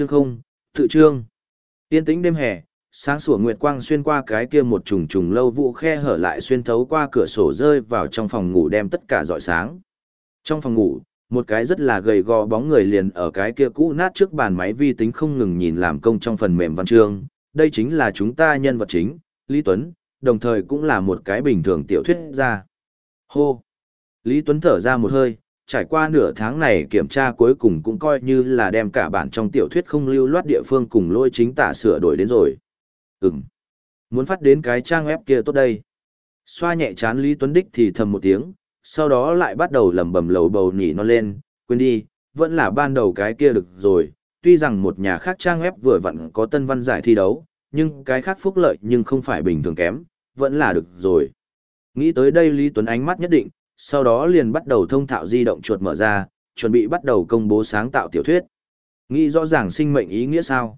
Chương không, tự trương. Yên tĩnh đêm hè, sáng sủa nguyệt quang xuyên qua cái kia một trùng trùng lâu vụ khe hở lại xuyên thấu qua cửa sổ rơi vào trong phòng ngủ đem tất cả dọi sáng. Trong phòng ngủ, một cái rất là gầy gò bóng người liền ở cái kia cũ nát trước bàn máy vi tính không ngừng nhìn làm công trong phần mềm văn chương. Đây chính là chúng ta nhân vật chính, Lý Tuấn, đồng thời cũng là một cái bình thường tiểu thuyết gia. Hô! Lý Tuấn thở ra một hơi, trải qua nửa tháng này kiểm tra cuối cùng cũng coi như là đem cả bản trong tiểu thuyết không lưu loát địa phương cùng lôi chính tả sửa đổi đến rồi. Ừm. Muốn phát đến cái trang web kia tốt đây. Xoa nhẹ chán Lý Tuấn Đích thì thầm một tiếng, sau đó lại bắt đầu lầm bầm lầu bầu nhỉ nó lên, quên đi, vẫn là ban đầu cái kia được rồi. Tuy rằng một nhà khác trang web vừa vặn có tân văn giải thi đấu, nhưng cái khác phúc lợi nhưng không phải bình thường kém, vẫn là được rồi. Nghĩ tới đây Lý Tuấn ánh mắt nhất định, sau đó liền bắt đầu thông thạo di động chuột mở ra, chuẩn bị bắt đầu công bố sáng tạo tiểu thuyết. Nghĩ rõ ràng sinh mệnh ý nghĩa sao?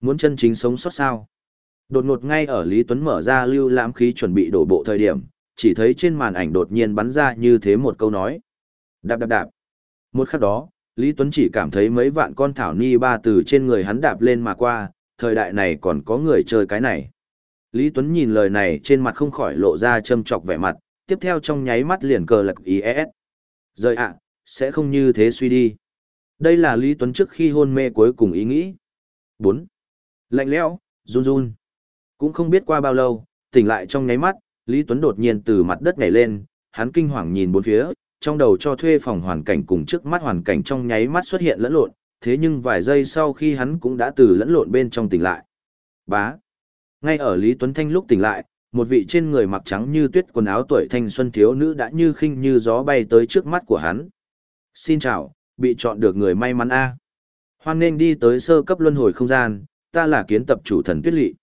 Muốn chân chính sống sót sao? Đột ngột ngay ở Lý Tuấn mở ra lưu lãm khí chuẩn bị đổ bộ thời điểm, chỉ thấy trên màn ảnh đột nhiên bắn ra như thế một câu nói. Đạp đạp đạp. Một khắc đó, Lý Tuấn chỉ cảm thấy mấy vạn con thảo ni ba từ trên người hắn đạp lên mà qua, thời đại này còn có người chơi cái này. Lý Tuấn nhìn lời này trên mặt không khỏi lộ ra châm chọc vẻ mặt, tiếp theo trong nháy mắt liền cờ lạc IES. Rời ạ, sẽ không như thế suy đi. Đây là Lý Tuấn trước khi hôn mê cuối cùng ý nghĩ. 4. Lạnh lẽo, run run. Cũng không biết qua bao lâu, tỉnh lại trong nháy mắt, Lý Tuấn đột nhiên từ mặt đất nhảy lên, hắn kinh hoàng nhìn bốn phía, trong đầu cho thuê phòng hoàn cảnh cùng trước mắt hoàn cảnh trong nháy mắt xuất hiện lẫn lộn, thế nhưng vài giây sau khi hắn cũng đã từ lẫn lộn bên trong tỉnh lại. Bá. Ngay ở Lý Tuấn Thanh lúc tỉnh lại, một vị trên người mặc trắng như tuyết quần áo tuổi thanh xuân thiếu nữ đã như khinh như gió bay tới trước mắt của hắn. Xin chào, bị chọn được người may mắn A. Hoan nên đi tới sơ cấp luân hồi không gian, ta là kiến tập chủ thần tuyết lị.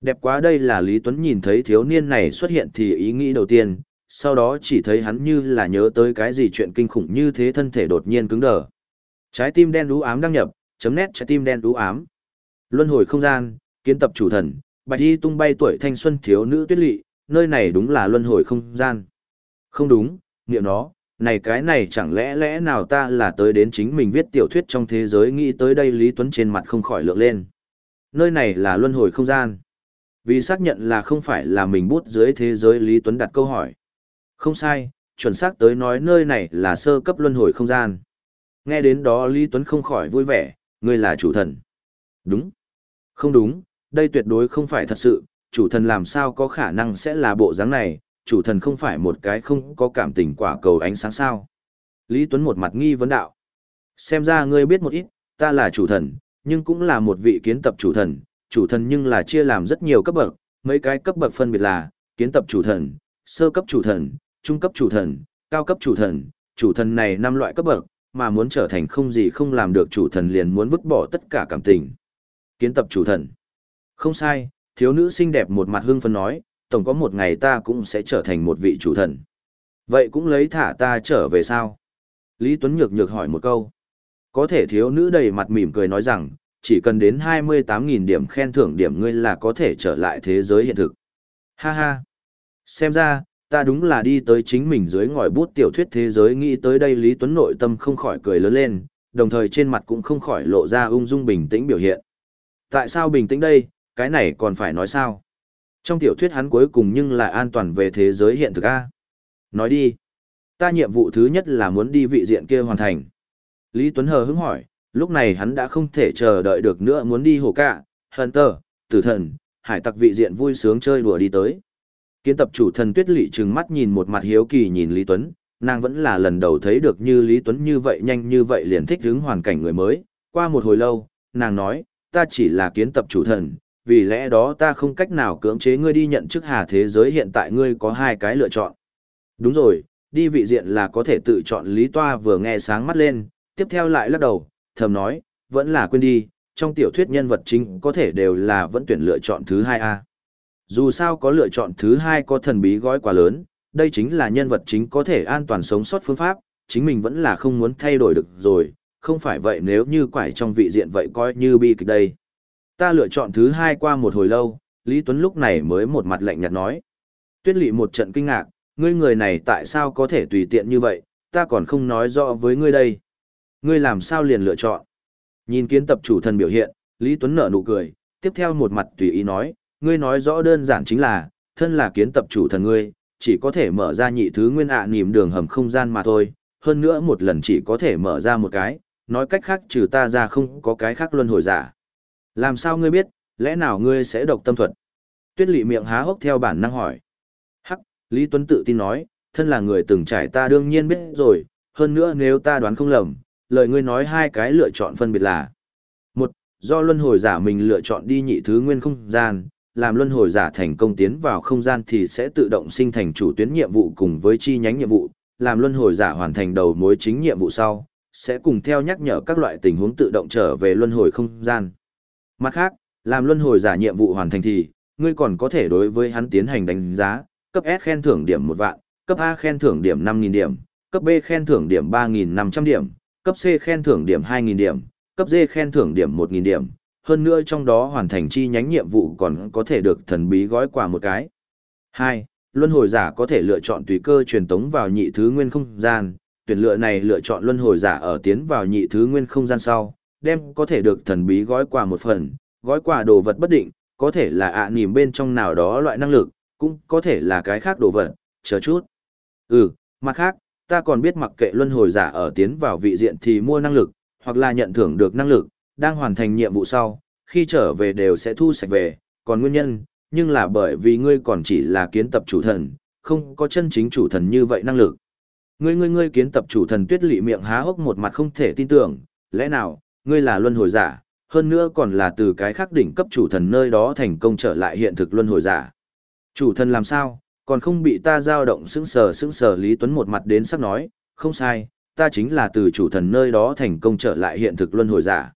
Đẹp quá đây là Lý Tuấn nhìn thấy thiếu niên này xuất hiện thì ý nghĩ đầu tiên, sau đó chỉ thấy hắn như là nhớ tới cái gì chuyện kinh khủng như thế thân thể đột nhiên cứng đờ. Trái tim đen đú ám đăng nhập, chấm nét trái tim đen đú ám. Luân hồi không gian, kiến tập chủ thần, bạch y tung bay tuổi thanh xuân thiếu nữ tuyết lỵ, nơi này đúng là luân hồi không gian. Không đúng, niệm nó, này cái này chẳng lẽ lẽ nào ta là tới đến chính mình viết tiểu thuyết trong thế giới nghĩ tới đây Lý Tuấn trên mặt không khỏi lượng lên. Nơi này là luân hồi không gian. Vì xác nhận là không phải là mình bút dưới thế giới Lý Tuấn đặt câu hỏi. Không sai, chuẩn xác tới nói nơi này là sơ cấp luân hồi không gian. Nghe đến đó Lý Tuấn không khỏi vui vẻ, ngươi là chủ thần. Đúng. Không đúng, đây tuyệt đối không phải thật sự, chủ thần làm sao có khả năng sẽ là bộ dáng này, chủ thần không phải một cái không có cảm tình quả cầu ánh sáng sao. Lý Tuấn một mặt nghi vấn đạo. Xem ra ngươi biết một ít, ta là chủ thần, nhưng cũng là một vị kiến tập chủ thần, chủ thần nhưng là chia làm rất nhiều cấp bậc, mấy cái cấp bậc phân biệt là, kiến tập chủ thần, sơ cấp chủ thần, trung cấp chủ thần, cao cấp chủ thần, chủ thần này năm loại cấp bậc, mà muốn trở thành không gì không làm được chủ thần liền muốn vứt bỏ tất cả cảm tình. Kiến tập chủ thần. Không sai, thiếu nữ xinh đẹp một mặt hưng phấn nói, tổng có một ngày ta cũng sẽ trở thành một vị chủ thần. Vậy cũng lấy thả ta trở về sao? Lý Tuấn Nhược nhược hỏi một câu. Có thể thiếu nữ đầy mặt mỉm cười nói rằng, chỉ cần đến 28.000 điểm khen thưởng điểm ngươi là có thể trở lại thế giới hiện thực. Ha ha! Xem ra, ta đúng là đi tới chính mình dưới ngòi bút tiểu thuyết thế giới nghĩ tới đây Lý Tuấn nội tâm không khỏi cười lớn lên, đồng thời trên mặt cũng không khỏi lộ ra ung dung bình tĩnh biểu hiện. Tại sao bình tĩnh đây, cái này còn phải nói sao? Trong tiểu thuyết hắn cuối cùng nhưng lại an toàn về thế giới hiện thực A. Nói đi. Ta nhiệm vụ thứ nhất là muốn đi vị diện kia hoàn thành. Lý Tuấn hờ hứng hỏi, lúc này hắn đã không thể chờ đợi được nữa muốn đi hồ cạ, Hunter, tử thần, hải tặc vị diện vui sướng chơi đùa đi tới. Kiến tập chủ thần tuyết lị trừng mắt nhìn một mặt hiếu kỳ nhìn Lý Tuấn, nàng vẫn là lần đầu thấy được như Lý Tuấn như vậy nhanh như vậy liền thích hứng hoàn cảnh người mới. Qua một hồi lâu, nàng nói, ta chỉ là kiến tập chủ thần, vì lẽ đó ta không cách nào cưỡng chế ngươi đi nhận chức hà thế giới hiện tại ngươi có hai cái lựa chọn. Đúng rồi, đi vị diện là có thể tự chọn Lý Toa vừa nghe sáng mắt lên, tiếp theo lại lắc đầu, thầm nói, vẫn là quên đi, trong tiểu thuyết nhân vật chính có thể đều là vẫn tuyển lựa chọn thứ hai a Dù sao có lựa chọn thứ hai có thần bí gói quá lớn, đây chính là nhân vật chính có thể an toàn sống sót phương pháp, chính mình vẫn là không muốn thay đổi được rồi, không phải vậy nếu như quải trong vị diện vậy coi như bi kịch đây. Ta lựa chọn thứ hai qua một hồi lâu, Lý Tuấn lúc này mới một mặt lạnh nhạt nói. Tuyết lị một trận kinh ngạc, ngươi người này tại sao có thể tùy tiện như vậy, ta còn không nói rõ với ngươi đây. Ngươi làm sao liền lựa chọn? Nhìn kiến tập chủ thần biểu hiện, Lý Tuấn nở nụ cười, tiếp theo một mặt tùy ý nói, ngươi nói rõ đơn giản chính là, thân là kiến tập chủ thần ngươi, chỉ có thể mở ra nhị thứ nguyên ạ à niềm đường hầm không gian mà thôi, hơn nữa một lần chỉ có thể mở ra một cái, nói cách khác trừ ta ra không có cái khác luân hồi giả. Làm sao ngươi biết, lẽ nào ngươi sẽ độc tâm thuật? Tuyết lị miệng há hốc theo bản năng hỏi. Hắc, Lý Tuấn tự tin nói, thân là người từng trải ta đương nhiên biết rồi, hơn nữa nếu ta đoán không lầm, lời ngươi nói hai cái lựa chọn phân biệt là. Một, do luân hồi giả mình lựa chọn đi nhị thứ nguyên không gian, làm luân hồi giả thành công tiến vào không gian thì sẽ tự động sinh thành chủ tuyến nhiệm vụ cùng với chi nhánh nhiệm vụ, làm luân hồi giả hoàn thành đầu mối chính nhiệm vụ sau, sẽ cùng theo nhắc nhở các loại tình huống tự động trở về luân hồi không gian. Mặt khác, làm luân hồi giả nhiệm vụ hoàn thành thì, ngươi còn có thể đối với hắn tiến hành đánh giá, cấp S khen thưởng điểm một vạn, cấp A khen thưởng điểm 5.000 điểm, cấp B khen thưởng điểm 3.500 điểm, cấp C khen thưởng điểm 2.000 điểm, cấp D khen thưởng điểm 1.000 điểm, hơn nữa trong đó hoàn thành chi nhánh nhiệm vụ còn có thể được thần bí gói quà một cái. 2. Luân hồi giả có thể lựa chọn tùy cơ truyền tống vào nhị thứ nguyên không gian, tuyển lựa này lựa chọn luân hồi giả ở tiến vào nhị thứ nguyên không gian sau, đem có thể được thần bí gói quà một phần, gói quà đồ vật bất định, có thể là ạ à bên trong nào đó loại năng lực, cũng có thể là cái khác đồ vật, chờ chút. Ừ, mặt khác, ta còn biết mặc kệ luân hồi giả ở tiến vào vị diện thì mua năng lực, hoặc là nhận thưởng được năng lực, đang hoàn thành nhiệm vụ sau, khi trở về đều sẽ thu sạch về, còn nguyên nhân, nhưng là bởi vì ngươi còn chỉ là kiến tập chủ thần, không có chân chính chủ thần như vậy năng lực. Ngươi ngươi ngươi kiến tập chủ thần tuyết lị miệng há hốc một mặt không thể tin tưởng, lẽ nào, ngươi là luân hồi giả, hơn nữa còn là từ cái khác đỉnh cấp chủ thần nơi đó thành công trở lại hiện thực luân hồi giả. Chủ thần làm sao, còn không bị ta giao động sững sờ sững sờ Lý Tuấn một mặt đến sắp nói, không sai, ta chính là từ chủ thần nơi đó thành công trở lại hiện thực luân hồi giả.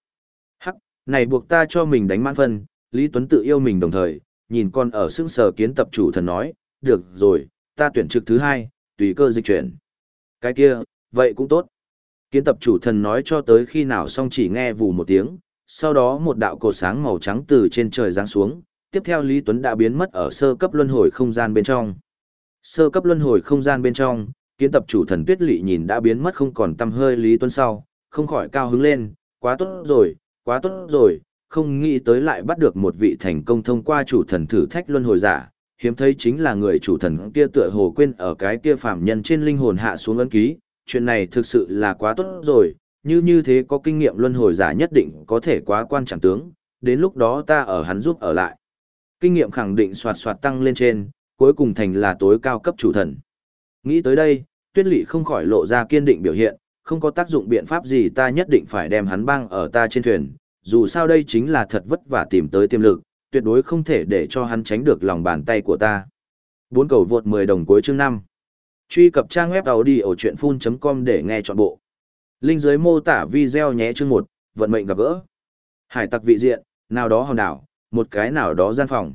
Hắc, này buộc ta cho mình đánh mãn phân, Lý Tuấn tự yêu mình đồng thời, nhìn con ở sững sờ kiến tập chủ thần nói, được rồi, ta tuyển trực thứ hai, tùy cơ dịch chuyển. Cái kia, vậy cũng tốt. Kiến tập chủ thần nói cho tới khi nào xong chỉ nghe vù một tiếng, sau đó một đạo cột sáng màu trắng từ trên trời giáng xuống, tiếp theo Lý Tuấn đã biến mất ở sơ cấp luân hồi không gian bên trong. Sơ cấp luân hồi không gian bên trong, kiến tập chủ thần tuyết lỵ nhìn đã biến mất không còn tăm hơi Lý Tuấn sau, không khỏi cao hứng lên, quá tốt rồi, quá tốt rồi, không nghĩ tới lại bắt được một vị thành công thông qua chủ thần thử thách luân hồi giả, hiếm thấy chính là người chủ thần kia tựa hồ quên ở cái kia phạm nhân trên linh hồn hạ xuống ấn ký, chuyện này thực sự là quá tốt rồi, như như thế có kinh nghiệm luân hồi giả nhất định có thể quá quan trọng tướng, đến lúc đó ta ở hắn giúp ở lại. Kinh nghiệm khẳng định soạt soạt tăng lên trên, cuối cùng thành là tối cao cấp chủ thần. Nghĩ tới đây, tuyết lỵ không khỏi lộ ra kiên định biểu hiện, không có tác dụng biện pháp gì ta nhất định phải đem hắn băng ở ta trên thuyền, dù sao đây chính là thật vất vả tìm tới tiềm lực, tuyệt đối không thể để cho hắn tránh được lòng bàn tay của ta. Bốn cầu vượt 10 đồng cuối chương 5. Truy cập trang web đầu đi ở chuyện full.com để nghe trọn bộ. Linh dưới mô tả video nhé chương 1, vận mệnh gặp gỡ. Hải tặc vị diện, nào đó hòn đảo, một cái nào đó gian phòng.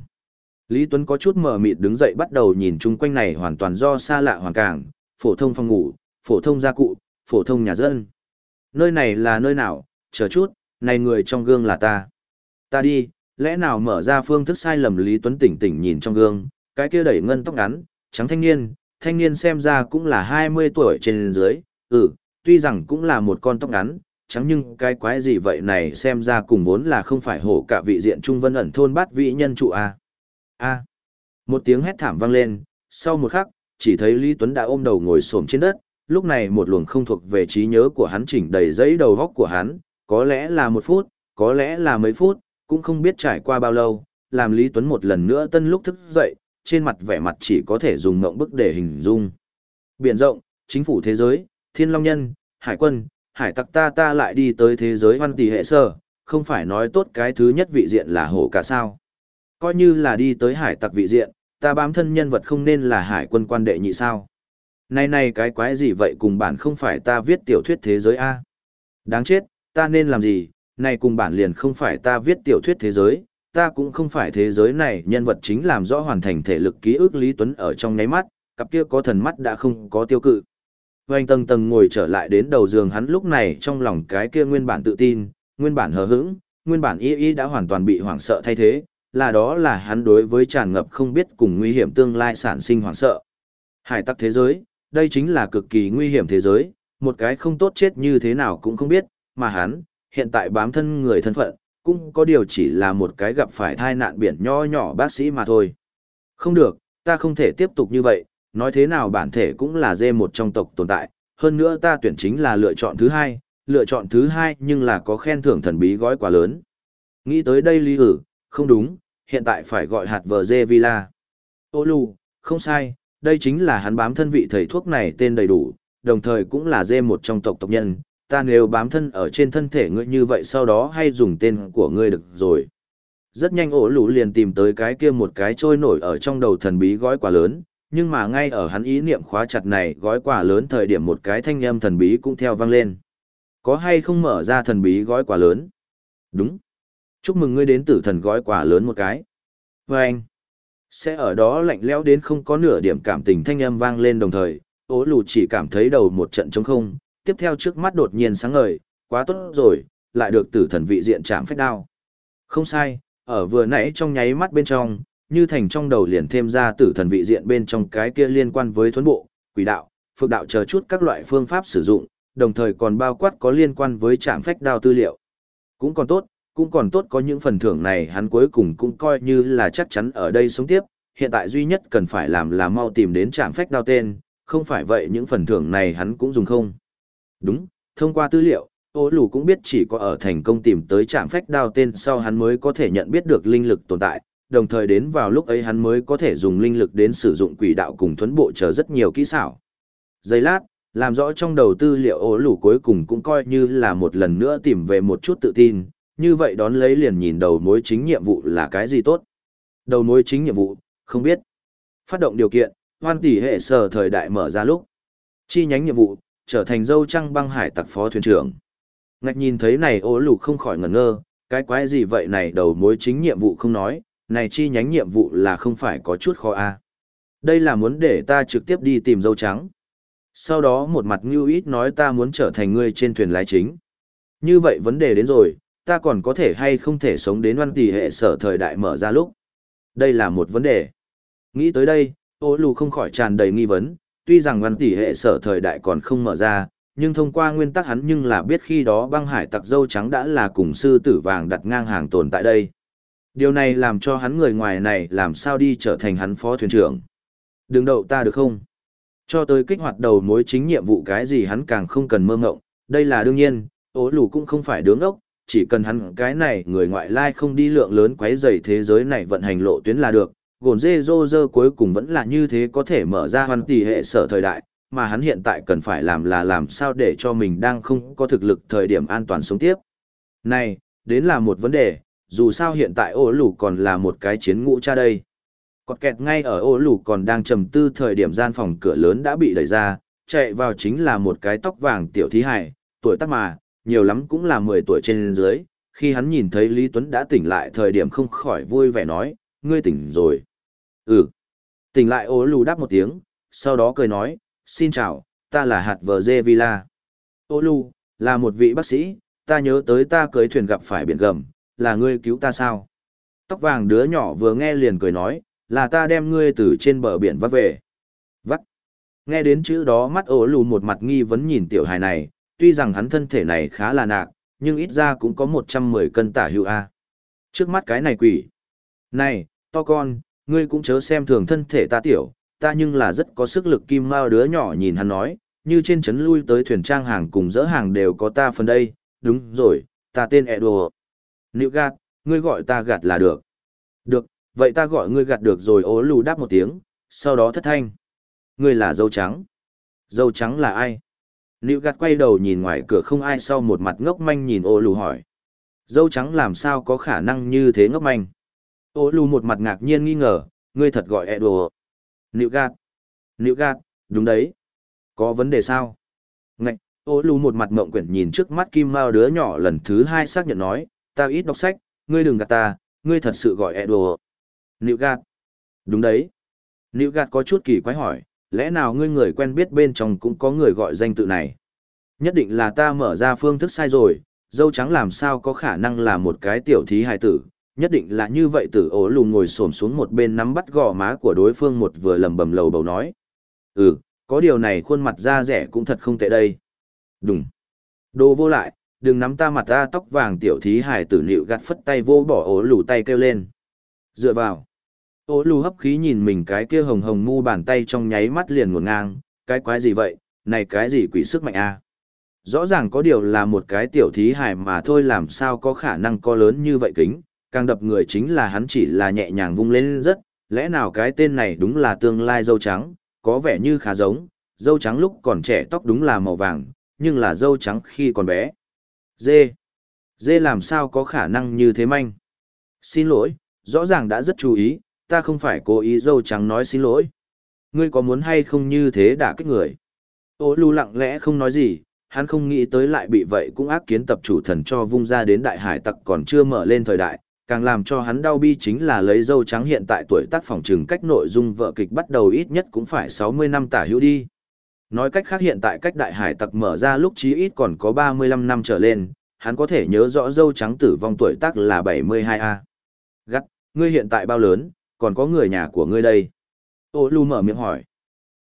Lý Tuấn có chút mờ mịt đứng dậy bắt đầu nhìn chung quanh này hoàn toàn do xa lạ hoàn cảng, phổ thông phòng ngủ, phổ thông gia cụ, phổ thông nhà dân. Nơi này là nơi nào, chờ chút, này người trong gương là ta. Ta đi, lẽ nào mở ra phương thức sai lầm Lý Tuấn tỉnh tỉnh nhìn trong gương, cái kia đẩy ngân tóc ngắn, trắng thanh niên, thanh niên xem ra cũng là 20 tuổi trên dưới, ừ, tuy rằng cũng là một con tóc ngắn, chẳng nhưng cái quái gì vậy này xem ra cùng vốn là không phải hổ cả vị diện trung vân ẩn thôn bát vị nhân trụ a. A. Một tiếng hét thảm vang lên sau một khắc chỉ thấy lý tuấn đã ôm đầu ngồi xổm trên đất lúc này một luồng không thuộc về trí nhớ của hắn chỉnh đầy giấy đầu góc của hắn có lẽ là một phút có lẽ là mấy phút cũng không biết trải qua bao lâu làm lý tuấn một lần nữa tân lúc thức dậy trên mặt vẻ mặt chỉ có thể dùng ngộng bức để hình dung biển rộng chính phủ thế giới thiên long nhân hải quân hải tặc ta ta lại đi tới thế giới văn tỷ hệ sơ, không phải nói tốt cái thứ nhất vị diện là hổ cả sao. Coi như là đi tới hải tặc vị diện, ta bám thân nhân vật không nên là hải quân quan đệ nhị sao. Này này cái quái gì vậy cùng bản không phải ta viết tiểu thuyết thế giới A. Đáng chết, ta nên làm gì, này cùng bản liền không phải ta viết tiểu thuyết thế giới, ta cũng không phải thế giới này nhân vật chính làm rõ hoàn thành thể lực ký ức Lý Tuấn ở trong nháy mắt, cặp kia có thần mắt đã không có tiêu cự hoành tầng tầng ngồi trở lại đến đầu giường hắn lúc này trong lòng cái kia nguyên bản tự tin, nguyên bản hờ hững, nguyên bản y y đã hoàn toàn bị hoảng sợ thay thế, là đó là hắn đối với tràn ngập không biết cùng nguy hiểm tương lai sản sinh hoảng sợ. Hải tắc thế giới, đây chính là cực kỳ nguy hiểm thế giới, một cái không tốt chết như thế nào cũng không biết, mà hắn, hiện tại bám thân người thân phận, cũng có điều chỉ là một cái gặp phải thai nạn biển nho nhỏ bác sĩ mà thôi. Không được, ta không thể tiếp tục như vậy, nói thế nào bản thể cũng là dê một trong tộc tồn tại, hơn nữa ta tuyển chính là lựa chọn thứ hai, lựa chọn thứ hai nhưng là có khen thưởng thần bí gói quá lớn. Nghĩ tới đây lý ử, không đúng, hiện tại phải gọi hạt vờ dê villa. Ô lù, không sai, đây chính là hắn bám thân vị thầy thuốc này tên đầy đủ, đồng thời cũng là dê một trong tộc tộc nhân, ta nếu bám thân ở trên thân thể ngươi như vậy sau đó hay dùng tên của ngươi được rồi. Rất nhanh ổ lũ liền tìm tới cái kia một cái trôi nổi ở trong đầu thần bí gói quả lớn, nhưng mà ngay ở hắn ý niệm khóa chặt này gói quả lớn thời điểm một cái thanh âm thần bí cũng theo vang lên. Có hay không mở ra thần bí gói quả lớn? Đúng. Chúc mừng ngươi đến tử thần gói quả lớn một cái. Và anh, sẽ ở đó lạnh lẽo đến không có nửa điểm cảm tình thanh âm vang lên đồng thời, ố lù chỉ cảm thấy đầu một trận trống không, tiếp theo trước mắt đột nhiên sáng ngời, quá tốt rồi, lại được tử thần vị diện chạm phách đao. Không sai, ở vừa nãy trong nháy mắt bên trong, như thành trong đầu liền thêm ra tử thần vị diện bên trong cái kia liên quan với thuấn bộ, quỷ đạo, phược đạo chờ chút các loại phương pháp sử dụng, đồng thời còn bao quát có liên quan với trạm phách đao tư liệu. Cũng còn tốt, cũng còn tốt có những phần thưởng này hắn cuối cùng cũng coi như là chắc chắn ở đây sống tiếp, hiện tại duy nhất cần phải làm là mau tìm đến trạm phách đao tên, không phải vậy những phần thưởng này hắn cũng dùng không. Đúng, thông qua tư liệu, ô lù cũng biết chỉ có ở thành công tìm tới trạm phách đao tên sau hắn mới có thể nhận biết được linh lực tồn tại, đồng thời đến vào lúc ấy hắn mới có thể dùng linh lực đến sử dụng quỷ đạo cùng thuấn bộ chờ rất nhiều kỹ xảo. Giây lát, làm rõ trong đầu tư liệu ô lù cuối cùng cũng coi như là một lần nữa tìm về một chút tự tin, như vậy đón lấy liền nhìn đầu mối chính nhiệm vụ là cái gì tốt. Đầu mối chính nhiệm vụ, không biết. Phát động điều kiện, hoan tỷ hệ sở thời đại mở ra lúc. Chi nhánh nhiệm vụ, trở thành dâu trăng băng hải tặc phó thuyền trưởng. Ngạch nhìn thấy này ố lù không khỏi ngẩn ngơ, cái quái gì vậy này đầu mối chính nhiệm vụ không nói, này chi nhánh nhiệm vụ là không phải có chút khó a Đây là muốn để ta trực tiếp đi tìm dâu trắng. Sau đó một mặt ngưu ít nói ta muốn trở thành người trên thuyền lái chính. Như vậy vấn đề đến rồi, ta còn có thể hay không thể sống đến văn tỷ hệ sở thời đại mở ra lúc. Đây là một vấn đề. Nghĩ tới đây, ô lù không khỏi tràn đầy nghi vấn, tuy rằng văn tỷ hệ sở thời đại còn không mở ra, nhưng thông qua nguyên tắc hắn nhưng là biết khi đó băng hải tặc dâu trắng đã là cùng sư tử vàng đặt ngang hàng tồn tại đây. Điều này làm cho hắn người ngoài này làm sao đi trở thành hắn phó thuyền trưởng. Đừng đậu ta được không? Cho tới kích hoạt đầu mối chính nhiệm vụ cái gì hắn càng không cần mơ ngộng, đây là đương nhiên, ố lù cũng không phải đứng ốc, chỉ cần hắn cái này người ngoại lai không đi lượng lớn quấy rầy thế giới này vận hành lộ tuyến là được, gồn dê dô dơ cuối cùng vẫn là như thế có thể mở ra hoàn tỷ hệ sở thời đại, mà hắn hiện tại cần phải làm là làm sao để cho mình đang không có thực lực thời điểm an toàn sống tiếp. Này, đến là một vấn đề, dù sao hiện tại ô lù còn là một cái chiến ngũ cha đây. Cọt kẹt ngay ở ô lù còn đang trầm tư thời điểm gian phòng cửa lớn đã bị đẩy ra, chạy vào chính là một cái tóc vàng tiểu thí hải, tuổi tác mà, nhiều lắm cũng là 10 tuổi trên dưới. Khi hắn nhìn thấy Lý Tuấn đã tỉnh lại thời điểm không khỏi vui vẻ nói, ngươi tỉnh rồi. Ừ. Tỉnh lại ô lù đáp một tiếng, sau đó cười nói, xin chào, ta là hạt vờ dê villa. Ô lù, là một vị bác sĩ, ta nhớ tới ta cưới thuyền gặp phải biển gầm, là ngươi cứu ta sao? Tóc vàng đứa nhỏ vừa nghe liền cười nói, là ta đem ngươi từ trên bờ biển vắt về. Vắt. Nghe đến chữ đó mắt ô lù một mặt nghi vấn nhìn tiểu hài này, tuy rằng hắn thân thể này khá là nạc, nhưng ít ra cũng có 110 cân tả hữu A. Trước mắt cái này quỷ. Này, to con, ngươi cũng chớ xem thường thân thể ta tiểu, ta nhưng là rất có sức lực kim mao đứa nhỏ nhìn hắn nói, như trên chấn lui tới thuyền trang hàng cùng dỡ hàng đều có ta phần đây, đúng rồi, ta tên Edo. Nịu gạt, ngươi gọi ta gạt là được. Được, vậy ta gọi ngươi gạt được rồi ố lù đáp một tiếng, sau đó thất thanh. Ngươi là dâu trắng. Dâu trắng là ai? Nịu gạt quay đầu nhìn ngoài cửa không ai sau một mặt ngốc manh nhìn ô lù hỏi. Dâu trắng làm sao có khả năng như thế ngốc manh? Ô lù một mặt ngạc nhiên nghi ngờ, ngươi thật gọi Edo. Nịu gạt. Nịu gạt, đúng đấy. Có vấn đề sao? Ngạch, ô lù một mặt mộng quyển nhìn trước mắt kim mao đứa nhỏ lần thứ hai xác nhận nói, ta ít đọc sách, ngươi đừng gạt ta, ngươi thật sự gọi Edo. Nịu gạt. Đúng đấy. Nịu gạt có chút kỳ quái hỏi, lẽ nào ngươi người quen biết bên trong cũng có người gọi danh tự này? Nhất định là ta mở ra phương thức sai rồi, dâu trắng làm sao có khả năng là một cái tiểu thí hài tử, nhất định là như vậy tử ố lù ngồi xổm xuống một bên nắm bắt gò má của đối phương một vừa lầm bầm lầu bầu nói. Ừ, có điều này khuôn mặt da rẻ cũng thật không tệ đây. Đúng. Đồ vô lại, đừng nắm ta mặt ta tóc vàng tiểu thí hải tử nịu gạt phất tay vô bỏ ố lù tay kêu lên. Dựa vào. Ố lù hấp khí nhìn mình cái kia hồng hồng mu bàn tay trong nháy mắt liền ngổn ngang, cái quái gì vậy, này cái gì quỷ sức mạnh a Rõ ràng có điều là một cái tiểu thí hải mà thôi làm sao có khả năng có lớn như vậy kính, càng đập người chính là hắn chỉ là nhẹ nhàng vung lên rất, lẽ nào cái tên này đúng là tương lai dâu trắng, có vẻ như khá giống, dâu trắng lúc còn trẻ tóc đúng là màu vàng, nhưng là dâu trắng khi còn bé. Dê. Dê làm sao có khả năng như thế manh? Xin lỗi, rõ ràng đã rất chú ý, ta không phải cố ý dâu trắng nói xin lỗi. Ngươi có muốn hay không như thế đã kích người? Ô lưu lặng lẽ không nói gì, hắn không nghĩ tới lại bị vậy cũng ác kiến tập chủ thần cho vung ra đến đại hải tặc còn chưa mở lên thời đại, càng làm cho hắn đau bi chính là lấy dâu trắng hiện tại tuổi tác phòng trừng cách nội dung vợ kịch bắt đầu ít nhất cũng phải 60 năm tả hữu đi. Nói cách khác hiện tại cách đại hải tặc mở ra lúc chí ít còn có 35 năm trở lên, hắn có thể nhớ rõ dâu trắng tử vong tuổi tác là 72A. Gắt, ngươi hiện tại bao lớn, còn có người nhà của ngươi đây. Ô Lu mở miệng hỏi.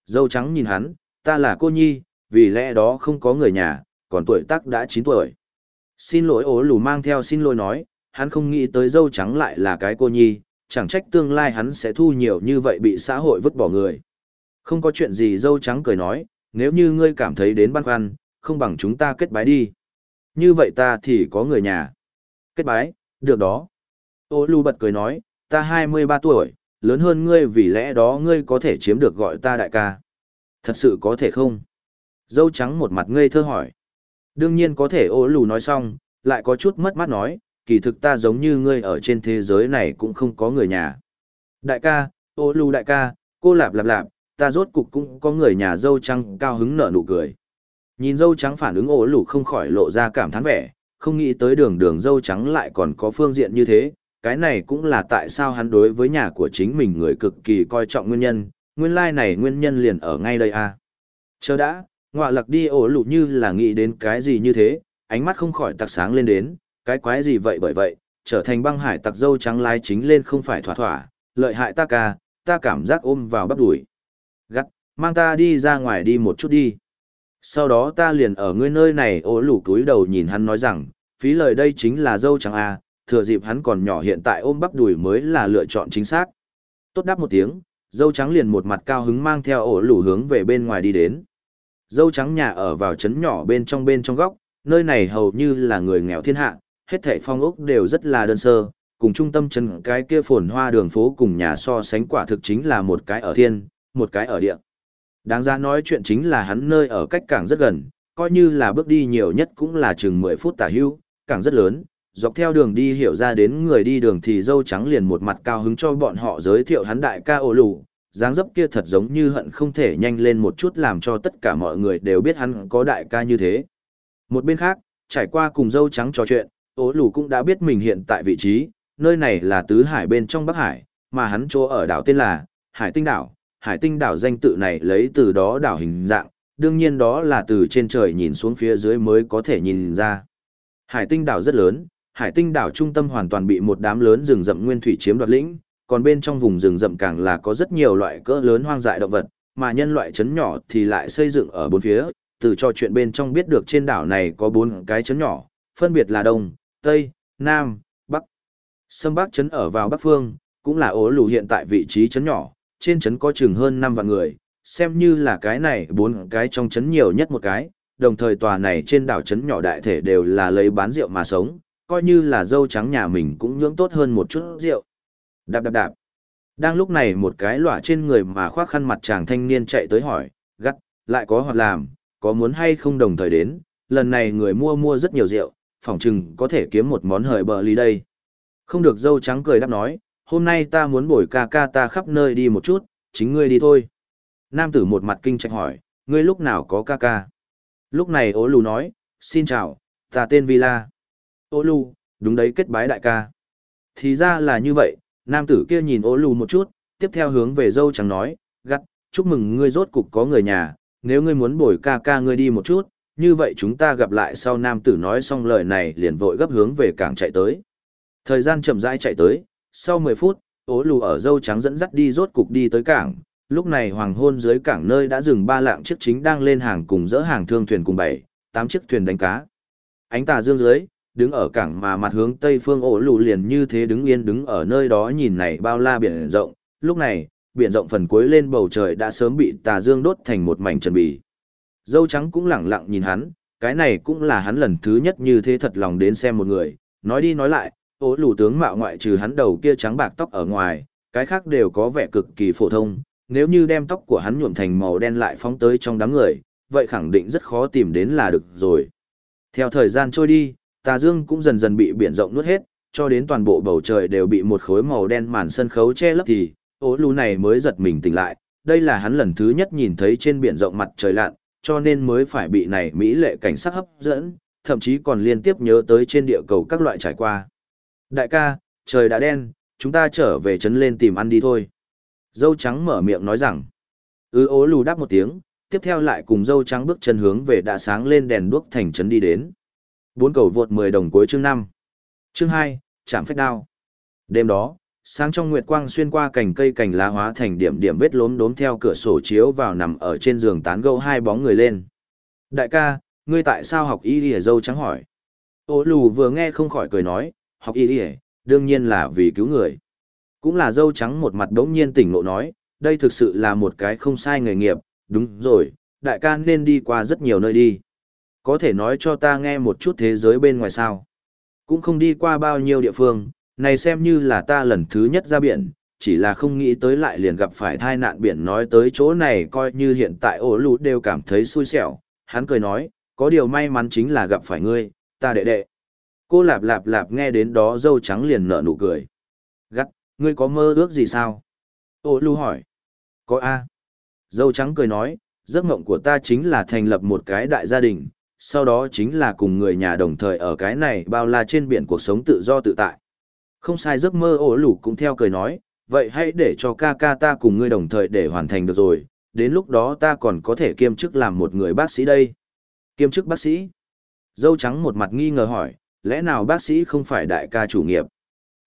Dâu trắng nhìn hắn, ta là cô nhi, vì lẽ đó không có người nhà, còn tuổi tác đã 9 tuổi. Xin lỗi ố lù mang theo xin lỗi nói, hắn không nghĩ tới dâu trắng lại là cái cô nhi, chẳng trách tương lai hắn sẽ thu nhiều như vậy bị xã hội vứt bỏ người. Không có chuyện gì dâu trắng cười nói, nếu như ngươi cảm thấy đến băn khoăn, không bằng chúng ta kết bái đi. Như vậy ta thì có người nhà. Kết bái, được đó. Ô lưu bật cười nói, ta 23 tuổi, lớn hơn ngươi vì lẽ đó ngươi có thể chiếm được gọi ta đại ca. Thật sự có thể không? Dâu trắng một mặt ngây thơ hỏi. Đương nhiên có thể ô lù nói xong, lại có chút mất mát nói, kỳ thực ta giống như ngươi ở trên thế giới này cũng không có người nhà. Đại ca, ô lù đại ca, cô lạp lạp lạp, ta rốt cục cũng có người nhà dâu trắng cao hứng nở nụ cười. Nhìn dâu trắng phản ứng ổ lù không khỏi lộ ra cảm thán vẻ, không nghĩ tới đường đường dâu trắng lại còn có phương diện như thế, cái này cũng là tại sao hắn đối với nhà của chính mình người cực kỳ coi trọng nguyên nhân, nguyên lai like này nguyên nhân liền ở ngay đây à. Chờ đã, ngọa lặc đi ổ lù như là nghĩ đến cái gì như thế, ánh mắt không khỏi tặc sáng lên đến, cái quái gì vậy bởi vậy, trở thành băng hải tặc dâu trắng lái chính lên không phải thỏa thỏa, lợi hại ta ca, ta cảm giác ôm vào bắp đuổi. Gắt, mang ta đi ra ngoài đi một chút đi. Sau đó ta liền ở ngươi nơi này ô lủ túi đầu nhìn hắn nói rằng, phí lời đây chính là dâu trắng à, thừa dịp hắn còn nhỏ hiện tại ôm bắp đùi mới là lựa chọn chính xác. Tốt đáp một tiếng, dâu trắng liền một mặt cao hứng mang theo ổ lủ hướng về bên ngoài đi đến. Dâu trắng nhà ở vào trấn nhỏ bên trong bên trong góc, nơi này hầu như là người nghèo thiên hạ, hết thảy phong ốc đều rất là đơn sơ, cùng trung tâm chân cái kia phồn hoa đường phố cùng nhà so sánh quả thực chính là một cái ở thiên, một cái ở địa. Đáng ra nói chuyện chính là hắn nơi ở cách cảng rất gần, coi như là bước đi nhiều nhất cũng là chừng 10 phút tả hưu, cảng rất lớn, dọc theo đường đi hiểu ra đến người đi đường thì dâu trắng liền một mặt cao hứng cho bọn họ giới thiệu hắn đại ca ổ lù, dáng dấp kia thật giống như hận không thể nhanh lên một chút làm cho tất cả mọi người đều biết hắn có đại ca như thế. Một bên khác, trải qua cùng dâu trắng trò chuyện, ố lù cũng đã biết mình hiện tại vị trí, nơi này là tứ hải bên trong Bắc Hải, mà hắn chỗ ở đảo tên là Hải Tinh Đảo. Hải Tinh Đảo danh tự này lấy từ đó đảo hình dạng, đương nhiên đó là từ trên trời nhìn xuống phía dưới mới có thể nhìn ra. Hải Tinh Đảo rất lớn, Hải Tinh Đảo trung tâm hoàn toàn bị một đám lớn rừng rậm nguyên thủy chiếm đoạt lĩnh, còn bên trong vùng rừng rậm càng là có rất nhiều loại cỡ lớn hoang dại động vật, mà nhân loại trấn nhỏ thì lại xây dựng ở bốn phía, từ cho chuyện bên trong biết được trên đảo này có bốn cái trấn nhỏ, phân biệt là Đông, Tây, Nam, Bắc. Sâm Bắc trấn ở vào Bắc Phương, cũng là ố lù hiện tại vị trí trấn nhỏ, trên trấn có chừng hơn 5 vạn người, xem như là cái này bốn cái trong trấn nhiều nhất một cái, đồng thời tòa này trên đảo trấn nhỏ đại thể đều là lấy bán rượu mà sống, coi như là dâu trắng nhà mình cũng nhưỡng tốt hơn một chút rượu. Đạp đạp đạp. Đang lúc này một cái lỏa trên người mà khoác khăn mặt chàng thanh niên chạy tới hỏi, gắt, lại có hoạt làm, có muốn hay không đồng thời đến, lần này người mua mua rất nhiều rượu, phỏng chừng có thể kiếm một món hời bờ ly đây. Không được dâu trắng cười đáp nói, hôm nay ta muốn bồi ca ca ta khắp nơi đi một chút, chính ngươi đi thôi. Nam tử một mặt kinh trạch hỏi, ngươi lúc nào có ca ca? Lúc này ố lù nói, xin chào, ta tên Villa. Ô lù, đúng đấy kết bái đại ca. Thì ra là như vậy, nam tử kia nhìn ố lù một chút, tiếp theo hướng về dâu trắng nói, gắt, chúc mừng ngươi rốt cục có người nhà, nếu ngươi muốn bồi ca ca ngươi đi một chút, như vậy chúng ta gặp lại sau nam tử nói xong lời này liền vội gấp hướng về cảng chạy tới. Thời gian chậm rãi chạy tới, sau 10 phút, ố lù ở dâu trắng dẫn dắt đi rốt cục đi tới cảng, lúc này hoàng hôn dưới cảng nơi đã dừng ba lạng chiếc chính đang lên hàng cùng dỡ hàng thương thuyền cùng bảy, tám chiếc thuyền đánh cá. Ánh tà dương dưới, đứng ở cảng mà mặt hướng tây phương ổ lù liền như thế đứng yên đứng ở nơi đó nhìn này bao la biển rộng. Lúc này, biển rộng phần cuối lên bầu trời đã sớm bị tà dương đốt thành một mảnh trần bì. Dâu trắng cũng lẳng lặng nhìn hắn, cái này cũng là hắn lần thứ nhất như thế thật lòng đến xem một người. Nói đi nói lại, ố lù tướng mạo ngoại trừ hắn đầu kia trắng bạc tóc ở ngoài, cái khác đều có vẻ cực kỳ phổ thông. Nếu như đem tóc của hắn nhuộm thành màu đen lại phóng tới trong đám người, vậy khẳng định rất khó tìm đến là được rồi. Theo thời gian trôi đi, tà dương cũng dần dần bị biển rộng nuốt hết, cho đến toàn bộ bầu trời đều bị một khối màu đen màn sân khấu che lấp thì, ố lù này mới giật mình tỉnh lại, đây là hắn lần thứ nhất nhìn thấy trên biển rộng mặt trời lặn, cho nên mới phải bị này mỹ lệ cảnh sắc hấp dẫn, thậm chí còn liên tiếp nhớ tới trên địa cầu các loại trải qua. Đại ca, trời đã đen, chúng ta trở về trấn lên tìm ăn đi thôi. Dâu trắng mở miệng nói rằng, ư ố lù đáp một tiếng, tiếp theo lại cùng dâu trắng bước chân hướng về đã sáng lên đèn đuốc thành trấn đi đến. Bốn cầu vượt 10 đồng cuối chương 5. Chương 2, chạm phách đao. Đêm đó, sáng trong nguyệt quang xuyên qua cành cây cành lá hóa thành điểm điểm vết lốm đốm theo cửa sổ chiếu vào nằm ở trên giường tán gẫu hai bóng người lên. Đại ca, ngươi tại sao học y lìa dâu trắng hỏi? Ô lù vừa nghe không khỏi cười nói, học y lìa, đương nhiên là vì cứu người. Cũng là dâu trắng một mặt đống nhiên tỉnh ngộ nói, đây thực sự là một cái không sai nghề nghiệp, đúng rồi, đại ca nên đi qua rất nhiều nơi đi. Có thể nói cho ta nghe một chút thế giới bên ngoài sao. Cũng không đi qua bao nhiêu địa phương, này xem như là ta lần thứ nhất ra biển, chỉ là không nghĩ tới lại liền gặp phải thai nạn biển nói tới chỗ này coi như hiện tại ổ lụt đều cảm thấy xui xẻo. Hắn cười nói, có điều may mắn chính là gặp phải ngươi, ta đệ đệ. Cô lạp lạp lạp nghe đến đó dâu trắng liền nở nụ cười. Gắt, ngươi có mơ ước gì sao? Ô lưu hỏi. Có A. Dâu trắng cười nói, giấc mộng của ta chính là thành lập một cái đại gia đình, sau đó chính là cùng người nhà đồng thời ở cái này bao la trên biển cuộc sống tự do tự tại. Không sai giấc mơ ổ lủ cũng theo cười nói, vậy hãy để cho ca ca ta cùng ngươi đồng thời để hoàn thành được rồi, đến lúc đó ta còn có thể kiêm chức làm một người bác sĩ đây. Kiêm chức bác sĩ? Dâu trắng một mặt nghi ngờ hỏi, lẽ nào bác sĩ không phải đại ca chủ nghiệp?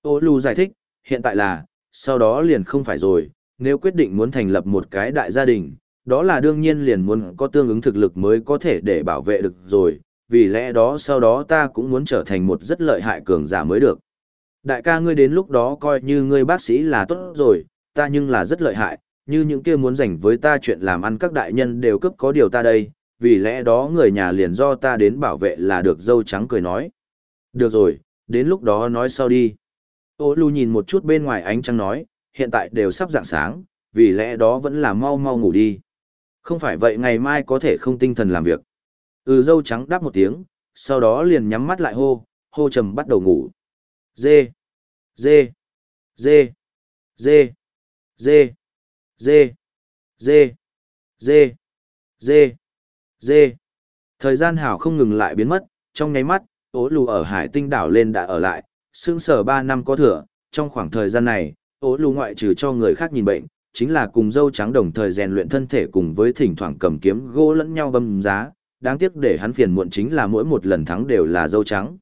Ô lù giải thích, hiện tại là, sau đó liền không phải rồi, nếu quyết định muốn thành lập một cái đại gia đình, đó là đương nhiên liền muốn có tương ứng thực lực mới có thể để bảo vệ được rồi, vì lẽ đó sau đó ta cũng muốn trở thành một rất lợi hại cường giả mới được. Đại ca ngươi đến lúc đó coi như ngươi bác sĩ là tốt rồi, ta nhưng là rất lợi hại, như những kia muốn dành với ta chuyện làm ăn các đại nhân đều cấp có điều ta đây, vì lẽ đó người nhà liền do ta đến bảo vệ là được dâu trắng cười nói. Được rồi, đến lúc đó nói sau đi. Ô lưu nhìn một chút bên ngoài ánh trăng nói, hiện tại đều sắp dạng sáng, vì lẽ đó vẫn là mau mau ngủ đi. Không phải vậy ngày mai có thể không tinh thần làm việc. Ừ dâu trắng đáp một tiếng, sau đó liền nhắm mắt lại hô, hô trầm bắt đầu ngủ. Dê, dê, dê, dê, dê, dê, dê, dê, dê, dê. Thời gian hảo không ngừng lại biến mất, trong nháy mắt, ố lù ở hải tinh đảo lên đã ở lại, sương sở 3 năm có thừa, trong khoảng thời gian này, ố lù ngoại trừ cho người khác nhìn bệnh, chính là cùng dâu trắng đồng thời rèn luyện thân thể cùng với thỉnh thoảng cầm kiếm gỗ lẫn nhau bâm giá, đáng tiếc để hắn phiền muộn chính là mỗi một lần thắng đều là dâu trắng.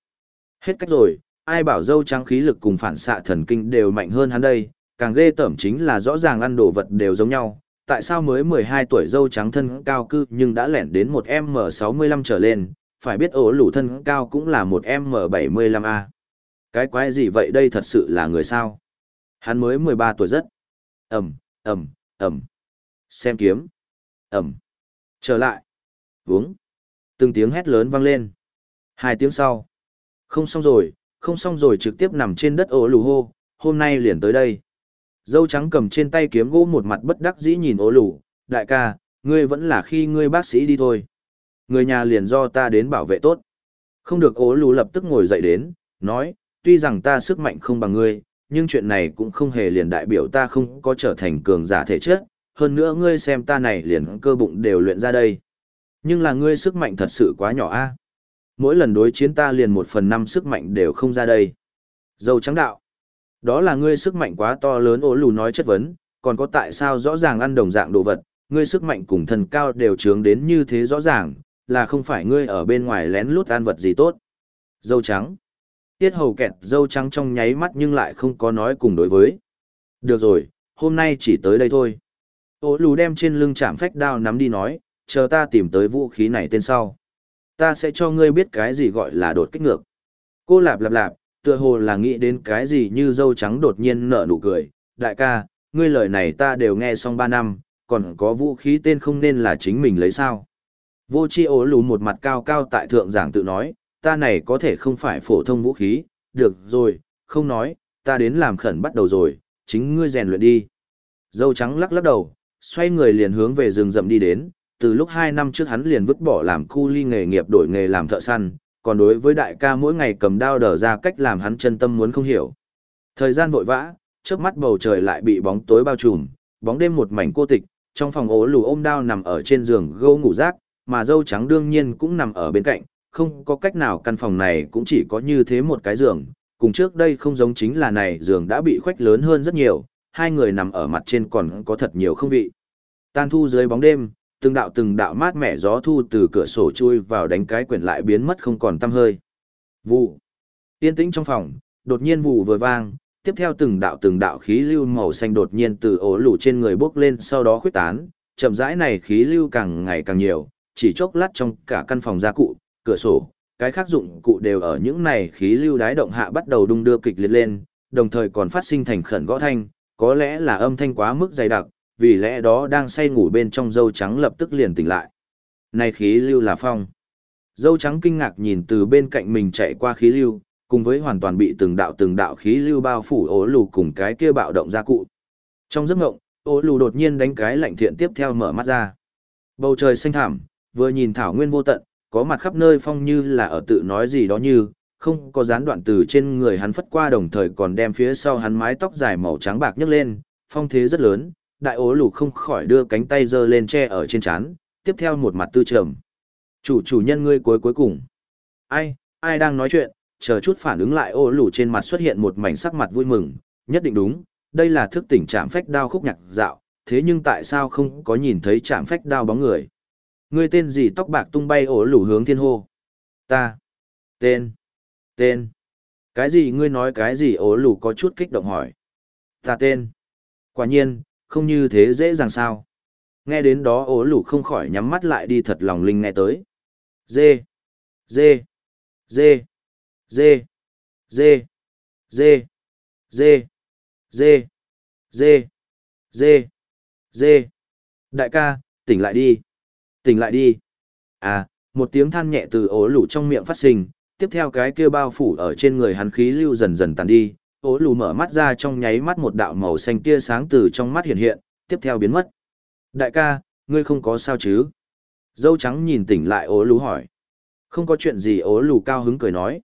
Hết cách rồi, ai bảo dâu trắng khí lực cùng phản xạ thần kinh đều mạnh hơn hắn đây, càng ghê tởm chính là rõ ràng ăn đồ vật đều giống nhau. Tại sao mới 12 tuổi dâu trắng thân cao cư nhưng đã lẻn đến một M65 trở lên, phải biết ổ lũ thân cao cũng là một M75A. Cái quái gì vậy đây thật sự là người sao? Hắn mới 13 tuổi rất. Ẩm, ẩm, ẩm. Xem kiếm. Ẩm. Trở lại. Uống. Từng tiếng hét lớn vang lên. Hai tiếng sau. Không xong rồi, không xong rồi trực tiếp nằm trên đất ố lù hô, hôm nay liền tới đây. Dâu trắng cầm trên tay kiếm gỗ một mặt bất đắc dĩ nhìn ố lù, đại ca, ngươi vẫn là khi ngươi bác sĩ đi thôi. Người nhà liền do ta đến bảo vệ tốt. Không được ố lù lập tức ngồi dậy đến, nói, tuy rằng ta sức mạnh không bằng ngươi, nhưng chuyện này cũng không hề liền đại biểu ta không có trở thành cường giả thể chất, hơn nữa ngươi xem ta này liền cơ bụng đều luyện ra đây. Nhưng là ngươi sức mạnh thật sự quá nhỏ a. Mỗi lần đối chiến ta liền một phần năm sức mạnh đều không ra đây. Dâu trắng đạo. Đó là ngươi sức mạnh quá to lớn ố lù nói chất vấn, còn có tại sao rõ ràng ăn đồng dạng đồ vật, ngươi sức mạnh cùng thần cao đều trướng đến như thế rõ ràng, là không phải ngươi ở bên ngoài lén lút ăn vật gì tốt. Dâu trắng tiết hầu kẹt dâu trắng trong nháy mắt nhưng lại không có nói cùng đối với. Được rồi, hôm nay chỉ tới đây thôi. Ô lù đem trên lưng chạm phách đao nắm đi nói, chờ ta tìm tới vũ khí này tên sau ta sẽ cho ngươi biết cái gì gọi là đột kích ngược. Cô lạp lạp lạp, tựa hồ là nghĩ đến cái gì như dâu trắng đột nhiên nở nụ cười, đại ca, ngươi lời này ta đều nghe xong ba năm, còn có vũ khí tên không nên là chính mình lấy sao. Vô chi ố lù một mặt cao cao tại thượng giảng tự nói, ta này có thể không phải phổ thông vũ khí, được rồi, không nói, ta đến làm khẩn bắt đầu rồi, chính ngươi rèn luyện đi. Dâu trắng lắc lắc đầu, xoay người liền hướng về rừng rậm đi đến, từ lúc hai năm trước hắn liền vứt bỏ làm cu ly nghề nghiệp đổi nghề làm thợ săn, còn đối với đại ca mỗi ngày cầm đao đỡ ra cách làm hắn chân tâm muốn không hiểu. Thời gian vội vã, trước mắt bầu trời lại bị bóng tối bao trùm, bóng đêm một mảnh cô tịch, trong phòng ố lù ôm đao nằm ở trên giường gâu ngủ rác, mà dâu trắng đương nhiên cũng nằm ở bên cạnh, không có cách nào căn phòng này cũng chỉ có như thế một cái giường, cùng trước đây không giống chính là này giường đã bị khoách lớn hơn rất nhiều, hai người nằm ở mặt trên còn có thật nhiều không vị. Tan thu dưới bóng đêm, từng đạo từng đạo mát mẻ gió thu từ cửa sổ chui vào đánh cái quyển lại biến mất không còn tăm hơi. Vụ. Yên tĩnh trong phòng, đột nhiên vụ vừa vang, tiếp theo từng đạo từng đạo khí lưu màu xanh đột nhiên từ ổ lủ trên người bốc lên sau đó khuyết tán, chậm rãi này khí lưu càng ngày càng nhiều, chỉ chốc lát trong cả căn phòng gia cụ, cửa sổ, cái khác dụng cụ đều ở những này khí lưu đái động hạ bắt đầu đung đưa kịch liệt lên, đồng thời còn phát sinh thành khẩn gõ thanh, có lẽ là âm thanh quá mức dày đặc, vì lẽ đó đang say ngủ bên trong dâu trắng lập tức liền tỉnh lại. Này khí lưu là phong. Dâu trắng kinh ngạc nhìn từ bên cạnh mình chạy qua khí lưu, cùng với hoàn toàn bị từng đạo từng đạo khí lưu bao phủ ố lù cùng cái kia bạo động ra cụ. Trong giấc ngộng, ố lù đột nhiên đánh cái lạnh thiện tiếp theo mở mắt ra. Bầu trời xanh thẳm, vừa nhìn thảo nguyên vô tận, có mặt khắp nơi phong như là ở tự nói gì đó như, không có gián đoạn từ trên người hắn phất qua đồng thời còn đem phía sau hắn mái tóc dài màu trắng bạc nhấc lên, phong thế rất lớn, đại ố lù không khỏi đưa cánh tay giơ lên che ở trên chán, tiếp theo một mặt tư trầm. Chủ chủ nhân ngươi cuối cuối cùng. Ai, ai đang nói chuyện, chờ chút phản ứng lại ố lù trên mặt xuất hiện một mảnh sắc mặt vui mừng, nhất định đúng, đây là thức tỉnh trạm phách đao khúc nhạc dạo, thế nhưng tại sao không có nhìn thấy trạm phách đao bóng người. Ngươi tên gì tóc bạc tung bay ổ lù hướng thiên hô. Ta. Tên. Tên. Cái gì ngươi nói cái gì ổ lù có chút kích động hỏi. Ta tên. Quả nhiên, không như thế dễ dàng sao. Nghe đến đó ố lù không khỏi nhắm mắt lại đi thật lòng linh nghe tới. Dê. Dê. Dê. Dê. Dê. Dê. Dê. Dê. Dê. Dê. Dê. Đại ca, tỉnh lại đi. Tỉnh lại đi. À, một tiếng than nhẹ từ ố lù trong miệng phát sinh, tiếp theo cái kia bao phủ ở trên người hắn khí lưu dần dần tàn đi, ố lù mở mắt ra trong nháy mắt một đạo màu xanh tia sáng từ trong mắt hiện hiện, tiếp theo biến mất. Đại ca, ngươi không có sao chứ? Dâu trắng nhìn tỉnh lại ố lù hỏi. Không có chuyện gì ố lù cao hứng cười nói.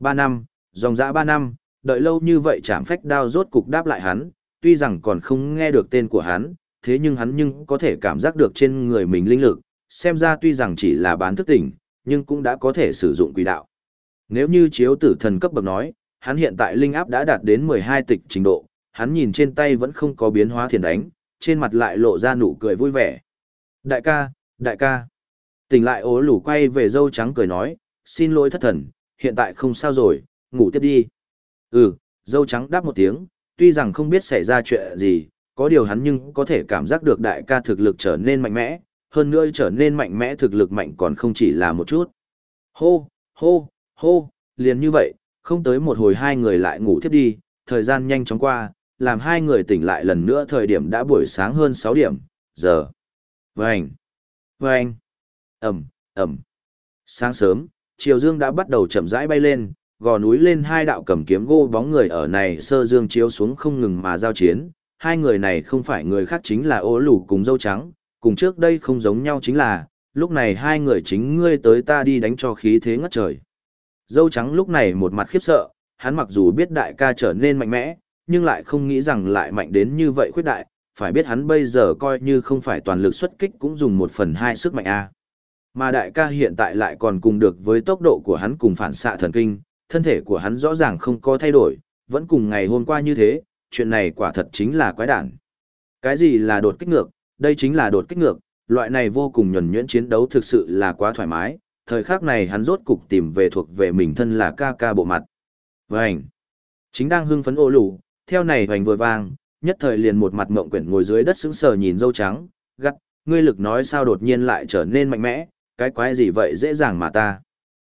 Ba năm, dòng dã ba năm, đợi lâu như vậy chạm phách đao rốt cục đáp lại hắn, tuy rằng còn không nghe được tên của hắn, thế nhưng hắn nhưng có thể cảm giác được trên người mình linh lực, xem ra tuy rằng chỉ là bán thức tỉnh, nhưng cũng đã có thể sử dụng quỷ đạo. Nếu như chiếu tử thần cấp bậc nói, hắn hiện tại linh áp đã đạt đến 12 tịch trình độ, hắn nhìn trên tay vẫn không có biến hóa thiền đánh, trên mặt lại lộ ra nụ cười vui vẻ. Đại ca, đại ca. Tỉnh lại ố lủ quay về dâu trắng cười nói, xin lỗi thất thần, hiện tại không sao rồi, ngủ tiếp đi. Ừ, dâu trắng đáp một tiếng, tuy rằng không biết xảy ra chuyện gì, có điều hắn nhưng có thể cảm giác được đại ca thực lực trở nên mạnh mẽ, hơn nữa trở nên mạnh mẽ thực lực mạnh còn không chỉ là một chút. Hô, hô, hô, liền như vậy, không tới một hồi hai người lại ngủ thiếp đi, thời gian nhanh chóng qua, làm hai người tỉnh lại lần nữa thời điểm đã buổi sáng hơn 6 điểm, giờ. Vânh, vânh, ẩm, ẩm. Sáng sớm, chiều dương đã bắt đầu chậm rãi bay lên, gò núi lên hai đạo cầm kiếm gô bóng người ở này sơ dương chiếu xuống không ngừng mà giao chiến. Hai người này không phải người khác chính là ô lù cùng dâu trắng, cùng trước đây không giống nhau chính là, lúc này hai người chính ngươi tới ta đi đánh cho khí thế ngất trời. Dâu trắng lúc này một mặt khiếp sợ, hắn mặc dù biết đại ca trở nên mạnh mẽ, nhưng lại không nghĩ rằng lại mạnh đến như vậy khuyết đại, phải biết hắn bây giờ coi như không phải toàn lực xuất kích cũng dùng một phần hai sức mạnh A. Mà đại ca hiện tại lại còn cùng được với tốc độ của hắn cùng phản xạ thần kinh, thân thể của hắn rõ ràng không có thay đổi, vẫn cùng ngày hôm qua như thế, chuyện này quả thật chính là quái đản. Cái gì là đột kích ngược, đây chính là đột kích ngược, loại này vô cùng nhuẩn nhuyễn chiến đấu thực sự là quá thoải mái, thời khắc này hắn rốt cục tìm về thuộc về mình thân là ca ca bộ mặt. Vành! Chính đang hưng phấn ô lù, theo này hoành vừa vang, nhất thời liền một mặt mộng quyển ngồi dưới đất sững sờ nhìn dâu trắng, gắt, ngươi lực nói sao đột nhiên lại trở nên mạnh mẽ, Cái quái gì vậy dễ dàng mà ta.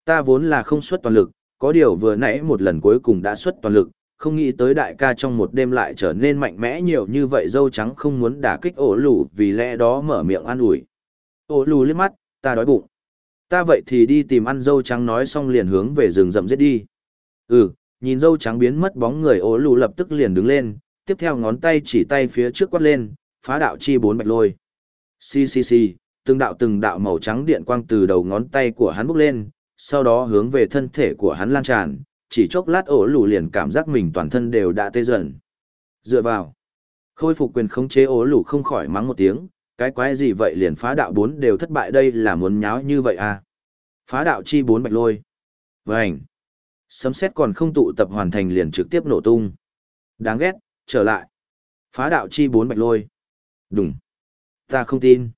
Ta vốn là không xuất toàn lực, có điều vừa nãy một lần cuối cùng đã xuất toàn lực, không nghĩ tới đại ca trong một đêm lại trở nên mạnh mẽ nhiều như vậy dâu trắng không muốn đả kích ổ lù vì lẽ đó mở miệng an ủi. Ổ lù liếc mắt, ta đói bụng. Ta vậy thì đi tìm ăn dâu trắng nói xong liền hướng về rừng rậm giết đi. Ừ, nhìn dâu trắng biến mất bóng người ố lù lập tức liền đứng lên, tiếp theo ngón tay chỉ tay phía trước quát lên, phá đạo chi bốn bạch lôi. Xì xì xì, từng đạo từng đạo màu trắng điện quang từ đầu ngón tay của hắn bốc lên, sau đó hướng về thân thể của hắn lan tràn, chỉ chốc lát ổ lù liền cảm giác mình toàn thân đều đã tê dần. Dựa vào, khôi phục quyền khống chế ổ lù không khỏi mắng một tiếng, cái quái gì vậy liền phá đạo bốn đều thất bại đây là muốn nháo như vậy à. Phá đạo chi bốn bạch lôi. Vânh. Sấm xét còn không tụ tập hoàn thành liền trực tiếp nổ tung. Đáng ghét, trở lại. Phá đạo chi bốn bạch lôi. Đúng. Ta không tin.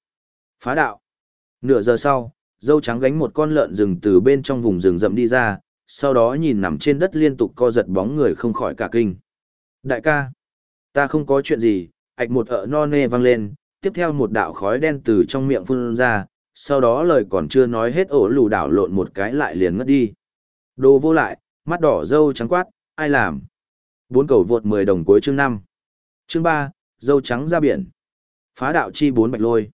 Phá đạo. Nửa giờ sau, dâu trắng gánh một con lợn rừng từ bên trong vùng rừng rậm đi ra, sau đó nhìn nằm trên đất liên tục co giật bóng người không khỏi cả kinh. Đại ca, ta không có chuyện gì, ạch một ợ no nê vang lên, tiếp theo một đạo khói đen từ trong miệng phun ra, sau đó lời còn chưa nói hết ổ lù đảo lộn một cái lại liền ngất đi. Đồ vô lại, mắt đỏ dâu trắng quát, ai làm? Bốn cầu vượt 10 đồng cuối chương 5. Chương 3, dâu trắng ra biển. Phá đạo chi 4 bạch lôi.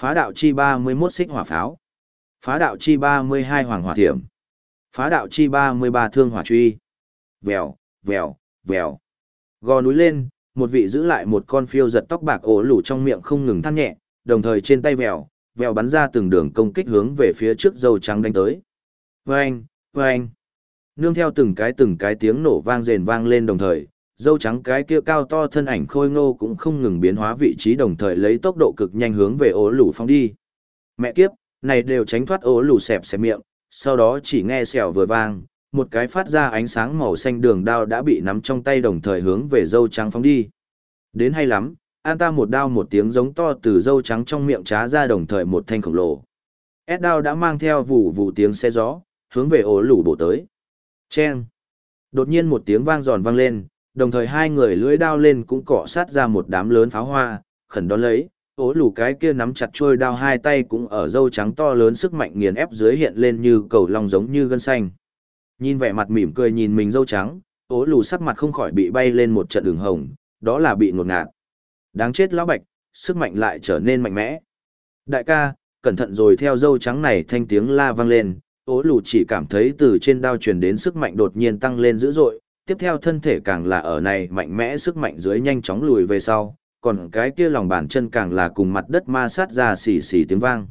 Phá đạo chi 31 xích hỏa pháo. Phá đạo chi 32 hoàng hỏa thiểm. Phá đạo chi 33 thương hỏa truy. Vèo, vèo, vèo. Gò núi lên, một vị giữ lại một con phiêu giật tóc bạc ổ lủ trong miệng không ngừng than nhẹ, đồng thời trên tay vèo, vèo bắn ra từng đường công kích hướng về phía trước dâu trắng đánh tới. Vâng, vâng. Nương theo từng cái từng cái tiếng nổ vang rền vang lên đồng thời, dâu trắng cái kia cao to thân ảnh khôi ngô cũng không ngừng biến hóa vị trí đồng thời lấy tốc độ cực nhanh hướng về ố lủ phóng đi. Mẹ kiếp, này đều tránh thoát ố lủ xẹp xẹp miệng, sau đó chỉ nghe xèo vừa vang, một cái phát ra ánh sáng màu xanh đường đao đã bị nắm trong tay đồng thời hướng về dâu trắng phóng đi. Đến hay lắm, an ta một đao một tiếng giống to từ dâu trắng trong miệng trá ra đồng thời một thanh khổng lồ. Ed đao đã mang theo vụ vụ tiếng xe gió, hướng về ổ lủ bổ tới. Chen! Đột nhiên một tiếng vang giòn vang lên, đồng thời hai người lưỡi đao lên cũng cọ sát ra một đám lớn pháo hoa, khẩn đón lấy, ố lù cái kia nắm chặt trôi đao hai tay cũng ở dâu trắng to lớn sức mạnh nghiền ép dưới hiện lên như cầu long giống như gân xanh. Nhìn vẻ mặt mỉm cười nhìn mình dâu trắng, ố lù sắc mặt không khỏi bị bay lên một trận đường hồng, đó là bị ngột ngạt. Đáng chết lão bạch, sức mạnh lại trở nên mạnh mẽ. Đại ca, cẩn thận rồi theo dâu trắng này thanh tiếng la vang lên, ố lù chỉ cảm thấy từ trên đao truyền đến sức mạnh đột nhiên tăng lên dữ dội, tiếp theo thân thể càng là ở này mạnh mẽ sức mạnh dưới nhanh chóng lùi về sau, còn cái kia lòng bàn chân càng là cùng mặt đất ma sát ra xì xì tiếng vang.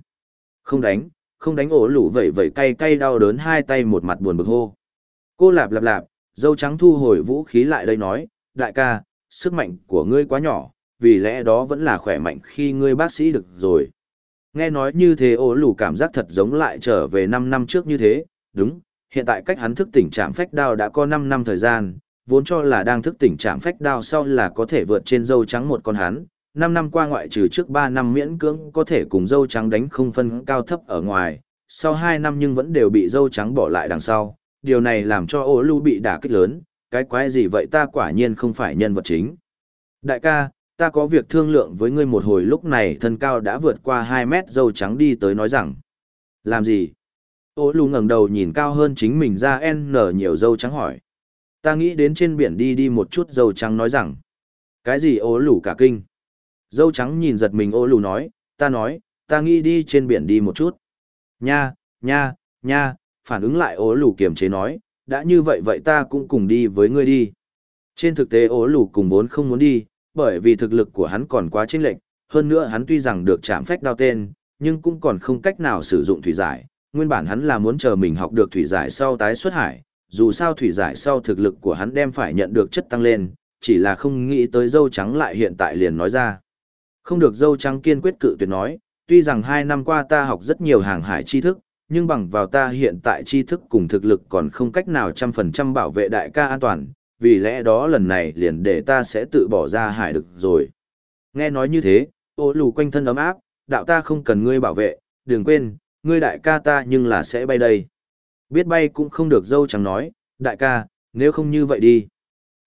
Không đánh, không đánh ổ lũ vậy vậy cay cay đau đớn hai tay một mặt buồn bực hô. Cô lạp lạp lạp, dâu trắng thu hồi vũ khí lại đây nói, đại ca, sức mạnh của ngươi quá nhỏ, vì lẽ đó vẫn là khỏe mạnh khi ngươi bác sĩ được rồi. Nghe nói như thế ô lù cảm giác thật giống lại trở về 5 năm trước như thế, đúng, hiện tại cách hắn thức tỉnh trạm phách đao đã có 5 năm thời gian, vốn cho là đang thức tỉnh trạm phách đao sau là có thể vượt trên dâu trắng một con hắn. 5 năm qua ngoại trừ trước 3 năm miễn cưỡng có thể cùng dâu trắng đánh không phân cao thấp ở ngoài, sau 2 năm nhưng vẫn đều bị dâu trắng bỏ lại đằng sau. Điều này làm cho ô lưu bị đả kích lớn, cái quái gì vậy ta quả nhiên không phải nhân vật chính. Đại ca, ta có việc thương lượng với ngươi một hồi lúc này thân cao đã vượt qua 2 mét dâu trắng đi tới nói rằng. Làm gì? Ô Lưu ngẩng đầu nhìn cao hơn chính mình ra N nhiều dâu trắng hỏi. Ta nghĩ đến trên biển đi đi một chút dâu trắng nói rằng. Cái gì ô lù cả kinh? Dâu trắng nhìn giật mình ô lù nói, ta nói, ta nghĩ đi trên biển đi một chút. Nha, nha, nha, phản ứng lại ố lù kiềm chế nói, đã như vậy vậy ta cũng cùng đi với ngươi đi. Trên thực tế ố lù cùng vốn không muốn đi, bởi vì thực lực của hắn còn quá chênh lệch, hơn nữa hắn tuy rằng được chạm phách đao tên, nhưng cũng còn không cách nào sử dụng thủy giải, nguyên bản hắn là muốn chờ mình học được thủy giải sau tái xuất hải, dù sao thủy giải sau thực lực của hắn đem phải nhận được chất tăng lên, chỉ là không nghĩ tới dâu trắng lại hiện tại liền nói ra. Không được dâu trắng kiên quyết cự tuyệt nói, tuy rằng hai năm qua ta học rất nhiều hàng hải tri thức, nhưng bằng vào ta hiện tại tri thức cùng thực lực còn không cách nào trăm phần trăm bảo vệ đại ca an toàn, vì lẽ đó lần này liền để ta sẽ tự bỏ ra hải được rồi. Nghe nói như thế, ô lù quanh thân ấm áp, đạo ta không cần ngươi bảo vệ, đừng quên, ngươi đại ca ta nhưng là sẽ bay đây. Biết bay cũng không được dâu chẳng nói, đại ca, nếu không như vậy đi.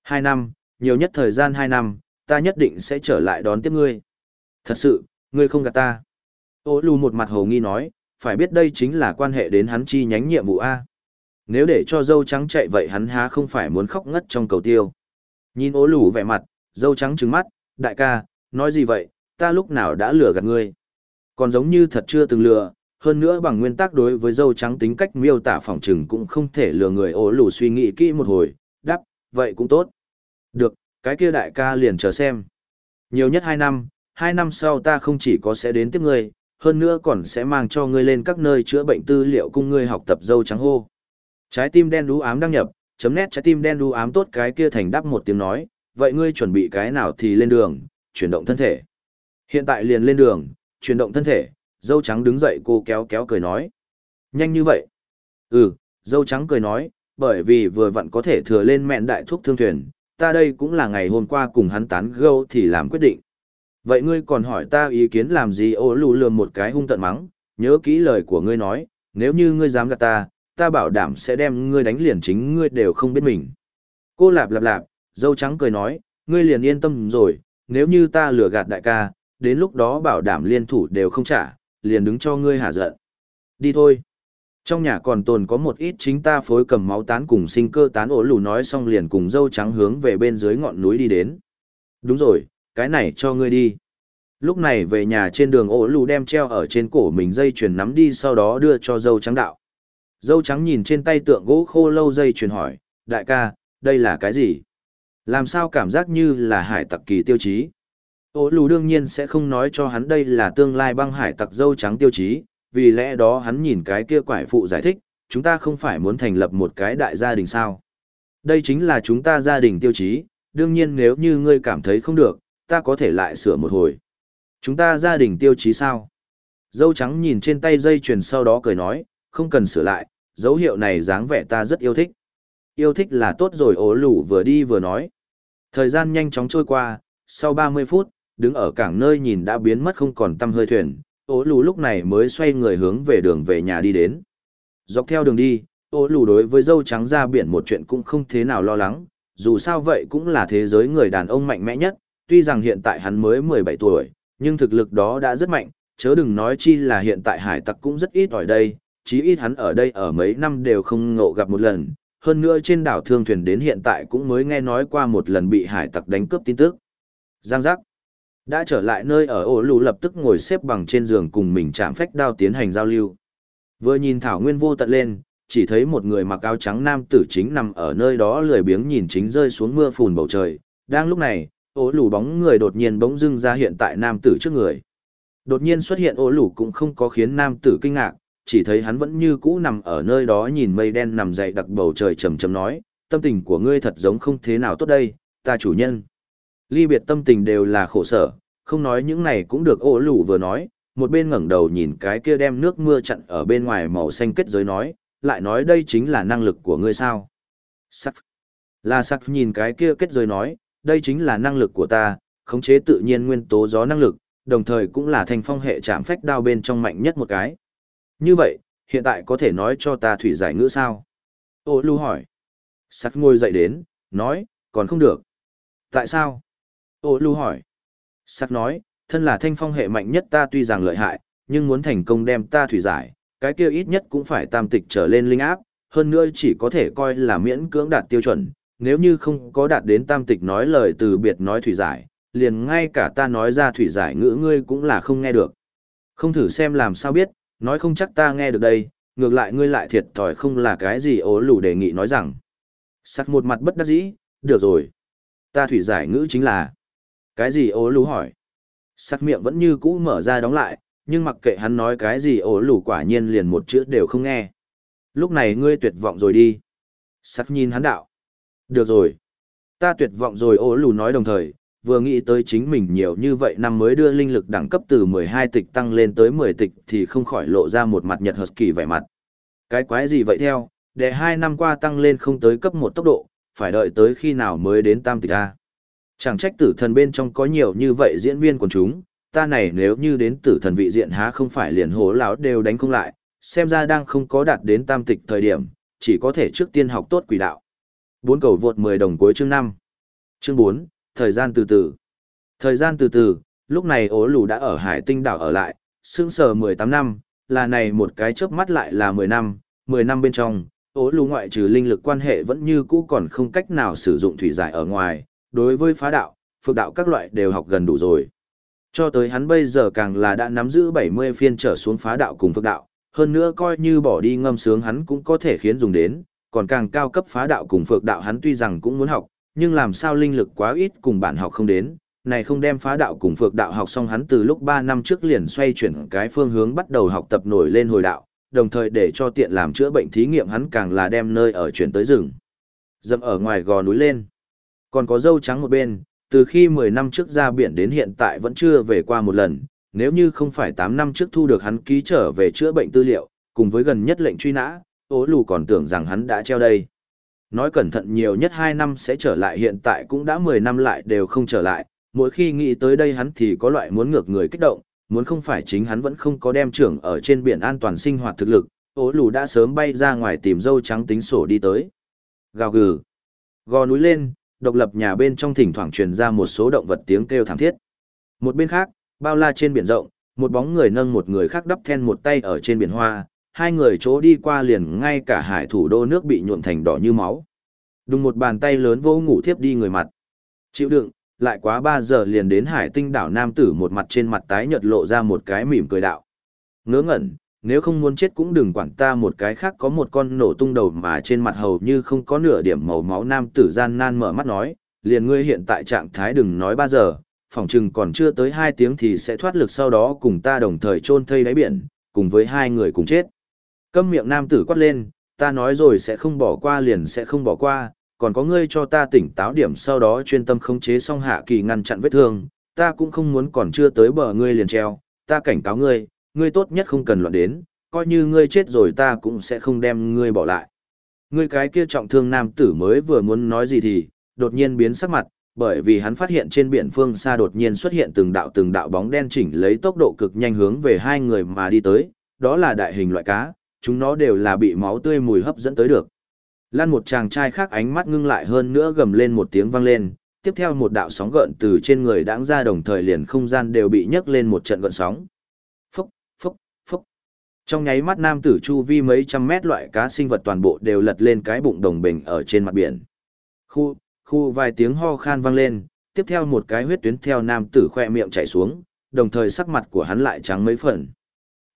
Hai năm, nhiều nhất thời gian hai năm, ta nhất định sẽ trở lại đón tiếp ngươi. Thật sự, ngươi không gạt ta. Ô lù một mặt hồ nghi nói, phải biết đây chính là quan hệ đến hắn chi nhánh nhiệm vụ A. Nếu để cho dâu trắng chạy vậy hắn há không phải muốn khóc ngất trong cầu tiêu. Nhìn ố lù vẻ mặt, dâu trắng trừng mắt, đại ca, nói gì vậy, ta lúc nào đã lừa gạt ngươi. Còn giống như thật chưa từng lừa, hơn nữa bằng nguyên tắc đối với dâu trắng tính cách miêu tả phỏng trừng cũng không thể lừa người ố lù suy nghĩ kỹ một hồi, đáp, vậy cũng tốt. Được, cái kia đại ca liền chờ xem. Nhiều nhất hai năm, hai năm sau ta không chỉ có sẽ đến tiếp ngươi, hơn nữa còn sẽ mang cho ngươi lên các nơi chữa bệnh tư liệu cung ngươi học tập dâu trắng hô. Trái tim đen đú ám đăng nhập, chấm nét trái tim đen đú ám tốt cái kia thành đáp một tiếng nói, vậy ngươi chuẩn bị cái nào thì lên đường, chuyển động thân thể. Hiện tại liền lên đường, chuyển động thân thể, dâu trắng đứng dậy cô kéo kéo cười nói. Nhanh như vậy. Ừ, dâu trắng cười nói, bởi vì vừa vặn có thể thừa lên mẹn đại thuốc thương thuyền, ta đây cũng là ngày hôm qua cùng hắn tán gâu thì làm quyết định. Vậy ngươi còn hỏi ta ý kiến làm gì ô lù lườm một cái hung tận mắng, nhớ kỹ lời của ngươi nói, nếu như ngươi dám gạt ta, ta bảo đảm sẽ đem ngươi đánh liền chính ngươi đều không biết mình. Cô lạp lạp lạp, dâu trắng cười nói, ngươi liền yên tâm rồi, nếu như ta lừa gạt đại ca, đến lúc đó bảo đảm liên thủ đều không trả, liền đứng cho ngươi hả giận. Đi thôi. Trong nhà còn tồn có một ít chính ta phối cầm máu tán cùng sinh cơ tán ổ lù nói xong liền cùng dâu trắng hướng về bên dưới ngọn núi đi đến. Đúng rồi, cái này cho ngươi đi. Lúc này về nhà trên đường ổ lù đem treo ở trên cổ mình dây chuyền nắm đi sau đó đưa cho dâu trắng đạo. Dâu trắng nhìn trên tay tượng gỗ khô lâu dây chuyền hỏi, đại ca, đây là cái gì? Làm sao cảm giác như là hải tặc kỳ tiêu chí? Ô lù đương nhiên sẽ không nói cho hắn đây là tương lai băng hải tặc dâu trắng tiêu chí, vì lẽ đó hắn nhìn cái kia quải phụ giải thích, chúng ta không phải muốn thành lập một cái đại gia đình sao. Đây chính là chúng ta gia đình tiêu chí, đương nhiên nếu như ngươi cảm thấy không được, ta có thể lại sửa một hồi. Chúng ta gia đình tiêu chí sao? Dâu trắng nhìn trên tay dây chuyền sau đó cười nói, không cần sửa lại, dấu hiệu này dáng vẻ ta rất yêu thích. Yêu thích là tốt rồi ố lủ vừa đi vừa nói. Thời gian nhanh chóng trôi qua, sau 30 phút, đứng ở cảng nơi nhìn đã biến mất không còn tăm hơi thuyền, ố lù lúc này mới xoay người hướng về đường về nhà đi đến. Dọc theo đường đi, ố lù đối với dâu trắng ra biển một chuyện cũng không thế nào lo lắng, dù sao vậy cũng là thế giới người đàn ông mạnh mẽ nhất, tuy rằng hiện tại hắn mới 17 tuổi, nhưng thực lực đó đã rất mạnh, chớ đừng nói chi là hiện tại hải tặc cũng rất ít ở đây, chí ít hắn ở đây ở mấy năm đều không ngộ gặp một lần, hơn nữa trên đảo thương thuyền đến hiện tại cũng mới nghe nói qua một lần bị hải tặc đánh cướp tin tức. Giang giác. Đã trở lại nơi ở ổ lù lập tức ngồi xếp bằng trên giường cùng mình chạm phách đao tiến hành giao lưu. Vừa nhìn Thảo Nguyên vô tận lên, chỉ thấy một người mặc áo trắng nam tử chính nằm ở nơi đó lười biếng nhìn chính rơi xuống mưa phùn bầu trời. Đang lúc này, ổ lù bóng người đột nhiên bỗng dưng ra hiện tại nam tử trước người. Đột nhiên xuất hiện ổ lù cũng không có khiến nam tử kinh ngạc, chỉ thấy hắn vẫn như cũ nằm ở nơi đó nhìn mây đen nằm dậy đặc bầu trời trầm trầm nói, tâm tình của ngươi thật giống không thế nào tốt đây, ta chủ nhân. Ly biệt tâm tình đều là khổ sở, không nói những này cũng được ổ lù vừa nói, một bên ngẩng đầu nhìn cái kia đem nước mưa chặn ở bên ngoài màu xanh kết giới nói, lại nói đây chính là năng lực của ngươi sao. Sắc. Là sắc nhìn cái kia kết giới nói, đây chính là năng lực của ta, khống chế tự nhiên nguyên tố gió năng lực, đồng thời cũng là thành phong hệ chạm phách đao bên trong mạnh nhất một cái. Như vậy, hiện tại có thể nói cho ta thủy giải ngữ sao? Ô lưu hỏi. Sắc ngồi dậy đến, nói, còn không được. Tại sao? Ô lưu hỏi. Sắc nói, thân là thanh phong hệ mạnh nhất ta tuy rằng lợi hại, nhưng muốn thành công đem ta thủy giải, cái kia ít nhất cũng phải tam tịch trở lên linh áp, hơn nữa chỉ có thể coi là miễn cưỡng đạt tiêu chuẩn, nếu như không có đạt đến tam tịch nói lời từ biệt nói thủy giải, liền ngay cả ta nói ra thủy giải ngữ ngươi cũng là không nghe được. Không thử xem làm sao biết, nói không chắc ta nghe được đây, ngược lại ngươi lại thiệt thòi không là cái gì ố lù đề nghị nói rằng. Sắc một mặt bất đắc dĩ, được rồi. Ta thủy giải ngữ chính là. Cái gì ố lù hỏi. Sắc miệng vẫn như cũ mở ra đóng lại, nhưng mặc kệ hắn nói cái gì ố lù quả nhiên liền một chữ đều không nghe. Lúc này ngươi tuyệt vọng rồi đi. Sắc nhìn hắn đạo. Được rồi. Ta tuyệt vọng rồi ố lù nói đồng thời, vừa nghĩ tới chính mình nhiều như vậy năm mới đưa linh lực đẳng cấp từ 12 tịch tăng lên tới 10 tịch thì không khỏi lộ ra một mặt nhật hợp kỳ vẻ mặt. Cái quái gì vậy theo, để hai năm qua tăng lên không tới cấp một tốc độ, phải đợi tới khi nào mới đến tam tịch A. Chẳng trách tử thần bên trong có nhiều như vậy diễn viên của chúng, ta này nếu như đến tử thần vị diện há không phải liền hố lão đều đánh không lại, xem ra đang không có đạt đến tam tịch thời điểm, chỉ có thể trước tiên học tốt quỷ đạo. Bốn cầu vượt 10 đồng cuối chương 5. Chương 4, thời gian từ từ. Thời gian từ từ, lúc này ố lù đã ở hải tinh đảo ở lại, sương sờ 18 năm, là này một cái chớp mắt lại là 10 năm, 10 năm bên trong, ố lù ngoại trừ linh lực quan hệ vẫn như cũ còn không cách nào sử dụng thủy giải ở ngoài, đối với phá đạo, phược đạo các loại đều học gần đủ rồi. Cho tới hắn bây giờ càng là đã nắm giữ 70 phiên trở xuống phá đạo cùng phược đạo, hơn nữa coi như bỏ đi ngâm sướng hắn cũng có thể khiến dùng đến, còn càng cao cấp phá đạo cùng phược đạo hắn tuy rằng cũng muốn học, nhưng làm sao linh lực quá ít cùng bản học không đến, này không đem phá đạo cùng phược đạo học xong hắn từ lúc 3 năm trước liền xoay chuyển cái phương hướng bắt đầu học tập nổi lên hồi đạo, đồng thời để cho tiện làm chữa bệnh thí nghiệm hắn càng là đem nơi ở chuyển tới rừng. Dậm ở ngoài gò núi lên. Còn có dâu trắng một bên, từ khi 10 năm trước ra biển đến hiện tại vẫn chưa về qua một lần, nếu như không phải 8 năm trước thu được hắn ký trở về chữa bệnh tư liệu, cùng với gần nhất lệnh truy nã, ố lù còn tưởng rằng hắn đã treo đây. Nói cẩn thận nhiều nhất 2 năm sẽ trở lại hiện tại cũng đã 10 năm lại đều không trở lại, mỗi khi nghĩ tới đây hắn thì có loại muốn ngược người kích động, muốn không phải chính hắn vẫn không có đem trưởng ở trên biển an toàn sinh hoạt thực lực, ố lù đã sớm bay ra ngoài tìm dâu trắng tính sổ đi tới. Gào gừ. Gò núi lên, độc lập nhà bên trong thỉnh thoảng truyền ra một số động vật tiếng kêu thảm thiết. Một bên khác, bao la trên biển rộng, một bóng người nâng một người khác đắp then một tay ở trên biển hoa, hai người chỗ đi qua liền ngay cả hải thủ đô nước bị nhuộm thành đỏ như máu. Đùng một bàn tay lớn vô ngủ thiếp đi người mặt. Chịu đựng, lại quá 3 giờ liền đến hải tinh đảo nam tử một mặt trên mặt tái nhợt lộ ra một cái mỉm cười đạo. Ngớ ngẩn, nếu không muốn chết cũng đừng quản ta một cái khác có một con nổ tung đầu mà trên mặt hầu như không có nửa điểm màu máu nam tử gian nan mở mắt nói, liền ngươi hiện tại trạng thái đừng nói 3 giờ, phòng chừng còn chưa tới 2 tiếng thì sẽ thoát lực sau đó cùng ta đồng thời chôn thây đáy biển, cùng với hai người cùng chết. Câm miệng nam tử quát lên, ta nói rồi sẽ không bỏ qua liền sẽ không bỏ qua, còn có ngươi cho ta tỉnh táo điểm sau đó chuyên tâm khống chế song hạ kỳ ngăn chặn vết thương, ta cũng không muốn còn chưa tới bờ ngươi liền treo, ta cảnh cáo ngươi, ngươi tốt nhất không cần loạn đến, coi như ngươi chết rồi ta cũng sẽ không đem ngươi bỏ lại. Ngươi cái kia trọng thương nam tử mới vừa muốn nói gì thì, đột nhiên biến sắc mặt, bởi vì hắn phát hiện trên biển phương xa đột nhiên xuất hiện từng đạo từng đạo bóng đen chỉnh lấy tốc độ cực nhanh hướng về hai người mà đi tới, đó là đại hình loại cá, chúng nó đều là bị máu tươi mùi hấp dẫn tới được. Lan một chàng trai khác ánh mắt ngưng lại hơn nữa gầm lên một tiếng vang lên, tiếp theo một đạo sóng gợn từ trên người đãng ra đồng thời liền không gian đều bị nhấc lên một trận gợn sóng. Phúc, phúc, phúc. Trong nháy mắt nam tử chu vi mấy trăm mét loại cá sinh vật toàn bộ đều lật lên cái bụng đồng bình ở trên mặt biển. Khu, khu vài tiếng ho khan vang lên, tiếp theo một cái huyết tuyến theo nam tử khoe miệng chảy xuống, đồng thời sắc mặt của hắn lại trắng mấy phần.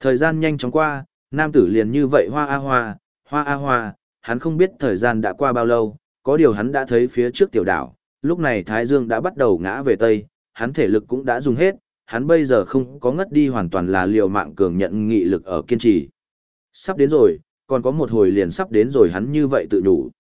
Thời gian nhanh chóng qua, nam tử liền như vậy hoa a hoa, hoa a hoa, hắn không biết thời gian đã qua bao lâu, có điều hắn đã thấy phía trước tiểu đảo, lúc này Thái Dương đã bắt đầu ngã về Tây, hắn thể lực cũng đã dùng hết, hắn bây giờ không có ngất đi hoàn toàn là liều mạng cường nhận nghị lực ở kiên trì. Sắp đến rồi, còn có một hồi liền sắp đến rồi hắn như vậy tự đủ.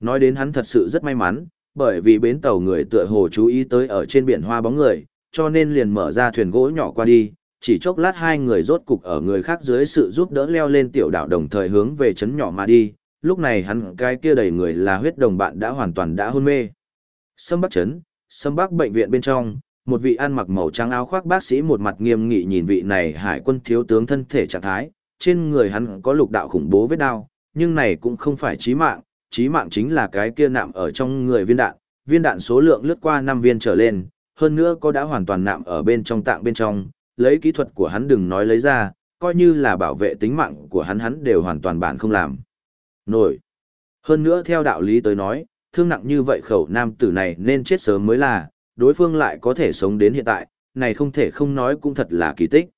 Nói đến hắn thật sự rất may mắn, bởi vì bến tàu người tựa hồ chú ý tới ở trên biển hoa bóng người, cho nên liền mở ra thuyền gỗ nhỏ qua đi, chỉ chốc lát hai người rốt cục ở người khác dưới sự giúp đỡ leo lên tiểu đảo đồng thời hướng về chấn nhỏ mà đi, lúc này hắn cái kia đầy người là huyết đồng bạn đã hoàn toàn đã hôn mê. Sâm Bắc Trấn, Sâm Bắc bệnh viện bên trong, một vị ăn mặc màu trắng áo khoác bác sĩ một mặt nghiêm nghị nhìn vị này hải quân thiếu tướng thân thể trạng thái, trên người hắn có lục đạo khủng bố vết đao, nhưng này cũng không phải chí mạng, chí mạng chính là cái kia nạm ở trong người viên đạn, viên đạn số lượng lướt qua 5 viên trở lên, hơn nữa có đã hoàn toàn nạm ở bên trong tạng bên trong, lấy kỹ thuật của hắn đừng nói lấy ra, coi như là bảo vệ tính mạng của hắn hắn đều hoàn toàn bản không làm. Nổi. Hơn nữa theo đạo lý tới nói, thương nặng như vậy khẩu nam tử này nên chết sớm mới là, đối phương lại có thể sống đến hiện tại, này không thể không nói cũng thật là kỳ tích.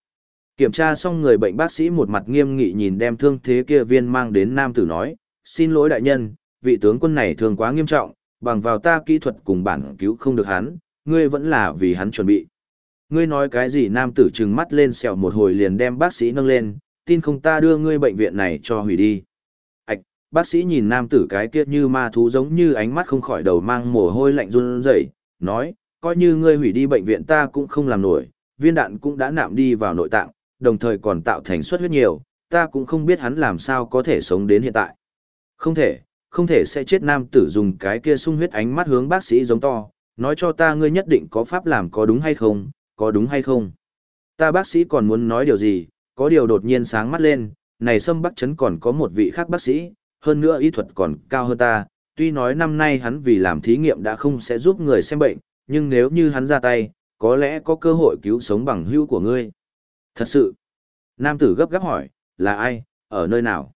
Kiểm tra xong người bệnh bác sĩ một mặt nghiêm nghị nhìn đem thương thế kia viên mang đến nam tử nói, xin lỗi đại nhân, vị tướng quân này thường quá nghiêm trọng, bằng vào ta kỹ thuật cùng bản cứu không được hắn, ngươi vẫn là vì hắn chuẩn bị. Ngươi nói cái gì nam tử trừng mắt lên sẹo một hồi liền đem bác sĩ nâng lên, tin không ta đưa ngươi bệnh viện này cho hủy đi bác sĩ nhìn nam tử cái kia như ma thú giống như ánh mắt không khỏi đầu mang mồ hôi lạnh run rẩy, nói, coi như ngươi hủy đi bệnh viện ta cũng không làm nổi, viên đạn cũng đã nạm đi vào nội tạng, đồng thời còn tạo thành suất huyết nhiều, ta cũng không biết hắn làm sao có thể sống đến hiện tại. Không thể, không thể sẽ chết nam tử dùng cái kia sung huyết ánh mắt hướng bác sĩ giống to, nói cho ta ngươi nhất định có pháp làm có đúng hay không, có đúng hay không. Ta bác sĩ còn muốn nói điều gì, có điều đột nhiên sáng mắt lên, này sâm bắc chấn còn có một vị khác bác sĩ, hơn nữa y thuật còn cao hơn ta, tuy nói năm nay hắn vì làm thí nghiệm đã không sẽ giúp người xem bệnh, nhưng nếu như hắn ra tay, có lẽ có cơ hội cứu sống bằng hữu của ngươi. Thật sự, Nam tử gấp gáp hỏi, là ai, ở nơi nào?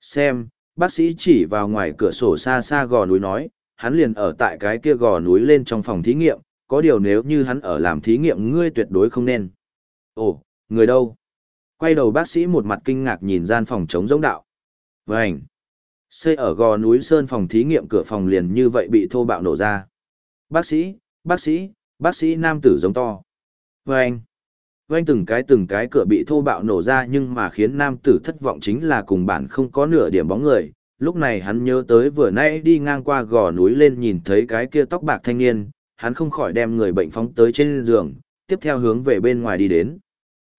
Xem, bác sĩ chỉ vào ngoài cửa sổ xa xa gò núi nói, hắn liền ở tại cái kia gò núi lên trong phòng thí nghiệm, có điều nếu như hắn ở làm thí nghiệm ngươi tuyệt đối không nên. Ồ, người đâu? Quay đầu bác sĩ một mặt kinh ngạc nhìn gian phòng chống giống đạo. Vânh! Xây ở gò núi Sơn phòng thí nghiệm cửa phòng liền như vậy bị thô bạo nổ ra. Bác sĩ, bác sĩ, bác sĩ nam tử giống to. Vânh! Vânh từng cái từng cái cửa bị thô bạo nổ ra nhưng mà khiến nam tử thất vọng chính là cùng bản không có nửa điểm bóng người. Lúc này hắn nhớ tới vừa nãy đi ngang qua gò núi lên nhìn thấy cái kia tóc bạc thanh niên, hắn không khỏi đem người bệnh phóng tới trên giường, tiếp theo hướng về bên ngoài đi đến.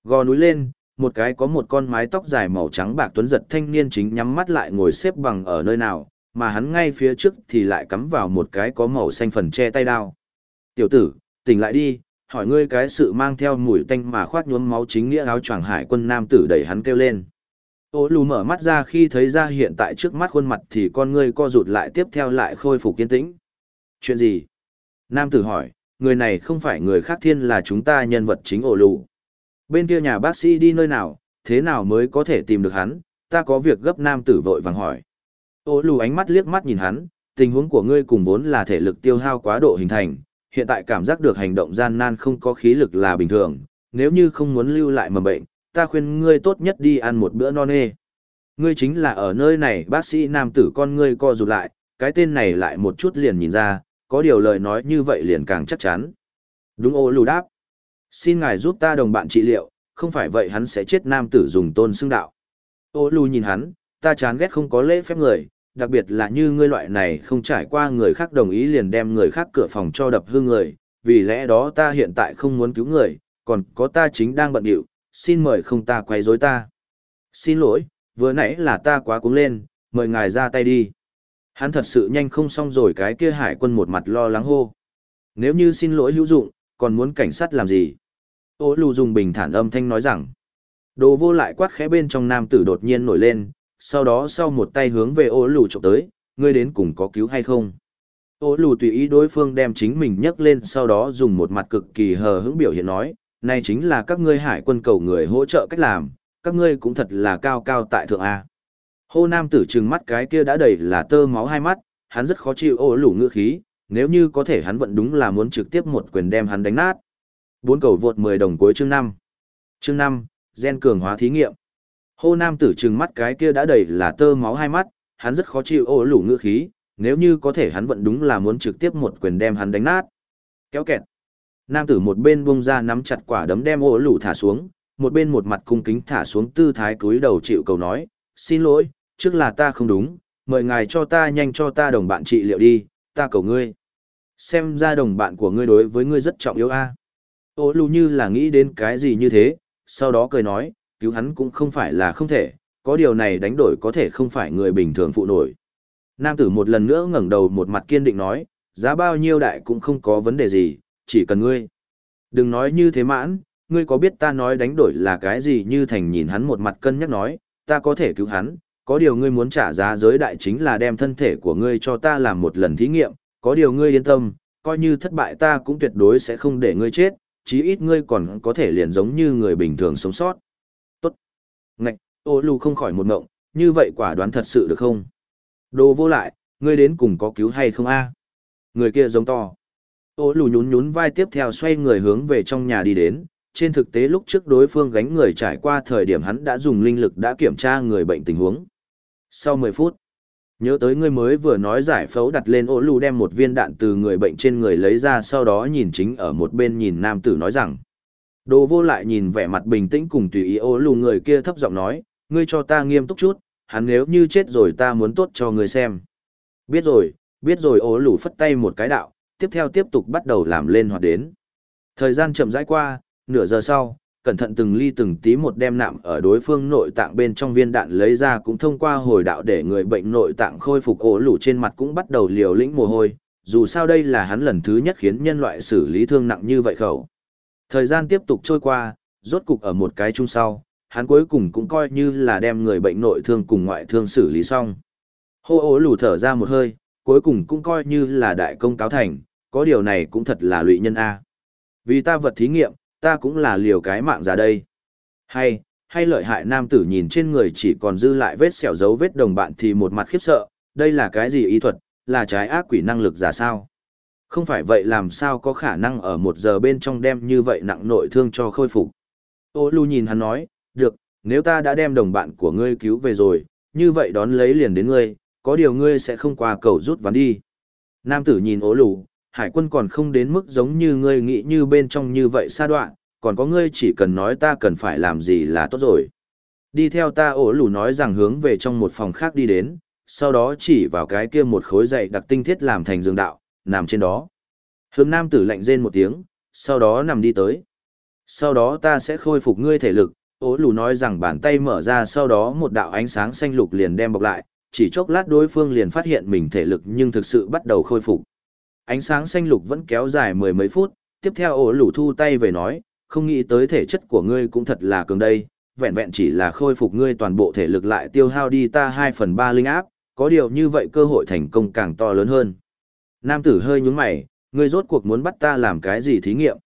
Gò núi lên, một cái có một con mái tóc dài màu trắng bạc tuấn giật thanh niên chính nhắm mắt lại ngồi xếp bằng ở nơi nào, mà hắn ngay phía trước thì lại cắm vào một cái có màu xanh phần che tay đao. Tiểu tử, tỉnh lại đi, hỏi ngươi cái sự mang theo mùi tanh mà khoát nhuốm máu chính nghĩa áo choàng hải quân nam tử đẩy hắn kêu lên. Ô lù mở mắt ra khi thấy ra hiện tại trước mắt khuôn mặt thì con ngươi co rụt lại tiếp theo lại khôi phục kiên tĩnh. Chuyện gì? Nam tử hỏi, người này không phải người khác thiên là chúng ta nhân vật chính ổ lù. Bên kia nhà bác sĩ đi nơi nào, thế nào mới có thể tìm được hắn, ta có việc gấp nam tử vội vàng hỏi. Ô lù ánh mắt liếc mắt nhìn hắn, tình huống của ngươi cùng vốn là thể lực tiêu hao quá độ hình thành, hiện tại cảm giác được hành động gian nan không có khí lực là bình thường, nếu như không muốn lưu lại mầm bệnh, ta khuyên ngươi tốt nhất đi ăn một bữa non nê. Ngươi chính là ở nơi này bác sĩ nam tử con ngươi co rụt lại, cái tên này lại một chút liền nhìn ra, có điều lời nói như vậy liền càng chắc chắn. Đúng ô lù đáp. Xin ngài giúp ta đồng bạn trị liệu, không phải vậy hắn sẽ chết nam tử dùng tôn xưng đạo. Ô lù nhìn hắn, ta chán ghét không có lễ phép người, đặc biệt là như ngươi loại này không trải qua người khác đồng ý liền đem người khác cửa phòng cho đập hư người, vì lẽ đó ta hiện tại không muốn cứu người, còn có ta chính đang bận điệu, xin mời không ta quay rối ta. Xin lỗi, vừa nãy là ta quá cuống lên, mời ngài ra tay đi. Hắn thật sự nhanh không xong rồi cái kia hải quân một mặt lo lắng hô. Nếu như xin lỗi hữu dụng, còn muốn cảnh sát làm gì? Ô lù dùng bình thản âm thanh nói rằng. Đồ vô lại quát khẽ bên trong nam tử đột nhiên nổi lên, sau đó sau một tay hướng về ô lù trộm tới, ngươi đến cùng có cứu hay không? Ô lù tùy ý đối phương đem chính mình nhấc lên sau đó dùng một mặt cực kỳ hờ hững biểu hiện nói, này chính là các ngươi hải quân cầu người hỗ trợ cách làm, các ngươi cũng thật là cao cao tại thượng A. Hô nam tử trừng mắt cái kia đã đầy là tơ máu hai mắt, hắn rất khó chịu ô lủ ngựa khí, nếu như có thể hắn vẫn đúng là muốn trực tiếp một quyền đem hắn đánh nát. Bốn cầu vượt 10 đồng cuối chương 5. Chương 5, gen cường hóa thí nghiệm. Hô nam tử trừng mắt cái kia đã đầy là tơ máu hai mắt, hắn rất khó chịu ô lủ ngựa khí, nếu như có thể hắn vẫn đúng là muốn trực tiếp một quyền đem hắn đánh nát. Kéo kẹt. Nam tử một bên buông ra nắm chặt quả đấm đem ô lủ thả xuống, một bên một mặt cung kính thả xuống tư thái cúi đầu chịu cầu nói, xin lỗi, trước là ta không đúng, mời ngài cho ta nhanh cho ta đồng bạn trị liệu đi, ta cầu ngươi. Xem ra đồng bạn của ngươi đối với ngươi rất trọng yếu a. Ô lù như là nghĩ đến cái gì như thế, sau đó cười nói, cứu hắn cũng không phải là không thể, có điều này đánh đổi có thể không phải người bình thường phụ nổi. Nam tử một lần nữa ngẩng đầu một mặt kiên định nói, giá bao nhiêu đại cũng không có vấn đề gì, chỉ cần ngươi. Đừng nói như thế mãn, ngươi có biết ta nói đánh đổi là cái gì như thành nhìn hắn một mặt cân nhắc nói, ta có thể cứu hắn, có điều ngươi muốn trả giá giới đại chính là đem thân thể của ngươi cho ta làm một lần thí nghiệm, có điều ngươi yên tâm, coi như thất bại ta cũng tuyệt đối sẽ không để ngươi chết, chí ít ngươi còn có thể liền giống như người bình thường sống sót. Tốt. Ngạch, ô lù không khỏi một ngộng, như vậy quả đoán thật sự được không? Đồ vô lại, ngươi đến cùng có cứu hay không a? Người kia giống to. Ô lù nhún nhún vai tiếp theo xoay người hướng về trong nhà đi đến, trên thực tế lúc trước đối phương gánh người trải qua thời điểm hắn đã dùng linh lực đã kiểm tra người bệnh tình huống. Sau 10 phút, nhớ tới ngươi mới vừa nói giải phẫu đặt lên ô lù đem một viên đạn từ người bệnh trên người lấy ra sau đó nhìn chính ở một bên nhìn nam tử nói rằng. Đồ vô lại nhìn vẻ mặt bình tĩnh cùng tùy ý ô lù người kia thấp giọng nói, ngươi cho ta nghiêm túc chút, hắn nếu như chết rồi ta muốn tốt cho ngươi xem. Biết rồi, biết rồi ô lù phất tay một cái đạo, tiếp theo tiếp tục bắt đầu làm lên hoạt đến. Thời gian chậm rãi qua, nửa giờ sau, cẩn thận từng ly từng tí một đem nạm ở đối phương nội tạng bên trong viên đạn lấy ra cũng thông qua hồi đạo để người bệnh nội tạng khôi phục ổ lủ trên mặt cũng bắt đầu liều lĩnh mồ hôi, dù sao đây là hắn lần thứ nhất khiến nhân loại xử lý thương nặng như vậy khẩu. Thời gian tiếp tục trôi qua, rốt cục ở một cái chung sau, hắn cuối cùng cũng coi như là đem người bệnh nội thương cùng ngoại thương xử lý xong. Hô ổ lủ thở ra một hơi, cuối cùng cũng coi như là đại công cáo thành, có điều này cũng thật là lụy nhân A. Vì ta vật thí nghiệm, ta cũng là liều cái mạng ra đây. Hay, hay lợi hại nam tử nhìn trên người chỉ còn dư lại vết sẹo dấu vết đồng bạn thì một mặt khiếp sợ, đây là cái gì y thuật, là trái ác quỷ năng lực giả sao? Không phải vậy làm sao có khả năng ở một giờ bên trong đem như vậy nặng nội thương cho khôi phục. Ô lù nhìn hắn nói, được, nếu ta đã đem đồng bạn của ngươi cứu về rồi, như vậy đón lấy liền đến ngươi, có điều ngươi sẽ không qua cầu rút ván đi. Nam tử nhìn ố lù, hải quân còn không đến mức giống như ngươi nghĩ như bên trong như vậy xa đoạn, còn có ngươi chỉ cần nói ta cần phải làm gì là tốt rồi. Đi theo ta ổ lù nói rằng hướng về trong một phòng khác đi đến, sau đó chỉ vào cái kia một khối dậy đặc tinh thiết làm thành dương đạo, nằm trên đó. Hướng nam tử lạnh rên một tiếng, sau đó nằm đi tới. Sau đó ta sẽ khôi phục ngươi thể lực, ố lù nói rằng bàn tay mở ra sau đó một đạo ánh sáng xanh lục liền đem bọc lại, chỉ chốc lát đối phương liền phát hiện mình thể lực nhưng thực sự bắt đầu khôi phục. Ánh sáng xanh lục vẫn kéo dài mười mấy phút, tiếp theo ổ lủ thu tay về nói, không nghĩ tới thể chất của ngươi cũng thật là cường đây, vẹn vẹn chỉ là khôi phục ngươi toàn bộ thể lực lại tiêu hao đi ta 2 phần 3 linh áp, có điều như vậy cơ hội thành công càng to lớn hơn. Nam tử hơi nhướng mày, ngươi rốt cuộc muốn bắt ta làm cái gì thí nghiệm?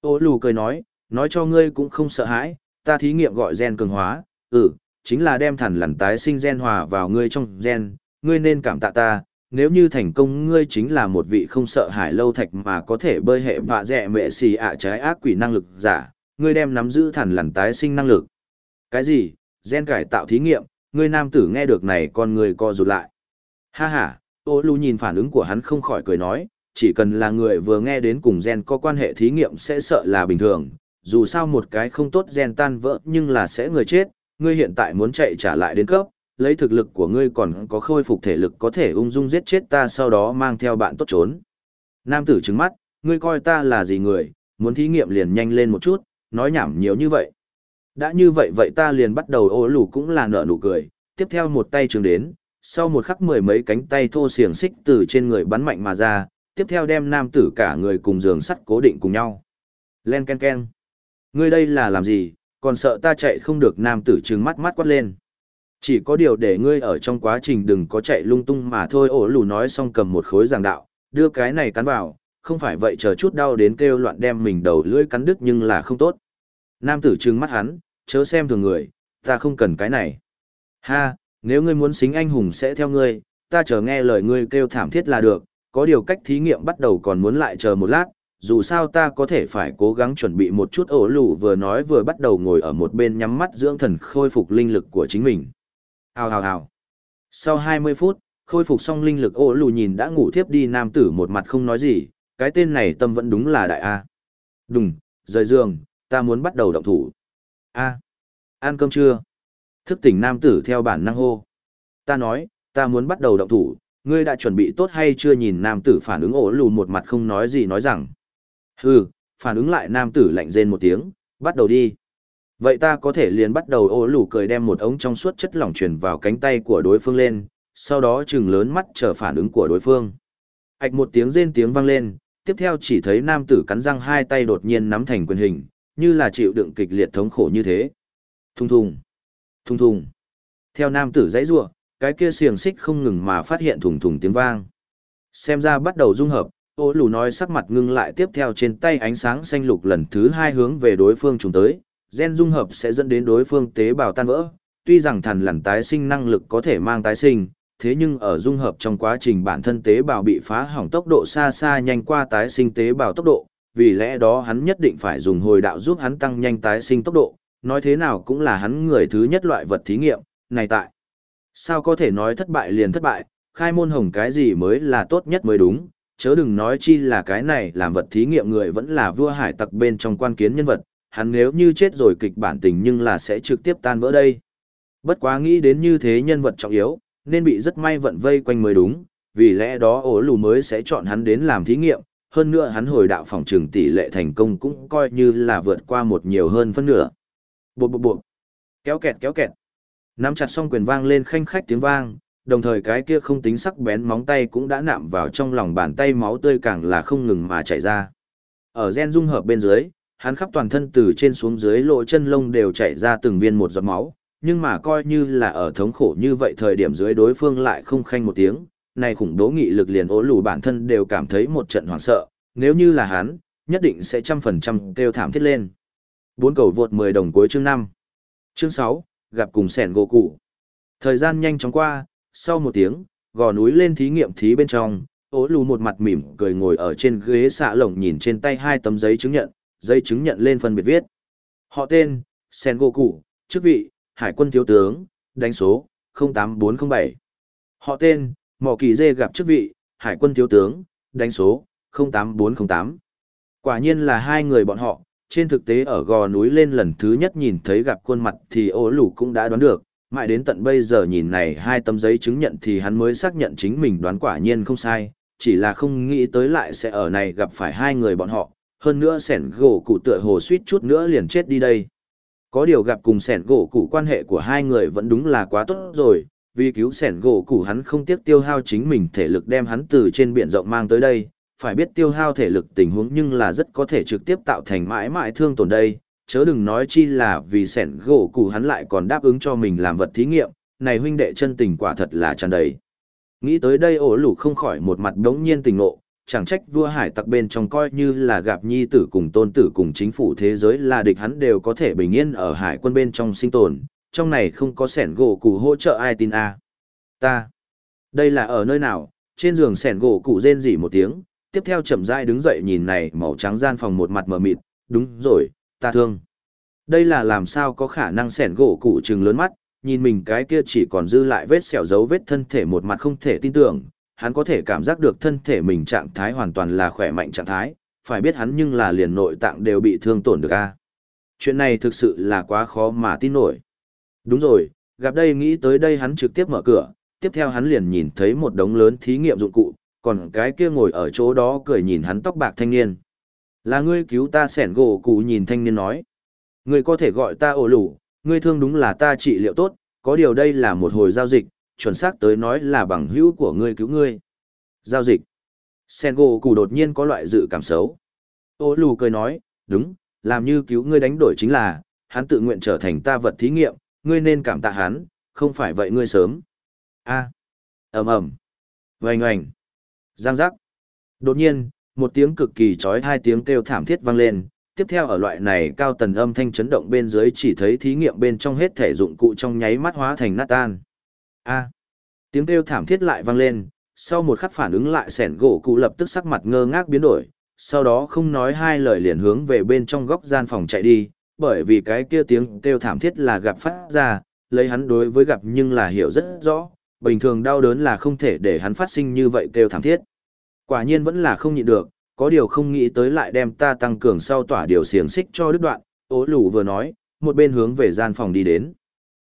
Ô lù cười nói, nói cho ngươi cũng không sợ hãi, ta thí nghiệm gọi gen cường hóa, ừ, chính là đem thằn lằn tái sinh gen hòa vào ngươi trong gen, ngươi nên cảm tạ ta, nếu như thành công ngươi chính là một vị không sợ hải lâu thạch mà có thể bơi hệ vạ dẹ mệ xì ạ trái ác quỷ năng lực giả, ngươi đem nắm giữ thằn lằn tái sinh năng lực. Cái gì? Gen cải tạo thí nghiệm, ngươi nam tử nghe được này con người co rụt lại. Ha ha, ô lưu nhìn phản ứng của hắn không khỏi cười nói, chỉ cần là người vừa nghe đến cùng gen có quan hệ thí nghiệm sẽ sợ là bình thường, dù sao một cái không tốt gen tan vỡ nhưng là sẽ người chết, ngươi hiện tại muốn chạy trả lại đến cấp, lấy thực lực của ngươi còn có khôi phục thể lực có thể ung dung giết chết ta sau đó mang theo bạn tốt trốn. Nam tử trứng mắt, ngươi coi ta là gì người, muốn thí nghiệm liền nhanh lên một chút, nói nhảm nhiều như vậy. Đã như vậy vậy ta liền bắt đầu ô lù cũng là nở nụ cười, tiếp theo một tay trường đến, sau một khắc mười mấy cánh tay thô xiềng xích từ trên người bắn mạnh mà ra, tiếp theo đem nam tử cả người cùng giường sắt cố định cùng nhau. Len ken ken. Ngươi đây là làm gì, còn sợ ta chạy không được nam tử trừng mắt mắt quát lên. Chỉ có điều để ngươi ở trong quá trình đừng có chạy lung tung mà thôi ổ lù nói xong cầm một khối giảng đạo, đưa cái này cắn vào, không phải vậy chờ chút đau đến kêu loạn đem mình đầu lưỡi cắn đứt nhưng là không tốt. Nam tử trừng mắt hắn, chớ xem thường người, ta không cần cái này. Ha, nếu ngươi muốn xính anh hùng sẽ theo ngươi, ta chờ nghe lời ngươi kêu thảm thiết là được, có điều cách thí nghiệm bắt đầu còn muốn lại chờ một lát, dù sao ta có thể phải cố gắng chuẩn bị một chút ổ lù vừa nói vừa bắt đầu ngồi ở một bên nhắm mắt dưỡng thần khôi phục linh lực của chính mình. Hào hào hào. Sau 20 phút, khôi phục xong linh lực ô lù nhìn đã ngủ thiếp đi nam tử một mặt không nói gì, cái tên này tâm vẫn đúng là đại A. Đùng, rời giường, ta muốn bắt đầu động thủ. A. Ăn cơm chưa? Thức tỉnh nam tử theo bản năng hô. Ta nói, ta muốn bắt đầu động thủ, ngươi đã chuẩn bị tốt hay chưa nhìn nam tử phản ứng ổ lù một mặt không nói gì nói rằng. Hừ, phản ứng lại nam tử lạnh rên một tiếng, bắt đầu đi. Vậy ta có thể liền bắt đầu ô lù cười đem một ống trong suốt chất lỏng truyền vào cánh tay của đối phương lên, sau đó chừng lớn mắt chờ phản ứng của đối phương. Ảch một tiếng rên tiếng vang lên, tiếp theo chỉ thấy nam tử cắn răng hai tay đột nhiên nắm thành quyền hình, như là chịu đựng kịch liệt thống khổ như thế. Thùng thùng, thùng thùng. Theo nam tử dãy rủa, cái kia xiềng xích không ngừng mà phát hiện thùng thùng tiếng vang. Xem ra bắt đầu dung hợp, ô lù nói sắc mặt ngưng lại tiếp theo trên tay ánh sáng xanh lục lần thứ hai hướng về đối phương trùng tới, gen dung hợp sẽ dẫn đến đối phương tế bào tan vỡ. Tuy rằng thần lằn tái sinh năng lực có thể mang tái sinh, thế nhưng ở dung hợp trong quá trình bản thân tế bào bị phá hỏng tốc độ xa xa nhanh qua tái sinh tế bào tốc độ, vì lẽ đó hắn nhất định phải dùng hồi đạo giúp hắn tăng nhanh tái sinh tốc độ, nói thế nào cũng là hắn người thứ nhất loại vật thí nghiệm, này tại. Sao có thể nói thất bại liền thất bại, khai môn hồng cái gì mới là tốt nhất mới đúng, chớ đừng nói chi là cái này làm vật thí nghiệm người vẫn là vua hải tặc bên trong quan kiến nhân vật, hắn nếu như chết rồi kịch bản tình nhưng là sẽ trực tiếp tan vỡ đây. Bất quá nghĩ đến như thế nhân vật trọng yếu, nên bị rất may vận vây quanh mới đúng, vì lẽ đó ổ lù mới sẽ chọn hắn đến làm thí nghiệm, hơn nữa hắn hồi đạo phòng trường tỷ lệ thành công cũng coi như là vượt qua một nhiều hơn phân nửa. Bộ bộ bộ, kéo kẹt kéo kẹt. Nắm chặt xong quyền vang lên khanh khách tiếng vang, đồng thời cái kia không tính sắc bén móng tay cũng đã nạm vào trong lòng bàn tay máu tươi càng là không ngừng mà chảy ra. Ở gen dung hợp bên dưới, hắn khắp toàn thân từ trên xuống dưới lỗ chân lông đều chảy ra từng viên một giọt máu, nhưng mà coi như là ở thống khổ như vậy thời điểm dưới đối phương lại không khanh một tiếng, này khủng đố nghị lực liền ố lù bản thân đều cảm thấy một trận hoảng sợ, nếu như là hắn, nhất định sẽ trăm phần trăm kêu thảm thiết lên. Bốn cầu vượt 10 đồng cuối chương 5. Chương 6, gặp cùng sẻn gỗ cụ. Thời gian nhanh chóng qua, sau một tiếng, gò núi lên thí nghiệm thí bên trong, ố lù một mặt mỉm cười ngồi ở trên ghế xạ lồng nhìn trên tay hai tấm giấy chứng nhận, giấy chứng nhận lên phân biệt viết. Họ tên, Sen Goku, chức vị, Hải quân thiếu tướng, đánh số, 08407. Họ tên, Mỏ Kỳ Dê gặp chức vị, Hải quân thiếu tướng, đánh số, 08408. Quả nhiên là hai người bọn họ, trên thực tế ở gò núi lên lần thứ nhất nhìn thấy gặp khuôn mặt thì Ô lù cũng đã đoán được, mãi đến tận bây giờ nhìn này hai tấm giấy chứng nhận thì hắn mới xác nhận chính mình đoán quả nhiên không sai, chỉ là không nghĩ tới lại sẽ ở này gặp phải hai người bọn họ, hơn nữa sẻn gỗ cụ tựa hồ suýt chút nữa liền chết đi đây. Có điều gặp cùng sẻn gỗ cụ quan hệ của hai người vẫn đúng là quá tốt rồi, vì cứu sẻn gỗ cụ hắn không tiếc tiêu hao chính mình thể lực đem hắn từ trên biển rộng mang tới đây, phải biết tiêu hao thể lực tình huống nhưng là rất có thể trực tiếp tạo thành mãi mãi thương tổn đây, chớ đừng nói chi là vì sẻn gỗ cụ hắn lại còn đáp ứng cho mình làm vật thí nghiệm, này huynh đệ chân tình quả thật là tràn đầy. Nghĩ tới đây ổ lũ không khỏi một mặt đống nhiên tình nộ, chẳng trách vua hải tặc bên trong coi như là gặp nhi tử cùng tôn tử cùng chính phủ thế giới là địch hắn đều có thể bình yên ở hải quân bên trong sinh tồn, trong này không có sẻn gỗ cụ hỗ trợ ai tin a Ta. Đây là ở nơi nào, trên giường sẻn gỗ cụ rên rỉ một tiếng, tiếp theo chậm rãi đứng dậy nhìn này màu trắng gian phòng một mặt mờ mịt, đúng rồi, ta thương. Đây là làm sao có khả năng sẻn gỗ cụ trừng lớn mắt, nhìn mình cái kia chỉ còn dư lại vết sẹo dấu vết thân thể một mặt không thể tin tưởng, hắn có thể cảm giác được thân thể mình trạng thái hoàn toàn là khỏe mạnh trạng thái, phải biết hắn nhưng là liền nội tạng đều bị thương tổn được a. Chuyện này thực sự là quá khó mà tin nổi. Đúng rồi, gặp đây nghĩ tới đây hắn trực tiếp mở cửa, tiếp theo hắn liền nhìn thấy một đống lớn thí nghiệm dụng cụ, còn cái kia ngồi ở chỗ đó cười nhìn hắn tóc bạc thanh niên. Là ngươi cứu ta sẻn gỗ cụ nhìn thanh niên nói. Ngươi có thể gọi ta ổ lủ, ngươi thương đúng là ta trị liệu tốt, có điều đây là một hồi giao dịch, chuẩn xác tới nói là bằng hữu của ngươi cứu ngươi. Giao dịch. sengo cụ đột nhiên có loại dự cảm xấu. Ô lù cười nói, đúng, làm như cứu ngươi đánh đổi chính là, hắn tự nguyện trở thành ta vật thí nghiệm, ngươi nên cảm tạ hắn, không phải vậy ngươi sớm. A. À. ầm ầm. Vành oành. Giang giác. Đột nhiên, một tiếng cực kỳ chói hai tiếng kêu thảm thiết vang lên, tiếp theo ở loại này cao tần âm thanh chấn động bên dưới chỉ thấy thí nghiệm bên trong hết thể dụng cụ trong nháy mắt hóa thành nát tan. A. Tiếng kêu thảm thiết lại vang lên, sau một khắc phản ứng lại sẻn gỗ cụ lập tức sắc mặt ngơ ngác biến đổi, sau đó không nói hai lời liền hướng về bên trong góc gian phòng chạy đi, bởi vì cái kia tiếng kêu thảm thiết là gặp phát ra, lấy hắn đối với gặp nhưng là hiểu rất rõ, bình thường đau đớn là không thể để hắn phát sinh như vậy kêu thảm thiết. Quả nhiên vẫn là không nhịn được, có điều không nghĩ tới lại đem ta tăng cường sau tỏa điều xiềng xích cho đứt đoạn, ố lù vừa nói, một bên hướng về gian phòng đi đến.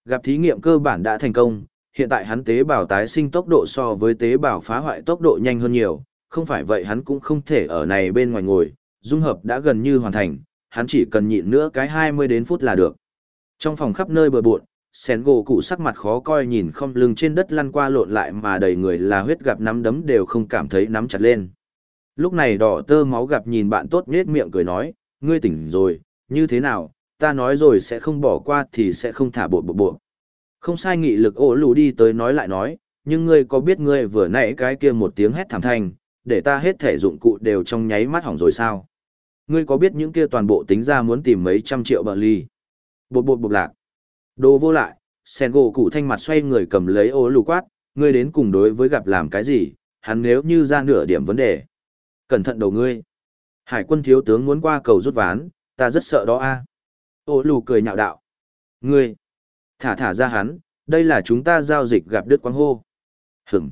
Gặp thí nghiệm cơ bản đã thành công, hiện tại hắn tế bào tái sinh tốc độ so với tế bào phá hoại tốc độ nhanh hơn nhiều, không phải vậy hắn cũng không thể ở này bên ngoài ngồi, dung hợp đã gần như hoàn thành, hắn chỉ cần nhịn nữa cái 20 đến phút là được. Trong phòng khắp nơi bừa bộn, Sen gỗ cụ sắc mặt khó coi nhìn không lưng trên đất lăn qua lộn lại mà đầy người là huyết gặp nắm đấm đều không cảm thấy nắm chặt lên. Lúc này đỏ tơ máu gặp nhìn bạn tốt nhết miệng cười nói, ngươi tỉnh rồi, như thế nào, ta nói rồi sẽ không bỏ qua thì sẽ không thả bộ bộ bộ. Không sai nghị lực ổ lù đi tới nói lại nói, nhưng ngươi có biết ngươi vừa nãy cái kia một tiếng hét thảm thanh, để ta hết thể dụng cụ đều trong nháy mắt hỏng rồi sao? Ngươi có biết những kia toàn bộ tính ra muốn tìm mấy trăm triệu bờ ly? Bột bột bột lạc. Đồ vô lại, sen gỗ cụ thanh mặt xoay người cầm lấy ô lù quát, ngươi đến cùng đối với gặp làm cái gì, hắn nếu như ra nửa điểm vấn đề. Cẩn thận đầu ngươi. Hải quân thiếu tướng muốn qua cầu rút ván, ta rất sợ đó a. Ô lù cười nhạo đạo. Ngươi. Thả thả ra hắn, đây là chúng ta giao dịch gặp Đức Quang Hô. Hửm.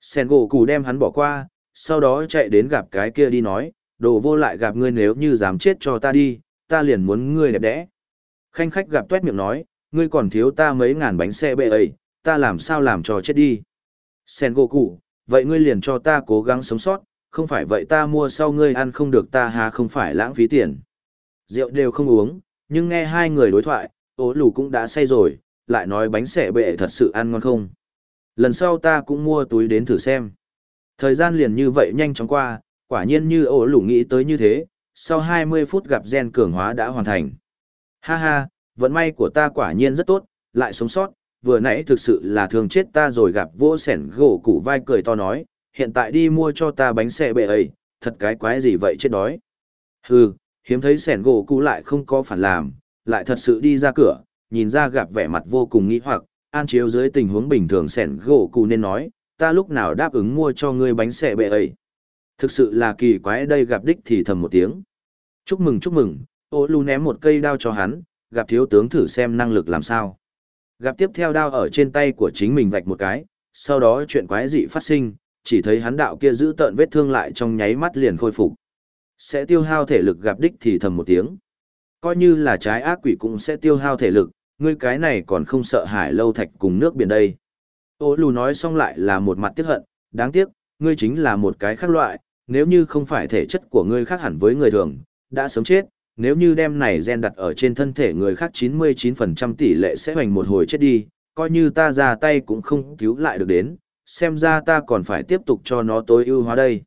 Sen gỗ cù đem hắn bỏ qua, sau đó chạy đến gặp cái kia đi nói, đồ vô lại gặp ngươi nếu như dám chết cho ta đi, ta liền muốn ngươi đẹp đẽ. Khanh khách gặp tuét miệng nói, ngươi còn thiếu ta mấy ngàn bánh xe bệ ấy, ta làm sao làm cho chết đi. Sen gỗ cù, vậy ngươi liền cho ta cố gắng sống sót, không phải vậy ta mua sau ngươi ăn không được ta hà không phải lãng phí tiền. Rượu đều không uống, nhưng nghe hai người đối thoại, ố lù cũng đã say rồi, lại nói bánh xẻ bệ thật sự ăn ngon không. Lần sau ta cũng mua túi đến thử xem. Thời gian liền như vậy nhanh chóng qua, quả nhiên như ố lù nghĩ tới như thế, sau 20 phút gặp gen cường hóa đã hoàn thành. Ha ha, vận may của ta quả nhiên rất tốt, lại sống sót, vừa nãy thực sự là thường chết ta rồi gặp vô sẻn gỗ củ vai cười to nói, hiện tại đi mua cho ta bánh xe bệ ấy, thật cái quái gì vậy chết đói. Hừ, hiếm thấy sẻn gỗ cũ lại không có phản làm, lại thật sự đi ra cửa, nhìn ra gặp vẻ mặt vô cùng nghĩ hoặc, an chiếu dưới tình huống bình thường sẻn gỗ cụ nên nói, ta lúc nào đáp ứng mua cho ngươi bánh xẻ bệ ấy. Thực sự là kỳ quái đây gặp đích thì thầm một tiếng. Chúc mừng chúc mừng, ô lưu ném một cây đao cho hắn, gặp thiếu tướng thử xem năng lực làm sao. Gặp tiếp theo đao ở trên tay của chính mình vạch một cái, sau đó chuyện quái dị phát sinh, chỉ thấy hắn đạo kia giữ tợn vết thương lại trong nháy mắt liền khôi phục. Sẽ tiêu hao thể lực gặp đích thì thầm một tiếng. Coi như là trái ác quỷ cũng sẽ tiêu hao thể lực, ngươi cái này còn không sợ hải lâu thạch cùng nước biển đây. Ô lù nói xong lại là một mặt tiếc hận, đáng tiếc, ngươi chính là một cái khác loại, nếu như không phải thể chất của ngươi khác hẳn với người thường, đã sớm chết, nếu như đem này gen đặt ở trên thân thể người khác 99% tỷ lệ sẽ hoành một hồi chết đi, coi như ta ra tay cũng không cứu lại được đến, xem ra ta còn phải tiếp tục cho nó tối ưu hóa đây.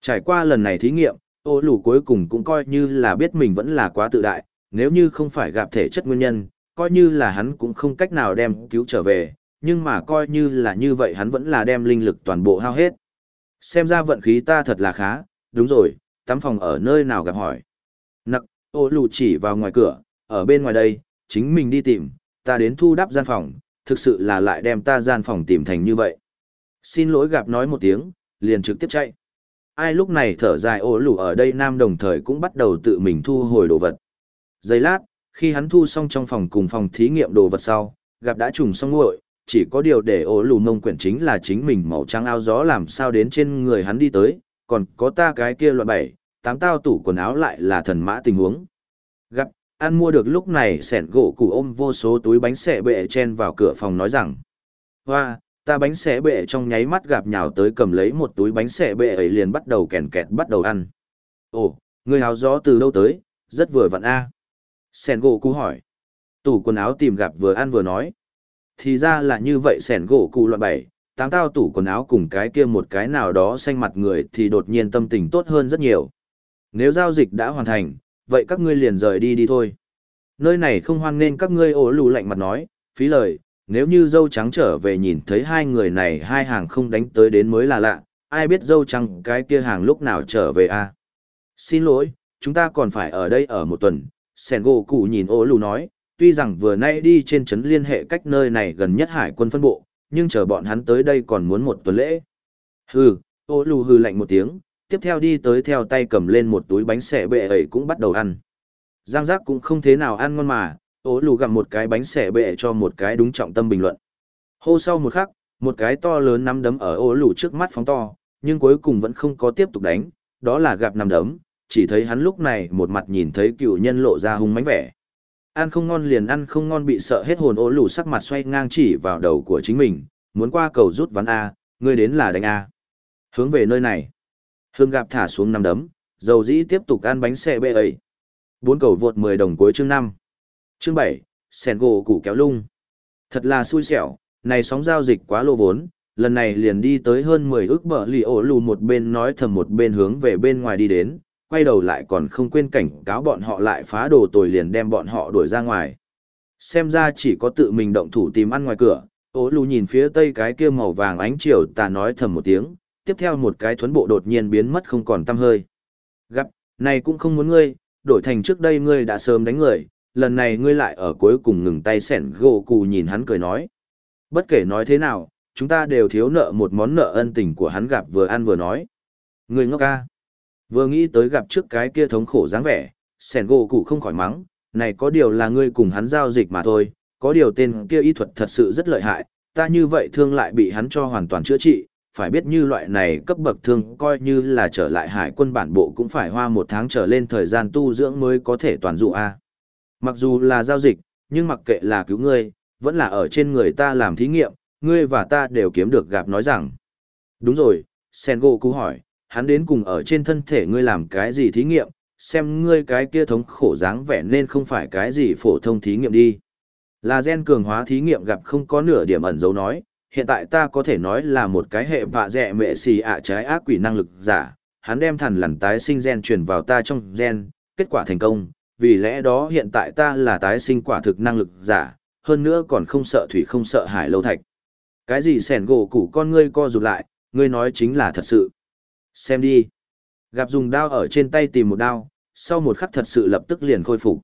Trải qua lần này thí nghiệm, ô lù cuối cùng cũng coi như là biết mình vẫn là quá tự đại, nếu như không phải gặp thể chất nguyên nhân, coi như là hắn cũng không cách nào đem cứu trở về, nhưng mà coi như là như vậy hắn vẫn là đem linh lực toàn bộ hao hết. Xem ra vận khí ta thật là khá, đúng rồi, tắm phòng ở nơi nào gặp hỏi. Nặc, ô lù chỉ vào ngoài cửa, ở bên ngoài đây, chính mình đi tìm, ta đến thu đắp gian phòng, thực sự là lại đem ta gian phòng tìm thành như vậy. Xin lỗi gặp nói một tiếng, liền trực tiếp chạy. Ai lúc này thở dài ô lù ở đây nam đồng thời cũng bắt đầu tự mình thu hồi đồ vật. Giây lát, khi hắn thu xong trong phòng cùng phòng thí nghiệm đồ vật sau, gặp đã trùng xong nguội, chỉ có điều để ổ lù mông quyển chính là chính mình màu trắng áo gió làm sao đến trên người hắn đi tới, còn có ta cái kia loại bảy, tám tao tủ quần áo lại là thần mã tình huống. Gặp, ăn mua được lúc này sẻn gỗ cụ ôm vô số túi bánh xẻ bệ chen vào cửa phòng nói rằng, hoa, ta bánh xẻ bệ trong nháy mắt gặp nhào tới cầm lấy một túi bánh xẻ bệ ấy liền bắt đầu kèn kẹt bắt đầu ăn. Ồ, người áo gió từ đâu tới, rất vừa vặn a. Sẻn gỗ cụ hỏi. Tủ quần áo tìm gặp vừa ăn vừa nói. Thì ra là như vậy sẻn gỗ cụ loại bảy tám tao tủ quần áo cùng cái kia một cái nào đó xanh mặt người thì đột nhiên tâm tình tốt hơn rất nhiều. Nếu giao dịch đã hoàn thành, vậy các ngươi liền rời đi đi thôi. Nơi này không hoan nghênh các ngươi ổ lù lạnh mặt nói. Phí lời, nếu như dâu trắng trở về nhìn thấy hai người này hai hàng không đánh tới đến mới là lạ, ai biết dâu trắng cái kia hàng lúc nào trở về a à? xin lỗi, chúng ta còn phải ở đây ở một tuần sẻn gỗ cụ nhìn Ô lù nói tuy rằng vừa nay đi trên trấn liên hệ cách nơi này gần nhất hải quân phân bộ, nhưng chờ bọn hắn tới đây còn muốn một tuần lễ. Hừ, ô lù hừ lạnh một tiếng, tiếp theo đi tới theo tay cầm lên một túi bánh xẻ bệ ấy cũng bắt đầu ăn. Giang giác cũng không thế nào ăn ngon mà, ô lù gặm một cái bánh xẻ bệ cho một cái đúng trọng tâm bình luận. Hô sau một khắc, một cái to lớn nắm đấm ở ô lù trước mắt phóng to, nhưng cuối cùng vẫn không có tiếp tục đánh, đó là gặp nằm đấm, chỉ thấy hắn lúc này một mặt nhìn thấy cựu nhân lộ ra hung mánh vẻ ăn không ngon liền ăn không ngon bị sợ hết hồn ố lù sắc mặt xoay ngang chỉ vào đầu của chính mình, muốn qua cầu rút ván A, ngươi đến là đánh A. Hướng về nơi này. Hương gạp thả xuống năm đấm, dầu dĩ tiếp tục ăn bánh xe bê ấy. Bốn cầu vượt 10 đồng cuối chương 5. Chương 7, sèn gỗ củ kéo lung. Thật là xui xẻo, này sóng giao dịch quá lô vốn, lần này liền đi tới hơn 10 ước bờ lì ổ lù một bên nói thầm một bên hướng về bên ngoài đi đến, quay đầu lại còn không quên cảnh cáo bọn họ lại phá đồ tồi liền đem bọn họ đuổi ra ngoài. Xem ra chỉ có tự mình động thủ tìm ăn ngoài cửa, ố lù nhìn phía tây cái kia màu vàng ánh chiều ta nói thầm một tiếng, tiếp theo một cái thuấn bộ đột nhiên biến mất không còn tăm hơi. Gặp, này cũng không muốn ngươi, đổi thành trước đây ngươi đã sớm đánh người, lần này ngươi lại ở cuối cùng ngừng tay sẻn gỗ cù nhìn hắn cười nói. Bất kể nói thế nào, chúng ta đều thiếu nợ một món nợ ân tình của hắn gặp vừa ăn vừa nói. Ngươi ngốc ca. Vừa nghĩ tới gặp trước cái kia thống khổ dáng vẻ, sẻn gỗ cụ không khỏi mắng, này có điều là ngươi cùng hắn giao dịch mà thôi, có điều tên kia y thuật thật sự rất lợi hại, ta như vậy thương lại bị hắn cho hoàn toàn chữa trị, phải biết như loại này cấp bậc thương coi như là trở lại hải quân bản bộ cũng phải hoa một tháng trở lên thời gian tu dưỡng mới có thể toàn dụ a. Mặc dù là giao dịch, nhưng mặc kệ là cứu ngươi, vẫn là ở trên người ta làm thí nghiệm, ngươi và ta đều kiếm được gặp nói rằng. Đúng rồi, sen gỗ cú hỏi, hắn đến cùng ở trên thân thể ngươi làm cái gì thí nghiệm, xem ngươi cái kia thống khổ dáng vẻ nên không phải cái gì phổ thông thí nghiệm đi. Là gen cường hóa thí nghiệm gặp không có nửa điểm ẩn dấu nói, hiện tại ta có thể nói là một cái hệ vạ dẹ mẹ xì ạ trái ác quỷ năng lực giả, hắn đem thần lằn tái sinh gen truyền vào ta trong gen, kết quả thành công, vì lẽ đó hiện tại ta là tái sinh quả thực năng lực giả, hơn nữa còn không sợ thủy không sợ hải lâu thạch. Cái gì sẻn gỗ củ con ngươi co rụt lại, ngươi nói chính là thật sự. Xem đi. Gặp dùng đao ở trên tay tìm một đao, sau một khắc thật sự lập tức liền khôi phục.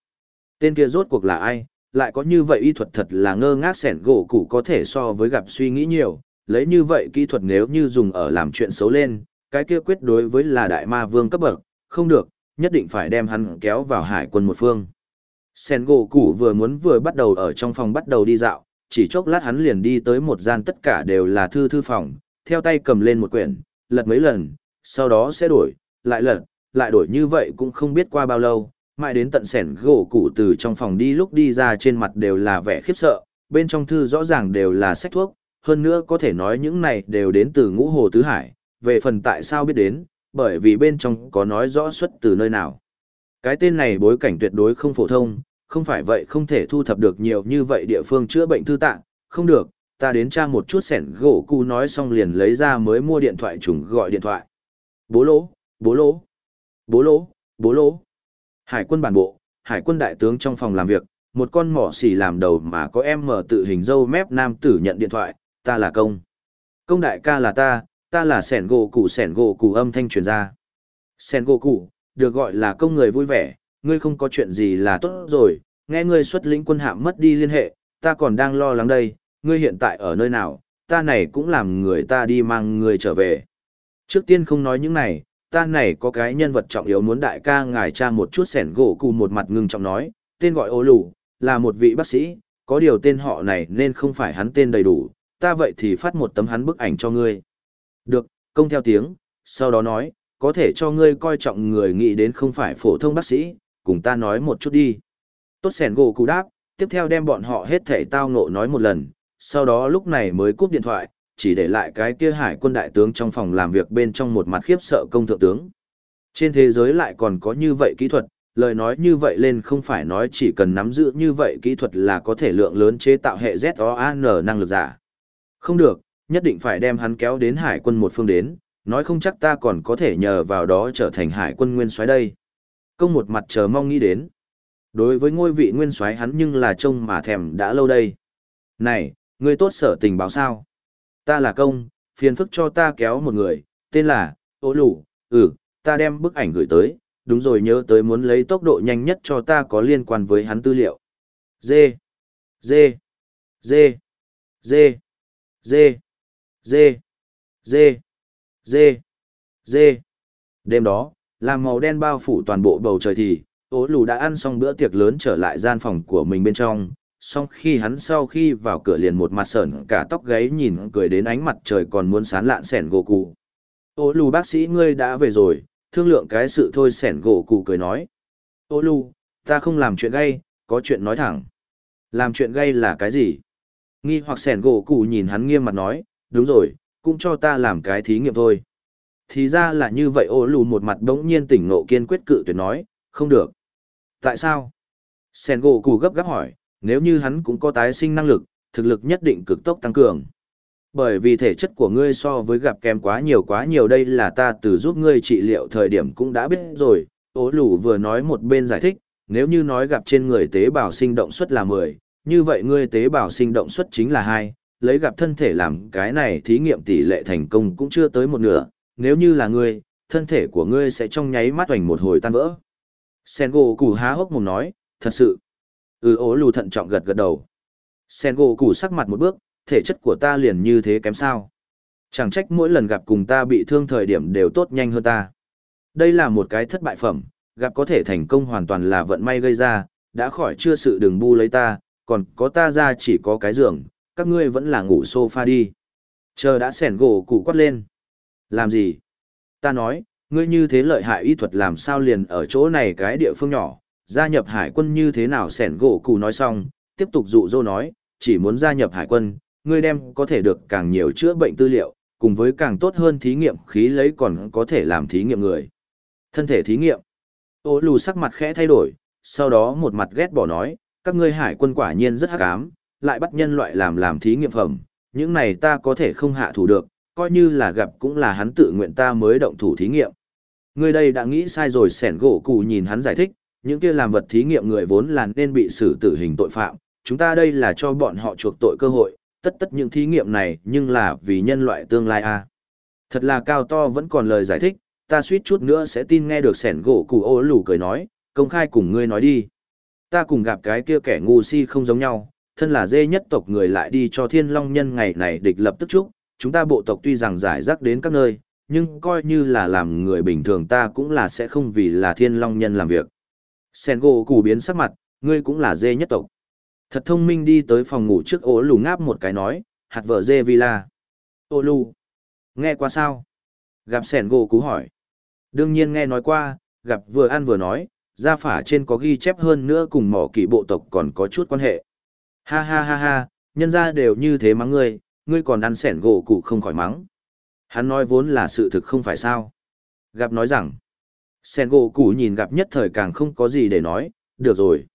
Tên kia rốt cuộc là ai, lại có như vậy y thuật thật là ngơ ngác sẻn gỗ cụ có thể so với gặp suy nghĩ nhiều, lấy như vậy kỹ thuật nếu như dùng ở làm chuyện xấu lên, cái kia quyết đối với là đại ma vương cấp bậc, không được, nhất định phải đem hắn kéo vào hải quân một phương. Sen gỗ củ vừa muốn vừa bắt đầu ở trong phòng bắt đầu đi dạo, chỉ chốc lát hắn liền đi tới một gian tất cả đều là thư thư phòng, theo tay cầm lên một quyển, lật mấy lần, sau đó sẽ đổi, lại lật, lại đổi như vậy cũng không biết qua bao lâu, mãi đến tận sẻn gỗ cụ từ trong phòng đi lúc đi ra trên mặt đều là vẻ khiếp sợ, bên trong thư rõ ràng đều là sách thuốc, hơn nữa có thể nói những này đều đến từ ngũ hồ tứ hải, về phần tại sao biết đến, bởi vì bên trong có nói rõ xuất từ nơi nào. Cái tên này bối cảnh tuyệt đối không phổ thông, không phải vậy không thể thu thập được nhiều như vậy địa phương chữa bệnh thư tạng, không được, ta đến tra một chút sẻn gỗ cụ nói xong liền lấy ra mới mua điện thoại trùng gọi điện thoại. Bố lỗ, bố lỗ, bố lỗ, bố lỗ. Hải quân bản bộ, hải quân đại tướng trong phòng làm việc, một con mỏ xì làm đầu mà có em mở tự hình dâu mép nam tử nhận điện thoại, ta là công. Công đại ca là ta, ta là sẻn gỗ cụ sẻn gỗ cụ âm thanh truyền ra. Sẻn gỗ cụ, được gọi là công người vui vẻ, ngươi không có chuyện gì là tốt rồi, nghe ngươi xuất lĩnh quân hạm mất đi liên hệ, ta còn đang lo lắng đây, ngươi hiện tại ở nơi nào, ta này cũng làm người ta đi mang ngươi trở về. Trước tiên không nói những này, ta này có cái nhân vật trọng yếu muốn đại ca ngài cha một chút sẻn gỗ cụ một mặt ngưng trọng nói, tên gọi ô lù, là một vị bác sĩ, có điều tên họ này nên không phải hắn tên đầy đủ, ta vậy thì phát một tấm hắn bức ảnh cho ngươi. Được, công theo tiếng, sau đó nói, có thể cho ngươi coi trọng người nghĩ đến không phải phổ thông bác sĩ, cùng ta nói một chút đi. Tốt sẻn gỗ cụ đáp, tiếp theo đem bọn họ hết thể tao ngộ nói một lần, sau đó lúc này mới cúp điện thoại, chỉ để lại cái kia hải quân đại tướng trong phòng làm việc bên trong một mặt khiếp sợ công thượng tướng. Trên thế giới lại còn có như vậy kỹ thuật, lời nói như vậy lên không phải nói chỉ cần nắm giữ như vậy kỹ thuật là có thể lượng lớn chế tạo hệ ZOAN năng lực giả. Không được, nhất định phải đem hắn kéo đến hải quân một phương đến, nói không chắc ta còn có thể nhờ vào đó trở thành hải quân nguyên soái đây. Công một mặt chờ mong nghĩ đến. Đối với ngôi vị nguyên soái hắn nhưng là trông mà thèm đã lâu đây. Này, ngươi tốt sở tình báo sao? Ta là công, phiền phức cho ta kéo một người, tên là, ô lù, ừ, ta đem bức ảnh gửi tới, đúng rồi nhớ tới muốn lấy tốc độ nhanh nhất cho ta có liên quan với hắn tư liệu. Dê, dê, dê, dê, dê, dê, dê, dê, dê. Đêm đó, làm màu đen bao phủ toàn bộ bầu trời thì, ố lù đã ăn xong bữa tiệc lớn trở lại gian phòng của mình bên trong, song khi hắn sau khi vào cửa liền một mặt sởn cả tóc gáy nhìn cười đến ánh mặt trời còn muốn sán lạn sẻn gỗ cụ. Ô lù bác sĩ ngươi đã về rồi, thương lượng cái sự thôi sẻn gỗ cụ cười nói. Ô lù, ta không làm chuyện gay, có chuyện nói thẳng. Làm chuyện gay là cái gì? Nghi hoặc sẻn gỗ cụ nhìn hắn nghiêm mặt nói, đúng rồi, cũng cho ta làm cái thí nghiệm thôi. Thì ra là như vậy ô lù một mặt bỗng nhiên tỉnh nộ kiên quyết cự tuyệt nói, không được. Tại sao? Sẻn gỗ cụ gấp gáp hỏi, nếu như hắn cũng có tái sinh năng lực, thực lực nhất định cực tốc tăng cường. Bởi vì thể chất của ngươi so với gặp kém quá nhiều quá nhiều đây là ta từ giúp ngươi trị liệu thời điểm cũng đã biết rồi, ố lù vừa nói một bên giải thích, nếu như nói gặp trên người tế bào sinh động suất là 10, như vậy ngươi tế bào sinh động suất chính là 2, lấy gặp thân thể làm cái này thí nghiệm tỷ lệ thành công cũng chưa tới một nửa, nếu như là ngươi, thân thể của ngươi sẽ trong nháy mắt hoành một hồi tan vỡ. Sengo há hốc mồm nói, thật sự. Ừ ố lù thận trọng gật gật đầu. Sen gỗ củ sắc mặt một bước, thể chất của ta liền như thế kém sao. Chẳng trách mỗi lần gặp cùng ta bị thương thời điểm đều tốt nhanh hơn ta. Đây là một cái thất bại phẩm, gặp có thể thành công hoàn toàn là vận may gây ra, đã khỏi chưa sự đừng bu lấy ta, còn có ta ra chỉ có cái giường, các ngươi vẫn là ngủ sofa đi. Chờ đã sẻn gỗ cụ quát lên. Làm gì? Ta nói, ngươi như thế lợi hại y thuật làm sao liền ở chỗ này cái địa phương nhỏ, gia nhập hải quân như thế nào sẻn gỗ cụ nói xong, tiếp tục dụ dỗ nói, chỉ muốn gia nhập hải quân, ngươi đem có thể được càng nhiều chữa bệnh tư liệu, cùng với càng tốt hơn thí nghiệm khí lấy còn có thể làm thí nghiệm người. Thân thể thí nghiệm. Ô lù sắc mặt khẽ thay đổi, sau đó một mặt ghét bỏ nói, các ngươi hải quân quả nhiên rất hắc ám, lại bắt nhân loại làm làm thí nghiệm phẩm, những này ta có thể không hạ thủ được, coi như là gặp cũng là hắn tự nguyện ta mới động thủ thí nghiệm. Ngươi đây đã nghĩ sai rồi sẻn gỗ cụ nhìn hắn giải thích, những kia làm vật thí nghiệm người vốn là nên bị xử tử hình tội phạm, chúng ta đây là cho bọn họ chuộc tội cơ hội, tất tất những thí nghiệm này nhưng là vì nhân loại tương lai a. À. Thật là cao to vẫn còn lời giải thích, ta suýt chút nữa sẽ tin nghe được sẻn gỗ cụ ô lù cười nói, công khai cùng ngươi nói đi. Ta cùng gặp cái kia kẻ ngu si không giống nhau, thân là dê nhất tộc người lại đi cho thiên long nhân ngày này địch lập tức chúc, chúng ta bộ tộc tuy rằng giải rác đến các nơi, nhưng coi như là làm người bình thường ta cũng là sẽ không vì là thiên long nhân làm việc. Sen gỗ củ biến sắc mặt, ngươi cũng là dê nhất tộc. Thật thông minh đi tới phòng ngủ trước ố lù ngáp một cái nói, hạt vợ dê villa. Ô lù. Nghe qua sao? Gặp sẻn gỗ cú hỏi. Đương nhiên nghe nói qua, gặp vừa ăn vừa nói, gia phả trên có ghi chép hơn nữa cùng mỏ kỵ bộ tộc còn có chút quan hệ. Ha ha ha ha, nhân ra đều như thế mắng ngươi, ngươi còn ăn sẻn gỗ cụ không khỏi mắng. Hắn nói vốn là sự thực không phải sao. Gặp nói rằng, sen gỗ cụ nhìn gặp nhất thời càng không có gì để nói, được rồi.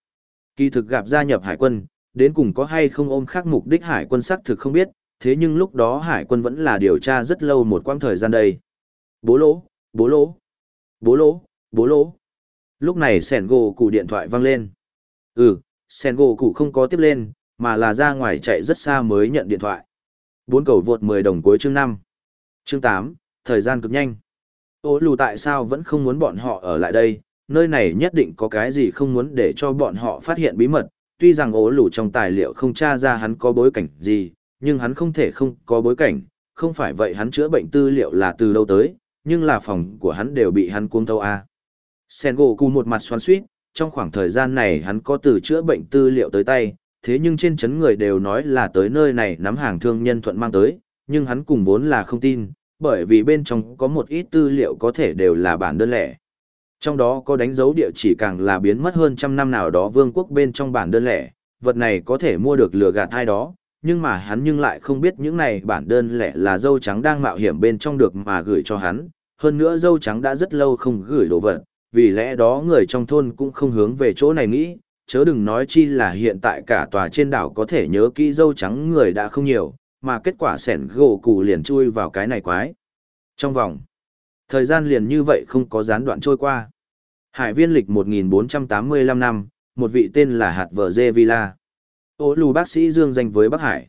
Kỳ thực gặp gia nhập hải quân, đến cùng có hay không ôm khác mục đích hải quân xác thực không biết, thế nhưng lúc đó hải quân vẫn là điều tra rất lâu một quãng thời gian đây. Bố lỗ, bố lỗ, bố lỗ, bố lỗ. Lúc này sẻn gỗ cụ điện thoại vang lên. Ừ, sẻn gỗ cụ không có tiếp lên, mà là ra ngoài chạy rất xa mới nhận điện thoại. Bốn cầu vượt 10 đồng cuối chương năm, Chương tám, thời gian cực nhanh. Ô lù tại sao vẫn không muốn bọn họ ở lại đây, nơi này nhất định có cái gì không muốn để cho bọn họ phát hiện bí mật, tuy rằng ố lù trong tài liệu không tra ra hắn có bối cảnh gì, nhưng hắn không thể không có bối cảnh, không phải vậy hắn chữa bệnh tư liệu là từ đâu tới, nhưng là phòng của hắn đều bị hắn cuông thâu a. Sen gỗ cù một mặt xoắn suýt, trong khoảng thời gian này hắn có từ chữa bệnh tư liệu tới tay, thế nhưng trên chấn người đều nói là tới nơi này nắm hàng thương nhân thuận mang tới, nhưng hắn cùng vốn là không tin, bởi vì bên trong có một ít tư liệu có thể đều là bản đơn lẻ. Trong đó có đánh dấu địa chỉ càng là biến mất hơn trăm năm nào đó vương quốc bên trong bản đơn lẻ, vật này có thể mua được lừa gạt ai đó, nhưng mà hắn nhưng lại không biết những này bản đơn lẻ là dâu trắng đang mạo hiểm bên trong được mà gửi cho hắn. Hơn nữa dâu trắng đã rất lâu không gửi đồ vật, vì lẽ đó người trong thôn cũng không hướng về chỗ này nghĩ, chớ đừng nói chi là hiện tại cả tòa trên đảo có thể nhớ kỹ dâu trắng người đã không nhiều, mà kết quả sẻn gỗ củ liền chui vào cái này quái. Trong vòng, thời gian liền như vậy không có gián đoạn trôi qua. Hải viên lịch 1485 năm, một vị tên là Hạt Vợ Dê Villa. Ô lù bác sĩ dương danh với Bắc Hải.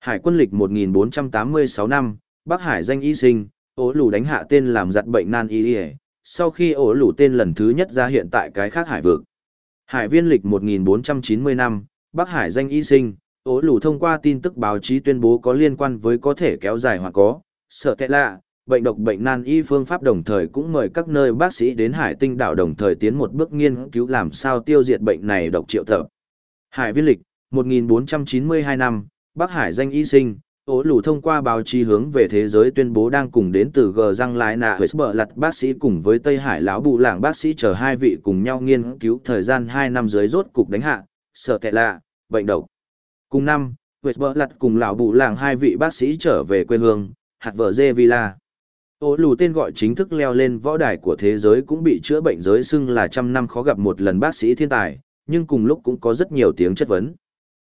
Hải quân lịch 1486 năm, Bắc Hải danh y sinh, ố lù đánh hạ tên làm giặt bệnh nan y y sau khi ổ lù tên lần thứ nhất ra hiện tại cái khác hải vực. Hải viên lịch 1490 năm, Bắc Hải danh y sinh, ố lù thông qua tin tức báo chí tuyên bố có liên quan với có thể kéo dài hoặc có, sợ tệ lạ, bệnh độc bệnh nan y phương pháp đồng thời cũng mời các nơi bác sĩ đến hải tinh đảo đồng thời tiến một bước nghiên cứu làm sao tiêu diệt bệnh này độc triệu tập. Hải viên lịch, 1492 năm, Bắc Hải danh y sinh, ố lù thông qua báo chí hướng về thế giới tuyên bố đang cùng đến từ G răng lái nạ với bờ lặt bác sĩ cùng với Tây Hải lão bù làng bác sĩ chờ hai vị cùng nhau nghiên cứu thời gian 2 năm dưới rốt cục đánh hạ, sợ tệ lạ, bệnh độc. Cùng năm, Huệ bờ lặt cùng lão bụ làng hai vị bác sĩ trở về quê hương, hạt vợ dê villa. Ô lù tên gọi chính thức leo lên võ đài của thế giới cũng bị chữa bệnh giới xưng là trăm năm khó gặp một lần bác sĩ thiên tài, nhưng cùng lúc cũng có rất nhiều tiếng chất vấn.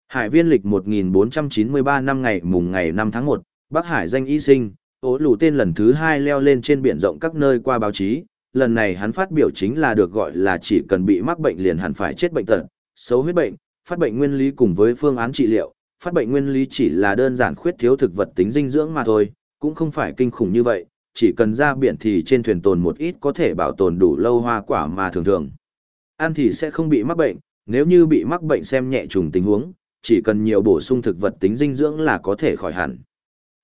Hải viên lịch 1493 năm ngày mùng ngày 5 tháng 1, Bắc Hải danh y sinh, ố lù tên lần thứ hai leo lên trên biển rộng các nơi qua báo chí, lần này hắn phát biểu chính là được gọi là chỉ cần bị mắc bệnh liền hẳn phải chết bệnh tật, xấu huyết bệnh, phát bệnh nguyên lý cùng với phương án trị liệu, phát bệnh nguyên lý chỉ là đơn giản khuyết thiếu thực vật tính dinh dưỡng mà thôi, cũng không phải kinh khủng như vậy, chỉ cần ra biển thì trên thuyền tồn một ít có thể bảo tồn đủ lâu hoa quả mà thường thường. Ăn thì sẽ không bị mắc bệnh, nếu như bị mắc bệnh xem nhẹ trùng tình huống, chỉ cần nhiều bổ sung thực vật tính dinh dưỡng là có thể khỏi hẳn.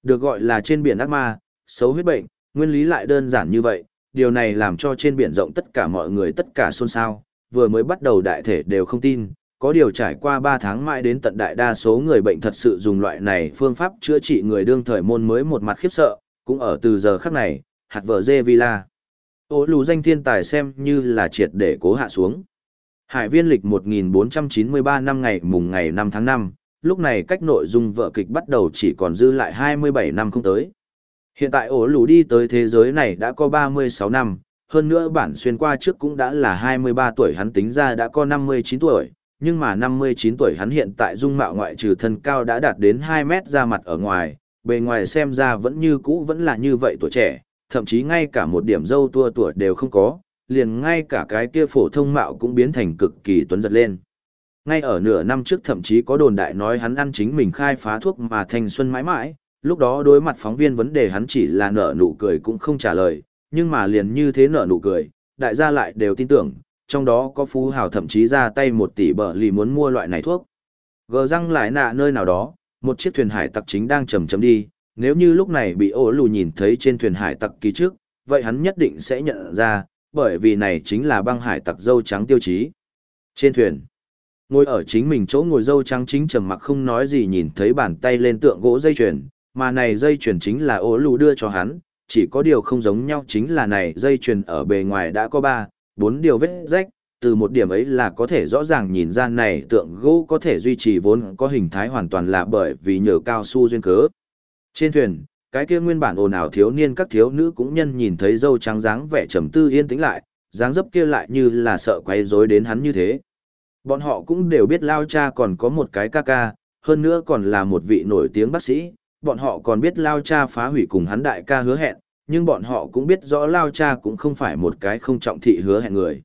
Được gọi là trên biển ác ma, xấu huyết bệnh, nguyên lý lại đơn giản như vậy, điều này làm cho trên biển rộng tất cả mọi người tất cả xôn xao, vừa mới bắt đầu đại thể đều không tin, có điều trải qua 3 tháng mãi đến tận đại đa số người bệnh thật sự dùng loại này phương pháp chữa trị người đương thời môn mới một mặt khiếp sợ, cũng ở từ giờ khắc này, hạt vợ dê villa. Ô lù danh thiên tài xem như là triệt để cố hạ xuống. Hải viên lịch 1493 năm ngày mùng ngày 5 tháng 5, lúc này cách nội dung vợ kịch bắt đầu chỉ còn dư lại 27 năm không tới. Hiện tại ổ lù đi tới thế giới này đã có 36 năm, hơn nữa bản xuyên qua trước cũng đã là 23 tuổi hắn tính ra đã có 59 tuổi, nhưng mà 59 tuổi hắn hiện tại dung mạo ngoại trừ thân cao đã đạt đến 2 mét ra mặt ở ngoài, bề ngoài xem ra vẫn như cũ vẫn là như vậy tuổi trẻ, thậm chí ngay cả một điểm dâu tua tuổi đều không có, liền ngay cả cái kia phổ thông mạo cũng biến thành cực kỳ tuấn giật lên. Ngay ở nửa năm trước thậm chí có đồn đại nói hắn ăn chính mình khai phá thuốc mà thanh xuân mãi mãi, lúc đó đối mặt phóng viên vấn đề hắn chỉ là nở nụ cười cũng không trả lời, nhưng mà liền như thế nở nụ cười, đại gia lại đều tin tưởng, trong đó có phú hào thậm chí ra tay một tỷ bờ lì muốn mua loại này thuốc. Gờ răng lại nạ nơi nào đó, một chiếc thuyền hải tặc chính đang chầm chầm đi, nếu như lúc này bị ổ lù nhìn thấy trên thuyền hải tặc kỳ trước, vậy hắn nhất định sẽ nhận ra, bởi vì này chính là băng hải tặc dâu trắng tiêu chí. Trên thuyền, ngồi ở chính mình chỗ ngồi dâu trắng chính trầm mặc không nói gì nhìn thấy bàn tay lên tượng gỗ dây chuyền, mà này dây chuyền chính là ổ lù đưa cho hắn, chỉ có điều không giống nhau chính là này dây chuyền ở bề ngoài đã có ba, bốn điều vết rách, từ một điểm ấy là có thể rõ ràng nhìn ra này tượng gỗ có thể duy trì vốn có hình thái hoàn toàn là bởi vì nhờ cao su duyên cớ. Trên thuyền, cái kia nguyên bản ồn ào thiếu niên các thiếu nữ cũng nhân nhìn thấy dâu trắng dáng vẻ trầm tư yên tĩnh lại, dáng dấp kia lại như là sợ quấy rối đến hắn như thế. Bọn họ cũng đều biết Lao Cha còn có một cái ca ca, hơn nữa còn là một vị nổi tiếng bác sĩ, bọn họ còn biết Lao Cha phá hủy cùng hắn đại ca hứa hẹn, nhưng bọn họ cũng biết rõ Lao Cha cũng không phải một cái không trọng thị hứa hẹn người.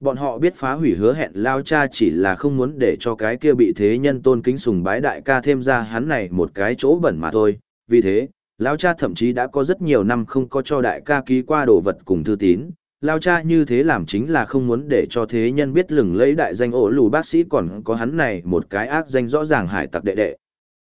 Bọn họ biết phá hủy hứa hẹn Lao Cha chỉ là không muốn để cho cái kia bị thế nhân tôn kính sùng bái đại ca thêm ra hắn này một cái chỗ bẩn mà thôi, vì thế, Lao Cha thậm chí đã có rất nhiều năm không có cho đại ca ký qua đồ vật cùng thư tín. Lao cha như thế làm chính là không muốn để cho thế nhân biết lừng lấy đại danh ổ lù bác sĩ còn có hắn này một cái ác danh rõ ràng hải tặc đệ đệ.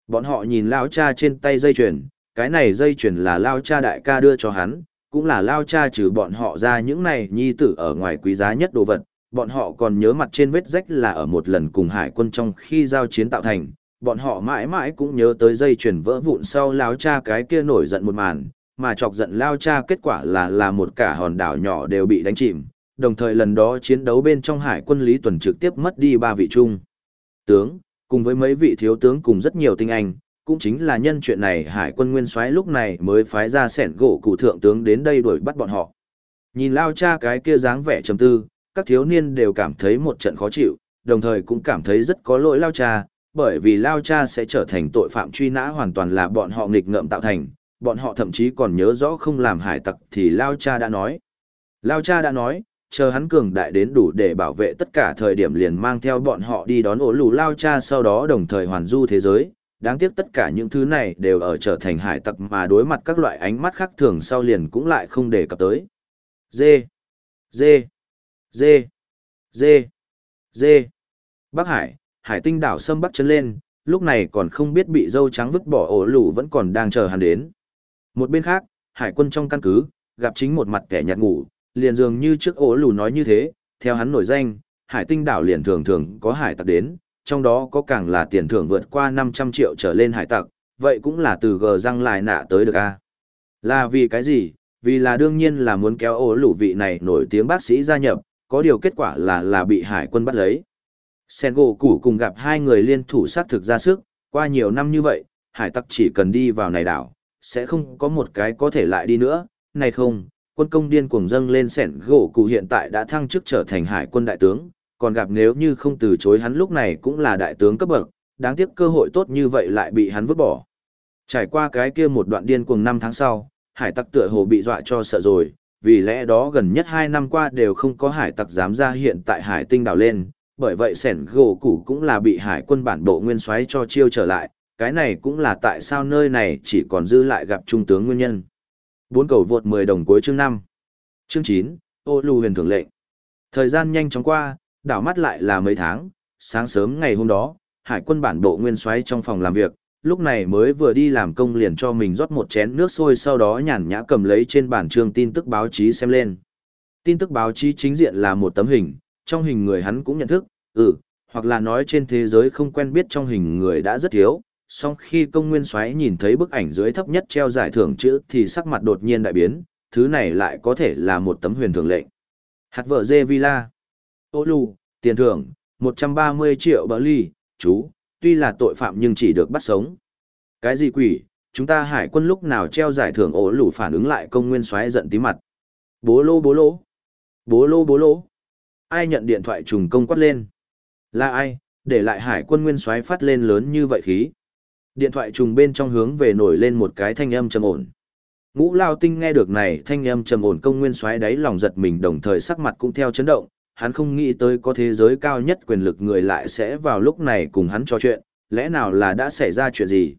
Bọn họ nhìn Lao cha trên tay dây chuyền, cái này dây chuyền là Lao cha đại ca đưa cho hắn, cũng là Lao cha trừ bọn họ ra những này nhi tử ở ngoài quý giá nhất đồ vật. Bọn họ còn nhớ mặt trên vết rách là ở một lần cùng hải quân trong khi giao chiến tạo thành, bọn họ mãi mãi cũng nhớ tới dây chuyền vỡ vụn sau lao cha cái kia nổi giận một màn, mà chọc giận lao cha kết quả là là một cả hòn đảo nhỏ đều bị đánh chìm, đồng thời lần đó chiến đấu bên trong hải quân Lý Tuần trực tiếp mất đi ba vị trung. Tướng, cùng với mấy vị thiếu tướng cùng rất nhiều tinh anh, cũng chính là nhân chuyện này hải quân nguyên soái lúc này mới phái ra sẻn gỗ cụ thượng tướng đến đây đuổi bắt bọn họ. Nhìn lao cha cái kia dáng vẻ trầm tư, các thiếu niên đều cảm thấy một trận khó chịu, đồng thời cũng cảm thấy rất có lỗi lao cha, bởi vì Lao Cha sẽ trở thành tội phạm truy nã hoàn toàn là bọn họ nghịch ngợm tạo thành, bọn họ thậm chí còn nhớ rõ không làm hải tặc thì Lao Cha đã nói. Lao Cha đã nói, chờ hắn cường đại đến đủ để bảo vệ tất cả thời điểm liền mang theo bọn họ đi đón ổ lù Lao Cha sau đó đồng thời hoàn du thế giới. Đáng tiếc tất cả những thứ này đều ở trở thành hải tặc mà đối mặt các loại ánh mắt khác thường sau liền cũng lại không để cập tới. Dê, dê, dê, dê, dê. Bắc Hải, hải tinh đảo sâm bắc chân lên, lúc này còn không biết bị dâu trắng vứt bỏ ổ lù vẫn còn đang chờ hắn đến. Một bên khác, hải quân trong căn cứ, gặp chính một mặt kẻ nhạt ngủ, liền dường như trước ổ lù nói như thế, theo hắn nổi danh, hải tinh đảo liền thường thường có hải tặc đến, trong đó có càng là tiền thưởng vượt qua 500 triệu trở lên hải tặc, vậy cũng là từ gờ răng lại nạ tới được a Là vì cái gì? Vì là đương nhiên là muốn kéo ổ lũ vị này nổi tiếng bác sĩ gia nhập, có điều kết quả là là bị hải quân bắt lấy. Sen gỗ củ cùng gặp hai người liên thủ sát thực ra sức, qua nhiều năm như vậy, hải tặc chỉ cần đi vào này đảo, sẽ không có một cái có thể lại đi nữa, này không, quân công điên cuồng dâng lên sẻn gỗ cụ hiện tại đã thăng chức trở thành hải quân đại tướng, còn gặp nếu như không từ chối hắn lúc này cũng là đại tướng cấp bậc, đáng tiếc cơ hội tốt như vậy lại bị hắn vứt bỏ. Trải qua cái kia một đoạn điên cuồng năm tháng sau, hải tặc tựa hồ bị dọa cho sợ rồi, vì lẽ đó gần nhất hai năm qua đều không có hải tặc dám ra hiện tại hải tinh đảo lên, bởi vậy sẻn gỗ củ cũng là bị hải quân bản bộ nguyên soái cho chiêu trở lại, cái này cũng là tại sao nơi này chỉ còn dư lại gặp trung tướng nguyên nhân. Bốn cầu vượt 10 đồng cuối chương 5. Chương 9, ô lù huyền thưởng lệnh. Thời gian nhanh chóng qua, đảo mắt lại là mấy tháng, sáng sớm ngày hôm đó, hải quân bản bộ nguyên soái trong phòng làm việc, lúc này mới vừa đi làm công liền cho mình rót một chén nước sôi sau đó nhàn nhã cầm lấy trên bản trường tin tức báo chí xem lên. Tin tức báo chí chính diện là một tấm hình, trong hình người hắn cũng nhận thức, ừ, hoặc là nói trên thế giới không quen biết trong hình người đã rất thiếu, song khi công nguyên xoáy nhìn thấy bức ảnh dưới thấp nhất treo giải thưởng chữ thì sắc mặt đột nhiên đại biến, thứ này lại có thể là một tấm huyền thường lệnh. Hạt vợ dê villa. Ô lù, tiền thưởng, 130 triệu bờ ly, chú, tuy là tội phạm nhưng chỉ được bắt sống. Cái gì quỷ, chúng ta hải quân lúc nào treo giải thưởng ổ lù phản ứng lại công nguyên xoáy giận tí mặt. Bố lô bố lô. Bố lô bố lô. Ai nhận điện thoại trùng công quát lên? Là ai, để lại hải quân nguyên soái phát lên lớn như vậy khí? Điện thoại trùng bên trong hướng về nổi lên một cái thanh âm trầm ổn. Ngũ Lao Tinh nghe được này thanh âm trầm ổn công nguyên soái đáy lòng giật mình đồng thời sắc mặt cũng theo chấn động, hắn không nghĩ tới có thế giới cao nhất quyền lực người lại sẽ vào lúc này cùng hắn trò chuyện, lẽ nào là đã xảy ra chuyện gì?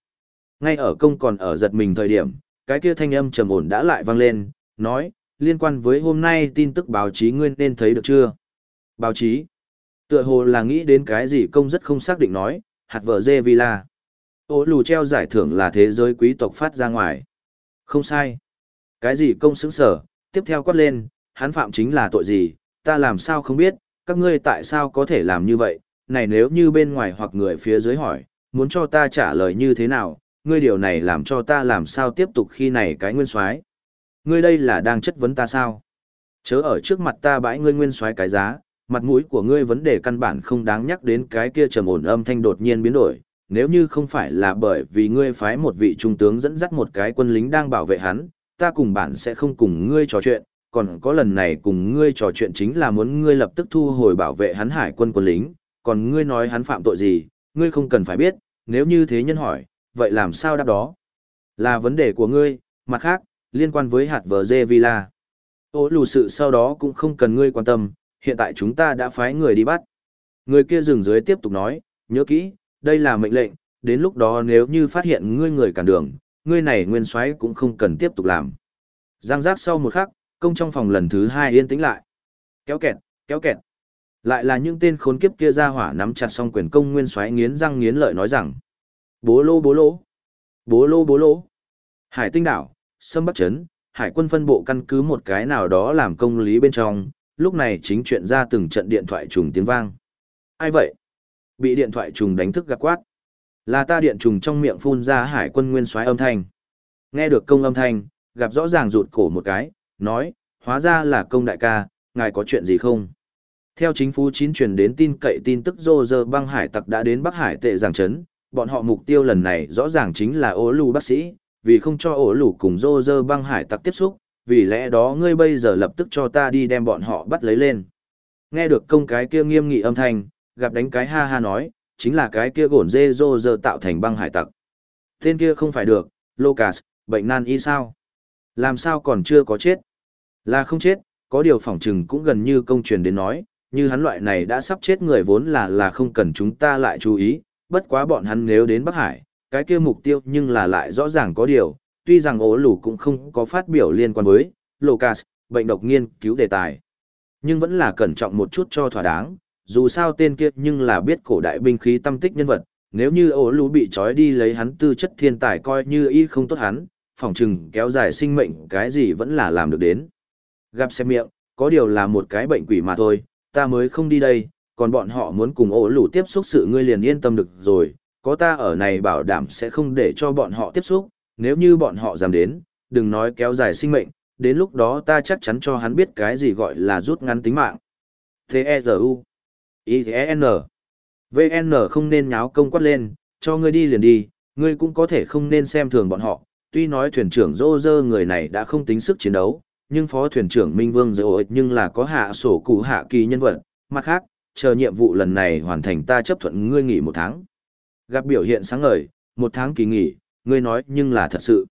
Ngay ở công còn ở giật mình thời điểm, cái kia thanh âm trầm ổn đã lại vang lên, nói, liên quan với hôm nay tin tức báo chí ngươi nên thấy được chưa? Báo chí. Tựa hồ là nghĩ đến cái gì công rất không xác định nói, hạt vợ dê villa. Ô lù treo giải thưởng là thế giới quý tộc phát ra ngoài. Không sai. Cái gì công xứng sở, tiếp theo quát lên, hắn phạm chính là tội gì, ta làm sao không biết, các ngươi tại sao có thể làm như vậy, này nếu như bên ngoài hoặc người phía dưới hỏi, muốn cho ta trả lời như thế nào, ngươi điều này làm cho ta làm sao tiếp tục khi này cái nguyên soái? Ngươi đây là đang chất vấn ta sao? Chớ ở trước mặt ta bãi ngươi nguyên soái cái giá, mặt mũi của ngươi vấn đề căn bản không đáng nhắc đến cái kia trầm ổn âm thanh đột nhiên biến đổi, nếu như không phải là bởi vì ngươi phái một vị trung tướng dẫn dắt một cái quân lính đang bảo vệ hắn, ta cùng bạn sẽ không cùng ngươi trò chuyện, còn có lần này cùng ngươi trò chuyện chính là muốn ngươi lập tức thu hồi bảo vệ hắn hải quân quân lính, còn ngươi nói hắn phạm tội gì, ngươi không cần phải biết, nếu như thế nhân hỏi, vậy làm sao đáp đó? Là vấn đề của ngươi, mặt khác, liên quan với hạt vờ dê villa. Ô lù sự sau đó cũng không cần ngươi quan tâm, hiện tại chúng ta đã phái người đi bắt. Người kia dừng dưới tiếp tục nói, nhớ kỹ, đây là mệnh lệnh, đến lúc đó nếu như phát hiện ngươi người cản đường, ngươi này nguyên soái cũng không cần tiếp tục làm. Giang giác sau một khắc, công trong phòng lần thứ hai yên tĩnh lại. Kéo kẹt, kéo kẹt. Lại là những tên khốn kiếp kia ra hỏa nắm chặt xong quyền công nguyên soái nghiến răng nghiến lợi nói rằng. Bố lô bố lô. Bố lô bố lô. Hải tinh đảo, Sâm Bắc Trấn, Hải quân phân bộ căn cứ một cái nào đó làm công lý bên trong, lúc này chính chuyện ra từng trận điện thoại trùng tiếng vang. Ai vậy? Bị điện thoại trùng đánh thức gạt quát. Là ta điện trùng trong miệng phun ra hải quân nguyên soái âm thanh. Nghe được công âm thanh, gặp rõ ràng rụt cổ một cái, nói, hóa ra là công đại ca, ngài có chuyện gì không? Theo chính phủ chín truyền đến tin cậy tin tức dô dơ băng hải tặc đã đến Bắc Hải tệ giảng chấn, bọn họ mục tiêu lần này rõ ràng chính là ố lù bác sĩ, vì không cho ổ lù cùng dô dơ băng hải tặc tiếp xúc, vì lẽ đó ngươi bây giờ lập tức cho ta đi đem bọn họ bắt lấy lên. Nghe được công cái kia nghiêm nghị âm thanh, gặp đánh cái ha ha nói, chính là cái kia gổn dê dô dơ tạo thành băng hải tặc. Tên kia không phải được, Lucas, bệnh nan y sao? Làm sao còn chưa có chết? Là không chết, có điều phỏng chừng cũng gần như công truyền đến nói, như hắn loại này đã sắp chết người vốn là là không cần chúng ta lại chú ý, bất quá bọn hắn nếu đến Bắc Hải, cái kia mục tiêu nhưng là lại rõ ràng có điều, tuy rằng ố lù cũng không có phát biểu liên quan với Lucas, bệnh độc nghiên cứu đề tài. Nhưng vẫn là cẩn trọng một chút cho thỏa đáng, dù sao tên kia nhưng là biết cổ đại binh khí tâm tích nhân vật, nếu như ố lù bị trói đi lấy hắn tư chất thiên tài coi như y không tốt hắn, phỏng chừng kéo dài sinh mệnh cái gì vẫn là làm được đến. Gặp xem miệng, có điều là một cái bệnh quỷ mà thôi, ta mới không đi đây, còn bọn họ muốn cùng ổ lũ tiếp xúc sự ngươi liền yên tâm được rồi, có ta ở này bảo đảm sẽ không để cho bọn họ tiếp xúc, nếu như bọn họ dám đến, đừng nói kéo dài sinh mệnh, đến lúc đó ta chắc chắn cho hắn biết cái gì gọi là rút ngắn tính mạng. T-E-Z-U I-N VN không nên nháo công quát lên, cho ngươi đi liền đi, ngươi cũng có thể không nên xem thường bọn họ, tuy nói thuyền trưởng rô rơ người này đã không tính sức chiến đấu, nhưng phó thuyền trưởng Minh Vương dễ ổi nhưng là có hạ sổ cụ hạ kỳ nhân vật, mặt khác, chờ nhiệm vụ lần này hoàn thành ta chấp thuận ngươi nghỉ một tháng. Gặp biểu hiện sáng ngời, một tháng kỳ nghỉ, ngươi nói nhưng là thật sự.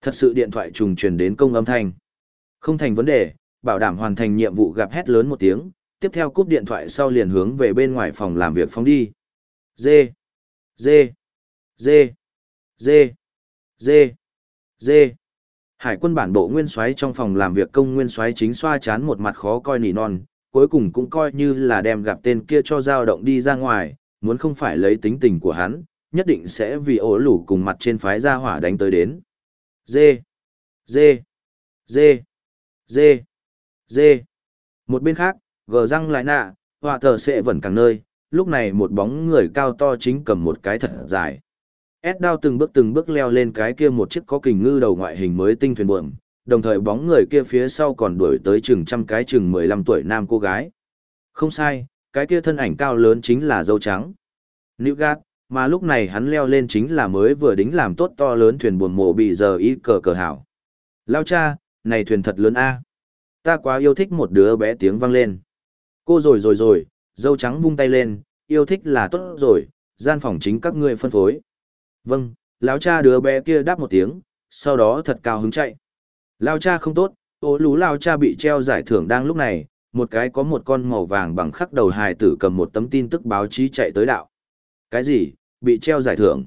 Thật sự điện thoại trùng truyền đến công âm thanh. Không thành vấn đề, bảo đảm hoàn thành nhiệm vụ gặp hét lớn một tiếng, tiếp theo cúp điện thoại sau liền hướng về bên ngoài phòng làm việc phóng đi. Dê, dê, dê, dê, dê, dê. Hải quân bản bộ nguyên soái trong phòng làm việc công nguyên soái chính xoa chán một mặt khó coi nỉ non, cuối cùng cũng coi như là đem gặp tên kia cho dao động đi ra ngoài, muốn không phải lấy tính tình của hắn, nhất định sẽ vì ổ lủ cùng mặt trên phái ra hỏa đánh tới đến. Dê, dê, dê, dê, dê. Một bên khác, gờ răng lại nạ, họa thờ sẽ vẫn càng nơi, lúc này một bóng người cao to chính cầm một cái thật dài. S đao từng bước từng bước leo lên cái kia một chiếc có kình ngư đầu ngoại hình mới tinh thuyền buồm, đồng thời bóng người kia phía sau còn đuổi tới chừng trăm cái chừng 15 tuổi nam cô gái. Không sai, cái kia thân ảnh cao lớn chính là dâu trắng. Nữ gạt, mà lúc này hắn leo lên chính là mới vừa đính làm tốt to lớn thuyền buồm mộ bị giờ y cờ cờ hảo. Lao cha, này thuyền thật lớn a Ta quá yêu thích một đứa bé tiếng vang lên. Cô rồi rồi rồi, dâu trắng vung tay lên, yêu thích là tốt rồi, gian phòng chính các ngươi phân phối. Vâng, lão cha đứa bé kia đáp một tiếng, sau đó thật cao hứng chạy. Lao cha không tốt, ô lú lao cha bị treo giải thưởng đang lúc này, một cái có một con màu vàng bằng khắc đầu hài tử cầm một tấm tin tức báo chí chạy tới đạo. Cái gì, bị treo giải thưởng?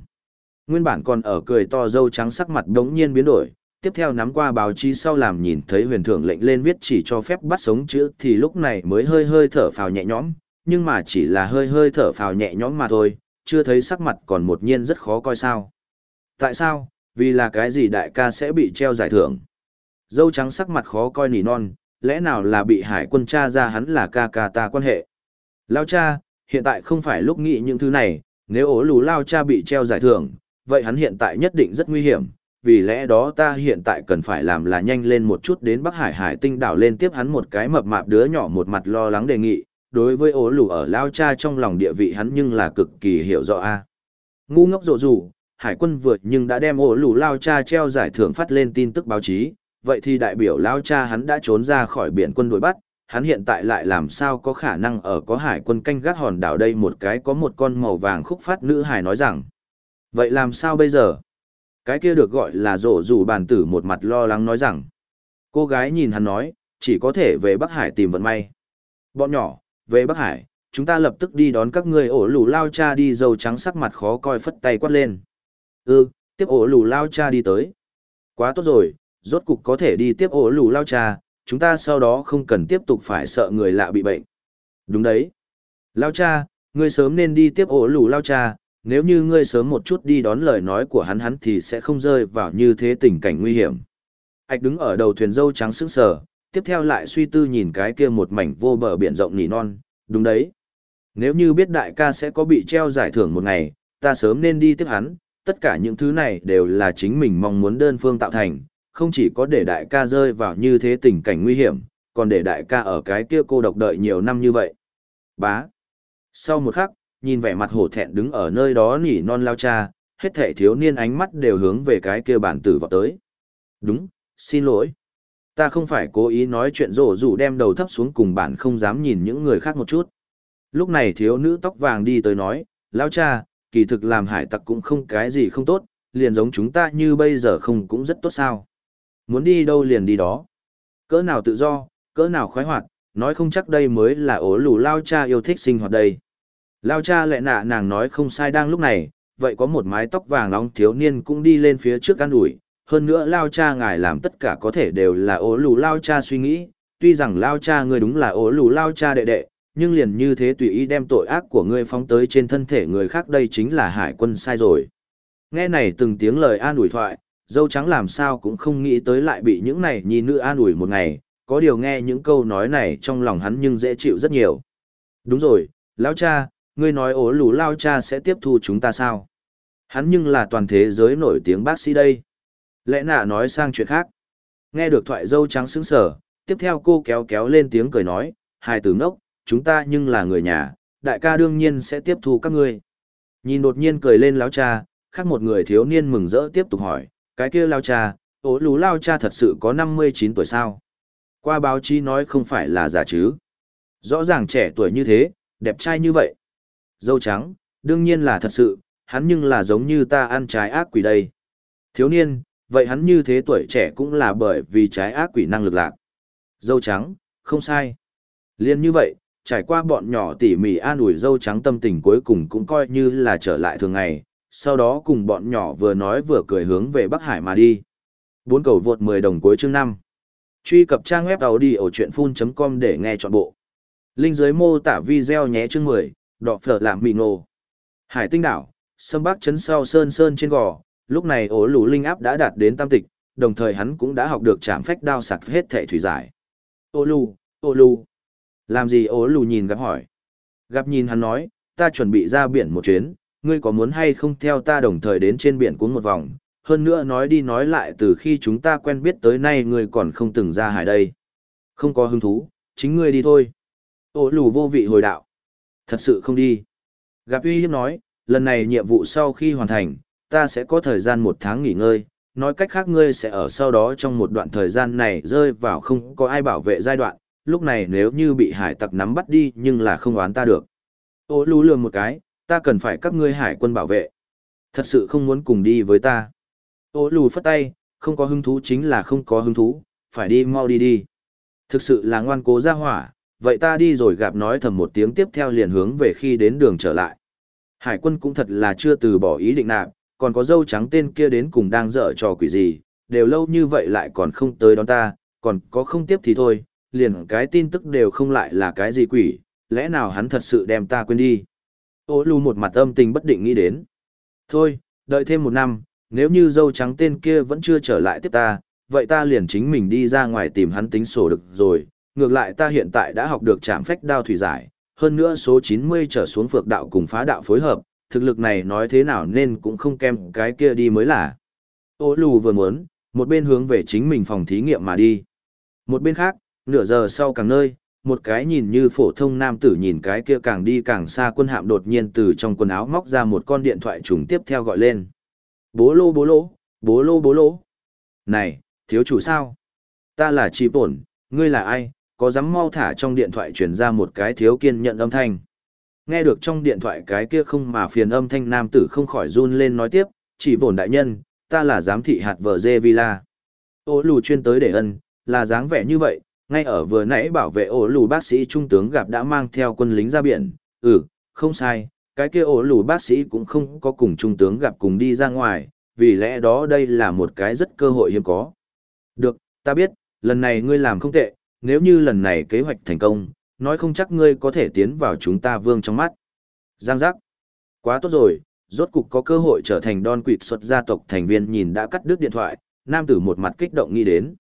Nguyên bản còn ở cười to dâu trắng sắc mặt đống nhiên biến đổi, tiếp theo nắm qua báo chí sau làm nhìn thấy huyền thưởng lệnh lên viết chỉ cho phép bắt sống chữ thì lúc này mới hơi hơi thở phào nhẹ nhõm, nhưng mà chỉ là hơi hơi thở phào nhẹ nhõm mà thôi, chưa thấy sắc mặt còn một nhiên rất khó coi sao. Tại sao? Vì là cái gì đại ca sẽ bị treo giải thưởng? Dâu trắng sắc mặt khó coi nỉ non, lẽ nào là bị hải quân cha ra hắn là ca ca ta quan hệ? Lao cha, hiện tại không phải lúc nghĩ những thứ này, nếu ố lù lao cha bị treo giải thưởng, vậy hắn hiện tại nhất định rất nguy hiểm, vì lẽ đó ta hiện tại cần phải làm là nhanh lên một chút đến Bắc Hải Hải tinh đảo lên tiếp hắn một cái mập mạp đứa nhỏ một mặt lo lắng đề nghị, đối với ố lù ở lao cha trong lòng địa vị hắn nhưng là cực kỳ hiểu rõ a. Ngu ngốc rộ rủ, hải quân vượt nhưng đã đem ố lù lao cha treo giải thưởng phát lên tin tức báo chí, vậy thì đại biểu lao cha hắn đã trốn ra khỏi biển quân đội bắt, hắn hiện tại lại làm sao có khả năng ở có hải quân canh gác hòn đảo đây một cái có một con màu vàng khúc phát nữ hải nói rằng. Vậy làm sao bây giờ? Cái kia được gọi là rổ rủ bàn tử một mặt lo lắng nói rằng. Cô gái nhìn hắn nói, chỉ có thể về Bắc Hải tìm vận may. Bọn nhỏ, về Bắc Hải, chúng ta lập tức đi đón các người ổ lù lao cha đi dầu trắng sắc mặt khó coi phất tay quát lên. Ừ, tiếp ổ lù lao cha đi tới. Quá tốt rồi, rốt cục có thể đi tiếp ổ lù lao cha, chúng ta sau đó không cần tiếp tục phải sợ người lạ bị bệnh. Đúng đấy. Lao cha, ngươi sớm nên đi tiếp ổ lù lao cha, nếu như ngươi sớm một chút đi đón lời nói của hắn hắn thì sẽ không rơi vào như thế tình cảnh nguy hiểm. Ảch đứng ở đầu thuyền dâu trắng sững sờ, tiếp theo lại suy tư nhìn cái kia một mảnh vô bờ biển rộng nỉ non, đúng đấy. Nếu như biết đại ca sẽ có bị treo giải thưởng một ngày, ta sớm nên đi tiếp hắn, tất cả những thứ này đều là chính mình mong muốn đơn phương tạo thành, không chỉ có để đại ca rơi vào như thế tình cảnh nguy hiểm, còn để đại ca ở cái kia cô độc đợi nhiều năm như vậy. Bá. Sau một khắc, nhìn vẻ mặt hổ thẹn đứng ở nơi đó nỉ non lao cha, hết thể thiếu niên ánh mắt đều hướng về cái kia bản tử vào tới. Đúng, xin lỗi. Ta không phải cố ý nói chuyện rổ rủ đem đầu thấp xuống cùng bản không dám nhìn những người khác một chút. Lúc này thiếu nữ tóc vàng đi tới nói, Lão cha, kỳ thực làm hải tặc cũng không cái gì không tốt, liền giống chúng ta như bây giờ không cũng rất tốt sao. Muốn đi đâu liền đi đó. Cỡ nào tự do, cỡ nào khoái hoạt, nói không chắc đây mới là ố lù lao cha yêu thích sinh hoạt đây. Lao cha lại nạ nàng nói không sai đang lúc này, vậy có một mái tóc vàng nóng thiếu niên cũng đi lên phía trước ăn ủi hơn nữa lao cha ngài làm tất cả có thể đều là ố lù lao cha suy nghĩ, tuy rằng lao cha ngươi đúng là ố lù lao cha đệ đệ, nhưng liền như thế tùy ý đem tội ác của ngươi phóng tới trên thân thể người khác đây chính là hải quân sai rồi. Nghe này từng tiếng lời an ủi thoại, dâu trắng làm sao cũng không nghĩ tới lại bị những này nhi nữ an ủi một ngày, có điều nghe những câu nói này trong lòng hắn nhưng dễ chịu rất nhiều. Đúng rồi, lao cha, ngươi nói ố lù lao cha sẽ tiếp thu chúng ta sao? Hắn nhưng là toàn thế giới nổi tiếng bác sĩ đây. Lẽ nạ nói sang chuyện khác. Nghe được thoại dâu trắng sững sờ, tiếp theo cô kéo kéo lên tiếng cười nói, hai từ ngốc, chúng ta nhưng là người nhà, đại ca đương nhiên sẽ tiếp thu các ngươi. Nhìn đột nhiên cười lên lão cha, khác một người thiếu niên mừng rỡ tiếp tục hỏi, cái kia lao cha, ố lú lao cha thật sự có 59 tuổi sao? Qua báo chí nói không phải là giả chứ. Rõ ràng trẻ tuổi như thế, đẹp trai như vậy. Dâu trắng, đương nhiên là thật sự, hắn nhưng là giống như ta ăn trái ác quỷ đây. Thiếu niên, vậy hắn như thế tuổi trẻ cũng là bởi vì trái ác quỷ năng lực lạc. Dâu trắng, không sai. Liên như vậy, trải qua bọn nhỏ tỉ mỉ an ủi dâu trắng tâm tình cuối cùng cũng coi như là trở lại thường ngày, sau đó cùng bọn nhỏ vừa nói vừa cười hướng về Bắc Hải mà đi. Bốn cầu vượt 10 đồng cuối chương 5. Truy cập trang web đầu đi ở chuyệnfun.com để nghe trọn bộ. Linh dưới mô tả video nhé chương 10, đọc phở làm mì ngô. Hải tinh đảo, sâm bắc chấn sau sơn sơn trên gò, lúc này ổ lũ linh áp đã đạt đến tam tịch, đồng thời hắn cũng đã học được chạm phách đao sạc hết thể thủy giải. Ô lù, ô lù. Làm gì ố lù nhìn gặp hỏi. Gặp nhìn hắn nói, ta chuẩn bị ra biển một chuyến, ngươi có muốn hay không theo ta đồng thời đến trên biển cuốn một vòng. Hơn nữa nói đi nói lại từ khi chúng ta quen biết tới nay ngươi còn không từng ra hải đây. Không có hứng thú, chính ngươi đi thôi. Ô lù vô vị hồi đạo. Thật sự không đi. Gặp uy hiếp nói, lần này nhiệm vụ sau khi hoàn thành, ta sẽ có thời gian một tháng nghỉ ngơi, nói cách khác ngươi sẽ ở sau đó trong một đoạn thời gian này rơi vào không có ai bảo vệ giai đoạn, lúc này nếu như bị hải tặc nắm bắt đi nhưng là không oán ta được. Ô lú lường một cái, ta cần phải các ngươi hải quân bảo vệ. Thật sự không muốn cùng đi với ta. Ô lù phất tay, không có hứng thú chính là không có hứng thú, phải đi mau đi đi. Thực sự là ngoan cố ra hỏa, vậy ta đi rồi gặp nói thầm một tiếng tiếp theo liền hướng về khi đến đường trở lại. Hải quân cũng thật là chưa từ bỏ ý định nạp, còn có dâu trắng tên kia đến cùng đang dở trò quỷ gì, đều lâu như vậy lại còn không tới đón ta, còn có không tiếp thì thôi, liền cái tin tức đều không lại là cái gì quỷ, lẽ nào hắn thật sự đem ta quên đi. Ô lù một mặt âm tình bất định nghĩ đến. Thôi, đợi thêm một năm, nếu như dâu trắng tên kia vẫn chưa trở lại tiếp ta, vậy ta liền chính mình đi ra ngoài tìm hắn tính sổ được rồi. Ngược lại ta hiện tại đã học được trạm phách đao thủy giải, hơn nữa số 90 trở xuống phược đạo cùng phá đạo phối hợp, thực lực này nói thế nào nên cũng không kèm cái kia đi mới là. Ô lù vừa muốn, một bên hướng về chính mình phòng thí nghiệm mà đi. Một bên khác, nửa giờ sau càng nơi, một cái nhìn như phổ thông nam tử nhìn cái kia càng đi càng xa quân hạm đột nhiên từ trong quần áo móc ra một con điện thoại trùng tiếp theo gọi lên. Bố lô bố lô, bố lô bố lô. Này, thiếu chủ sao? Ta là Chi Bổn, ngươi là ai? Có dám mau thả trong điện thoại truyền ra một cái thiếu kiên nhận âm thanh. Nghe được trong điện thoại cái kia không mà phiền âm thanh nam tử không khỏi run lên nói tiếp, chỉ bổn đại nhân, ta là giám thị hạt vợ dê villa. Ô lù chuyên tới để ân, là dáng vẻ như vậy, ngay ở vừa nãy bảo vệ ô lù bác sĩ trung tướng gặp đã mang theo quân lính ra biển, ừ, không sai, cái kia ô lù bác sĩ cũng không có cùng trung tướng gặp cùng đi ra ngoài, vì lẽ đó đây là một cái rất cơ hội hiếm có. Được, ta biết, lần này ngươi làm không tệ, nếu như lần này kế hoạch thành công, nói không chắc ngươi có thể tiến vào chúng ta vương trong mắt. Giang giác. Quá tốt rồi, rốt cục có cơ hội trở thành đòn quỵt xuất gia tộc thành viên nhìn đã cắt đứt điện thoại, nam tử một mặt kích động nghĩ đến.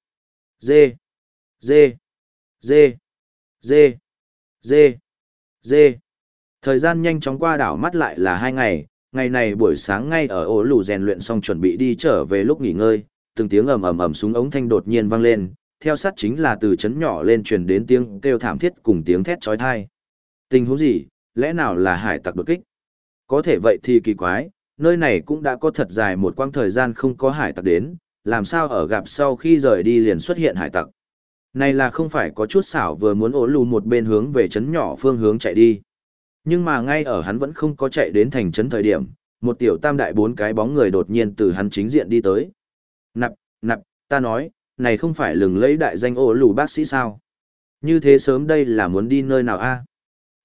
Dê. Dê. Dê. Dê. Dê. Dê. Thời gian nhanh chóng qua đảo mắt lại là hai ngày, ngày này buổi sáng ngay ở ổ lù rèn luyện xong chuẩn bị đi trở về lúc nghỉ ngơi, từng tiếng ầm ầm ầm súng ống thanh đột nhiên vang lên, theo sát chính là từ chấn nhỏ lên truyền đến tiếng kêu thảm thiết cùng tiếng thét chói tai. Tình huống gì, lẽ nào là hải tặc đột kích? Có thể vậy thì kỳ quái, nơi này cũng đã có thật dài một quãng thời gian không có hải tặc đến, làm sao ở gặp sau khi rời đi liền xuất hiện hải tặc. Này là không phải có chút xảo vừa muốn ổ lù một bên hướng về chấn nhỏ phương hướng chạy đi. Nhưng mà ngay ở hắn vẫn không có chạy đến thành trấn thời điểm, một tiểu tam đại bốn cái bóng người đột nhiên từ hắn chính diện đi tới. Nạp, nạp, ta nói, này không phải lừng lấy đại danh ô lù bác sĩ sao? Như thế sớm đây là muốn đi nơi nào a?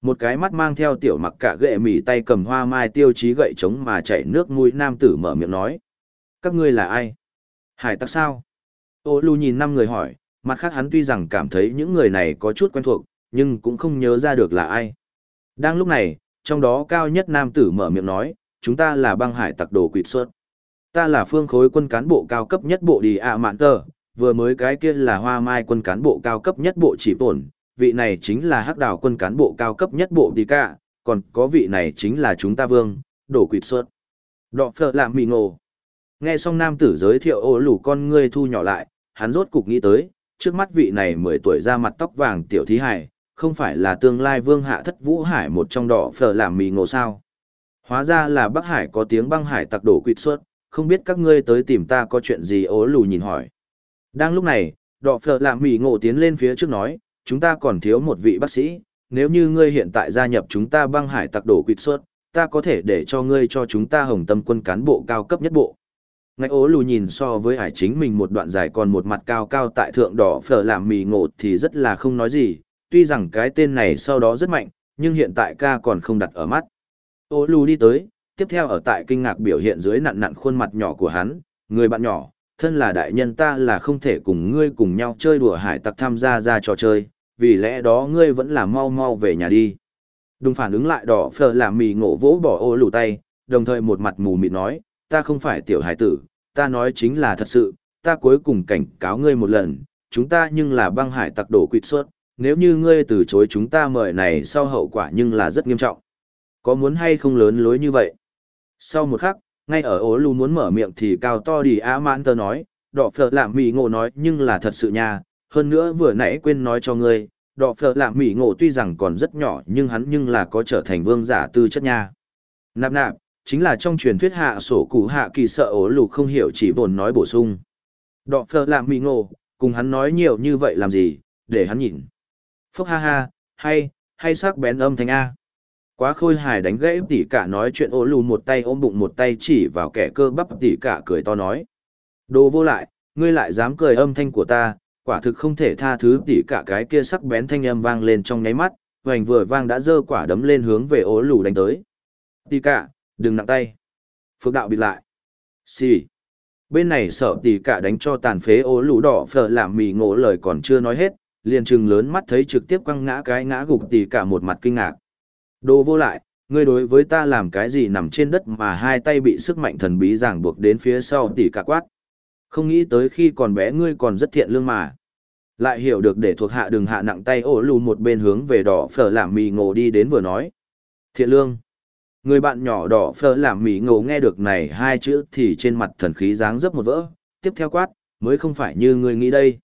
Một cái mắt mang theo tiểu mặc cả ghệ mỉ tay cầm hoa mai tiêu chí gậy trống mà chảy nước mũi nam tử mở miệng nói. Các ngươi là ai? Hải tặc sao? Ô lù nhìn năm người hỏi, mặt khác hắn tuy rằng cảm thấy những người này có chút quen thuộc, nhưng cũng không nhớ ra được là ai. Đang lúc này, trong đó cao nhất nam tử mở miệng nói, chúng ta là băng hải tặc đồ quỵt xuất. Ta là phương khối quân cán bộ cao cấp nhất bộ đi ạ mạn tờ, vừa mới cái kia là hoa mai quân cán bộ cao cấp nhất bộ chỉ tổn, vị này chính là hắc đảo quân cán bộ cao cấp nhất bộ đi cả, còn có vị này chính là chúng ta vương, đổ quỵt xuất. Đọ phở làm mì ngộ. Nghe xong nam tử giới thiệu ô lủ con ngươi thu nhỏ lại, hắn rốt cục nghĩ tới, trước mắt vị này 10 tuổi ra mặt tóc vàng tiểu thí hải, không phải là tương lai vương hạ thất vũ hải một trong đỏ phở làm mì ngộ sao. Hóa ra là Bắc Hải có tiếng băng hải tặc đổ quỵt suốt, không biết các ngươi tới tìm ta có chuyện gì ố lù nhìn hỏi. Đang lúc này, đọ phở làm mì ngộ tiến lên phía trước nói, chúng ta còn thiếu một vị bác sĩ, nếu như ngươi hiện tại gia nhập chúng ta băng hải tặc đổ quyệt suốt, ta có thể để cho ngươi cho chúng ta hồng tâm quân cán bộ cao cấp nhất bộ. ngay ố lù nhìn so với hải chính mình một đoạn dài còn một mặt cao cao tại thượng đỏ phở làm mì ngộ thì rất là không nói gì, tuy rằng cái tên này sau đó rất mạnh, nhưng hiện tại ca còn không đặt ở mắt. Ô lù đi tới, tiếp theo ở tại kinh ngạc biểu hiện dưới nặn nặn khuôn mặt nhỏ của hắn, người bạn nhỏ, thân là đại nhân ta là không thể cùng ngươi cùng nhau chơi đùa hải tặc tham gia ra trò chơi, vì lẽ đó ngươi vẫn là mau mau về nhà đi. Đùng phản ứng lại đỏ phở làm mì ngộ vỗ bỏ ô lù tay, đồng thời một mặt mù mịt nói, ta không phải tiểu hải tử, ta nói chính là thật sự, ta cuối cùng cảnh cáo ngươi một lần, chúng ta nhưng là băng hải tặc đổ quỵt suốt, nếu như ngươi từ chối chúng ta mời này sau hậu quả nhưng là rất nghiêm trọng. Có muốn hay không lớn lối như vậy? Sau một khắc, ngay ở ố lù muốn mở miệng thì cao to đi á mãn tờ nói, đỏ phở làm mỹ ngộ nói nhưng là thật sự nha, hơn nữa vừa nãy quên nói cho ngươi, đỏ phở làm mỹ ngộ tuy rằng còn rất nhỏ nhưng hắn nhưng là có trở thành vương giả tư chất nha. Nạp nạp, chính là trong truyền thuyết hạ sổ cụ hạ kỳ sợ ố lù không hiểu chỉ bồn nói bổ sung. Đỏ phở làm mỹ ngộ, cùng hắn nói nhiều như vậy làm gì, để hắn nhìn. Phúc ha ha, hay, hay sắc bén âm thanh A. Quá khôi hài đánh gãy tỉ cả nói chuyện ô lù một tay ôm bụng một tay chỉ vào kẻ cơ bắp tỉ cả cười to nói. Đồ vô lại, ngươi lại dám cười âm thanh của ta, quả thực không thể tha thứ tỉ cả cái kia sắc bén thanh âm vang lên trong nháy mắt, hoành vừa vang đã dơ quả đấm lên hướng về ố lù đánh tới. Tỉ cả, đừng nặng tay. Phước đạo bịt lại. Xì. Bên này sợ tỷ cả đánh cho tàn phế ố lù đỏ phở làm mì ngộ lời còn chưa nói hết, liền trừng lớn mắt thấy trực tiếp quăng ngã cái ngã gục tỷ cả một mặt kinh ngạc. Đồ vô lại, ngươi đối với ta làm cái gì nằm trên đất mà hai tay bị sức mạnh thần bí ràng buộc đến phía sau tỉ cả quát. Không nghĩ tới khi còn bé ngươi còn rất thiện lương mà. Lại hiểu được để thuộc hạ đừng hạ nặng tay ổ lù một bên hướng về đỏ phở làm mì ngộ đi đến vừa nói. Thiện lương. Người bạn nhỏ đỏ phở làm mì ngộ nghe được này hai chữ thì trên mặt thần khí dáng dấp một vỡ, tiếp theo quát, mới không phải như ngươi nghĩ đây.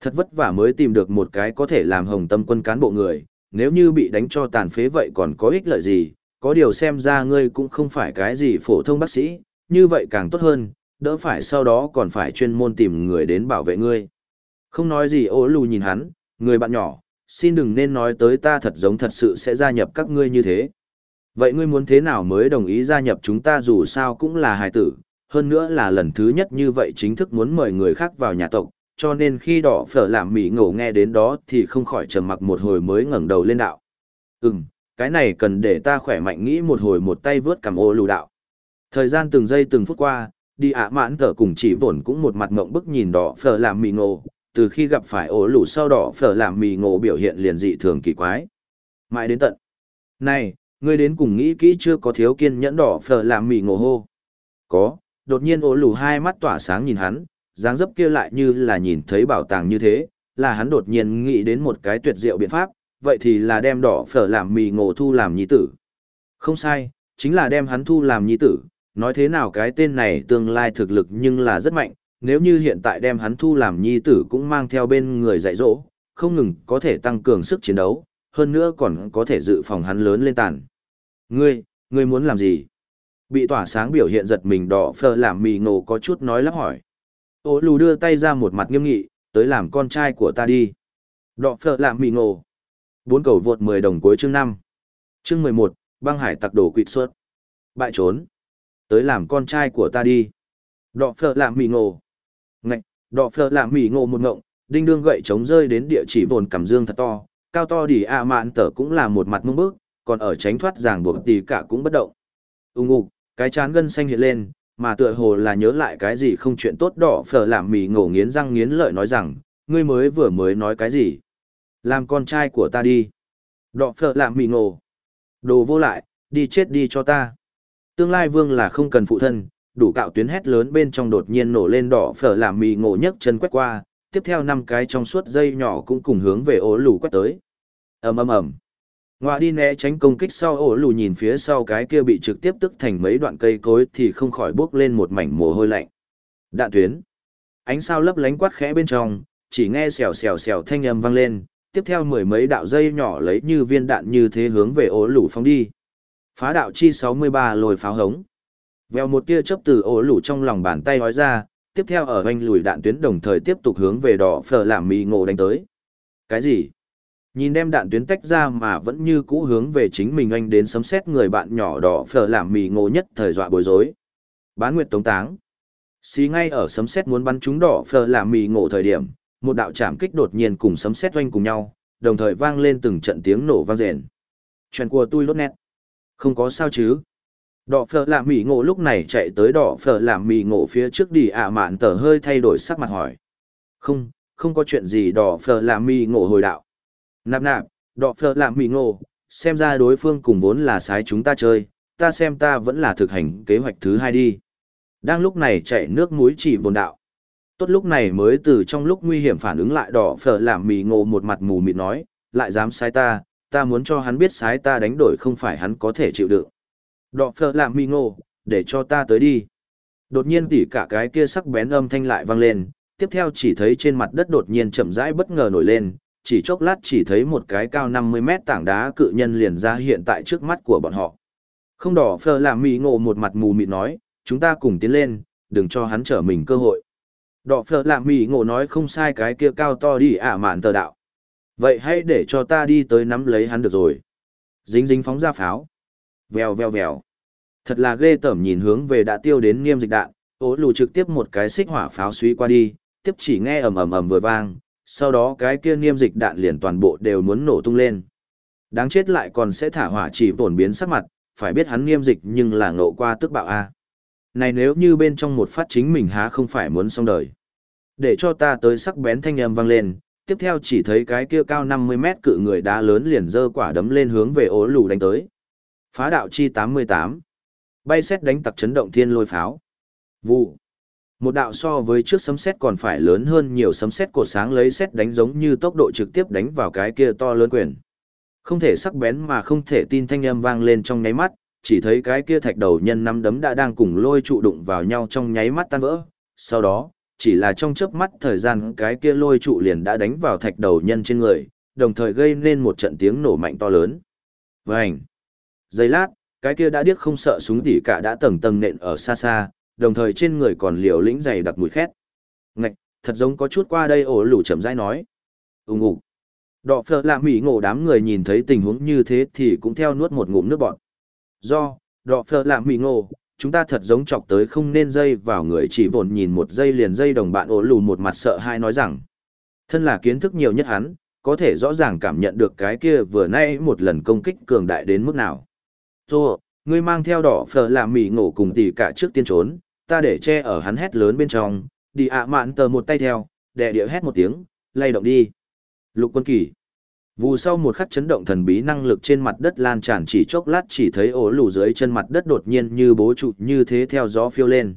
Thật vất vả mới tìm được một cái có thể làm hồng tâm quân cán bộ người, nếu như bị đánh cho tàn phế vậy còn có ích lợi gì, có điều xem ra ngươi cũng không phải cái gì phổ thông bác sĩ, như vậy càng tốt hơn, đỡ phải sau đó còn phải chuyên môn tìm người đến bảo vệ ngươi. Không nói gì ô lù nhìn hắn, người bạn nhỏ, xin đừng nên nói tới ta thật giống thật sự sẽ gia nhập các ngươi như thế. Vậy ngươi muốn thế nào mới đồng ý gia nhập chúng ta dù sao cũng là hài tử, hơn nữa là lần thứ nhất như vậy chính thức muốn mời người khác vào nhà tộc, cho nên khi đỏ phở làm mỉ ngộ nghe đến đó thì không khỏi trầm mặc một hồi mới ngẩng đầu lên đạo. Ừm, cái này cần để ta khỏe mạnh nghĩ một hồi một tay vớt cầm ô lù đạo. Thời gian từng giây từng phút qua, đi ạ mãn thở cùng chỉ vổn cũng một mặt ngộng bức nhìn đỏ phở làm mì ngộ, từ khi gặp phải ổ lù sau đỏ phở làm mì ngộ biểu hiện liền dị thường kỳ quái. Mãi đến tận. Này, ngươi đến cùng nghĩ kỹ chưa có thiếu kiên nhẫn đỏ phở làm mì ngộ hô. Có, đột nhiên ổ lù hai mắt tỏa sáng nhìn hắn, dáng dấp kia lại như là nhìn thấy bảo tàng như thế, là hắn đột nhiên nghĩ đến một cái tuyệt diệu biện pháp, vậy thì là đem đỏ phở làm mì ngộ thu làm nhi tử. Không sai, chính là đem hắn thu làm nhi tử, nói thế nào cái tên này tương lai thực lực nhưng là rất mạnh, nếu như hiện tại đem hắn thu làm nhi tử cũng mang theo bên người dạy dỗ, không ngừng có thể tăng cường sức chiến đấu, hơn nữa còn có thể dự phòng hắn lớn lên tàn. Ngươi, ngươi muốn làm gì? Bị tỏa sáng biểu hiện giật mình đỏ phở làm mì ngộ có chút nói lắp hỏi. Ô lù đưa tay ra một mặt nghiêm nghị, tới làm con trai của ta đi. đọ phợ lạm mị ngộ. Bốn cầu vượt 10 đồng cuối chương năm. Chương 11, băng hải tặc đổ quỵt suốt. Bại trốn. Tới làm con trai của ta đi. Đọ phợ lạm mị ngộ. Ngạch, đọ phợ lạm mị ngộ một ngộng, đinh đương gậy chống rơi đến địa chỉ vồn cảm dương thật to, cao to đỉ ạ mạn tở cũng là một mặt mông bước, còn ở tránh thoát ràng buộc tì cả cũng bất động. Ung ục, cái chán gân xanh hiện lên, mà tựa hồ là nhớ lại cái gì không chuyện tốt đỏ phở làm mì ngổ nghiến răng nghiến lợi nói rằng, ngươi mới vừa mới nói cái gì. Làm con trai của ta đi. đỏ phở làm mì ngổ Đồ vô lại, đi chết đi cho ta. Tương lai vương là không cần phụ thân, đủ cạo tuyến hét lớn bên trong đột nhiên nổ lên đỏ phở làm mì ngộ nhấc chân quét qua, tiếp theo năm cái trong suốt dây nhỏ cũng cùng hướng về ố lù quét tới. ầm ầm ầm. Ngoạ đi né tránh công kích sau ổ lù nhìn phía sau cái kia bị trực tiếp tức thành mấy đoạn cây cối thì không khỏi bước lên một mảnh mồ hôi lạnh. Đạn tuyến. Ánh sao lấp lánh quát khẽ bên trong, chỉ nghe xèo xèo xèo thanh âm vang lên, tiếp theo mười mấy đạo dây nhỏ lấy như viên đạn như thế hướng về ổ lù phóng đi. Phá đạo chi 63 lồi pháo hống. Vèo một tia chớp từ ổ lũ trong lòng bàn tay nói ra, tiếp theo ở anh lùi đạn tuyến đồng thời tiếp tục hướng về đỏ phở làm mì ngộ đánh tới. Cái gì? Nhìn đem đạn tuyến tách ra mà vẫn như cũ hướng về chính mình anh đến sấm xét người bạn nhỏ đỏ phở làm mì ngộ nhất thời dọa bối rối. Bán nguyệt tống táng. Xí ngay ở sấm xét muốn bắn chúng đỏ phở làm mì ngộ thời điểm, một đạo chạm kích đột nhiên cùng sấm xét oanh cùng nhau, đồng thời vang lên từng trận tiếng nổ vang rền. Chuyện của tôi lốt nét. Không có sao chứ. Đỏ phở làm mì ngộ lúc này chạy tới đỏ phở làm mì ngộ phía trước đi ạ mạn tờ hơi thay đổi sắc mặt hỏi. Không, không có chuyện gì đỏ phở làm mì ngộ hồi đạo. Nạp nạp, đọ phở làm mì ngộ, xem ra đối phương cùng vốn là sái chúng ta chơi, ta xem ta vẫn là thực hành kế hoạch thứ hai đi. Đang lúc này chạy nước muối chỉ bồn đạo. Tốt lúc này mới từ trong lúc nguy hiểm phản ứng lại đỏ phở làm mì ngộ một mặt mù mịt nói, lại dám sai ta, ta muốn cho hắn biết sái ta đánh đổi không phải hắn có thể chịu đựng. Đọ phở làm mì ngộ, để cho ta tới đi. Đột nhiên tỉ cả cái kia sắc bén âm thanh lại vang lên, tiếp theo chỉ thấy trên mặt đất đột nhiên chậm rãi bất ngờ nổi lên, chỉ chốc lát chỉ thấy một cái cao 50 mét tảng đá cự nhân liền ra hiện tại trước mắt của bọn họ. Không đỏ phơ làm mì ngộ một mặt mù mịt nói, chúng ta cùng tiến lên, đừng cho hắn trở mình cơ hội. Đỏ phơ làm mì ngộ nói không sai cái kia cao to đi ả mạn tờ đạo. Vậy hãy để cho ta đi tới nắm lấy hắn được rồi. Dính dính phóng ra pháo. Vèo vèo vèo. Thật là ghê tởm nhìn hướng về đã tiêu đến niêm dịch đạn, ố lù trực tiếp một cái xích hỏa pháo suy qua đi, tiếp chỉ nghe ầm ầm ầm vừa vang, sau đó cái kia niêm dịch đạn liền toàn bộ đều muốn nổ tung lên. Đáng chết lại còn sẽ thả hỏa chỉ tổn biến sắc mặt, phải biết hắn niêm dịch nhưng là ngộ qua tức bạo A. Này nếu như bên trong một phát chính mình há không phải muốn xong đời. Để cho ta tới sắc bén thanh âm vang lên, tiếp theo chỉ thấy cái kia cao 50 mét cự người đá lớn liền dơ quả đấm lên hướng về ố lù đánh tới. Phá đạo chi 88. Bay xét đánh tặc chấn động thiên lôi pháo. Vụ. Một đạo so với trước sấm sét còn phải lớn hơn nhiều sấm sét cột sáng lấy sét đánh giống như tốc độ trực tiếp đánh vào cái kia to lớn quyền. Không thể sắc bén mà không thể tin thanh âm vang lên trong nháy mắt, chỉ thấy cái kia thạch đầu nhân năm đấm đã đang cùng lôi trụ đụng vào nhau trong nháy mắt tan vỡ. Sau đó, chỉ là trong chớp mắt thời gian cái kia lôi trụ liền đã đánh vào thạch đầu nhân trên người, đồng thời gây nên một trận tiếng nổ mạnh to lớn. Vành! Giây lát, cái kia đã điếc không sợ súng tỉ cả đã tầng tầng nện ở xa xa, đồng thời trên người còn liều lĩnh dày đặc mùi khét. Ngạch, thật giống có chút qua đây ổ lù chậm rãi nói. Úng ủ. Đọ phở là mỉ ngộ đám người nhìn thấy tình huống như thế thì cũng theo nuốt một ngụm nước bọt. Do, đọ phở là mỉ ngộ, chúng ta thật giống chọc tới không nên dây vào người chỉ vồn nhìn một giây liền dây đồng bạn ổ lù một mặt sợ hai nói rằng. Thân là kiến thức nhiều nhất hắn, có thể rõ ràng cảm nhận được cái kia vừa nay một lần công kích cường đại đến mức nào. Rồi, ngươi mang theo đỏ phở là mỉ ngộ cùng tỷ cả trước tiên trốn, ta để che ở hắn hét lớn bên trong, đi ạ mạn tờ một tay theo, đè địa hét một tiếng, lay động đi. Lục quân kỳ. Vù sau một khắc chấn động thần bí năng lực trên mặt đất lan tràn chỉ chốc lát chỉ thấy ổ lù dưới chân mặt đất đột nhiên như bố trụ như thế theo gió phiêu lên.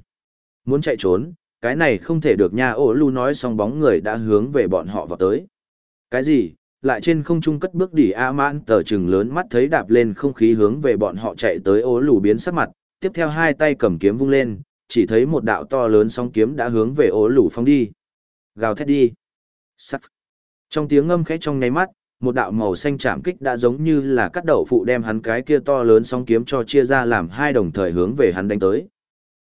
Muốn chạy trốn, cái này không thể được nha ổ lù nói xong bóng người đã hướng về bọn họ vào tới. Cái gì, lại trên không trung cất bước đỉ a mãn tờ trừng lớn mắt thấy đạp lên không khí hướng về bọn họ chạy tới ố lù biến sắc mặt tiếp theo hai tay cầm kiếm vung lên chỉ thấy một đạo to lớn sóng kiếm đã hướng về ố lù phóng đi. Gào thét đi. Sắt. Trong tiếng ngâm khẽ trong nháy mắt một đạo màu xanh chạm kích đã giống như là cắt đậu phụ đem hắn cái kia to lớn sóng kiếm cho chia ra làm hai đồng thời hướng về hắn đánh tới.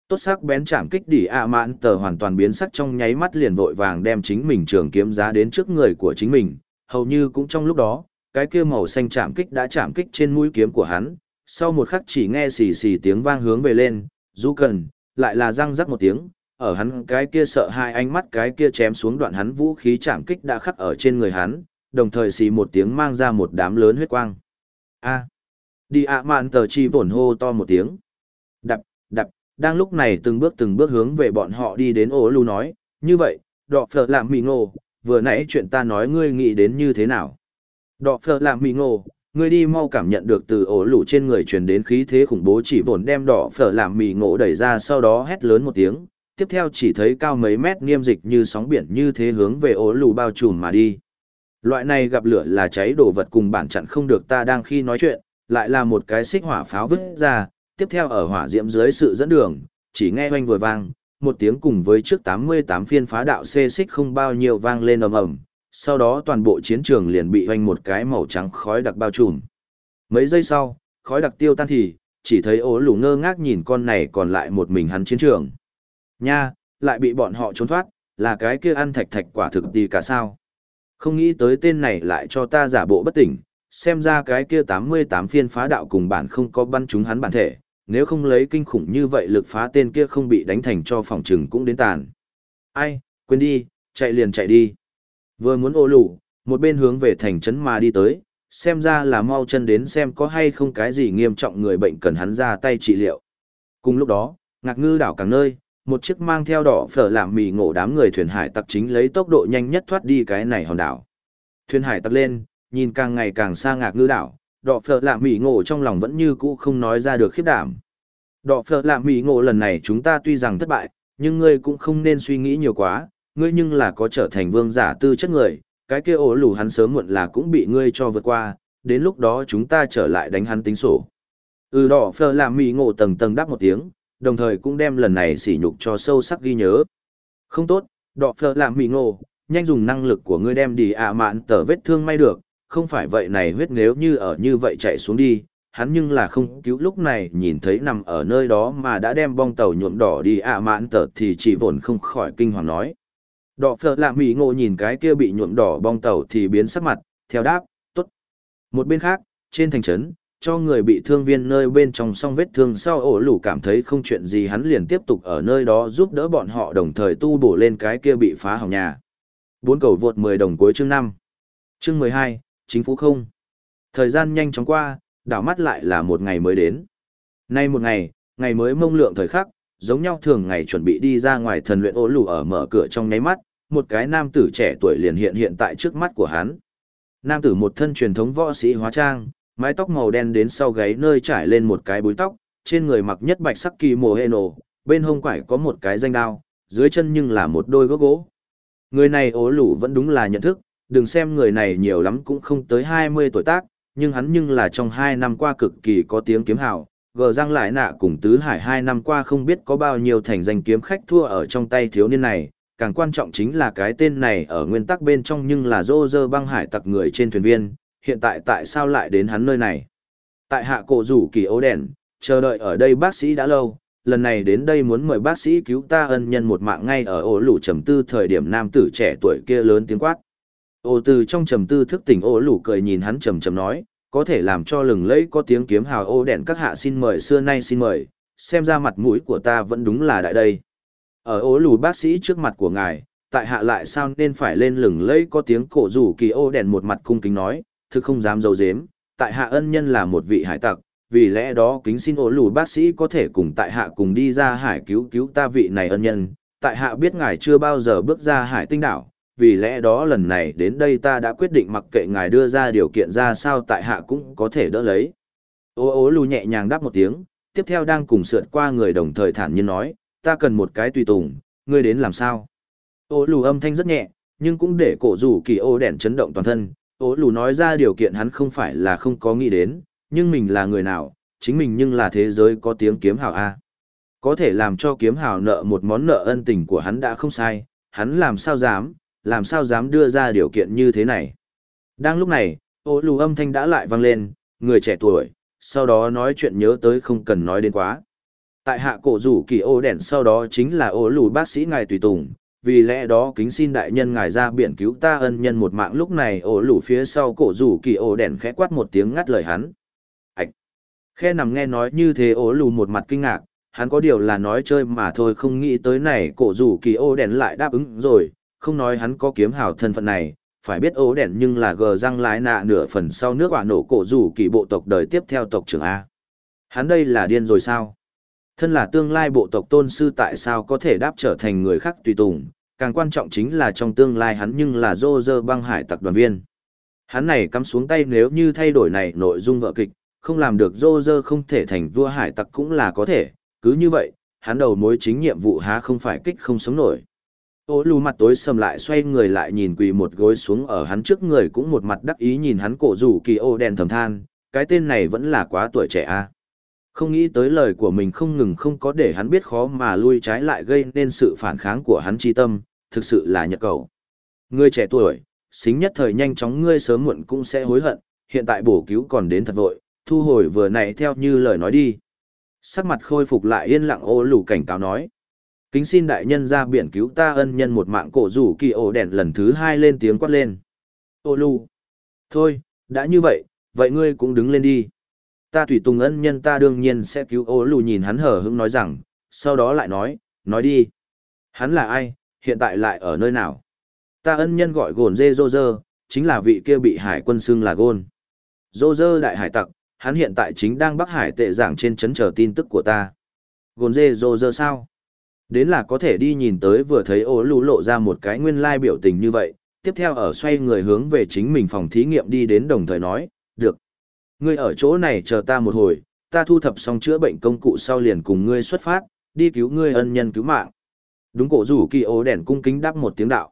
Tốt sắc bén chạm kích đỉ a mãn tờ hoàn toàn biến sắc trong nháy mắt liền vội vàng đem chính mình trường kiếm giá đến trước người của chính mình. Hầu như cũng trong lúc đó, cái kia màu xanh chạm kích đã chạm kích trên mũi kiếm của hắn, sau một khắc chỉ nghe xì xì tiếng vang hướng về lên, du cần, lại là răng rắc một tiếng, ở hắn cái kia sợ hai ánh mắt cái kia chém xuống đoạn hắn vũ khí chạm kích đã khắc ở trên người hắn, đồng thời xì một tiếng mang ra một đám lớn huyết quang. A. Đi ạ mạn tờ chi vổn hô to một tiếng. Đập, đập, đang lúc này từng bước từng bước hướng về bọn họ đi đến ố lưu nói, như vậy, đọ phở làm mì ngô, vừa nãy chuyện ta nói ngươi nghĩ đến như thế nào. Đọ phở làm mì ngộ, ngươi đi mau cảm nhận được từ ổ lũ trên người truyền đến khí thế khủng bố chỉ vồn đem đỏ phở làm mì ngộ đẩy ra sau đó hét lớn một tiếng, tiếp theo chỉ thấy cao mấy mét nghiêm dịch như sóng biển như thế hướng về ổ lũ bao trùm mà đi. Loại này gặp lửa là cháy đồ vật cùng bản chặn không được ta đang khi nói chuyện, lại là một cái xích hỏa pháo vứt ra, tiếp theo ở hỏa diễm dưới sự dẫn đường, chỉ nghe oanh vừa vang, một tiếng cùng với trước 88 phiên phá đạo xê xích không bao nhiêu vang lên ầm ầm, sau đó toàn bộ chiến trường liền bị hoành một cái màu trắng khói đặc bao trùm. Mấy giây sau, khói đặc tiêu tan thì, chỉ thấy ố lù ngơ ngác nhìn con này còn lại một mình hắn chiến trường. Nha, lại bị bọn họ trốn thoát, là cái kia ăn thạch thạch quả thực đi cả sao. Không nghĩ tới tên này lại cho ta giả bộ bất tỉnh, xem ra cái kia 88 phiên phá đạo cùng bản không có bắn chúng hắn bản thể, nếu không lấy kinh khủng như vậy lực phá tên kia không bị đánh thành cho phòng trừng cũng đến tàn. Ai, quên đi, chạy liền chạy đi. Vừa muốn ô lù, một bên hướng về thành trấn mà đi tới, xem ra là mau chân đến xem có hay không cái gì nghiêm trọng người bệnh cần hắn ra tay trị liệu. Cùng lúc đó, ngạc ngư đảo càng nơi, một chiếc mang theo đỏ phở làm mì ngộ đám người thuyền hải tặc chính lấy tốc độ nhanh nhất thoát đi cái này hòn đảo. Thuyền hải tặc lên, nhìn càng ngày càng xa ngạc ngư đảo, đỏ phở làm mì ngộ trong lòng vẫn như cũ không nói ra được khiếp đảm. Đỏ phở làm mì ngộ lần này chúng ta tuy rằng thất bại, nhưng ngươi cũng không nên suy nghĩ nhiều quá, ngươi nhưng là có trở thành vương giả tư chất người, cái kia ổ lù hắn sớm muộn là cũng bị ngươi cho vượt qua, đến lúc đó chúng ta trở lại đánh hắn tính sổ. Ừ đỏ phờ làm mì ngộ tầng tầng đáp một tiếng, đồng thời cũng đem lần này sỉ nhục cho sâu sắc ghi nhớ. Không tốt, đỏ phờ làm mì ngộ, nhanh dùng năng lực của ngươi đem đi ạ mạn tờ vết thương may được, không phải vậy này huyết nếu như ở như vậy chạy xuống đi, hắn nhưng là không cứu lúc này nhìn thấy nằm ở nơi đó mà đã đem bong tàu nhuộm đỏ đi ạ mạn tờ thì chỉ vồn không khỏi kinh hoàng nói. Đỏ phở lạ mỹ ngộ nhìn cái kia bị nhuộm đỏ bong tàu thì biến sắc mặt, theo đáp, tốt. Một bên khác, trên thành trấn, cho người bị thương viên nơi bên trong song vết thương sau ổ lủ cảm thấy không chuyện gì hắn liền tiếp tục ở nơi đó giúp đỡ bọn họ đồng thời tu bổ lên cái kia bị phá hỏng nhà. Bốn cầu vượt 10 đồng cuối chương 5. Chương 12, chính phủ không. Thời gian nhanh chóng qua, đảo mắt lại là một ngày mới đến. Nay một ngày, ngày mới mông lượng thời khắc, giống nhau thường ngày chuẩn bị đi ra ngoài thần luyện ổ lù ở mở cửa trong nháy mắt, một cái nam tử trẻ tuổi liền hiện hiện tại trước mắt của hắn. Nam tử một thân truyền thống võ sĩ hóa trang, mái tóc màu đen đến sau gáy nơi trải lên một cái búi tóc, trên người mặc nhất bạch sắc kỳ mồ hê nổ, bên hông quải có một cái danh đao, dưới chân nhưng là một đôi gốc gỗ. Người này ố lũ vẫn đúng là nhận thức, đừng xem người này nhiều lắm cũng không tới 20 tuổi tác, nhưng hắn nhưng là trong 2 năm qua cực kỳ có tiếng kiếm hào, gờ răng lại nạ cùng tứ hải 2 năm qua không biết có bao nhiêu thành danh kiếm khách thua ở trong tay thiếu niên này, càng quan trọng chính là cái tên này ở nguyên tắc bên trong nhưng là rô dơ băng hải tặc người trên thuyền viên, hiện tại tại sao lại đến hắn nơi này. Tại hạ cổ rủ kỳ ấu đèn, chờ đợi ở đây bác sĩ đã lâu, lần này đến đây muốn mời bác sĩ cứu ta ân nhân một mạng ngay ở ổ lũ trầm tư thời điểm nam tử trẻ tuổi kia lớn tiếng quát. Ô từ trong trầm tư thức tỉnh ổ lũ cười nhìn hắn trầm trầm nói, có thể làm cho lừng lẫy có tiếng kiếm hào ô đèn các hạ xin mời xưa nay xin mời, xem ra mặt mũi của ta vẫn đúng là đại đây. Ở ố lù bác sĩ trước mặt của ngài, tại hạ lại sao nên phải lên lừng lẫy có tiếng cổ rủ kỳ ô đèn một mặt cung kính nói, thực không dám dấu dếm, tại hạ ân nhân là một vị hải tặc, vì lẽ đó kính xin ố lù bác sĩ có thể cùng tại hạ cùng đi ra hải cứu cứu ta vị này ân nhân, tại hạ biết ngài chưa bao giờ bước ra hải tinh đảo, vì lẽ đó lần này đến đây ta đã quyết định mặc kệ ngài đưa ra điều kiện ra sao tại hạ cũng có thể đỡ lấy. Ô ố lù nhẹ nhàng đáp một tiếng, tiếp theo đang cùng sượt qua người đồng thời thản nhiên nói, ta cần một cái tùy tùng, ngươi đến làm sao? Ô lù âm thanh rất nhẹ, nhưng cũng để cổ rủ kỳ ô đèn chấn động toàn thân. Ô lù nói ra điều kiện hắn không phải là không có nghĩ đến, nhưng mình là người nào, chính mình nhưng là thế giới có tiếng kiếm hào A. Có thể làm cho kiếm hào nợ một món nợ ân tình của hắn đã không sai, hắn làm sao dám, làm sao dám đưa ra điều kiện như thế này. Đang lúc này, ô lù âm thanh đã lại vang lên, người trẻ tuổi, sau đó nói chuyện nhớ tới không cần nói đến quá. Tại hạ cổ rủ kỳ ô đèn sau đó chính là ô lù bác sĩ ngài tùy tùng, vì lẽ đó kính xin đại nhân ngài ra biển cứu ta ân nhân một mạng lúc này ô lù phía sau cổ rủ kỳ ô đèn khẽ quát một tiếng ngắt lời hắn. ạch Khe nằm nghe nói như thế ô lù một mặt kinh ngạc, hắn có điều là nói chơi mà thôi không nghĩ tới này cổ rủ kỳ ô đèn lại đáp ứng rồi, không nói hắn có kiếm hào thân phận này, phải biết ô đèn nhưng là gờ răng lái nạ nửa phần sau nước quả nổ cổ rủ kỳ bộ tộc đời tiếp theo tộc trưởng A. Hắn đây là điên rồi sao? Thân là tương lai bộ tộc tôn sư tại sao có thể đáp trở thành người khác tùy tùng, càng quan trọng chính là trong tương lai hắn nhưng là dô dơ băng hải tặc đoàn viên. Hắn này cắm xuống tay nếu như thay đổi này nội dung vợ kịch, không làm được dô dơ không thể thành vua hải tặc cũng là có thể, cứ như vậy, hắn đầu mối chính nhiệm vụ há không phải kích không sống nổi. Ô lù mặt tối sầm lại xoay người lại nhìn quỳ một gối xuống ở hắn trước người cũng một mặt đắc ý nhìn hắn cổ rủ kỳ ô đèn thầm than, cái tên này vẫn là quá tuổi trẻ a à. Không nghĩ tới lời của mình không ngừng không có để hắn biết khó mà lui trái lại gây nên sự phản kháng của hắn chi tâm, thực sự là nhật cầu. Ngươi trẻ tuổi, xính nhất thời nhanh chóng ngươi sớm muộn cũng sẽ hối hận, hiện tại bổ cứu còn đến thật vội, thu hồi vừa nãy theo như lời nói đi. Sắc mặt khôi phục lại yên lặng ô lù cảnh cáo nói. Kính xin đại nhân ra biển cứu ta ân nhân một mạng cổ rủ kỳ ổ đèn lần thứ hai lên tiếng quát lên. Ô lù. Thôi, đã như vậy, vậy ngươi cũng đứng lên đi. Ta tùy tùng ân nhân ta đương nhiên sẽ cứu ô lù nhìn hắn hở hững nói rằng, sau đó lại nói, nói đi. Hắn là ai, hiện tại lại ở nơi nào? Ta ân nhân gọi gồn dê dô dơ, chính là vị kia bị hải quân xưng là gôn. Dô dơ đại hải tặc, hắn hiện tại chính đang bắc hải tệ giảng trên chấn chờ tin tức của ta. Gồn dê dô dơ sao? Đến là có thể đi nhìn tới vừa thấy ô lù lộ ra một cái nguyên lai biểu tình như vậy, tiếp theo ở xoay người hướng về chính mình phòng thí nghiệm đi đến đồng thời nói, được. Ngươi ở chỗ này chờ ta một hồi, ta thu thập xong chữa bệnh công cụ sau liền cùng ngươi xuất phát, đi cứu ngươi ân nhân cứu mạng. Đúng cổ rủ kỳ ố đèn cung kính đáp một tiếng đạo.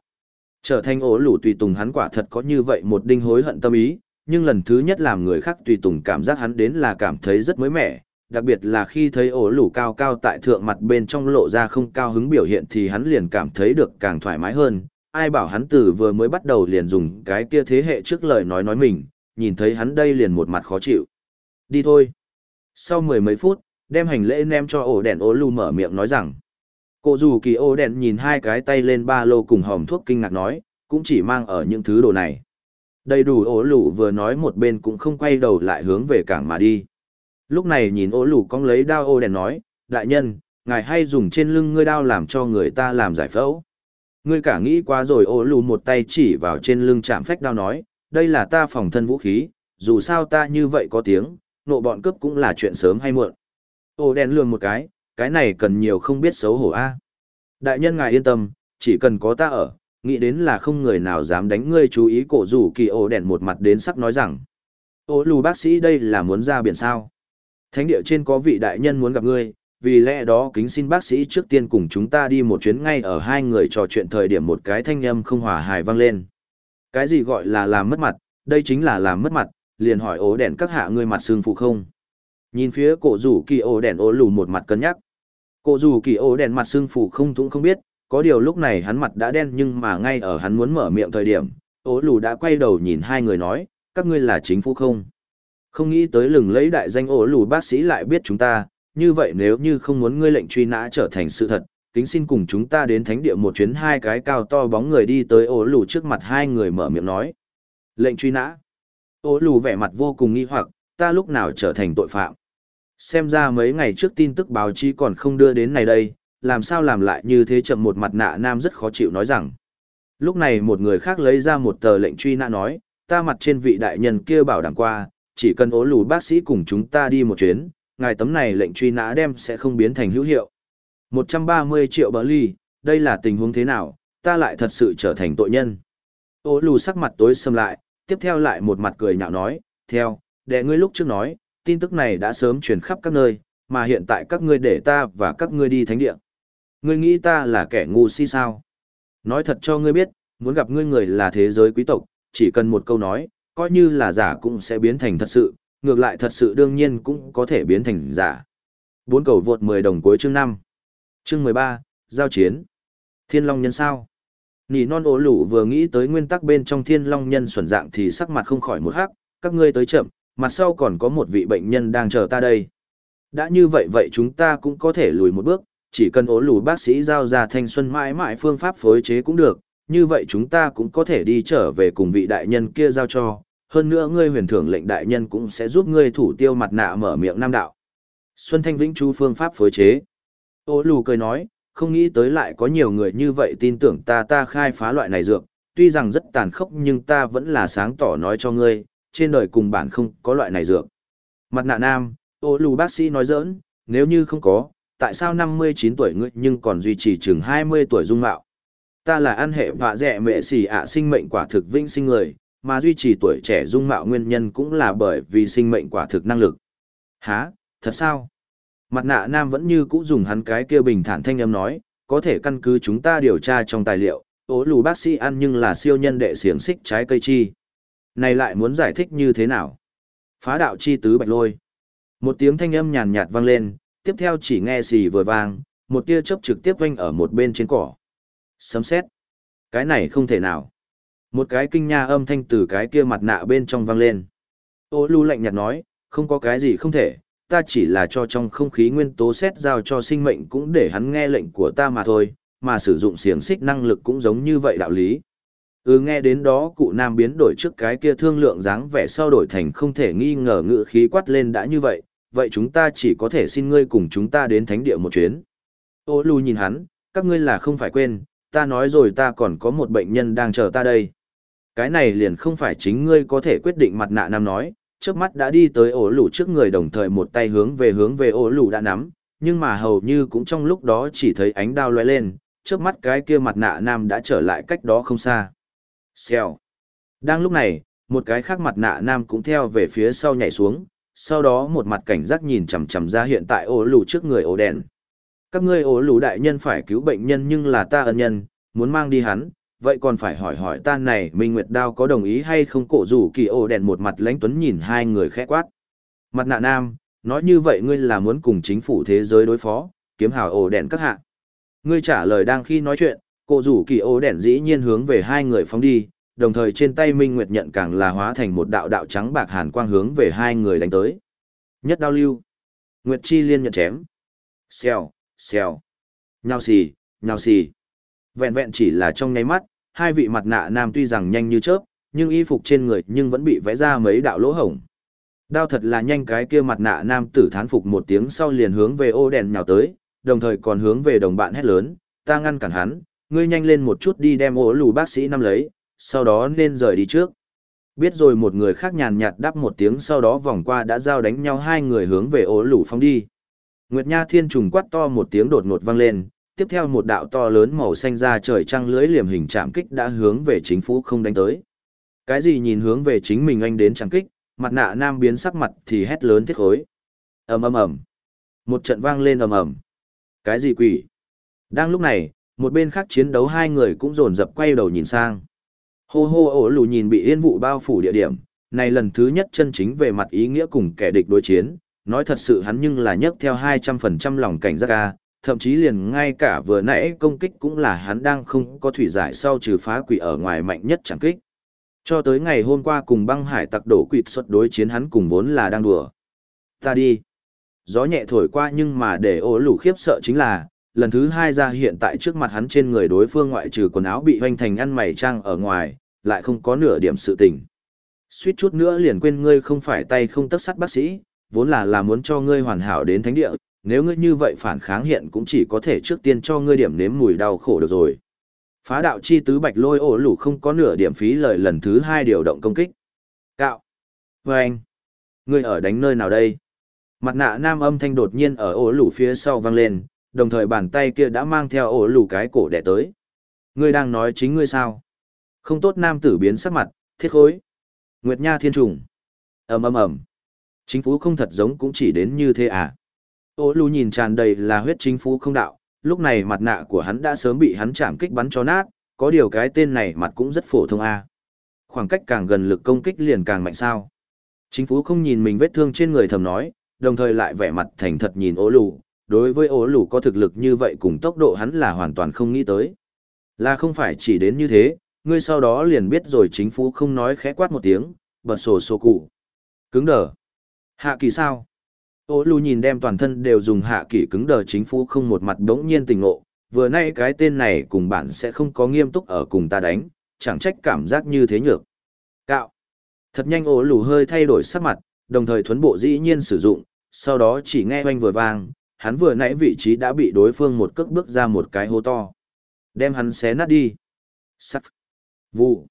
Trở thành ố lũ tùy tùng hắn quả thật có như vậy một đinh hối hận tâm ý, nhưng lần thứ nhất làm người khác tùy tùng cảm giác hắn đến là cảm thấy rất mới mẻ, đặc biệt là khi thấy ổ lũ cao cao tại thượng mặt bên trong lộ ra không cao hứng biểu hiện thì hắn liền cảm thấy được càng thoải mái hơn. Ai bảo hắn từ vừa mới bắt đầu liền dùng cái kia thế hệ trước lời nói nói mình, nhìn thấy hắn đây liền một mặt khó chịu. Đi thôi. Sau mười mấy phút, đem hành lễ ném cho ổ đèn ố lù mở miệng nói rằng. Cô dù kỳ ô đèn nhìn hai cái tay lên ba lô cùng hòm thuốc kinh ngạc nói, cũng chỉ mang ở những thứ đồ này. Đầy đủ ổ lù vừa nói một bên cũng không quay đầu lại hướng về cảng mà đi. Lúc này nhìn ổ lù cong lấy đao ô đèn nói, đại nhân, ngài hay dùng trên lưng ngươi đao làm cho người ta làm giải phẫu. Ngươi cả nghĩ quá rồi ổ lù một tay chỉ vào trên lưng chạm phách đao nói, đây là ta phòng thân vũ khí, dù sao ta như vậy có tiếng, nộ bọn cướp cũng là chuyện sớm hay muộn. Ô đen lường một cái, cái này cần nhiều không biết xấu hổ a. Đại nhân ngài yên tâm, chỉ cần có ta ở, nghĩ đến là không người nào dám đánh ngươi chú ý cổ rủ kỳ ô đèn một mặt đến sắc nói rằng. Ô lù bác sĩ đây là muốn ra biển sao. Thánh địa trên có vị đại nhân muốn gặp ngươi, vì lẽ đó kính xin bác sĩ trước tiên cùng chúng ta đi một chuyến ngay ở hai người trò chuyện thời điểm một cái thanh âm không hòa hài vang lên. Cái gì gọi là làm mất mặt, đây chính là làm mất mặt, liền hỏi ố đèn các hạ ngươi mặt xương phụ không. Nhìn phía cổ rủ kỳ ố đèn ố lù một mặt cân nhắc. Cổ rủ kỳ ố đèn mặt xương phụ không cũng không biết, có điều lúc này hắn mặt đã đen nhưng mà ngay ở hắn muốn mở miệng thời điểm, ố lù đã quay đầu nhìn hai người nói, các ngươi là chính phủ không? Không nghĩ tới lừng lấy đại danh ố lù bác sĩ lại biết chúng ta, như vậy nếu như không muốn ngươi lệnh truy nã trở thành sự thật, kính xin cùng chúng ta đến thánh địa một chuyến hai cái cao to bóng người đi tới ố lù trước mặt hai người mở miệng nói. Lệnh truy nã. Ố lù vẻ mặt vô cùng nghi hoặc, ta lúc nào trở thành tội phạm. Xem ra mấy ngày trước tin tức báo chí còn không đưa đến này đây, làm sao làm lại như thế chậm một mặt nạ nam rất khó chịu nói rằng. Lúc này một người khác lấy ra một tờ lệnh truy nã nói, ta mặt trên vị đại nhân kia bảo đảm qua, chỉ cần ố lù bác sĩ cùng chúng ta đi một chuyến, ngài tấm này lệnh truy nã đem sẽ không biến thành hữu hiệu. 130 triệu bờ ly, đây là tình huống thế nào, ta lại thật sự trở thành tội nhân. Ô lù sắc mặt tối xâm lại, tiếp theo lại một mặt cười nhạo nói, theo, đệ ngươi lúc trước nói, tin tức này đã sớm truyền khắp các nơi, mà hiện tại các ngươi để ta và các ngươi đi thánh địa. Ngươi nghĩ ta là kẻ ngu si sao? Nói thật cho ngươi biết, muốn gặp ngươi người là thế giới quý tộc, chỉ cần một câu nói, coi như là giả cũng sẽ biến thành thật sự, ngược lại thật sự đương nhiên cũng có thể biến thành giả. Bốn cầu vượt 10 đồng cuối chương 5. Chương 13, Giao chiến. Thiên Long nhân sao? Nỉ non ố lũ vừa nghĩ tới nguyên tắc bên trong Thiên Long nhân xuẩn dạng thì sắc mặt không khỏi một hắc, các ngươi tới chậm, mặt sau còn có một vị bệnh nhân đang chờ ta đây. Đã như vậy vậy chúng ta cũng có thể lùi một bước, chỉ cần ố lủ bác sĩ giao ra thanh xuân mãi mãi phương pháp phối chế cũng được, như vậy chúng ta cũng có thể đi trở về cùng vị đại nhân kia giao cho, hơn nữa ngươi huyền thưởng lệnh đại nhân cũng sẽ giúp ngươi thủ tiêu mặt nạ mở miệng nam đạo. Xuân Thanh Vĩnh Chu phương pháp phối chế. Ô lù cười nói, không nghĩ tới lại có nhiều người như vậy tin tưởng ta ta khai phá loại này dược, tuy rằng rất tàn khốc nhưng ta vẫn là sáng tỏ nói cho ngươi, trên đời cùng bản không có loại này dược. Mặt nạ nam, ô lù bác sĩ nói giỡn, nếu như không có, tại sao 59 tuổi ngươi nhưng còn duy trì chừng 20 tuổi dung mạo? Ta là ăn hệ vạ dẹ mẹ xỉ ạ sinh mệnh quả thực vĩnh sinh người, mà duy trì tuổi trẻ dung mạo nguyên nhân cũng là bởi vì sinh mệnh quả thực năng lực. Hả, thật sao? Mặt nạ nam vẫn như cũ dùng hắn cái kia bình thản thanh âm nói, có thể căn cứ chúng ta điều tra trong tài liệu, ố lù bác sĩ ăn nhưng là siêu nhân đệ xiềng xích trái cây chi. Này lại muốn giải thích như thế nào? Phá đạo chi tứ bạch lôi. Một tiếng thanh âm nhàn nhạt vang lên, tiếp theo chỉ nghe xì vừa vang, một tia chớp trực tiếp quanh ở một bên trên cỏ. Sấm xét. Cái này không thể nào. Một cái kinh nha âm thanh từ cái kia mặt nạ bên trong vang lên. Ô lưu lạnh nhạt nói, không có cái gì không thể, ta chỉ là cho trong không khí nguyên tố xét giao cho sinh mệnh cũng để hắn nghe lệnh của ta mà thôi, mà sử dụng xiềng xích năng lực cũng giống như vậy đạo lý. Ừ nghe đến đó cụ nam biến đổi trước cái kia thương lượng dáng vẻ sau đổi thành không thể nghi ngờ ngự khí quát lên đã như vậy, vậy chúng ta chỉ có thể xin ngươi cùng chúng ta đến thánh địa một chuyến. Ô lù nhìn hắn, các ngươi là không phải quên, ta nói rồi ta còn có một bệnh nhân đang chờ ta đây. Cái này liền không phải chính ngươi có thể quyết định mặt nạ nam nói, trước mắt đã đi tới ổ lũ trước người đồng thời một tay hướng về hướng về ổ lũ đã nắm, nhưng mà hầu như cũng trong lúc đó chỉ thấy ánh đao lóe lên, trước mắt cái kia mặt nạ nam đã trở lại cách đó không xa. Xèo. Đang lúc này, một cái khác mặt nạ nam cũng theo về phía sau nhảy xuống, sau đó một mặt cảnh giác nhìn chằm chằm ra hiện tại ổ lũ trước người ổ đèn. Các ngươi ổ lũ đại nhân phải cứu bệnh nhân nhưng là ta ân nhân, muốn mang đi hắn, vậy còn phải hỏi hỏi ta này Minh Nguyệt Đao có đồng ý hay không cổ rủ kỳ ổ đèn một mặt lãnh tuấn nhìn hai người khẽ quát. Mặt nạ nam, nói như vậy ngươi là muốn cùng chính phủ thế giới đối phó, kiếm hào ổ đèn các hạ. Ngươi trả lời đang khi nói chuyện, cổ rủ kỳ ổ đèn dĩ nhiên hướng về hai người phóng đi, đồng thời trên tay Minh Nguyệt nhận càng là hóa thành một đạo đạo trắng bạc hàn quang hướng về hai người đánh tới. Nhất đao lưu. Nguyệt Chi liên nhận chém. Xèo, xèo. Nhào xì, nhào xì. Vẹn vẹn chỉ là trong nháy mắt, hai vị mặt nạ nam tuy rằng nhanh như chớp, nhưng y phục trên người nhưng vẫn bị vẽ ra mấy đạo lỗ hổng. Đao thật là nhanh cái kia mặt nạ nam tử thán phục một tiếng sau liền hướng về ô đèn nhào tới, đồng thời còn hướng về đồng bạn hét lớn, ta ngăn cản hắn, ngươi nhanh lên một chút đi đem ô lù bác sĩ năm lấy, sau đó nên rời đi trước. Biết rồi một người khác nhàn nhạt đáp một tiếng sau đó vòng qua đã giao đánh nhau hai người hướng về ô lù phóng đi. Nguyệt Nha Thiên trùng quát to một tiếng đột ngột vang lên, tiếp theo một đạo to lớn màu xanh ra trời trăng lưới liềm hình chạm kích đã hướng về chính phủ không đánh tới. Cái gì nhìn hướng về chính mình anh đến chạm kích, mặt nạ nam biến sắc mặt thì hét lớn thiết khối. ầm ầm ầm, một trận vang lên ầm ầm. Cái gì quỷ? Đang lúc này, một bên khác chiến đấu hai người cũng dồn dập quay đầu nhìn sang. Hô hô ổ lù nhìn bị yên vụ bao phủ địa điểm, này lần thứ nhất chân chính về mặt ý nghĩa cùng kẻ địch đối chiến, nói thật sự hắn nhưng là nhấc theo 200% lòng cảnh giác ca, thậm chí liền ngay cả vừa nãy công kích cũng là hắn đang không có thủy giải sau trừ phá quỷ ở ngoài mạnh nhất chẳng kích. Cho tới ngày hôm qua cùng băng hải tặc đổ quỷ xuất đối chiến hắn cùng vốn là đang đùa. Ta đi. Gió nhẹ thổi qua nhưng mà để ố lù khiếp sợ chính là, lần thứ hai ra hiện tại trước mặt hắn trên người đối phương ngoại trừ quần áo bị hoành thành ăn mày trang ở ngoài, lại không có nửa điểm sự tình. Suýt chút nữa liền quên ngươi không phải tay không tất sắt bác sĩ, vốn là là muốn cho ngươi hoàn hảo đến thánh địa, nếu ngươi như vậy phản kháng hiện cũng chỉ có thể trước tiên cho ngươi điểm nếm mùi đau khổ được rồi. Phá đạo chi tứ bạch lôi ổ lũ không có nửa điểm phí lời lần thứ hai điều động công kích. Cạo. Vâng! Ngươi ở đánh nơi nào đây? Mặt nạ nam âm thanh đột nhiên ở ổ lũ phía sau vang lên, đồng thời bàn tay kia đã mang theo ổ lũ cái cổ đẻ tới. Ngươi đang nói chính ngươi sao? Không tốt nam tử biến sắc mặt, thiết khối. Nguyệt Nha thiên trùng. ầm ầm ầm. Chính phủ không thật giống cũng chỉ đến như thế à? Ô lù nhìn tràn đầy là huyết chính Phú không đạo, lúc này mặt nạ của hắn đã sớm bị hắn chạm kích bắn cho nát, có điều cái tên này mặt cũng rất phổ thông a. À. Khoảng cách càng gần lực công kích liền càng mạnh sao. Chính Phú không nhìn mình vết thương trên người thầm nói, đồng thời lại vẻ mặt thành thật nhìn ô lù, đối với ố lù có thực lực như vậy cùng tốc độ hắn là hoàn toàn không nghĩ tới. Là không phải chỉ đến như thế, ngươi sau đó liền biết rồi chính phủ không nói khẽ quát một tiếng, bật sổ sổ cụ. Cứng đờ. Hạ kỳ sao? Ô lù nhìn đem toàn thân đều dùng hạ kỷ cứng đờ chính phủ không một mặt đống nhiên tình ngộ, vừa nay cái tên này cùng bạn sẽ không có nghiêm túc ở cùng ta đánh, chẳng trách cảm giác như thế nhược. Cạo. Thật nhanh ô lù hơi thay đổi sắc mặt, đồng thời thuấn bộ dĩ nhiên sử dụng, sau đó chỉ nghe oanh vừa vang, hắn vừa nãy vị trí đã bị đối phương một cước bước ra một cái hố to. Đem hắn xé nát đi. Sắc. Vụ.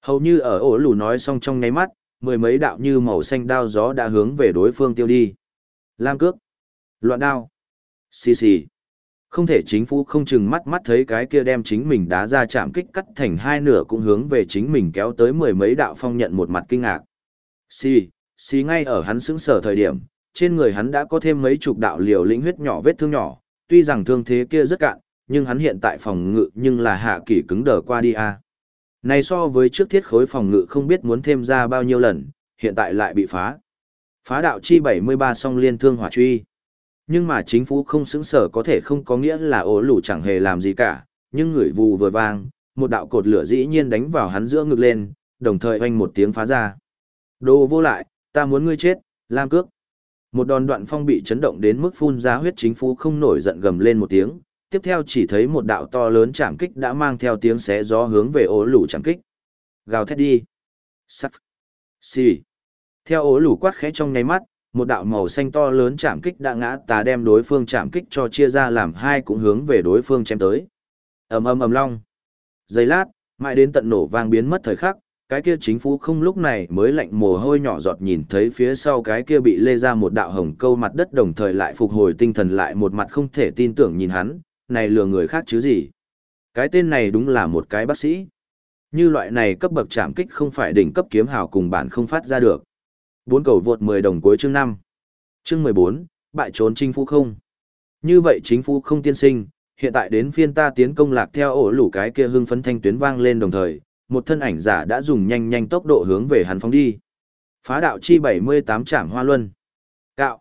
Hầu như ở ổ lù nói xong trong nháy mắt, mười mấy đạo như màu xanh đao gió đã hướng về đối phương tiêu đi. Lam cước. Loạn đao. Xì xì. Không thể chính phủ không chừng mắt mắt thấy cái kia đem chính mình đá ra chạm kích cắt thành hai nửa cũng hướng về chính mình kéo tới mười mấy đạo phong nhận một mặt kinh ngạc. Xì, xì ngay ở hắn xứng sở thời điểm, trên người hắn đã có thêm mấy chục đạo liều lĩnh huyết nhỏ vết thương nhỏ, tuy rằng thương thế kia rất cạn, nhưng hắn hiện tại phòng ngự nhưng là hạ kỷ cứng đờ qua đi a. Này so với trước thiết khối phòng ngự không biết muốn thêm ra bao nhiêu lần, hiện tại lại bị phá. Phá đạo chi 73 song liên thương hỏa truy. Nhưng mà chính phủ không xứng sở có thể không có nghĩa là ố lũ chẳng hề làm gì cả, nhưng người vù vừa vang, một đạo cột lửa dĩ nhiên đánh vào hắn giữa ngực lên, đồng thời oanh một tiếng phá ra. Đồ vô lại, ta muốn ngươi chết, Lam Cước. Một đòn đoạn phong bị chấn động đến mức phun ra huyết chính phủ không nổi giận gầm lên một tiếng, tiếp theo chỉ thấy một đạo to lớn chạm kích đã mang theo tiếng xé gió hướng về ố lũ chạm kích. Gào thét đi. Sắc. Xì. Theo ố lù quát khẽ trong nháy mắt, một đạo màu xanh to lớn chạm kích đã ngã tà đem đối phương chạm kích cho chia ra làm hai cũng hướng về đối phương chém tới. ầm ầm ầm long. Giây lát, mãi đến tận nổ vang biến mất thời khắc, cái kia chính phủ không lúc này mới lạnh mồ hôi nhỏ giọt nhìn thấy phía sau cái kia bị lê ra một đạo hồng câu mặt đất đồng thời lại phục hồi tinh thần lại một mặt không thể tin tưởng nhìn hắn, này lừa người khác chứ gì. Cái tên này đúng là một cái bác sĩ. Như loại này cấp bậc chạm kích không phải đỉnh cấp kiếm hào cùng bản không phát ra được. Bốn cầu vượt 10 đồng cuối chương 5. Chương 14, bại trốn chính phủ không. Như vậy chính phủ không tiên sinh, hiện tại đến phiên ta tiến công lạc theo ổ lũ cái kia hưng phấn thanh tuyến vang lên đồng thời, một thân ảnh giả đã dùng nhanh nhanh tốc độ hướng về hắn phóng đi. Phá đạo chi 78 trảm hoa luân. Cạo.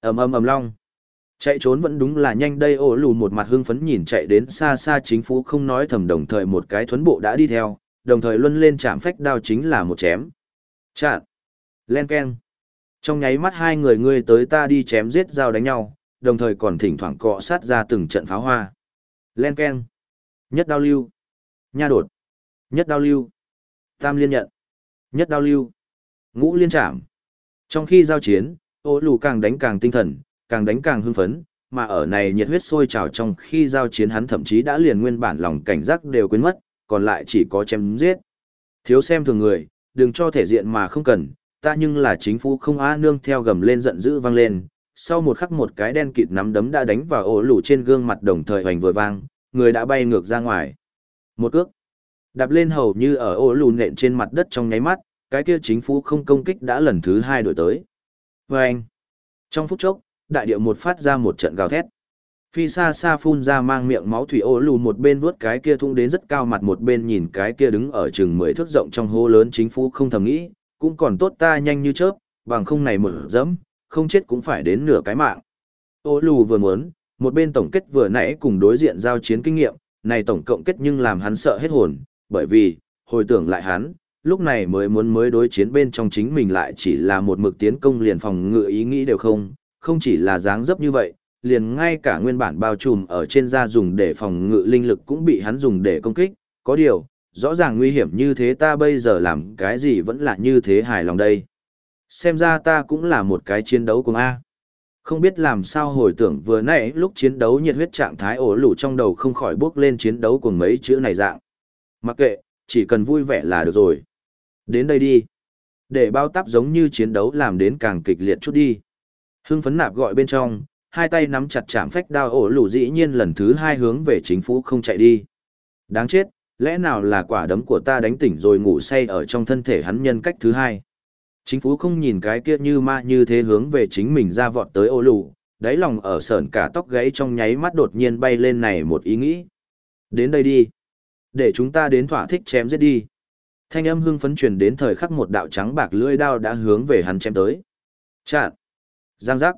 ầm ầm ầm long. Chạy trốn vẫn đúng là nhanh đây ổ lù một mặt hưng phấn nhìn chạy đến xa xa chính phủ không nói thầm đồng thời một cái thuấn bộ đã đi theo, đồng thời luân lên chạm phách đao chính là một chém. Chạn. Len keng. Trong nháy mắt hai người ngươi tới ta đi chém giết dao đánh nhau, đồng thời còn thỉnh thoảng cọ sát ra từng trận pháo hoa. Len keng. Nhất đao lưu. Nha đột. Nhất đao lưu. Tam liên nhận. Nhất đao lưu. Ngũ liên chạm. Trong khi giao chiến, ô lù càng đánh càng tinh thần, càng đánh càng hưng phấn, mà ở này nhiệt huyết sôi trào trong khi giao chiến hắn thậm chí đã liền nguyên bản lòng cảnh giác đều quên mất, còn lại chỉ có chém giết. Thiếu xem thường người, đừng cho thể diện mà không cần, ta nhưng là chính phủ không á nương theo gầm lên giận dữ vang lên, sau một khắc một cái đen kịt nắm đấm đã đánh vào ổ lù trên gương mặt đồng thời hoành vừa vang, người đã bay ngược ra ngoài. Một cước, đạp lên hầu như ở ổ lù nện trên mặt đất trong nháy mắt, cái kia chính phủ không công kích đã lần thứ hai đổi tới. Và anh, trong phút chốc, đại điệu một phát ra một trận gào thét. Phi xa xa phun ra mang miệng máu thủy ô lù một bên vuốt cái kia thung đến rất cao mặt một bên nhìn cái kia đứng ở chừng mười thước rộng trong hố lớn chính phủ không thầm nghĩ, cũng còn tốt ta nhanh như chớp, bằng không này mở dẫm, không chết cũng phải đến nửa cái mạng. Ô lù vừa muốn, một bên tổng kết vừa nãy cùng đối diện giao chiến kinh nghiệm, này tổng cộng kết nhưng làm hắn sợ hết hồn, bởi vì, hồi tưởng lại hắn, lúc này mới muốn mới đối chiến bên trong chính mình lại chỉ là một mực tiến công liền phòng ngự ý nghĩ đều không, không chỉ là dáng dấp như vậy, liền ngay cả nguyên bản bao trùm ở trên da dùng để phòng ngự linh lực cũng bị hắn dùng để công kích, có điều, rõ ràng nguy hiểm như thế ta bây giờ làm cái gì vẫn là như thế hài lòng đây. Xem ra ta cũng là một cái chiến đấu cùng A. Không biết làm sao hồi tưởng vừa nãy lúc chiến đấu nhiệt huyết trạng thái ổ lủ trong đầu không khỏi bước lên chiến đấu cùng mấy chữ này dạng. Mặc kệ, chỉ cần vui vẻ là được rồi. Đến đây đi. Để bao táp giống như chiến đấu làm đến càng kịch liệt chút đi. Hưng phấn nạp gọi bên trong, hai tay nắm chặt chạm phách đao ổ lủ dĩ nhiên lần thứ hai hướng về chính phủ không chạy đi. Đáng chết, lẽ nào là quả đấm của ta đánh tỉnh rồi ngủ say ở trong thân thể hắn nhân cách thứ hai. Chính phú không nhìn cái kia như ma như thế hướng về chính mình ra vọt tới ô lù, đáy lòng ở sờn cả tóc gáy trong nháy mắt đột nhiên bay lên này một ý nghĩ. Đến đây đi. Để chúng ta đến thỏa thích chém giết đi. Thanh âm hưng phấn truyền đến thời khắc một đạo trắng bạc lưỡi đao đã hướng về hắn chém tới. Chạn. Giang giác.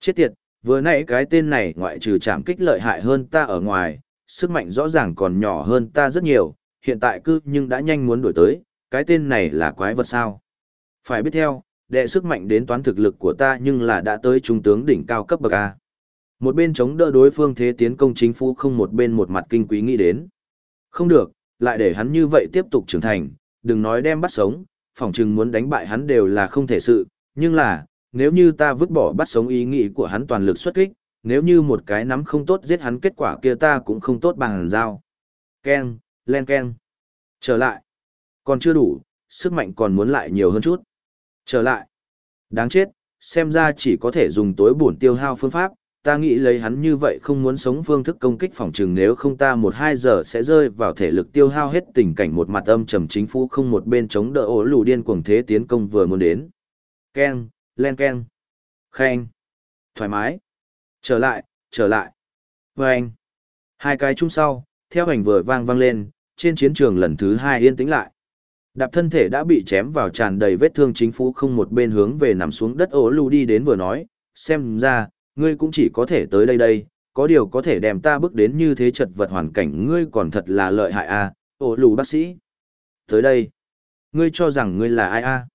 Chết tiệt, vừa nãy cái tên này ngoại trừ chạm kích lợi hại hơn ta ở ngoài, sức mạnh rõ ràng còn nhỏ hơn ta rất nhiều, hiện tại cứ nhưng đã nhanh muốn đổi tới, cái tên này là quái vật sao. Phải biết theo, đệ sức mạnh đến toán thực lực của ta nhưng là đã tới trung tướng đỉnh cao cấp bậc A. Một bên chống đỡ đối phương thế tiến công chính phủ không một bên một mặt kinh quý nghĩ đến. Không được, lại để hắn như vậy tiếp tục trưởng thành, đừng nói đem bắt sống, phỏng chừng muốn đánh bại hắn đều là không thể sự, nhưng là, nếu như ta vứt bỏ bắt sống ý nghĩ của hắn toàn lực xuất kích, nếu như một cái nắm không tốt giết hắn kết quả kia ta cũng không tốt bằng dao. Ken, len ken. Trở lại. Còn chưa đủ, sức mạnh còn muốn lại nhiều hơn chút. Trở lại. Đáng chết, xem ra chỉ có thể dùng tối bổn tiêu hao phương pháp, ta nghĩ lấy hắn như vậy không muốn sống phương thức công kích phòng trừng nếu không ta một hai giờ sẽ rơi vào thể lực tiêu hao hết tình cảnh một mặt âm trầm chính phủ không một bên chống đỡ ổ lù điên cuồng thế tiến công vừa muốn đến. Ken, len ken. Khen. Thoải mái. Trở lại, trở lại. Và anh. Hai cái chung sau, theo hành vừa vang vang lên, trên chiến trường lần thứ hai yên tĩnh lại. Đạp thân thể đã bị chém vào tràn đầy vết thương chính phủ không một bên hướng về nằm xuống đất ố lù đi đến vừa nói, xem ra, ngươi cũng chỉ có thể tới đây đây, có điều có thể đem ta bước đến như thế chật vật hoàn cảnh ngươi còn thật là lợi hại a à, ổ lù bác sĩ. Tới đây, ngươi cho rằng ngươi là ai a à?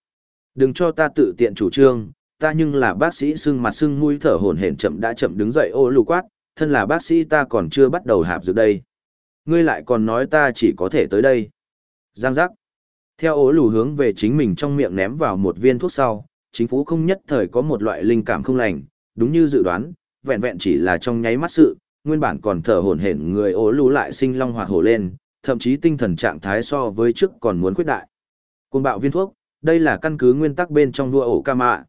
Đừng cho ta tự tiện chủ trương, ta nhưng là bác sĩ sưng mặt sưng mũi thở hổn hển chậm đã chậm đứng dậy ô lù quát, thân là bác sĩ ta còn chưa bắt đầu hạp dược đây. Ngươi lại còn nói ta chỉ có thể tới đây. Giang giác. Theo ố lù hướng về chính mình trong miệng ném vào một viên thuốc sau, chính phủ không nhất thời có một loại linh cảm không lành, đúng như dự đoán, vẹn vẹn chỉ là trong nháy mắt sự, nguyên bản còn thở hổn hển người ố lù lại sinh long hoạt hổ lên, thậm chí tinh thần trạng thái so với trước còn muốn quyết đại. Cuồng bạo viên thuốc, đây là căn cứ nguyên tắc bên trong vua ổ ca mạ.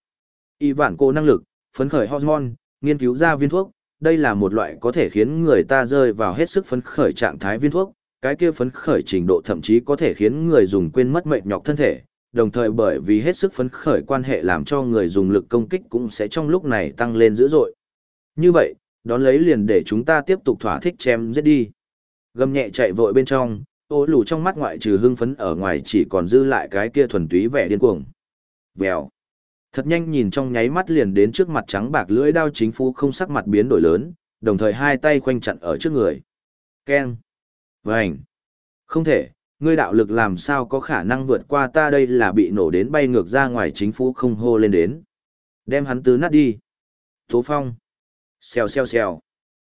Y vạn cô năng lực, phấn khởi hormone, nghiên cứu ra viên thuốc, đây là một loại có thể khiến người ta rơi vào hết sức phấn khởi trạng thái viên thuốc, cái kia phấn khởi trình độ thậm chí có thể khiến người dùng quên mất mệnh nhọc thân thể, đồng thời bởi vì hết sức phấn khởi quan hệ làm cho người dùng lực công kích cũng sẽ trong lúc này tăng lên dữ dội. Như vậy, đón lấy liền để chúng ta tiếp tục thỏa thích chém giết đi. Gầm nhẹ chạy vội bên trong, ô lù trong mắt ngoại trừ hưng phấn ở ngoài chỉ còn dư lại cái kia thuần túy vẻ điên cuồng. Vèo. Thật nhanh nhìn trong nháy mắt liền đến trước mặt trắng bạc lưỡi đao chính phủ không sắc mặt biến đổi lớn, đồng thời hai tay khoanh chặn ở trước người. Keng. Vành. Không thể, ngươi đạo lực làm sao có khả năng vượt qua ta đây là bị nổ đến bay ngược ra ngoài chính phủ không hô lên đến. Đem hắn tứ nát đi. Tố phong. Xèo xèo xèo.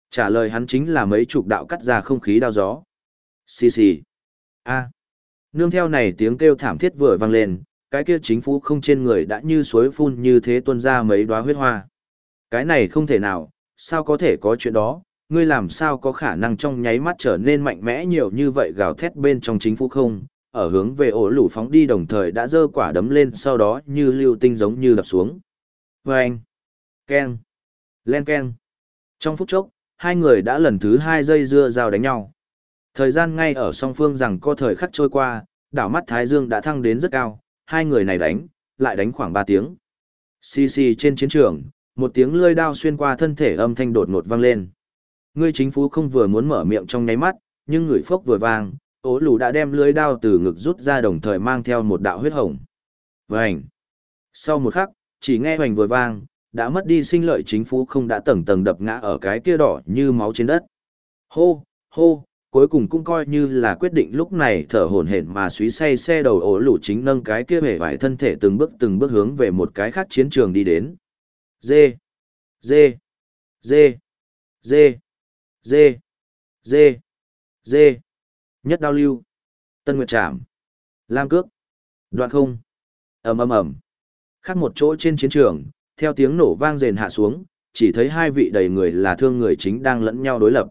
Trả lời hắn chính là mấy chục đạo cắt ra không khí đao gió. Xì xì. A. Nương theo này tiếng kêu thảm thiết vừa vang lên, cái kia chính phủ không trên người đã như suối phun như thế tuôn ra mấy đóa huyết hoa. Cái này không thể nào, sao có thể có chuyện đó, ngươi làm sao có khả năng trong nháy mắt trở nên mạnh mẽ nhiều như vậy gào thét bên trong chính phủ không, ở hướng về ổ lũ phóng đi đồng thời đã dơ quả đấm lên sau đó như lưu tinh giống như đập xuống. Vâng! Ken! Len ken. Trong phút chốc, hai người đã lần thứ hai dây dưa giao đánh nhau. Thời gian ngay ở song phương rằng có thời khắc trôi qua, đảo mắt Thái Dương đã thăng đến rất cao, hai người này đánh, lại đánh khoảng 3 tiếng. Xì xì trên chiến trường, một tiếng lươi đao xuyên qua thân thể âm thanh đột ngột vang lên. Ngươi chính phú không vừa muốn mở miệng trong nháy mắt, nhưng người phốc vừa vang, ố lù đã đem lưỡi đao từ ngực rút ra đồng thời mang theo một đạo huyết hồng. Vành! Sau một khắc, chỉ nghe hoành vừa vang, đã mất đi sinh lợi chính phú không đã tầng tầng đập ngã ở cái kia đỏ như máu trên đất. Hô, hô, cuối cùng cũng coi như là quyết định lúc này thở hổn hển mà suý say xe đầu ổ lũ chính nâng cái kia hề vải thân thể từng bước từng bước hướng về một cái khác chiến trường đi đến. Dê, dê, dê, dê, dê, dê, dê, nhất đao lưu, tân nguyệt trạm lam cước, đoạn không, ầm ầm ầm. Khác một chỗ trên chiến trường, theo tiếng nổ vang rền hạ xuống, chỉ thấy hai vị đầy người là thương người chính đang lẫn nhau đối lập.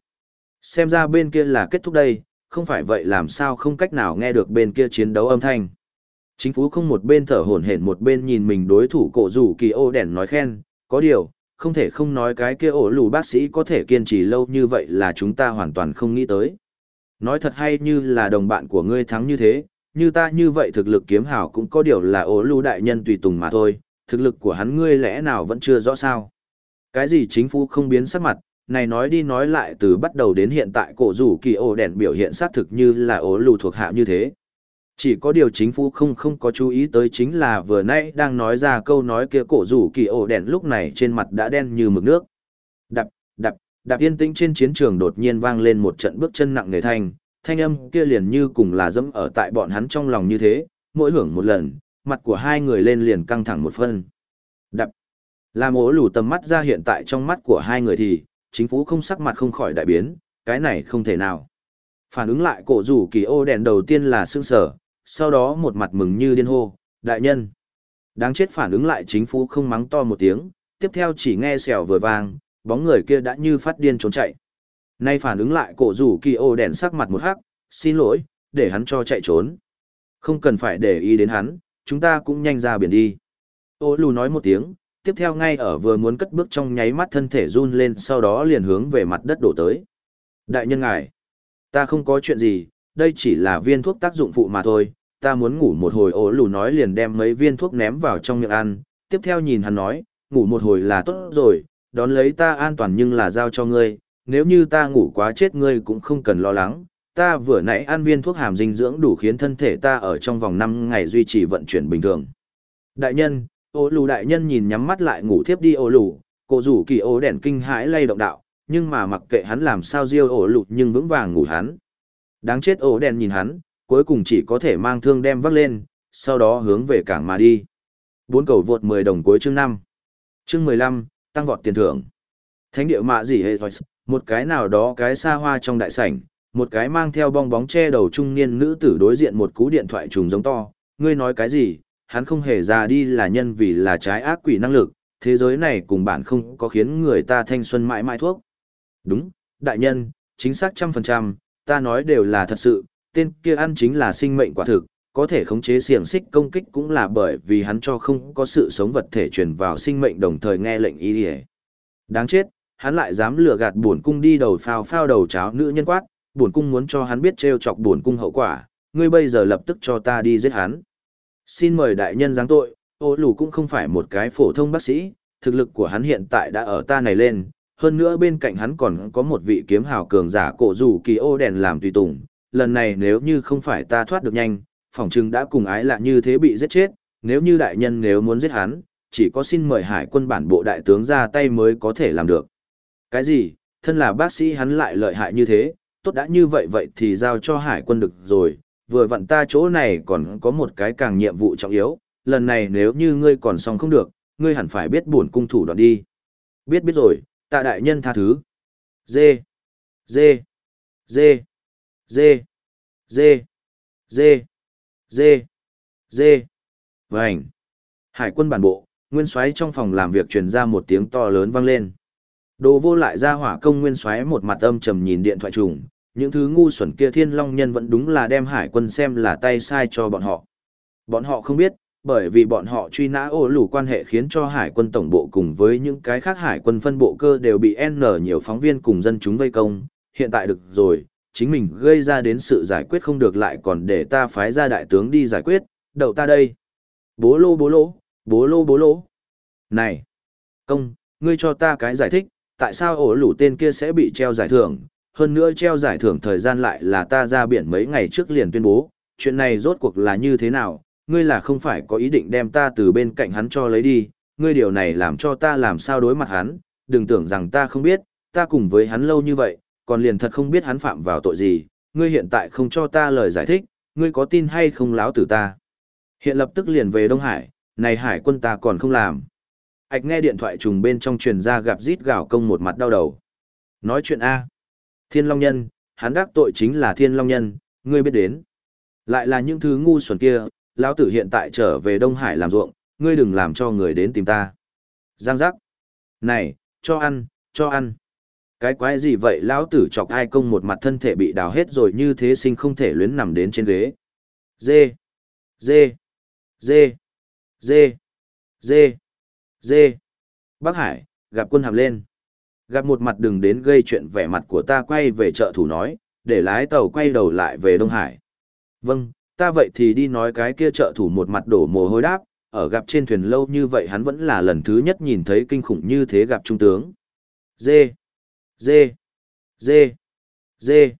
Xem ra bên kia là kết thúc đây, không phải vậy làm sao không cách nào nghe được bên kia chiến đấu âm thanh. Chính phủ không một bên thở hổn hển một bên nhìn mình đối thủ cổ rủ kỳ ô đèn nói khen, có điều, không thể không nói cái kia ổ lù bác sĩ có thể kiên trì lâu như vậy là chúng ta hoàn toàn không nghĩ tới. Nói thật hay như là đồng bạn của ngươi thắng như thế, như ta như vậy thực lực kiếm hảo cũng có điều là ổ lù đại nhân tùy tùng mà thôi, thực lực của hắn ngươi lẽ nào vẫn chưa rõ sao. Cái gì chính phủ không biến sắc mặt, này nói đi nói lại từ bắt đầu đến hiện tại cổ rủ kỳ ổ đèn biểu hiện xác thực như là ổ lù thuộc hạ như thế. Chỉ có điều chính phủ không không có chú ý tới chính là vừa nãy đang nói ra câu nói kia cổ rủ kỳ ổ đèn lúc này trên mặt đã đen như mực nước. Đập, đập, đạp yên tĩnh trên chiến trường đột nhiên vang lên một trận bước chân nặng nề thanh, thanh âm kia liền như cùng là dẫm ở tại bọn hắn trong lòng như thế, mỗi hưởng một lần, mặt của hai người lên liền căng thẳng một phân. Đập, làm ố lù tầm mắt ra hiện tại trong mắt của hai người thì, chính phủ không sắc mặt không khỏi đại biến, cái này không thể nào. Phản ứng lại cổ rủ kỳ ô đèn đầu tiên là sương sở, sau đó một mặt mừng như điên hô, đại nhân. Đáng chết phản ứng lại chính phủ không mắng to một tiếng, tiếp theo chỉ nghe xèo vừa vang, bóng người kia đã như phát điên trốn chạy. Nay phản ứng lại cổ rủ kỳ ô đèn sắc mặt một hắc, xin lỗi, để hắn cho chạy trốn. Không cần phải để ý đến hắn, chúng ta cũng nhanh ra biển đi. Ô lù nói một tiếng, tiếp theo ngay ở vừa muốn cất bước trong nháy mắt thân thể run lên sau đó liền hướng về mặt đất đổ tới. Đại nhân ngài, ta không có chuyện gì, đây chỉ là viên thuốc tác dụng phụ mà thôi, ta muốn ngủ một hồi ố lù nói liền đem mấy viên thuốc ném vào trong miệng ăn, tiếp theo nhìn hắn nói, ngủ một hồi là tốt rồi, đón lấy ta an toàn nhưng là giao cho ngươi, nếu như ta ngủ quá chết ngươi cũng không cần lo lắng, ta vừa nãy ăn viên thuốc hàm dinh dưỡng đủ khiến thân thể ta ở trong vòng 5 ngày duy trì vận chuyển bình thường. Đại nhân, ô lù đại nhân nhìn nhắm mắt lại ngủ thiếp đi ô lù, cổ rủ kỳ ô đèn kinh hãi lay động đạo, nhưng mà mặc kệ hắn làm sao riêu ổ lụt nhưng vững vàng ngủ hắn. Đáng chết ổ đèn nhìn hắn, cuối cùng chỉ có thể mang thương đem vác lên, sau đó hướng về cảng mà đi. Bốn cầu vượt 10 đồng cuối chương năm Chương 15, tăng vọt tiền thưởng. Thánh địa mạ gì hệ một cái nào đó cái xa hoa trong đại sảnh, một cái mang theo bong bóng che đầu trung niên nữ tử đối diện một cú điện thoại trùng giống to, ngươi nói cái gì, hắn không hề ra đi là nhân vì là trái ác quỷ năng lực, thế giới này cùng bạn không có khiến người ta thanh xuân mãi mãi thuốc. Đúng, đại nhân, chính xác trăm phần trăm, ta nói đều là thật sự, tên kia ăn chính là sinh mệnh quả thực, có thể khống chế xiềng xích công kích cũng là bởi vì hắn cho không có sự sống vật thể truyền vào sinh mệnh đồng thời nghe lệnh ý đi Đáng chết, hắn lại dám lừa gạt buồn cung đi đầu phao phao đầu cháo nữ nhân quát, buồn cung muốn cho hắn biết treo chọc buồn cung hậu quả, ngươi bây giờ lập tức cho ta đi giết hắn. Xin mời đại nhân giáng tội, ô lù cũng không phải một cái phổ thông bác sĩ, thực lực của hắn hiện tại đã ở ta này lên, hơn nữa bên cạnh hắn còn có một vị kiếm hào cường giả cổ rủ kỳ ô đèn làm tùy tùng, lần này nếu như không phải ta thoát được nhanh, phỏng chừng đã cùng ái lạ như thế bị giết chết, nếu như đại nhân nếu muốn giết hắn, chỉ có xin mời hải quân bản bộ đại tướng ra tay mới có thể làm được. Cái gì, thân là bác sĩ hắn lại lợi hại như thế, tốt đã như vậy vậy thì giao cho hải quân được rồi, vừa vặn ta chỗ này còn có một cái càng nhiệm vụ trọng yếu, lần này nếu như ngươi còn xong không được, ngươi hẳn phải biết buồn cung thủ đoạn đi. Biết biết rồi, tạ đại nhân tha thứ. Dê, dê, dê, dê, dê, dê, dê, dê, vành. Hải quân bản bộ, nguyên soái trong phòng làm việc truyền ra một tiếng to lớn vang lên. Đồ vô lại ra hỏa công nguyên soái một mặt âm trầm nhìn điện thoại trùng, những thứ ngu xuẩn kia thiên long nhân vẫn đúng là đem hải quân xem là tay sai cho bọn họ. Bọn họ không biết, bởi vì bọn họ truy nã ổ lù quan hệ khiến cho hải quân tổng bộ cùng với những cái khác hải quân phân bộ cơ đều bị N nhiều phóng viên cùng dân chúng vây công, hiện tại được rồi, chính mình gây ra đến sự giải quyết không được lại còn để ta phái ra đại tướng đi giải quyết, đậu ta đây. Bố lô bố lô, bố lô bố lô. Này, công, ngươi cho ta cái giải thích, tại sao ổ lũ tên kia sẽ bị treo giải thưởng, hơn nữa treo giải thưởng thời gian lại là ta ra biển mấy ngày trước liền tuyên bố, chuyện này rốt cuộc là như thế nào, ngươi là không phải có ý định đem ta từ bên cạnh hắn cho lấy đi, ngươi điều này làm cho ta làm sao đối mặt hắn, đừng tưởng rằng ta không biết, ta cùng với hắn lâu như vậy, còn liền thật không biết hắn phạm vào tội gì, ngươi hiện tại không cho ta lời giải thích, ngươi có tin hay không láo từ ta. Hiện lập tức liền về Đông Hải, này hải quân ta còn không làm. Ảch nghe điện thoại trùng bên trong truyền ra gặp rít gào công một mặt đau đầu. Nói chuyện A. Thiên Long Nhân, hắn đắc tội chính là Thiên Long Nhân, ngươi biết đến. Lại là những thứ ngu xuẩn kia, lão tử hiện tại trở về Đông Hải làm ruộng, ngươi đừng làm cho người đến tìm ta. Giang giác. Này, cho ăn, cho ăn. Cái quái gì vậy lão tử chọc ai công một mặt thân thể bị đào hết rồi như thế sinh không thể luyến nằm đến trên ghế. Dê. Dê. Dê. Dê. Dê. Dê. Bắc Hải, gặp quân hàm lên. Gặp một mặt đừng đến gây chuyện vẻ mặt của ta quay về chợ thủ nói, để lái tàu quay đầu lại về Đông Hải. Vâng, ta vậy thì đi nói cái kia trợ thủ một mặt đổ mồ hôi đáp, ở gặp trên thuyền lâu như vậy hắn vẫn là lần thứ nhất nhìn thấy kinh khủng như thế gặp trung tướng. Dê, dê, dê, dê.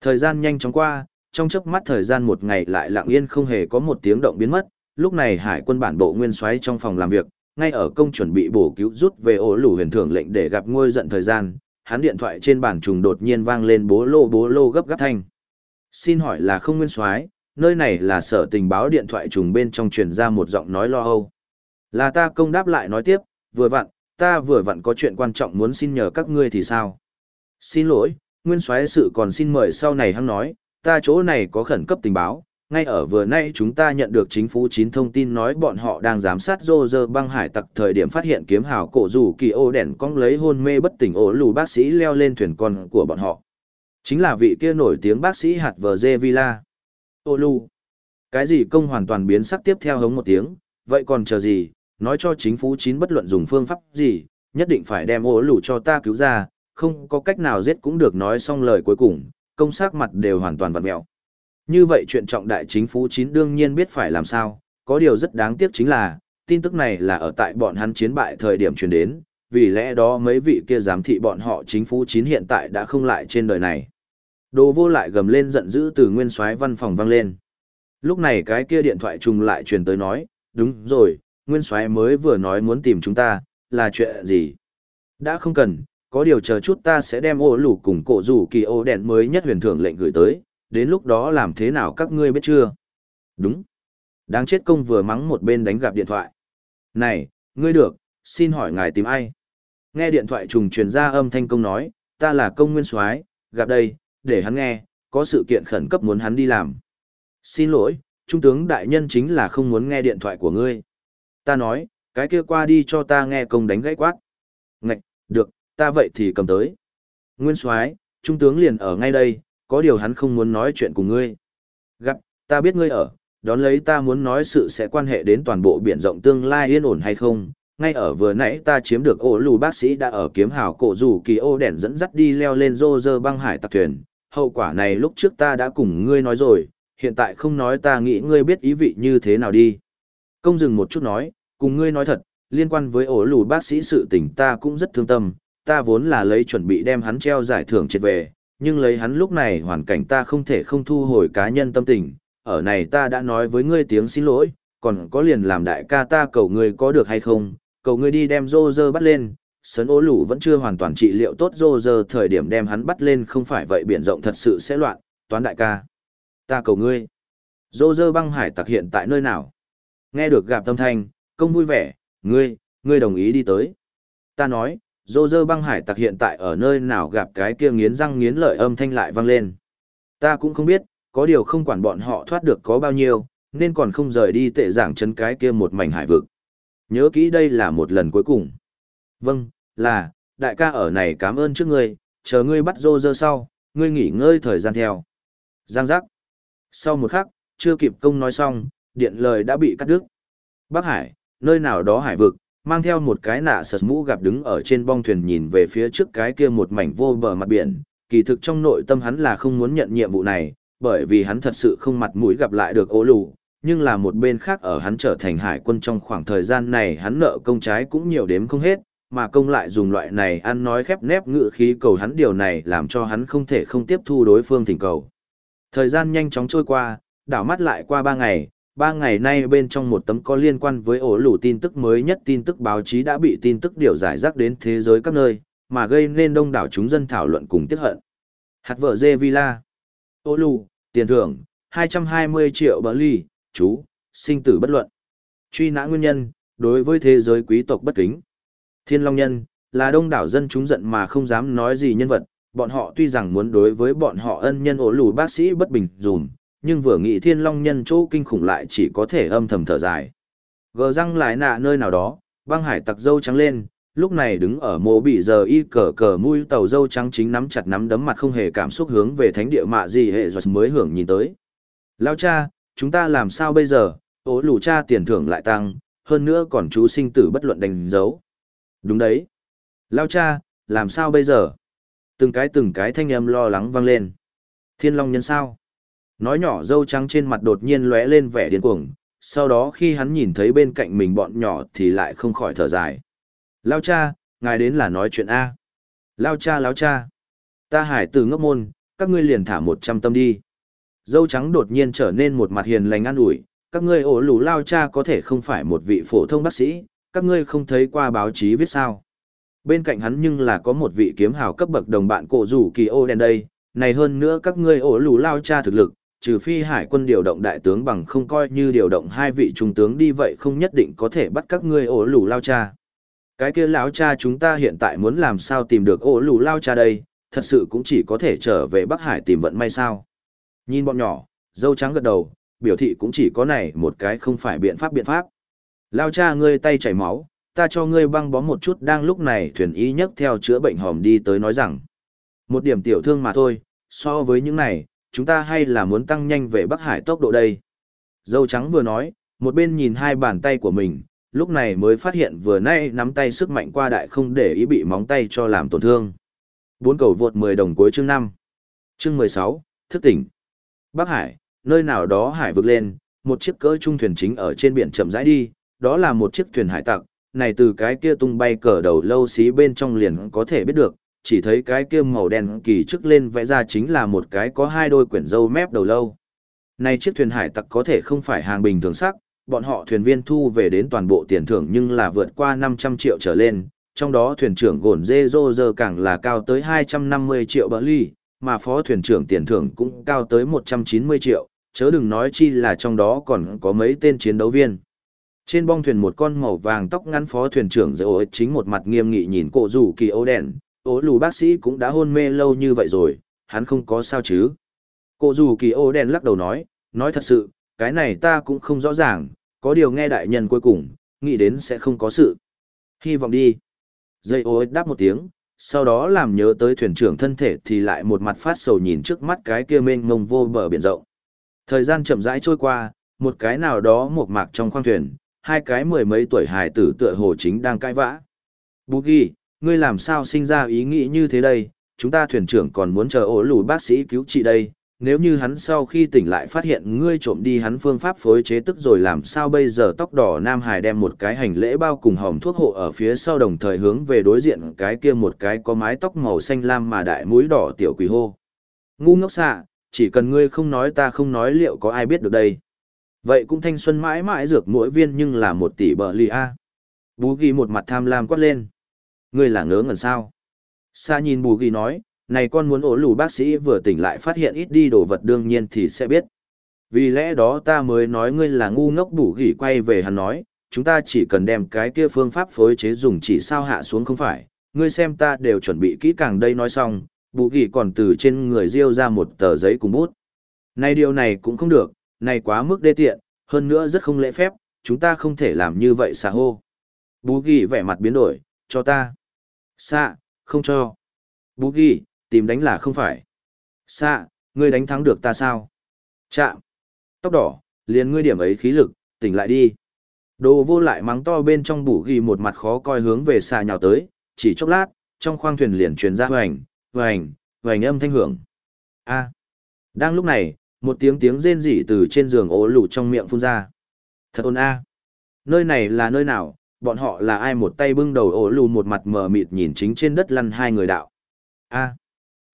Thời gian nhanh chóng qua, trong chớp mắt thời gian một ngày lại lặng yên không hề có một tiếng động biến mất, lúc này hải quân bản bộ nguyên soái trong phòng làm việc, ngay ở công chuẩn bị bổ cứu rút về ổ lủ huyền thưởng lệnh để gặp ngôi giận thời gian, hắn điện thoại trên bàn trùng đột nhiên vang lên bố lô bố lô gấp gáp thanh. Xin hỏi là không nguyên soái, nơi này là sở tình báo điện thoại trùng bên trong truyền ra một giọng nói lo âu. Là ta công đáp lại nói tiếp, vừa vặn, ta vừa vặn có chuyện quan trọng muốn xin nhờ các ngươi thì sao? Xin lỗi, nguyên soái sự còn xin mời sau này hắn nói, ta chỗ này có khẩn cấp tình báo, ngay ở vừa nay chúng ta nhận được chính phủ chín thông tin nói bọn họ đang giám sát rô rơ băng hải tặc thời điểm phát hiện kiếm hào cổ rủ kỳ ô đèn cong lấy hôn mê bất tỉnh ổ lù bác sĩ leo lên thuyền con của bọn họ. Chính là vị kia nổi tiếng bác sĩ hạt vờ dê villa. Ô lù. Cái gì công hoàn toàn biến sắc tiếp theo hống một tiếng, vậy còn chờ gì, nói cho chính phủ chín bất luận dùng phương pháp gì, nhất định phải đem ổ lù cho ta cứu ra, không có cách nào giết cũng được nói xong lời cuối cùng, công xác mặt đều hoàn toàn vặn mẹo. Như vậy chuyện trọng đại chính phủ chín đương nhiên biết phải làm sao, có điều rất đáng tiếc chính là, tin tức này là ở tại bọn hắn chiến bại thời điểm truyền đến, vì lẽ đó mấy vị kia giám thị bọn họ chính phủ chín hiện tại đã không lại trên đời này. Đồ vô lại gầm lên giận dữ từ nguyên soái văn phòng vang lên. Lúc này cái kia điện thoại trùng lại truyền tới nói, đúng rồi, nguyên soái mới vừa nói muốn tìm chúng ta, là chuyện gì? Đã không cần, có điều chờ chút ta sẽ đem ô lủ cùng cổ rủ kỳ ô đèn mới nhất huyền thưởng lệnh gửi tới, đến lúc đó làm thế nào các ngươi biết chưa? Đúng. Đáng chết công vừa mắng một bên đánh gặp điện thoại. Này, ngươi được, xin hỏi ngài tìm ai? Nghe điện thoại trùng truyền ra âm thanh công nói, ta là công nguyên soái, gặp đây, để hắn nghe, có sự kiện khẩn cấp muốn hắn đi làm. Xin lỗi, trung tướng đại nhân chính là không muốn nghe điện thoại của ngươi. Ta nói, cái kia qua đi cho ta nghe công đánh gãy quát. Ngạch, được, ta vậy thì cầm tới. Nguyên soái, trung tướng liền ở ngay đây, có điều hắn không muốn nói chuyện cùng ngươi. Gặp, ta biết ngươi ở, đón lấy ta muốn nói sự sẽ quan hệ đến toàn bộ biển rộng tương lai yên ổn hay không. Ngay ở vừa nãy ta chiếm được ổ lù bác sĩ đã ở kiếm hào cổ rủ kỳ ô đèn dẫn dắt đi leo lên rô rơ băng hải tặc thuyền. Hậu quả này lúc trước ta đã cùng ngươi nói rồi, hiện tại không nói ta nghĩ ngươi biết ý vị như thế nào đi. Công dừng một chút nói, cùng ngươi nói thật, liên quan với ổ lù bác sĩ sự tình ta cũng rất thương tâm, ta vốn là lấy chuẩn bị đem hắn treo giải thưởng triệt về, nhưng lấy hắn lúc này hoàn cảnh ta không thể không thu hồi cá nhân tâm tình, ở này ta đã nói với ngươi tiếng xin lỗi, còn có liền làm đại ca ta cầu ngươi có được hay không, cầu ngươi đi đem rô rơ bắt lên, sấn ố lũ vẫn chưa hoàn toàn trị liệu tốt rô rơ thời điểm đem hắn bắt lên không phải vậy biển rộng thật sự sẽ loạn, toán đại ca. Ta cầu ngươi. Rô rơ băng hải tặc hiện tại nơi nào? Nghe được gặp tâm thanh, công vui vẻ, ngươi, ngươi đồng ý đi tới. Ta nói, Dô dơ băng hải tặc hiện tại ở nơi nào gặp cái kia nghiến răng nghiến lợi âm thanh lại vang lên. Ta cũng không biết, có điều không quản bọn họ thoát được có bao nhiêu, nên còn không rời đi tệ giảng chân cái kia một mảnh hải vực. Nhớ kỹ đây là một lần cuối cùng. Vâng, là, đại ca ở này cảm ơn trước ngươi, chờ ngươi bắt dô dơ sau, ngươi nghỉ ngơi thời gian theo. Giang giác. Sau một khắc, chưa kịp công nói xong, điện lời đã bị cắt đứt. Bắc Hải, nơi nào đó hải vực, mang theo một cái nạ sật mũ gặp đứng ở trên bong thuyền nhìn về phía trước cái kia một mảnh vô bờ mặt biển, kỳ thực trong nội tâm hắn là không muốn nhận nhiệm vụ này, bởi vì hắn thật sự không mặt mũi gặp lại được ố lù, nhưng là một bên khác ở hắn trở thành hải quân trong khoảng thời gian này hắn nợ công trái cũng nhiều đếm không hết, mà công lại dùng loại này ăn nói khép nép ngự khí cầu hắn điều này làm cho hắn không thể không tiếp thu đối phương thỉnh cầu. Thời gian nhanh chóng trôi qua, đảo mắt lại qua ba ngày, ba ngày nay bên trong một tấm có liên quan với ổ lủ tin tức mới nhất tin tức báo chí đã bị tin tức điều giải rác đến thế giới các nơi, mà gây nên đông đảo chúng dân thảo luận cùng tiếc hận. Hạt vợ dê villa. Ổ lù, tiền thưởng, 220 triệu bờ ly, chú, sinh tử bất luận. Truy nã nguyên nhân, đối với thế giới quý tộc bất kính. Thiên Long Nhân, là đông đảo dân chúng giận mà không dám nói gì nhân vật, bọn họ tuy rằng muốn đối với bọn họ ân nhân ổ lù bác sĩ bất bình dùm, nhưng vừa nghĩ Thiên Long Nhân chỗ kinh khủng lại chỉ có thể âm thầm thở dài. Gờ răng lại nạ nơi nào đó, băng hải tặc dâu trắng lên, lúc này đứng ở mộ bị giờ y cờ cờ mũi tàu dâu trắng chính nắm chặt nắm đấm mặt không hề cảm xúc hướng về thánh địa mạ gì hệ rồi mới hưởng nhìn tới. Lao cha, chúng ta làm sao bây giờ, ố lù cha tiền thưởng lại tăng, hơn nữa còn chú sinh tử bất luận đánh dấu. Đúng đấy. Lao cha, làm sao bây giờ? Từng cái từng cái thanh âm lo lắng vang lên. Thiên Long nhân sao? Nói nhỏ dâu trắng trên mặt đột nhiên lóe lên vẻ điên cuồng, sau đó khi hắn nhìn thấy bên cạnh mình bọn nhỏ thì lại không khỏi thở dài. Lao cha, ngài đến là nói chuyện A. Lao cha lao cha. Ta hải từ ngốc môn, các ngươi liền thả một trăm tâm đi. Dâu trắng đột nhiên trở nên một mặt hiền lành an ủi, các ngươi ổ lù lao cha có thể không phải một vị phổ thông bác sĩ, các ngươi không thấy qua báo chí viết sao. Bên cạnh hắn nhưng là có một vị kiếm hào cấp bậc đồng bạn cổ rủ kỳ ô đen đây, này hơn nữa các ngươi ổ lù lao cha thực lực, trừ phi hải quân điều động đại tướng bằng không coi như điều động hai vị trung tướng đi vậy không nhất định có thể bắt các ngươi ổ lù lao cha. Cái kia lão cha chúng ta hiện tại muốn làm sao tìm được ổ lù lao cha đây, thật sự cũng chỉ có thể trở về Bắc Hải tìm vận may sao. Nhìn bọn nhỏ, dâu trắng gật đầu, biểu thị cũng chỉ có này một cái không phải biện pháp biện pháp. Lao cha ngươi tay chảy máu, ta cho ngươi băng bó một chút đang lúc này thuyền y nhấc theo chữa bệnh hòm đi tới nói rằng. Một điểm tiểu thương mà thôi, so với những này, chúng ta hay là muốn tăng nhanh về Bắc Hải tốc độ đây. Dâu trắng vừa nói, một bên nhìn hai bàn tay của mình, lúc này mới phát hiện vừa nay nắm tay sức mạnh qua đại không để ý bị móng tay cho làm tổn thương. Bốn cầu vượt 10 đồng cuối chương 5. Chương 16, thức tỉnh. Bắc Hải, nơi nào đó hải vực lên, một chiếc cỡ trung thuyền chính ở trên biển chậm rãi đi, đó là một chiếc thuyền hải tặc, này từ cái kia tung bay cờ đầu lâu xí bên trong liền có thể biết được, chỉ thấy cái kia màu đen kỳ trước lên vẽ ra chính là một cái có hai đôi quyển dâu mép đầu lâu. Này chiếc thuyền hải tặc có thể không phải hàng bình thường sắc, bọn họ thuyền viên thu về đến toàn bộ tiền thưởng nhưng là vượt qua 500 triệu trở lên, trong đó thuyền trưởng gồn dê dô dơ càng là cao tới 250 triệu bỡ ly, mà phó thuyền trưởng tiền thưởng cũng cao tới 190 triệu, chớ đừng nói chi là trong đó còn có mấy tên chiến đấu viên. Trên bong thuyền một con màu vàng tóc ngắn phó thuyền trưởng dễ ổi chính một mặt nghiêm nghị nhìn cổ rủ kỳ ấu đèn, ố lù bác sĩ cũng đã hôn mê lâu như vậy rồi, hắn không có sao chứ. cụ dù kỳ ô đen lắc đầu nói, nói thật sự, cái này ta cũng không rõ ràng, có điều nghe đại nhân cuối cùng, nghĩ đến sẽ không có sự. Hy vọng đi. Dây ối đáp một tiếng, sau đó làm nhớ tới thuyền trưởng thân thể thì lại một mặt phát sầu nhìn trước mắt cái kia mênh mông vô bờ biển rộng. Thời gian chậm rãi trôi qua, một cái nào đó một mạc trong khoang thuyền, hai cái mười mấy tuổi hài tử tựa hồ chính đang cãi vã. Bù ghi, ngươi làm sao sinh ra ý nghĩ như thế đây, chúng ta thuyền trưởng còn muốn chờ ổ lùi bác sĩ cứu trị đây, nếu như hắn sau khi tỉnh lại phát hiện ngươi trộm đi hắn phương pháp phối chế tức rồi làm sao bây giờ tóc đỏ Nam Hải đem một cái hành lễ bao cùng hòm thuốc hộ ở phía sau đồng thời hướng về đối diện cái kia một cái có mái tóc màu xanh lam mà đại mũi đỏ tiểu quỷ hô. Ngu ngốc xạ, chỉ cần ngươi không nói ta không nói liệu có ai biết được đây. Vậy cũng thanh xuân mãi mãi dược mỗi viên nhưng là một tỷ bờ lì a. Bú ghi một mặt tham lam quát lên. Ngươi là ngớ ngẩn sao? Sa nhìn bù ghi nói, này con muốn ổ lù bác sĩ vừa tỉnh lại phát hiện ít đi đồ vật đương nhiên thì sẽ biết. Vì lẽ đó ta mới nói ngươi là ngu ngốc bù ghi quay về hắn nói, chúng ta chỉ cần đem cái kia phương pháp phối chế dùng chỉ sao hạ xuống không phải, ngươi xem ta đều chuẩn bị kỹ càng đây nói xong, bù ghi còn từ trên người riêu ra một tờ giấy cùng bút. Này điều này cũng không được, này quá mức đê tiện, hơn nữa rất không lễ phép, chúng ta không thể làm như vậy xà hô. Bú ghi vẻ mặt biến đổi, cho ta. Xạ, không cho. Bú ghi, tìm đánh là không phải. Xạ, ngươi đánh thắng được ta sao? Chạm. Tóc đỏ, liền ngươi điểm ấy khí lực, tỉnh lại đi. Đồ vô lại mắng to bên trong bù ghi một mặt khó coi hướng về xạ nhào tới, chỉ chốc lát, trong khoang thuyền liền truyền ra hoành, hoành, hoành âm thanh hưởng. A. Đang lúc này, một tiếng tiếng rên rỉ từ trên giường ố lủ trong miệng phun ra. Thật ồn a. Nơi này là nơi nào, bọn họ là ai một tay bưng đầu ố lù một mặt mờ mịt nhìn chính trên đất lăn hai người đạo. A. À.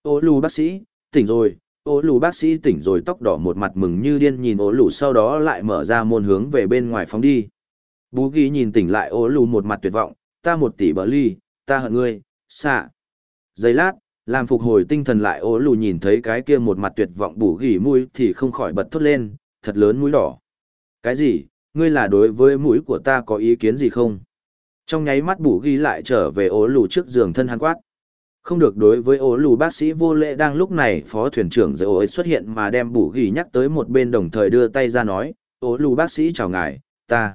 Ố lù bác sĩ, tỉnh rồi, ố lù bác sĩ tỉnh rồi tóc đỏ một mặt mừng như điên nhìn ố lù sau đó lại mở ra môn hướng về bên ngoài phóng đi. Bú ghi nhìn tỉnh lại ố lù một mặt tuyệt vọng, ta một tỷ bờ ly, ta hận ngươi, xạ. Giây lát, làm phục hồi tinh thần lại ố lù nhìn thấy cái kia một mặt tuyệt vọng bù ghi mũi thì không khỏi bật thốt lên, thật lớn mũi đỏ. Cái gì, ngươi là đối với mũi của ta có ý kiến gì không? Trong nháy mắt bù ghi lại trở về ố lù trước giường thân hắn quát. Không được đối với ố lù bác sĩ vô lệ đang lúc này phó thuyền trưởng dạy ối xuất hiện mà đem bù ghi nhắc tới một bên đồng thời đưa tay ra nói, ố lù bác sĩ chào ngài, ta.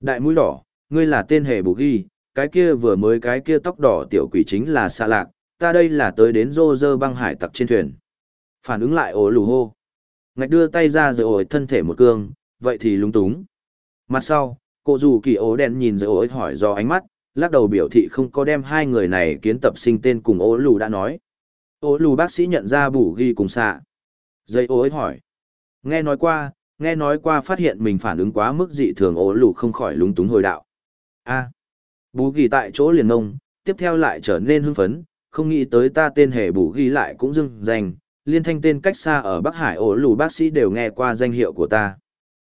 Đại mũi đỏ, ngươi là tên hề bù ghi, cái kia vừa mới cái kia tóc đỏ tiểu quỷ chính là xa lạc, ta đây là tới đến rô rơ băng hải tặc trên thuyền. Phản ứng lại ố lù hô. Ngạch đưa tay ra rồi ổi thân thể một cương, vậy thì lúng túng. Mặt sau, cô dù kỳ ố đen nhìn rồi ối hỏi do ánh mắt, lắc đầu biểu thị không có đem hai người này kiến tập sinh tên cùng ố lù đã nói. Ố lù bác sĩ nhận ra bù ghi cùng xạ. Dây ối hỏi. Nghe nói qua, nghe nói qua phát hiện mình phản ứng quá mức dị thường ố lù không khỏi lúng túng hồi đạo. a bù ghi tại chỗ liền nông, tiếp theo lại trở nên hưng phấn, không nghĩ tới ta tên hề bù ghi lại cũng dưng danh, liên thanh tên cách xa ở Bắc Hải ổ lù bác sĩ đều nghe qua danh hiệu của ta.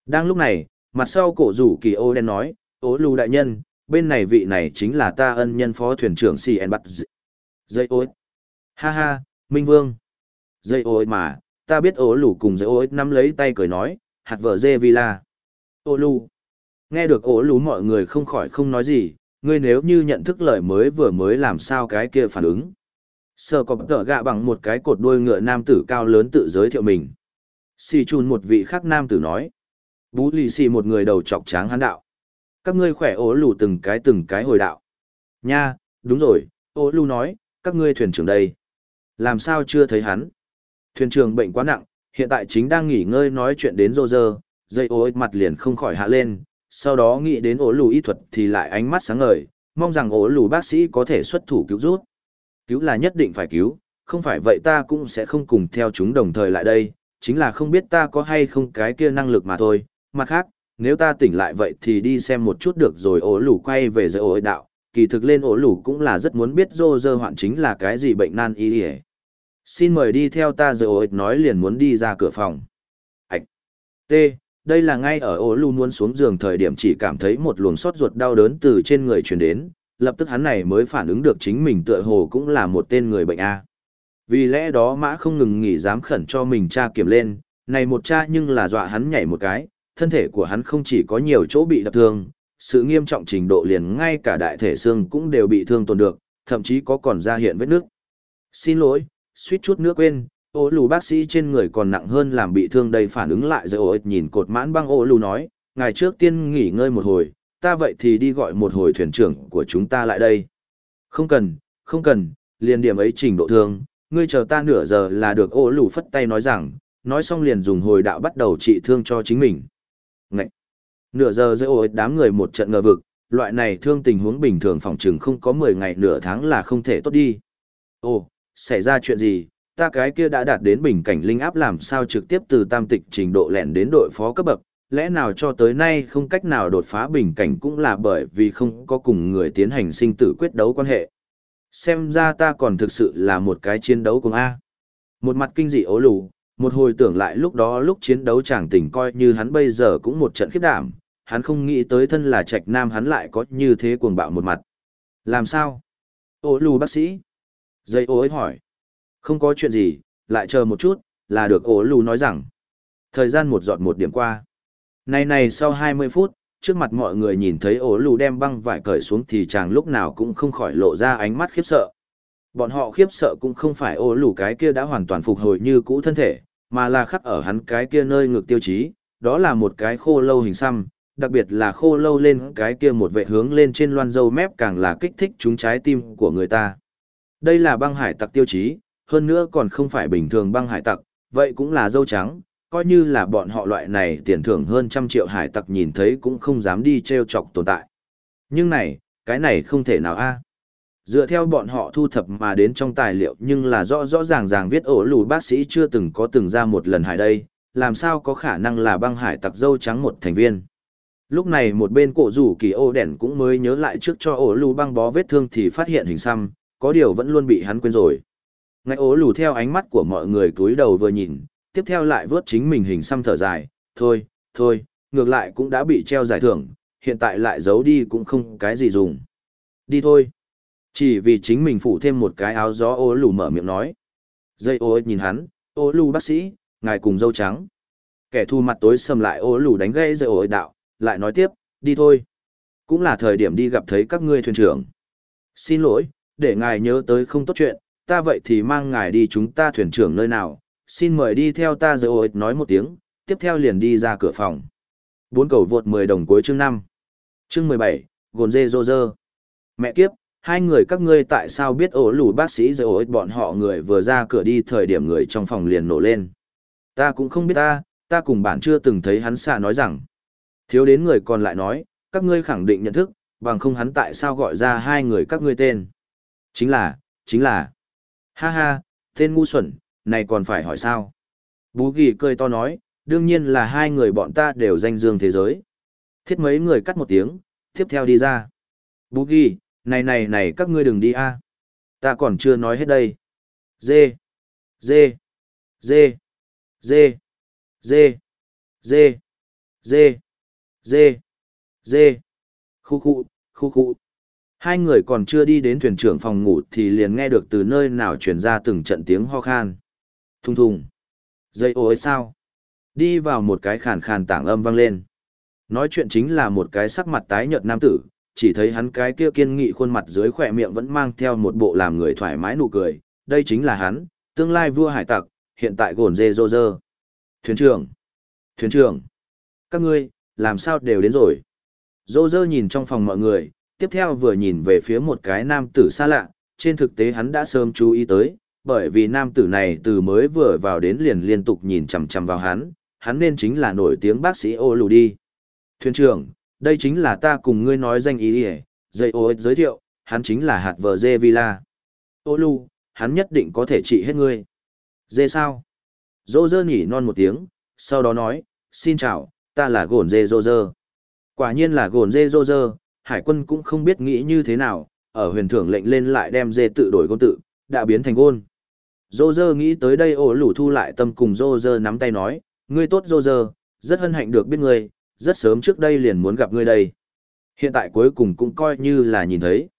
Đang lúc này, mặt sau cổ rủ kỳ ô đen nói, ố lù đại nhân, bên này vị này chính là ta ân nhân phó thuyền trưởng si en Bắt Dây ối. Ha ha, Minh Vương. Dây ối mà, ta biết ố lù cùng dây ối nắm lấy tay cười nói, hạt vợ dê villa. ô lù. Nghe được ố lù mọi người không khỏi không nói gì, ngươi nếu như nhận thức lời mới vừa mới làm sao cái kia phản ứng. Sơ có tờ gạ bằng một cái cột đuôi ngựa nam tử cao lớn tự giới thiệu mình. Xì chun một vị khác nam tử nói. Bú lì xì một người đầu trọc tráng hán đạo. Các ngươi khỏe ố lù từng cái từng cái hồi đạo. Nha, đúng rồi, ố lù nói, các ngươi thuyền trưởng đây. Làm sao chưa thấy hắn? Thuyền trưởng bệnh quá nặng, hiện tại chính đang nghỉ ngơi nói chuyện đến rô rơ, dây ô mặt liền không khỏi hạ lên, sau đó nghĩ đến ố lù y thuật thì lại ánh mắt sáng ngời, mong rằng ố lù bác sĩ có thể xuất thủ cứu rút. Cứu là nhất định phải cứu, không phải vậy ta cũng sẽ không cùng theo chúng đồng thời lại đây, chính là không biết ta có hay không cái kia năng lực mà thôi. Mặt khác, nếu ta tỉnh lại vậy thì đi xem một chút được rồi ố lù quay về giữa ổ đạo, kỳ thực lên ổ lù cũng là rất muốn biết rô rơ hoạn chính là cái gì bệnh nan y ỉa xin mời đi theo ta giữa ổ nói liền muốn đi ra cửa phòng. Ạch. T. Đây là ngay ở ổ lù muốn xuống giường thời điểm chỉ cảm thấy một luồng sốt ruột đau đớn từ trên người truyền đến. Lập tức hắn này mới phản ứng được chính mình tựa hồ cũng là một tên người bệnh A. Vì lẽ đó mã không ngừng nghỉ dám khẩn cho mình cha kiểm lên, này một cha nhưng là dọa hắn nhảy một cái, thân thể của hắn không chỉ có nhiều chỗ bị đập thương, sự nghiêm trọng trình độ liền ngay cả đại thể xương cũng đều bị thương tổn được, thậm chí có còn ra hiện vết nước. Xin lỗi, suýt chút nữa quên, ô lù bác sĩ trên người còn nặng hơn làm bị thương đây phản ứng lại rồi ôi nhìn cột mãn băng ô lù nói, ngày trước tiên nghỉ ngơi một hồi, ta vậy thì đi gọi một hồi thuyền trưởng của chúng ta lại đây. Không cần, không cần, liền điểm ấy trình độ thương, ngươi chờ ta nửa giờ là được ô lù phất tay nói rằng, nói xong liền dùng hồi đạo bắt đầu trị thương cho chính mình. Nửa giờ dễ ổi đám người một trận ngờ vực, loại này thương tình huống bình thường phòng trừng không có 10 ngày nửa tháng là không thể tốt đi. Ồ, xảy ra chuyện gì, ta cái kia đã đạt đến bình cảnh linh áp làm sao trực tiếp từ tam tịch trình độ lẻn đến đội phó cấp bậc, lẽ nào cho tới nay không cách nào đột phá bình cảnh cũng là bởi vì không có cùng người tiến hành sinh tử quyết đấu quan hệ. Xem ra ta còn thực sự là một cái chiến đấu cùng A. Một mặt kinh dị ố lù, một hồi tưởng lại lúc đó lúc chiến đấu chẳng tỉnh coi như hắn bây giờ cũng một trận khiếp đảm, hắn không nghĩ tới thân là trạch nam hắn lại có như thế cuồng bạo một mặt. Làm sao? Ô lù bác sĩ. Dây ô ấy hỏi. Không có chuyện gì, lại chờ một chút, là được Ô lù nói rằng. Thời gian một giọt một điểm qua. Này này sau 20 phút, trước mặt mọi người nhìn thấy ổ lù đem băng vải cởi xuống thì chàng lúc nào cũng không khỏi lộ ra ánh mắt khiếp sợ. Bọn họ khiếp sợ cũng không phải ổ lù cái kia đã hoàn toàn phục hồi như cũ thân thể, mà là khắc ở hắn cái kia nơi ngược tiêu chí, đó là một cái khô lâu hình xăm, đặc biệt là khô lâu lên cái kia một vệ hướng lên trên loan dâu mép càng là kích thích chúng trái tim của người ta. Đây là băng hải tặc tiêu chí, hơn nữa còn không phải bình thường băng hải tặc, vậy cũng là dâu trắng, coi như là bọn họ loại này tiền thưởng hơn trăm triệu hải tặc nhìn thấy cũng không dám đi treo chọc tồn tại. Nhưng này, cái này không thể nào a. Dựa theo bọn họ thu thập mà đến trong tài liệu nhưng là rõ rõ ràng ràng viết ổ lù bác sĩ chưa từng có từng ra một lần hải đây, làm sao có khả năng là băng hải tặc dâu trắng một thành viên. Lúc này một bên cổ rủ kỳ ô đèn cũng mới nhớ lại trước cho ổ lù băng bó vết thương thì phát hiện hình xăm, có điều vẫn luôn bị hắn quên rồi. Ngay ố lù theo ánh mắt của mọi người cúi đầu vừa nhìn, tiếp theo lại vớt chính mình hình xăm thở dài, thôi, thôi, ngược lại cũng đã bị treo giải thưởng, hiện tại lại giấu đi cũng không cái gì dùng. Đi thôi. Chỉ vì chính mình phủ thêm một cái áo gió ô lù mở miệng nói. Dây ô nhìn hắn, ô lù bác sĩ, ngài cùng dâu trắng. Kẻ thu mặt tối sầm lại ô lù đánh gây dây ô đạo, lại nói tiếp, đi thôi. Cũng là thời điểm đi gặp thấy các ngươi thuyền trưởng. Xin lỗi, để ngài nhớ tới không tốt chuyện, ta vậy thì mang ngài đi chúng ta thuyền trưởng nơi nào, xin mời đi theo ta rồi ôi nói một tiếng, tiếp theo liền đi ra cửa phòng. Bốn cầu vượt 10 đồng cuối chương 5. Chương 17, gồn dê rô rơ. Mẹ kiếp, hai người các ngươi tại sao biết ổ lù bác sĩ rồi ôi bọn họ người vừa ra cửa đi thời điểm người trong phòng liền nổ lên. Ta cũng không biết ta, ta cùng bạn chưa từng thấy hắn xa nói rằng. Thiếu đến người còn lại nói, các ngươi khẳng định nhận thức, bằng không hắn tại sao gọi ra hai người các ngươi tên. Chính là, chính là. Ha ha, tên ngu xuẩn, này còn phải hỏi sao? Bú ghi cười to nói, đương nhiên là hai người bọn ta đều danh dương thế giới. Thiết mấy người cắt một tiếng, tiếp theo đi ra. Bú ghi, này này này các ngươi đừng đi a Ta còn chưa nói hết đây. Dê. Dê. Dê. Dê. Dê. Dê. Dê. Dê. Dê. Khu khu, khu khu. Hai người còn chưa đi đến thuyền trưởng phòng ngủ thì liền nghe được từ nơi nào truyền ra từng trận tiếng ho khan. Thùng thùng. Dây ô ấy sao? Đi vào một cái khàn khàn tảng âm vang lên. Nói chuyện chính là một cái sắc mặt tái nhợt nam tử, chỉ thấy hắn cái kia kiên nghị khuôn mặt dưới khỏe miệng vẫn mang theo một bộ làm người thoải mái nụ cười. Đây chính là hắn, tương lai vua hải tặc, hiện tại gồn dê dô dơ. Thuyền trưởng! Thuyền trưởng! Các ngươi, làm sao đều đến rồi? Dô dơ nhìn trong phòng mọi người, tiếp theo vừa nhìn về phía một cái nam tử xa lạ, trên thực tế hắn đã sớm chú ý tới, bởi vì nam tử này từ mới vừa vào đến liền liên tục nhìn chằm chằm vào hắn, hắn nên chính là nổi tiếng bác sĩ ô lù đi. Thuyền trưởng, đây chính là ta cùng ngươi nói danh ý đi dây ô giới thiệu, hắn chính là hạt vợ dê villa. Ô lù, hắn nhất định có thể trị hết ngươi. Dê sao? Dô dơ nhỉ non một tiếng, sau đó nói, xin chào, ta là gồn dê dô dơ. Quả nhiên là gồn dê dô dơ, hải quân cũng không biết nghĩ như thế nào, ở huyền thưởng lệnh lên lại đem dê tự đổi gôn tự, đã biến thành gôn. Dô dơ nghĩ tới đây ổ lủ thu lại tâm cùng dô dơ nắm tay nói, ngươi tốt dô dơ, rất hân hạnh được biết ngươi, rất sớm trước đây liền muốn gặp ngươi đây. Hiện tại cuối cùng cũng coi như là nhìn thấy.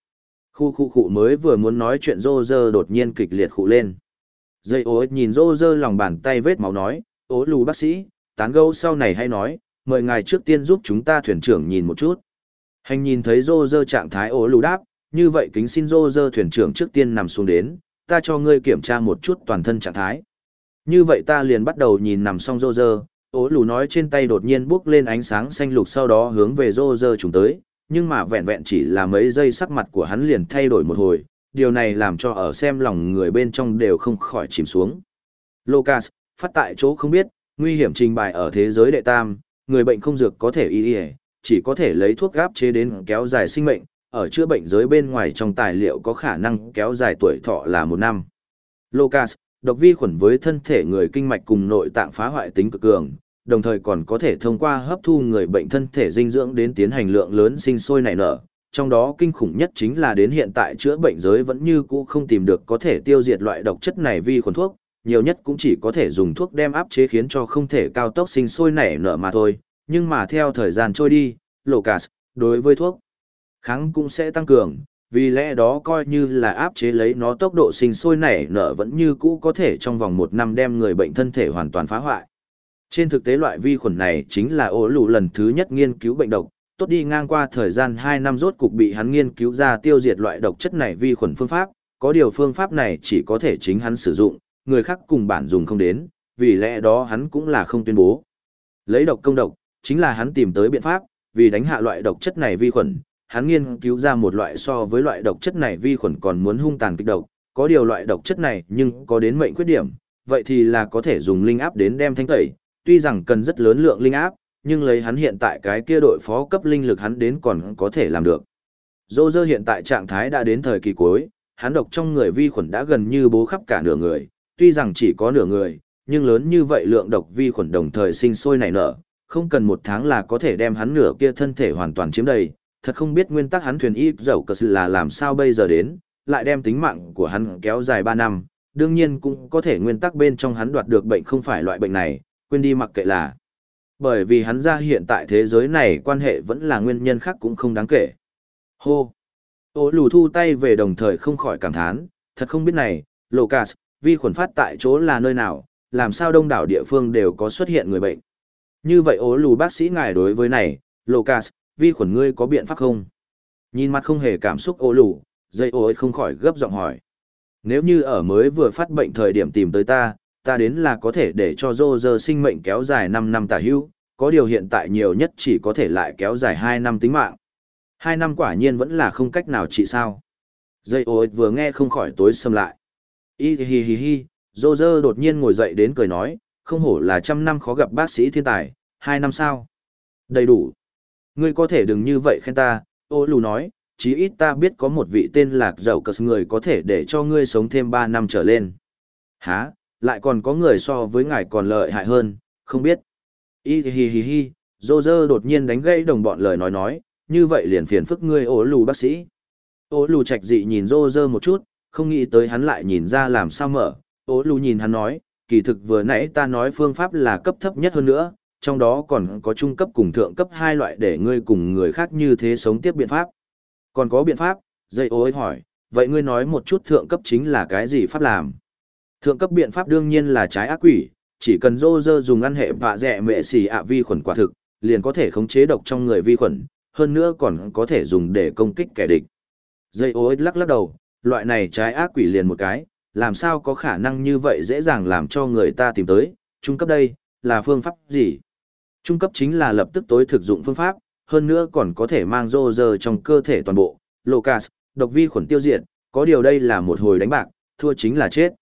Khu khu khu mới vừa muốn nói chuyện dô dơ đột nhiên kịch liệt khụ lên. Dây ố nhìn dô dơ lòng bàn tay vết máu nói, ố lù bác sĩ, tán gâu sau này hay nói, mời ngài trước tiên giúp chúng ta thuyền trưởng nhìn một chút. Hành nhìn thấy rô rơ trạng thái ố lù đáp, như vậy kính xin rô rơ thuyền trưởng trước tiên nằm xuống đến, ta cho ngươi kiểm tra một chút toàn thân trạng thái. Như vậy ta liền bắt đầu nhìn nằm xong rô rơ, ố lù nói trên tay đột nhiên bước lên ánh sáng xanh lục sau đó hướng về rô rơ chúng tới, nhưng mà vẹn vẹn chỉ là mấy giây sắc mặt của hắn liền thay đổi một hồi, điều này làm cho ở xem lòng người bên trong đều không khỏi chìm xuống. Lucas, phát tại chỗ không biết, nguy hiểm trình bày ở thế giới đệ tam, người bệnh không dược có thể y y, chỉ có thể lấy thuốc gáp chế đến kéo dài sinh mệnh, ở chữa bệnh giới bên ngoài trong tài liệu có khả năng kéo dài tuổi thọ là một năm. Locas, độc vi khuẩn với thân thể người kinh mạch cùng nội tạng phá hoại tính cực cường, đồng thời còn có thể thông qua hấp thu người bệnh thân thể dinh dưỡng đến tiến hành lượng lớn sinh sôi nảy nở. Trong đó kinh khủng nhất chính là đến hiện tại chữa bệnh giới vẫn như cũ không tìm được có thể tiêu diệt loại độc chất này vi khuẩn thuốc, nhiều nhất cũng chỉ có thể dùng thuốc đem áp chế khiến cho không thể cao tốc sinh sôi nảy nở mà thôi, nhưng mà theo thời gian trôi đi, Lucas, đối với thuốc kháng cũng sẽ tăng cường, vì lẽ đó coi như là áp chế lấy nó tốc độ sinh sôi nảy nở vẫn như cũ có thể trong vòng một năm đem người bệnh thân thể hoàn toàn phá hoại. Trên thực tế loại vi khuẩn này chính là ổ lù lần thứ nhất nghiên cứu bệnh độc, tốt đi ngang qua thời gian 2 năm rốt cục bị hắn nghiên cứu ra tiêu diệt loại độc chất này vi khuẩn phương pháp, có điều phương pháp này chỉ có thể chính hắn sử dụng, người khác cùng bản dùng không đến, vì lẽ đó hắn cũng là không tuyên bố. Lấy độc công độc, chính là hắn tìm tới biện pháp, vì đánh hạ loại độc chất này vi khuẩn, hắn nghiên cứu ra một loại so với loại độc chất này vi khuẩn còn muốn hung tàn kịch độc, có điều loại độc chất này nhưng có đến mệnh khuyết điểm, vậy thì là có thể dùng linh áp đến đem thanh tẩy, tuy rằng cần rất lớn lượng linh áp, nhưng lấy hắn hiện tại cái kia đội phó cấp linh lực hắn đến còn có thể làm được. Dô dơ hiện tại trạng thái đã đến thời kỳ cuối, hắn độc trong người vi khuẩn đã gần như bố khắp cả nửa người, tuy rằng chỉ có nửa người, nhưng lớn như vậy lượng độc vi khuẩn đồng thời sinh sôi nảy nở, không cần một tháng là có thể đem hắn nửa kia thân thể hoàn toàn chiếm đầy, thật không biết nguyên tắc hắn thuyền y dầu cờ là làm sao bây giờ đến, lại đem tính mạng của hắn kéo dài 3 năm, đương nhiên cũng có thể nguyên tắc bên trong hắn đoạt được bệnh không phải loại bệnh này, quên đi mặc kệ là. Bởi vì hắn ra hiện tại thế giới này quan hệ vẫn là nguyên nhân khác cũng không đáng kể. Hô! Ô lù thu tay về đồng thời không khỏi cảm thán, thật không biết này, Lucas, vi khuẩn phát tại chỗ là nơi nào, làm sao đông đảo địa phương đều có xuất hiện người bệnh. Như vậy ố lù bác sĩ ngài đối với này, Lucas, vi khuẩn ngươi có biện pháp không? Nhìn mặt không hề cảm xúc ố lù, dây ối không khỏi gấp giọng hỏi. Nếu như ở mới vừa phát bệnh thời điểm tìm tới ta, ta đến là có thể để cho dô dơ sinh mệnh kéo dài 5 năm tả hữu, có điều hiện tại nhiều nhất chỉ có thể lại kéo dài 2 năm tính mạng. 2 năm quả nhiên vẫn là không cách nào trị sao. Dây ối vừa nghe không khỏi tối xâm lại. Y hi hi hi, dô dơ đột nhiên ngồi dậy đến cười nói, không hổ là trăm năm khó gặp bác sĩ thiên tài, Hai năm sao. Đầy đủ. Ngươi có thể đừng như vậy khen ta, ô lù nói, chí ít ta biết có một vị tên lạc dầu cờ người có thể để cho ngươi sống thêm ba năm trở lên. Hả, lại còn có người so với ngài còn lợi hại hơn, không biết. Y hi hi hi, dô dơ đột nhiên đánh gây đồng bọn lời nói nói, như vậy liền phiền phức ngươi ô lù bác sĩ. Ô lù trạch dị nhìn dô dơ một chút, không nghĩ tới hắn lại nhìn ra làm sao mở. Ố lù nhìn hắn nói, kỳ thực vừa nãy ta nói phương pháp là cấp thấp nhất hơn nữa, trong đó còn có trung cấp cùng thượng cấp hai loại để ngươi cùng người khác như thế sống tiếp biện pháp. Còn có biện pháp, dây ối hỏi, vậy ngươi nói một chút thượng cấp chính là cái gì pháp làm? Thượng cấp biện pháp đương nhiên là trái ác quỷ, chỉ cần dô dơ dùng ăn hệ vạ dẹ mệ xì ạ vi khuẩn quả thực, liền có thể khống chế độc trong người vi khuẩn, hơn nữa còn có thể dùng để công kích kẻ địch. Dây ối lắc lắc đầu, loại này trái ác quỷ liền một cái, làm sao có khả năng như vậy dễ dàng làm cho người ta tìm tới, trung cấp đây, là phương pháp gì? Trung cấp chính là lập tức tối thực dụng phương pháp, hơn nữa còn có thể mang rô rơ trong cơ thể toàn bộ, locas, độc vi khuẩn tiêu diệt, có điều đây là một hồi đánh bạc, thua chính là chết.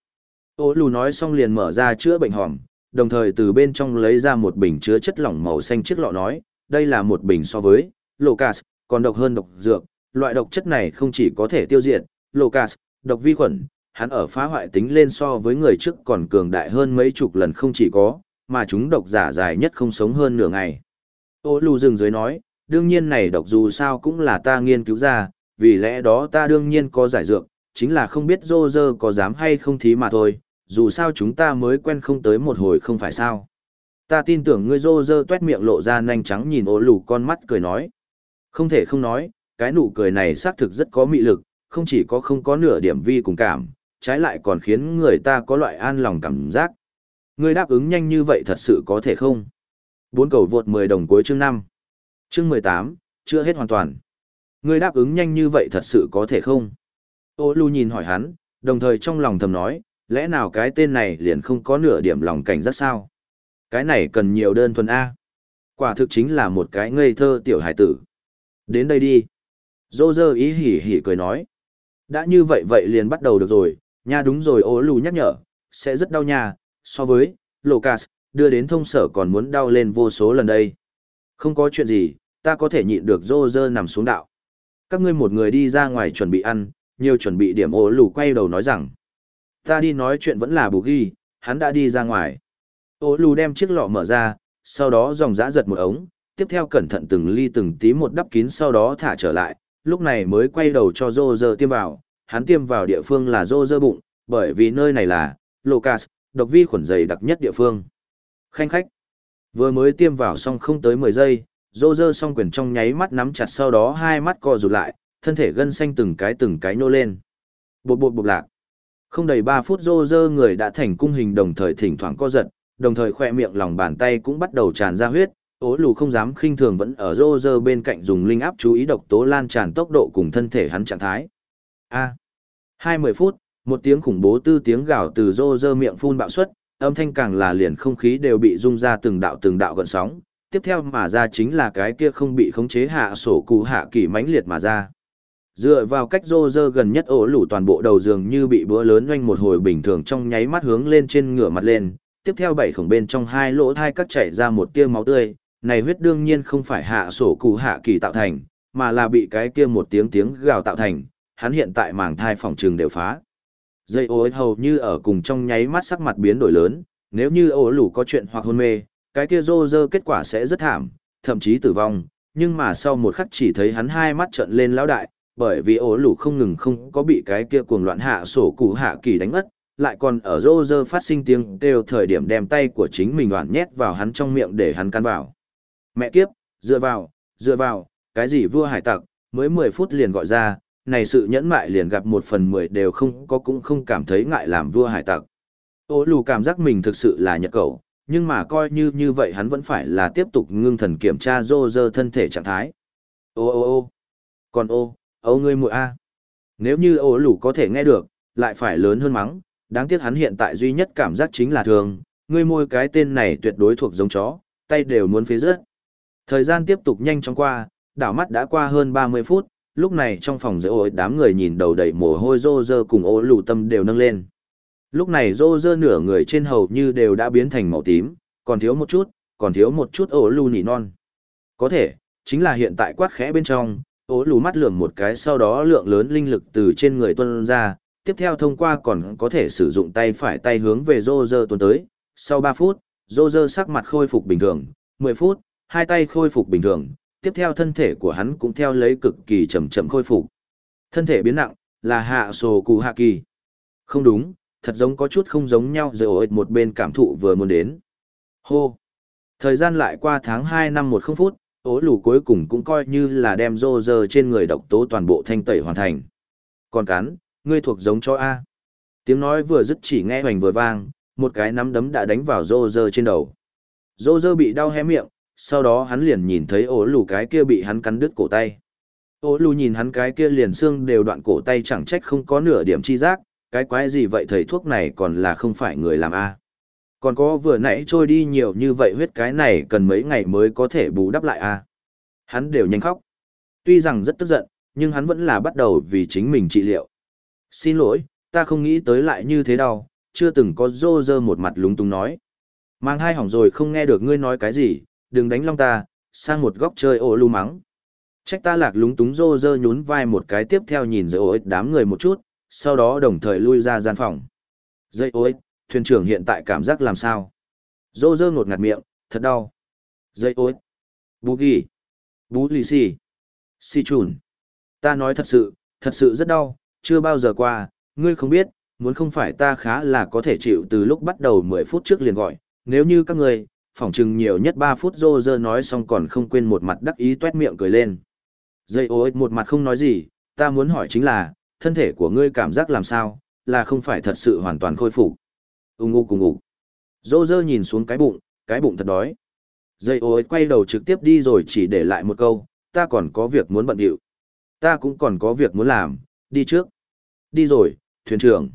Ô lù nói xong liền mở ra chữa bệnh hòm, đồng thời từ bên trong lấy ra một bình chứa chất lỏng màu xanh chiếc lọ nói, đây là một bình so với, locas, còn độc hơn độc dược, loại độc chất này không chỉ có thể tiêu diệt, locas, độc vi khuẩn, hắn ở phá hoại tính lên so với người trước còn cường đại hơn mấy chục lần không chỉ có, mà chúng độc giả dài nhất không sống hơn nửa ngày. Ô lù dừng dưới nói, đương nhiên này độc dù sao cũng là ta nghiên cứu ra, vì lẽ đó ta đương nhiên có giải dược, chính là không biết dô dơ có dám hay không thí mà thôi, dù sao chúng ta mới quen không tới một hồi không phải sao. Ta tin tưởng ngươi dô dơ tuét miệng lộ ra nanh trắng nhìn Ô lù con mắt cười nói. Không thể không nói, cái nụ cười này xác thực rất có mị lực, không chỉ có không có nửa điểm vi cùng cảm, trái lại còn khiến người ta có loại an lòng cảm giác. Ngươi đáp ứng nhanh như vậy thật sự có thể không? Bốn cầu vượt 10 đồng cuối chương 5. Chương 18, chưa hết hoàn toàn. Ngươi đáp ứng nhanh như vậy thật sự có thể không? Ô Lu nhìn hỏi hắn, đồng thời trong lòng thầm nói, lẽ nào cái tên này liền không có nửa điểm lòng cảnh giác sao? Cái này cần nhiều đơn thuần A. Quả thực chính là một cái ngây thơ tiểu hải tử. Đến đây đi. Dô dơ ý hỉ hỉ cười nói. Đã như vậy vậy liền bắt đầu được rồi, nha đúng rồi ô lù nhắc nhở, sẽ rất đau nha, so với, Lucas, đưa đến thông sở còn muốn đau lên vô số lần đây. Không có chuyện gì, ta có thể nhịn được dô dơ nằm xuống đạo. Các ngươi một người đi ra ngoài chuẩn bị ăn, nhiều chuẩn bị điểm ố lù quay đầu nói rằng. Ta đi nói chuyện vẫn là bù ghi, hắn đã đi ra ngoài. Ô lù đem chiếc lọ mở ra, sau đó dòng dã giật một ống, tiếp theo cẩn thận từng ly từng tí một đắp kín sau đó thả trở lại, lúc này mới quay đầu cho rô rơ tiêm vào, hắn tiêm vào địa phương là rô rơ bụng, bởi vì nơi này là, locas độc vi khuẩn dày đặc nhất địa phương. Khanh khách, vừa mới tiêm vào xong không tới 10 giây, dô dơ song quyền trong nháy mắt nắm chặt sau đó hai mắt co rụt lại, thân thể gân xanh từng cái từng cái nô lên. Bột bột bột lạc. Không đầy 3 phút rô rơ người đã thành cung hình đồng thời thỉnh thoảng co giật, đồng thời khoe miệng lòng bàn tay cũng bắt đầu tràn ra huyết, ố lù không dám khinh thường vẫn ở rô rơ bên cạnh dùng linh áp chú ý độc tố lan tràn tốc độ cùng thân thể hắn trạng thái. A. hai mươi phút, một tiếng khủng bố tư tiếng gào từ rô rơ miệng phun bạo suất, âm thanh càng là liền không khí đều bị rung ra từng đạo từng đạo gần sóng, tiếp theo mà ra chính là cái kia không bị khống chế hạ sổ cụ hạ kỳ mãnh liệt mà ra. Dựa vào cách rô rơ gần nhất ổ lủ toàn bộ đầu giường như bị bữa lớn oanh một hồi bình thường trong nháy mắt hướng lên trên ngửa mặt lên, tiếp theo bảy khổng bên trong hai lỗ thai cắt chảy ra một tia máu tươi, này huyết đương nhiên không phải hạ sổ cụ hạ kỳ tạo thành, mà là bị cái kia một tiếng tiếng gào tạo thành, hắn hiện tại màng thai phòng trường đều phá. Dây ô hầu như ở cùng trong nháy mắt sắc mặt biến đổi lớn, nếu như ổ lủ có chuyện hoặc hôn mê, cái kia rô rơ kết quả sẽ rất thảm, thậm chí tử vong, nhưng mà sau một khắc chỉ thấy hắn hai mắt trợn lên lão đại, bởi vì ổ lủ không ngừng không có bị cái kia cuồng loạn hạ sổ cụ hạ kỳ đánh mất, lại còn ở rô rơ phát sinh tiếng kêu thời điểm đem tay của chính mình đoạn nhét vào hắn trong miệng để hắn căn vào. Mẹ kiếp, dựa vào, dựa vào, cái gì vua hải tặc, mới 10 phút liền gọi ra, này sự nhẫn mại liền gặp một phần mười đều không có cũng không cảm thấy ngại làm vua hải tặc. Ô lù cảm giác mình thực sự là nhật cầu, nhưng mà coi như như vậy hắn vẫn phải là tiếp tục ngưng thần kiểm tra rô rơ thân thể trạng thái. Ô ô ô còn ô, ô ngươi muội a Nếu như ô lù có thể nghe được, lại phải lớn hơn mắng, đáng tiếc hắn hiện tại duy nhất cảm giác chính là thường, ngươi môi cái tên này tuyệt đối thuộc giống chó, tay đều muốn phế rớt. Thời gian tiếp tục nhanh chóng qua, đảo mắt đã qua hơn 30 phút, lúc này trong phòng dễ ổi đám người nhìn đầu đầy mồ hôi rô rơ cùng ô lù tâm đều nâng lên. Lúc này rô rơ nửa người trên hầu như đều đã biến thành màu tím, còn thiếu một chút, còn thiếu một chút ổ lù nỉ non. Có thể, chính là hiện tại quát khẽ bên trong, ổ lù mắt lườm một cái sau đó lượng lớn linh lực từ trên người tuân ra, tiếp theo thông qua còn có thể sử dụng tay phải tay hướng về rô rơ tuần tới. Sau 3 phút, rô rơ sắc mặt khôi phục bình thường, 10 phút, hai tay khôi phục bình thường, tiếp theo thân thể của hắn cũng theo lấy cực kỳ chậm chậm khôi phục. Thân thể biến nặng, là hạ sổ cụ hạ kỳ. Không đúng, thật giống có chút không giống nhau rồi ổi một bên cảm thụ vừa muốn đến. Hô! Thời gian lại qua tháng 2 năm 10 phút, ố lù cuối cùng cũng coi như là đem rô rơ trên người độc tố toàn bộ thanh tẩy hoàn thành. Còn cắn, ngươi thuộc giống cho A. Tiếng nói vừa dứt chỉ nghe hoành vừa vang, một cái nắm đấm đã đánh vào rô rơ trên đầu. Rô rơ bị đau hé miệng, sau đó hắn liền nhìn thấy ố lù cái kia bị hắn cắn đứt cổ tay. Ố lù nhìn hắn cái kia liền xương đều đoạn cổ tay chẳng trách không có nửa điểm chi giác, cái quái gì vậy thầy thuốc này còn là không phải người làm a? Còn có vừa nãy trôi đi nhiều như vậy huyết cái này cần mấy ngày mới có thể bù đắp lại a? Hắn đều nhanh khóc. Tuy rằng rất tức giận nhưng hắn vẫn là bắt đầu vì chính mình trị liệu. Xin lỗi ta không nghĩ tới lại như thế đâu chưa từng có rô rơ một mặt lúng túng nói. Mang hai hỏng rồi không nghe được ngươi nói cái gì đừng đánh long ta sang một góc chơi ô lưu mắng trách ta lạc lúng túng rô rơ nhún vai một cái tiếp theo nhìn rồi ôi đám người một chút sau đó đồng thời lui ra gian phòng. Dây ôi, thuyền trưởng hiện tại cảm giác làm sao? Rô rơ ngột ngạt miệng, thật đau. Dây ôi. Bú ghi. Bú lì xì. Xì chùn. Ta nói thật sự, thật sự rất đau, chưa bao giờ qua, ngươi không biết, muốn không phải ta khá là có thể chịu từ lúc bắt đầu 10 phút trước liền gọi, nếu như các ngươi, phỏng chừng nhiều nhất 3 phút rô rơ nói xong còn không quên một mặt đắc ý tuét miệng cười lên. Dây ôi một mặt không nói gì, ta muốn hỏi chính là, thân thể của ngươi cảm giác làm sao, là không phải thật sự hoàn toàn khôi phục. Ung ngu cùng ngủ. Rô rơ nhìn xuống cái bụng, cái bụng thật đói. Dây ô quay đầu trực tiếp đi rồi chỉ để lại một câu, ta còn có việc muốn bận điệu. Ta cũng còn có việc muốn làm, đi trước. Đi rồi, thuyền trưởng.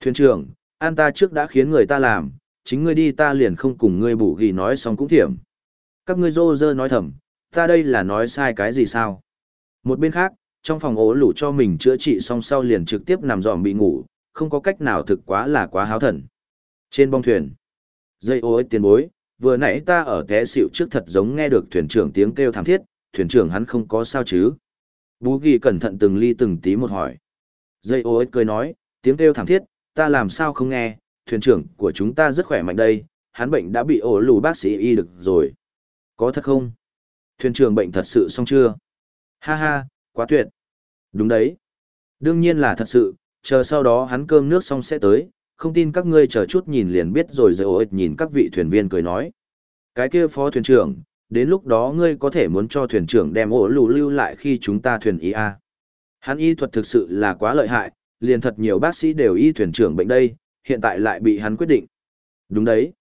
Thuyền trưởng, an ta trước đã khiến người ta làm, chính ngươi đi ta liền không cùng ngươi bù ghi nói xong cũng thiểm. Các ngươi rô dơ nói thầm, ta đây là nói sai cái gì sao? Một bên khác, trong phòng ố lủ cho mình chữa trị xong sau liền trực tiếp nằm dòm bị ngủ, không có cách nào thực quá là quá háo thần. Trên bong thuyền, dây ối tiền bối, vừa nãy ta ở té xịu trước thật giống nghe được thuyền trưởng tiếng kêu thảm thiết, thuyền trưởng hắn không có sao chứ. Bú ghi cẩn thận từng ly từng tí một hỏi. Dây ối cười nói, tiếng kêu thảm thiết, ta làm sao không nghe, thuyền trưởng của chúng ta rất khỏe mạnh đây, hắn bệnh đã bị ổ lù bác sĩ y được rồi. Có thật không? Thuyền trưởng bệnh thật sự xong chưa? Ha ha, quá tuyệt. Đúng đấy. Đương nhiên là thật sự, chờ sau đó hắn cơm nước xong sẽ tới, không tin các ngươi chờ chút nhìn liền biết rồi rồi ôi nhìn các vị thuyền viên cười nói. Cái kia phó thuyền trưởng, đến lúc đó ngươi có thể muốn cho thuyền trưởng đem ổ lù lưu lại khi chúng ta thuyền y a. Hắn y thuật thực sự là quá lợi hại, liền thật nhiều bác sĩ đều y thuyền trưởng bệnh đây, hiện tại lại bị hắn quyết định. Đúng đấy.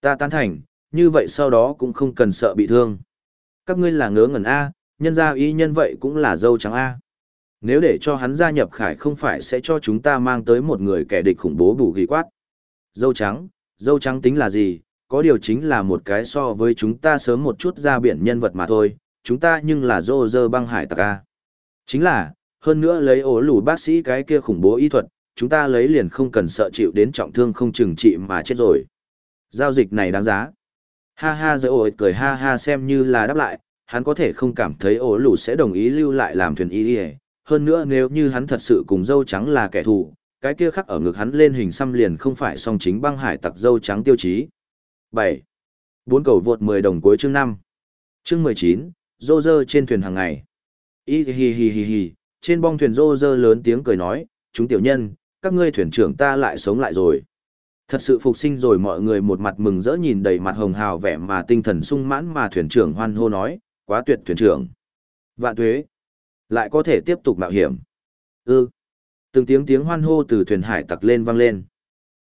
Ta tán thành, như vậy sau đó cũng không cần sợ bị thương. Các ngươi là ngớ ngẩn A, nhân gia y nhân vậy cũng là dâu trắng A. Nếu để cho hắn gia nhập khải không phải sẽ cho chúng ta mang tới một người kẻ địch khủng bố bù ghi quát. Dâu trắng, dâu trắng tính là gì, có điều chính là một cái so với chúng ta sớm một chút ra biển nhân vật mà thôi, chúng ta nhưng là dô dơ băng hải tặc A. Chính là, hơn nữa lấy ổ lù bác sĩ cái kia khủng bố y thuật, chúng ta lấy liền không cần sợ chịu đến trọng thương không chừng trị mà chết rồi. Giao dịch này đáng giá. Ha ha dây ổi cười ha ha xem như là đáp lại, hắn có thể không cảm thấy ổ lù sẽ đồng ý lưu lại làm thuyền y hơn nữa nếu như hắn thật sự cùng dâu trắng là kẻ thù, cái kia khắc ở ngực hắn lên hình xăm liền không phải song chính băng hải tặc dâu trắng tiêu chí. 7. Bốn cầu vượt 10 đồng cuối chương 5. Chương 19, rô rơ trên thuyền hàng ngày. Y hi hi hi hi, trên bong thuyền rô rơ lớn tiếng cười nói, chúng tiểu nhân, các ngươi thuyền trưởng ta lại sống lại rồi. Thật sự phục sinh rồi mọi người một mặt mừng rỡ nhìn đầy mặt hồng hào vẻ mà tinh thần sung mãn mà thuyền trưởng hoan hô nói, quá tuyệt thuyền trưởng. Vạn tuế, lại có thể tiếp tục mạo hiểm. Ư. Ừ. Từng tiếng tiếng hoan hô từ thuyền hải tặc lên vang lên.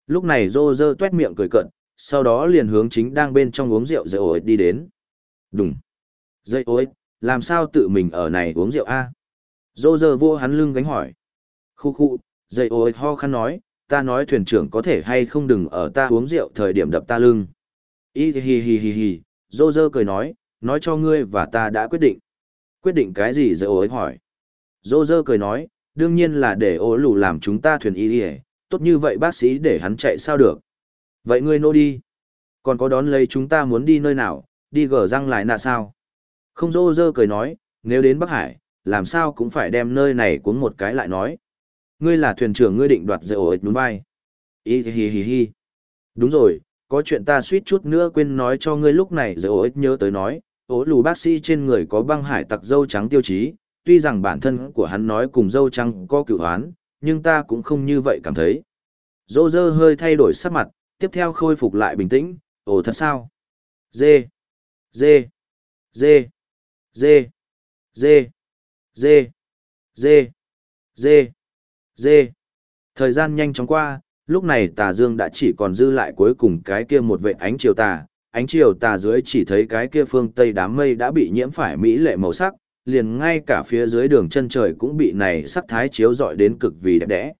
Lúc này rô rơ tuét miệng cười cận, sau đó liền hướng chính đang bên trong uống rượu dây ối đi đến. Đúng. Dây ối, làm sao tự mình ở này uống rượu a? Rô rơ vô hắn lưng gánh hỏi. Khu khu, dây ôi ho khăn nói, ta nói thuyền trưởng có thể hay không đừng ở ta uống rượu thời điểm đập ta lưng. Ý hì hì hì hì, dô dơ cười nói, nói cho ngươi và ta đã quyết định. Quyết định cái gì dây ôi hỏi. Dô dơ cười nói, đương nhiên là để ô lù làm chúng ta thuyền y đi tốt như vậy bác sĩ để hắn chạy sao được. Vậy ngươi nô đi. Còn có đón lấy chúng ta muốn đi nơi nào, đi gở răng lại nạ sao? Không dô dơ cười nói, nếu đến Bắc Hải, làm sao cũng phải đem nơi này cuốn một cái lại nói. Ngươi là thuyền trưởng ngươi định đoạt dây ổ ích đúng vai. Ý hi hi hi. Đúng rồi, có chuyện ta suýt chút nữa quên nói cho ngươi lúc này dây ổ ích nhớ tới nói, ố lù bác sĩ trên người có băng hải tặc dâu trắng tiêu chí, tuy rằng bản thân của hắn nói cùng dâu trắng có cửu hoán, nhưng ta cũng không như vậy cảm thấy. Dô dơ hơi thay đổi sắc mặt, tiếp theo khôi phục lại bình tĩnh, ồ thật sao? Dê, dê, dê, dê, dê, dê, dê, dê, D. Thời gian nhanh chóng qua, lúc này tà dương đã chỉ còn dư lại cuối cùng cái kia một vệ ánh chiều tà. Ánh chiều tà dưới chỉ thấy cái kia phương tây đám mây đã bị nhiễm phải mỹ lệ màu sắc, liền ngay cả phía dưới đường chân trời cũng bị này sắc thái chiếu rọi đến cực vì đẹp đẽ.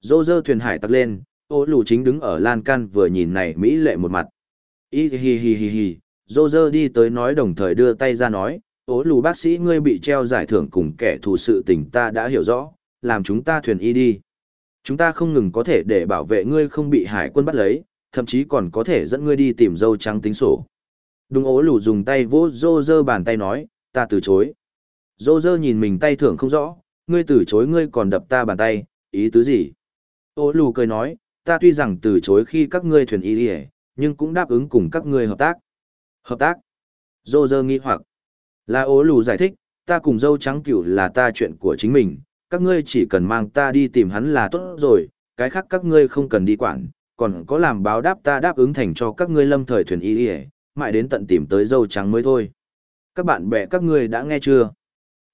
Dô dơ thuyền hải tắt lên, ô lù chính đứng ở lan can vừa nhìn này mỹ lệ một mặt. Ý hì hì hì hì, dô dơ đi tới nói đồng thời đưa tay ra nói, ô lù bác sĩ ngươi bị treo giải thưởng cùng kẻ thù sự tình ta đã hiểu rõ, làm chúng ta thuyền y đi. Chúng ta không ngừng có thể để bảo vệ ngươi không bị hải quân bắt lấy, thậm chí còn có thể dẫn ngươi đi tìm dâu trắng tính sổ. Đúng ố lù dùng tay vỗ dô dơ bàn tay nói, ta từ chối. Dô dơ nhìn mình tay thưởng không rõ, ngươi từ chối ngươi còn đập ta bàn tay, ý tứ gì? Ô lù cười nói, ta tuy rằng từ chối khi các ngươi thuyền y đi nhưng cũng đáp ứng cùng các ngươi hợp tác. Hợp tác? Dô dơ nghi hoặc. Là ố lù giải thích, ta cùng dâu trắng cửu là ta chuyện của chính mình, các ngươi chỉ cần mang ta đi tìm hắn là tốt rồi, cái khác các ngươi không cần đi quản, còn có làm báo đáp ta đáp ứng thành cho các ngươi lâm thời thuyền y y, mãi đến tận tìm tới dâu trắng mới thôi. Các bạn bè các ngươi đã nghe chưa?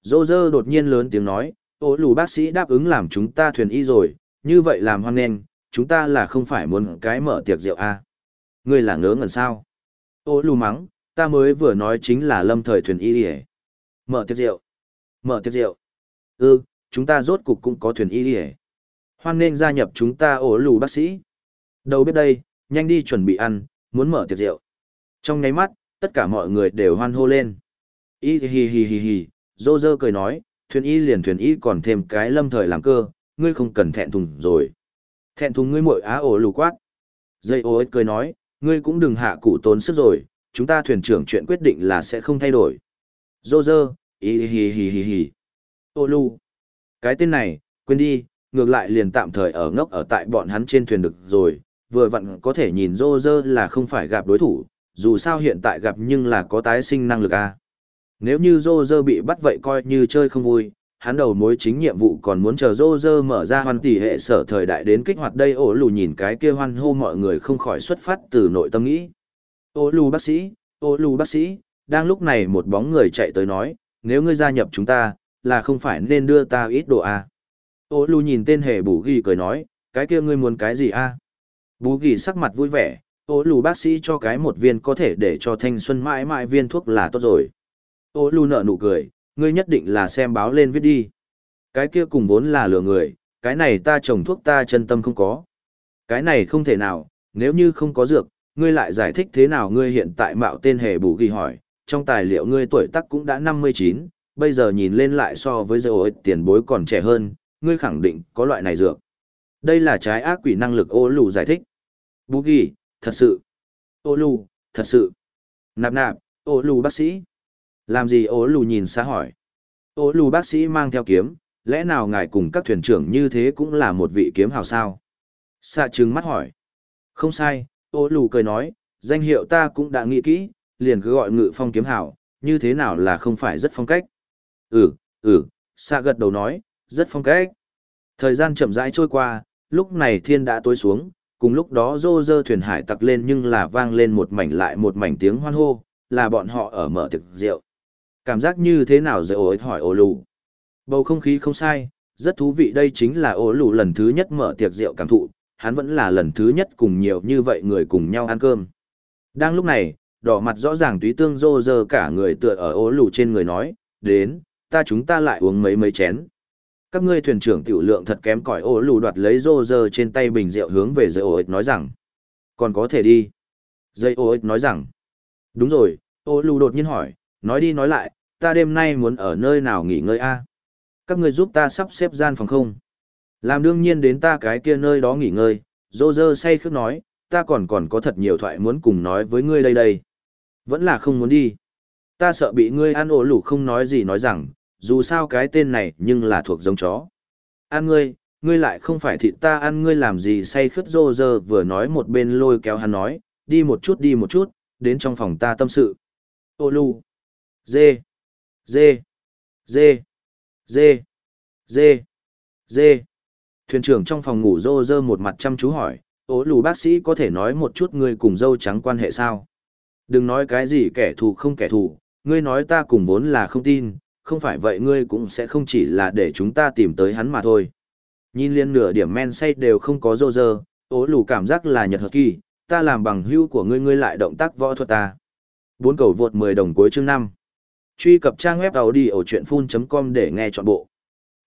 Dô dơ đột nhiên lớn tiếng nói, ô lù bác sĩ đáp ứng làm chúng ta thuyền y rồi, như vậy làm hoan nghênh, chúng ta là không phải muốn cái mở tiệc rượu à? Ngươi là ngớ ngẩn sao? Ô lù mắng, ta mới vừa nói chính là lâm thời thuyền y y. Mở tiệc rượu. Mở tiệc rượu. Ừ, chúng ta rốt cục cũng có thuyền y ỉa Hoan nên gia nhập chúng ta ổ lù bác sĩ. Đầu bếp đây, nhanh đi chuẩn bị ăn, muốn mở tiệc rượu. Trong nháy mắt, tất cả mọi người đều hoan hô lên. Y hi hi hi hi, dô dơ cười nói, thuyền y liền thuyền y còn thêm cái lâm thời làm cơ, ngươi không cần thẹn thùng rồi. Thẹn thùng ngươi muội á ổ lù quát. Dây ô ích cười nói, ngươi cũng đừng hạ cụ tốn sức rồi, chúng ta thuyền trưởng chuyện quyết định là sẽ không thay đổi. Dô dơ, y hì hì hì hì. Ô lù. Cái tên này, quên đi, ngược lại liền tạm thời ở ngốc ở tại bọn hắn trên thuyền được rồi, vừa vặn có thể nhìn rô rơ là không phải gặp đối thủ, dù sao hiện tại gặp nhưng là có tái sinh năng lực a. À. Nếu như rô rơ bị bắt vậy coi như chơi không vui, hắn đầu mối chính nhiệm vụ còn muốn chờ rô rơ mở ra hoàn tỷ hệ sở thời đại đến kích hoạt đây ổ lù nhìn cái kia hoan hô mọi người không khỏi xuất phát từ nội tâm nghĩ. Ô lù bác sĩ, ô lù bác sĩ, đang lúc này một bóng người chạy tới nói, nếu ngươi gia nhập chúng ta, là không phải nên đưa ta ít đồ à. Ô lù nhìn tên hề bù ghi cười nói, cái kia ngươi muốn cái gì à? Bù ghi sắc mặt vui vẻ, ô lù bác sĩ cho cái một viên có thể để cho thanh xuân mãi mãi viên thuốc là tốt rồi. Ô lù nở nụ cười, ngươi nhất định là xem báo lên viết đi. Cái kia cùng vốn là lừa người, cái này ta trồng thuốc ta chân tâm không có. Cái này không thể nào, nếu như không có dược, ngươi lại giải thích thế nào ngươi hiện tại mạo tên hề bù ghi hỏi, trong tài liệu ngươi tuổi tác cũng đã 59, bây giờ nhìn lên lại so với dầu tiền bối còn trẻ hơn, ngươi khẳng định có loại này dược. Đây là trái ác quỷ năng lực ô lù giải thích. Bú ghi, thật sự. Ô lù, thật sự. Nạp nạp, ô lù bác sĩ. Làm gì ô lù nhìn xa hỏi. Ô lù bác sĩ mang theo kiếm, lẽ nào ngài cùng các thuyền trưởng như thế cũng là một vị kiếm hào sao? Xạ trừng mắt hỏi. Không sai, ô lù cười nói, danh hiệu ta cũng đã nghĩ kỹ, liền cứ gọi ngự phong kiếm hào, như thế nào là không phải rất phong cách. Ừ, ừ, xạ gật đầu nói, rất phong cách. Thời gian chậm rãi trôi qua, lúc này thiên đã tối xuống, cùng lúc đó rô rơ thuyền hải tặc lên nhưng là vang lên một mảnh lại một mảnh tiếng hoan hô, là bọn họ ở mở tiệc rượu. Cảm giác như thế nào rồi ối hỏi ổ lù. Bầu không khí không sai, rất thú vị đây chính là ổ lù lần thứ nhất mở tiệc rượu cảm thụ, hắn vẫn là lần thứ nhất cùng nhiều như vậy người cùng nhau ăn cơm. Đang lúc này, đỏ mặt rõ ràng túy tương rô rơ cả người tựa ở ổ lù trên người nói, đến, ta chúng ta lại uống mấy mấy chén. Các ngươi thuyền trưởng tiểu lượng thật kém cỏi ô lù đoạt lấy rô rơ trên tay bình rượu hướng về dây ô ích nói rằng, còn có thể đi. Dây ô ích nói rằng, đúng rồi, ô lù đột nhiên hỏi, nói đi nói lại, ta đêm nay muốn ở nơi nào nghỉ ngơi a Các ngươi giúp ta sắp xếp gian phòng không? Làm đương nhiên đến ta cái kia nơi đó nghỉ ngơi, rô rơ say khước nói, ta còn còn có thật nhiều thoại muốn cùng nói với ngươi đây đây. Vẫn là không muốn đi. Ta sợ bị ngươi ăn ổ lủ không nói gì nói rằng, dù sao cái tên này nhưng là thuộc giống chó. An ngươi, ngươi lại không phải thịt ta ăn ngươi làm gì say khướt rô rơ vừa nói một bên lôi kéo hắn nói, đi một chút đi một chút, đến trong phòng ta tâm sự. Ô lù. Dê. Dê. Dê. Dê. Dê. Dê. Thuyền trưởng trong phòng ngủ rô rơ một mặt chăm chú hỏi, ô lù bác sĩ có thể nói một chút ngươi cùng dâu trắng quan hệ sao? Đừng nói cái gì kẻ thù không kẻ thù, ngươi nói ta cùng vốn là không tin, không phải vậy ngươi cũng sẽ không chỉ là để chúng ta tìm tới hắn mà thôi. Nhìn liên nửa điểm men say đều không có rô rơ, ố lù cảm giác là nhật hợp kỳ, ta làm bằng hưu của ngươi ngươi lại động tác võ thuật ta. Bốn cầu vượt 10 đồng cuối chương 5. Truy cập trang web đầu đi ở chuyện full.com để nghe trọn bộ.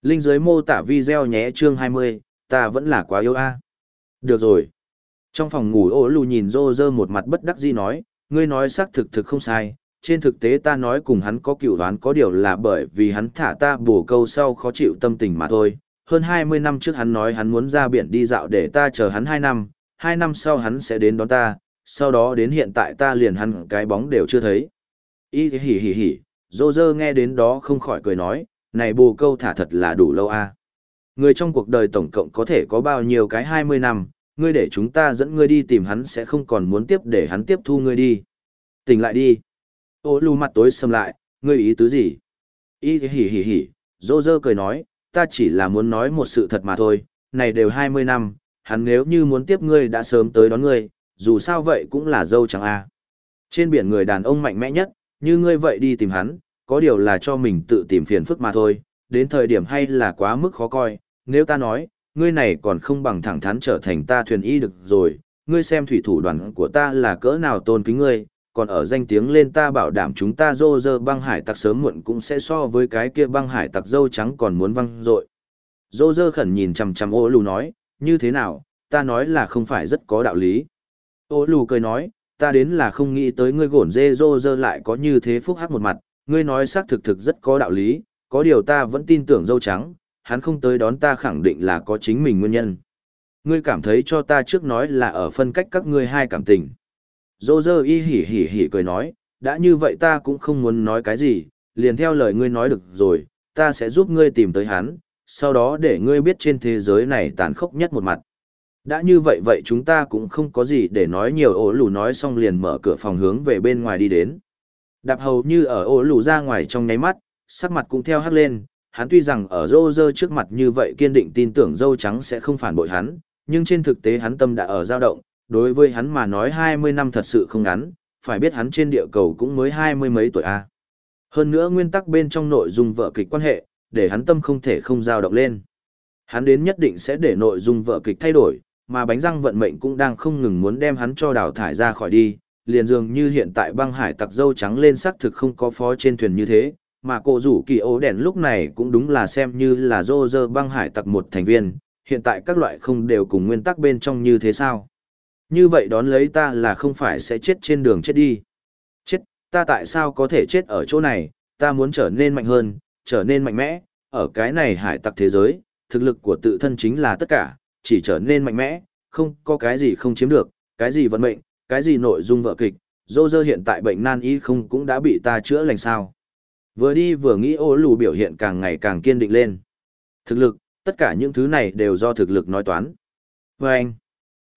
Linh dưới mô tả video nhé chương 20, ta vẫn là quá yêu a. Được rồi. Trong phòng ngủ ố lù nhìn rô rơ một mặt bất đắc dĩ nói, ngươi nói xác thực thực không sai, trên thực tế ta nói cùng hắn có cựu đoán có điều là bởi vì hắn thả ta bổ câu sau khó chịu tâm tình mà thôi. Hơn 20 năm trước hắn nói hắn muốn ra biển đi dạo để ta chờ hắn 2 năm, 2 năm sau hắn sẽ đến đón ta, sau đó đến hiện tại ta liền hắn cái bóng đều chưa thấy. Y hỉ hỉ hỉ, dô dơ nghe đến đó không khỏi cười nói, này bồ câu thả thật là đủ lâu a. Người trong cuộc đời tổng cộng có thể có bao nhiêu cái 20 năm, ngươi để chúng ta dẫn ngươi đi tìm hắn sẽ không còn muốn tiếp để hắn tiếp thu ngươi đi. Tỉnh lại đi. Ô lù mặt tối sầm lại, ngươi ý tứ gì? Y hỉ hỉ hỉ, dô dơ cười nói, ta chỉ là muốn nói một sự thật mà thôi, này đều 20 năm, hắn nếu như muốn tiếp ngươi đã sớm tới đón ngươi, dù sao vậy cũng là dâu chẳng a. Trên biển người đàn ông mạnh mẽ nhất, như ngươi vậy đi tìm hắn, có điều là cho mình tự tìm phiền phức mà thôi, đến thời điểm hay là quá mức khó coi, nếu ta nói, ngươi này còn không bằng thẳng thắn trở thành ta thuyền y được rồi, ngươi xem thủy thủ đoàn của ta là cỡ nào tôn kính ngươi, còn ở danh tiếng lên ta bảo đảm chúng ta dô dơ băng hải tặc sớm muộn cũng sẽ so với cái kia băng hải tặc dâu trắng còn muốn văng dội. Dô dơ khẩn nhìn chằm chằm ô lù nói, như thế nào, ta nói là không phải rất có đạo lý. Ô lù cười nói, ta đến là không nghĩ tới ngươi gổn dê dô dơ lại có như thế phúc hắc một mặt, ngươi nói xác thực thực rất có đạo lý, có điều ta vẫn tin tưởng dâu trắng, hắn không tới đón ta khẳng định là có chính mình nguyên nhân. Ngươi cảm thấy cho ta trước nói là ở phân cách các ngươi hai cảm tình. Dô dơ y hỉ hỉ hỉ cười nói, đã như vậy ta cũng không muốn nói cái gì, liền theo lời ngươi nói được rồi, ta sẽ giúp ngươi tìm tới hắn, sau đó để ngươi biết trên thế giới này tàn khốc nhất một mặt. Đã như vậy vậy chúng ta cũng không có gì để nói nhiều ổ lù nói xong liền mở cửa phòng hướng về bên ngoài đi đến. Đạp hầu như ở ổ lù ra ngoài trong nháy mắt, sắc mặt cũng theo hắt lên, hắn tuy rằng ở rô rơ trước mặt như vậy kiên định tin tưởng dâu trắng sẽ không phản bội hắn, nhưng trên thực tế hắn tâm đã ở dao động, đối với hắn mà nói 20 năm thật sự không ngắn, phải biết hắn trên địa cầu cũng mới hai mươi mấy tuổi a. Hơn nữa nguyên tắc bên trong nội dung vợ kịch quan hệ, để hắn tâm không thể không dao động lên. Hắn đến nhất định sẽ để nội dung vợ kịch thay đổi, mà bánh răng vận mệnh cũng đang không ngừng muốn đem hắn cho đào thải ra khỏi đi, liền dường như hiện tại băng hải tặc dâu trắng lên xác thực không có phó trên thuyền như thế, mà cổ rủ kỳ ố đèn lúc này cũng đúng là xem như là dô dơ băng hải tặc một thành viên, hiện tại các loại không đều cùng nguyên tắc bên trong như thế sao. Như vậy đón lấy ta là không phải sẽ chết trên đường chết đi. Chết, ta tại sao có thể chết ở chỗ này, ta muốn trở nên mạnh hơn, trở nên mạnh mẽ, ở cái này hải tặc thế giới, thực lực của tự thân chính là tất cả, chỉ trở nên mạnh mẽ, không có cái gì không chiếm được, cái gì vận mệnh, cái gì nội dung vợ kịch, dô dơ hiện tại bệnh nan y không cũng đã bị ta chữa lành sao. Vừa đi vừa nghĩ ô lù biểu hiện càng ngày càng kiên định lên. Thực lực, tất cả những thứ này đều do thực lực nói toán. Và anh,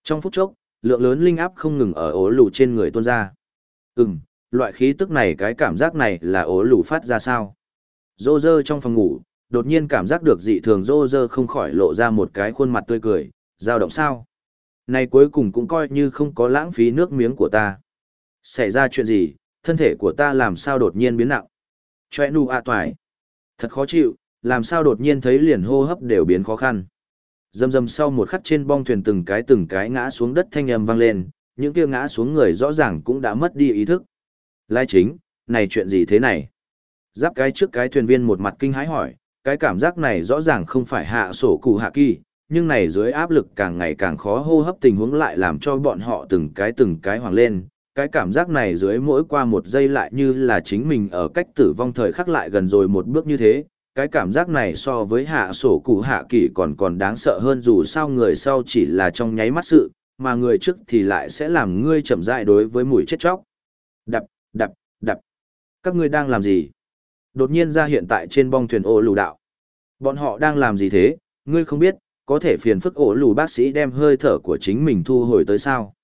trong phút chốc, lượng lớn linh áp không ngừng ở ố lù trên người tuôn ra. Ừm, loại khí tức này cái cảm giác này là ố lù phát ra sao? Rô rơ trong phòng ngủ, đột nhiên cảm giác được dị thường rô rơ không khỏi lộ ra một cái khuôn mặt tươi cười, dao động sao? Này cuối cùng cũng coi như không có lãng phí nước miếng của ta. Xảy ra chuyện gì, thân thể của ta làm sao đột nhiên biến nặng? Chòe nu a toài. Thật khó chịu, làm sao đột nhiên thấy liền hô hấp đều biến khó khăn. Dầm dầm sau một khắc trên bong thuyền từng cái từng cái ngã xuống đất thanh âm vang lên, những kia ngã xuống người rõ ràng cũng đã mất đi ý thức. Lai chính, này chuyện gì thế này? Giáp cái trước cái thuyền viên một mặt kinh hãi hỏi, cái cảm giác này rõ ràng không phải hạ sổ cụ hạ kỳ, nhưng này dưới áp lực càng ngày càng khó hô hấp tình huống lại làm cho bọn họ từng cái từng cái hoàng lên. Cái cảm giác này dưới mỗi qua một giây lại như là chính mình ở cách tử vong thời khắc lại gần rồi một bước như thế, cái cảm giác này so với hạ sổ cụ hạ kỳ còn còn đáng sợ hơn dù sao người sau chỉ là trong nháy mắt sự, mà người trước thì lại sẽ làm ngươi chậm dại đối với mùi chết chóc. Đập, đập, đập. Các ngươi đang làm gì? Đột nhiên ra hiện tại trên bong thuyền ô lù đạo. Bọn họ đang làm gì thế, ngươi không biết, có thể phiền phức ổ lù bác sĩ đem hơi thở của chính mình thu hồi tới sao.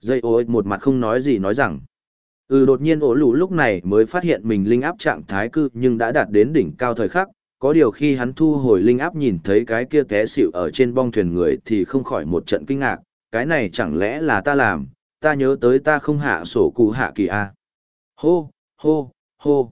Dây ô một mặt không nói gì nói rằng. Ừ đột nhiên ổ lù lúc này mới phát hiện mình linh áp trạng thái cư nhưng đã đạt đến đỉnh cao thời khắc, có điều khi hắn thu hồi linh áp nhìn thấy cái kia té xỉu ở trên bong thuyền người thì không khỏi một trận kinh ngạc, cái này chẳng lẽ là ta làm, ta nhớ tới ta không hạ sổ cụ hạ kỳ a. Hô, hô, hô.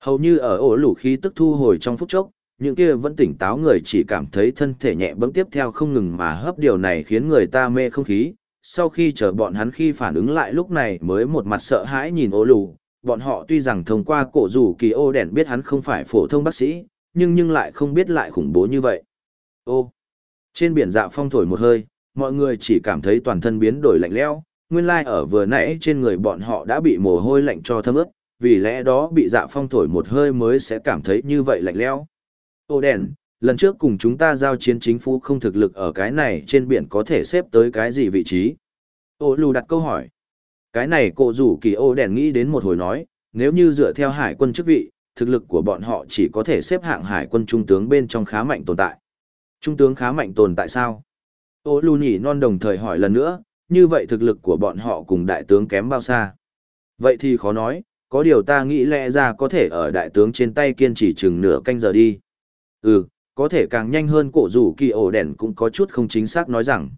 Hầu như ở ổ lũ khí tức thu hồi trong phút chốc, những kia vẫn tỉnh táo người chỉ cảm thấy thân thể nhẹ bẫm tiếp theo không ngừng mà hấp điều này khiến người ta mê không khí. Sau khi chờ bọn hắn khi phản ứng lại lúc này mới một mặt sợ hãi nhìn ô lù bọn họ tuy rằng thông qua cổ rủ kỳ ô đèn biết hắn không phải phổ thông bác sĩ, nhưng nhưng lại không biết lại khủng bố như vậy. Ô, trên biển dạ phong thổi một hơi, mọi người chỉ cảm thấy toàn thân biến đổi lạnh lẽo, nguyên lai ở vừa nãy trên người bọn họ đã bị mồ hôi lạnh cho thấm ướt, vì lẽ đó bị dạ phong thổi một hơi mới sẽ cảm thấy như vậy lạnh lẽo. Ô đèn, lần trước cùng chúng ta giao chiến chính phủ không thực lực ở cái này trên biển có thể xếp tới cái gì vị trí? Ô lù đặt câu hỏi. Cái này cổ rủ kỳ ô đèn nghĩ đến một hồi nói, nếu như dựa theo hải quân chức vị, thực lực của bọn họ chỉ có thể xếp hạng hải quân trung tướng bên trong khá mạnh tồn tại. Trung tướng khá mạnh tồn tại sao? Ô lù nhỉ non đồng thời hỏi lần nữa, như vậy thực lực của bọn họ cùng đại tướng kém bao xa? Vậy thì khó nói, có điều ta nghĩ lẽ ra có thể ở đại tướng trên tay kiên trì chừng nửa canh giờ đi. Ừ, có thể càng nhanh hơn cổ rủ kỳ ổ đèn cũng có chút không chính xác nói rằng.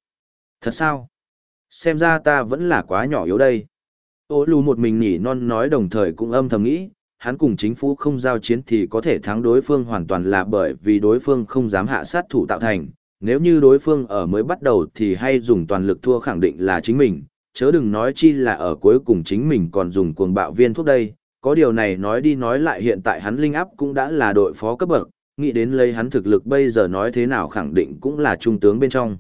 Thật sao? Xem ra ta vẫn là quá nhỏ yếu đây. Ô lù một mình nhỉ non nói đồng thời cũng âm thầm nghĩ, hắn cùng chính phủ không giao chiến thì có thể thắng đối phương hoàn toàn là bởi vì đối phương không dám hạ sát thủ tạo thành. Nếu như đối phương ở mới bắt đầu thì hay dùng toàn lực thua khẳng định là chính mình, chớ đừng nói chi là ở cuối cùng chính mình còn dùng cuồng bạo viên thuốc đây. Có điều này nói đi nói lại hiện tại hắn linh áp cũng đã là đội phó cấp bậc, nghĩ đến lấy hắn thực lực bây giờ nói thế nào khẳng định cũng là trung tướng bên trong.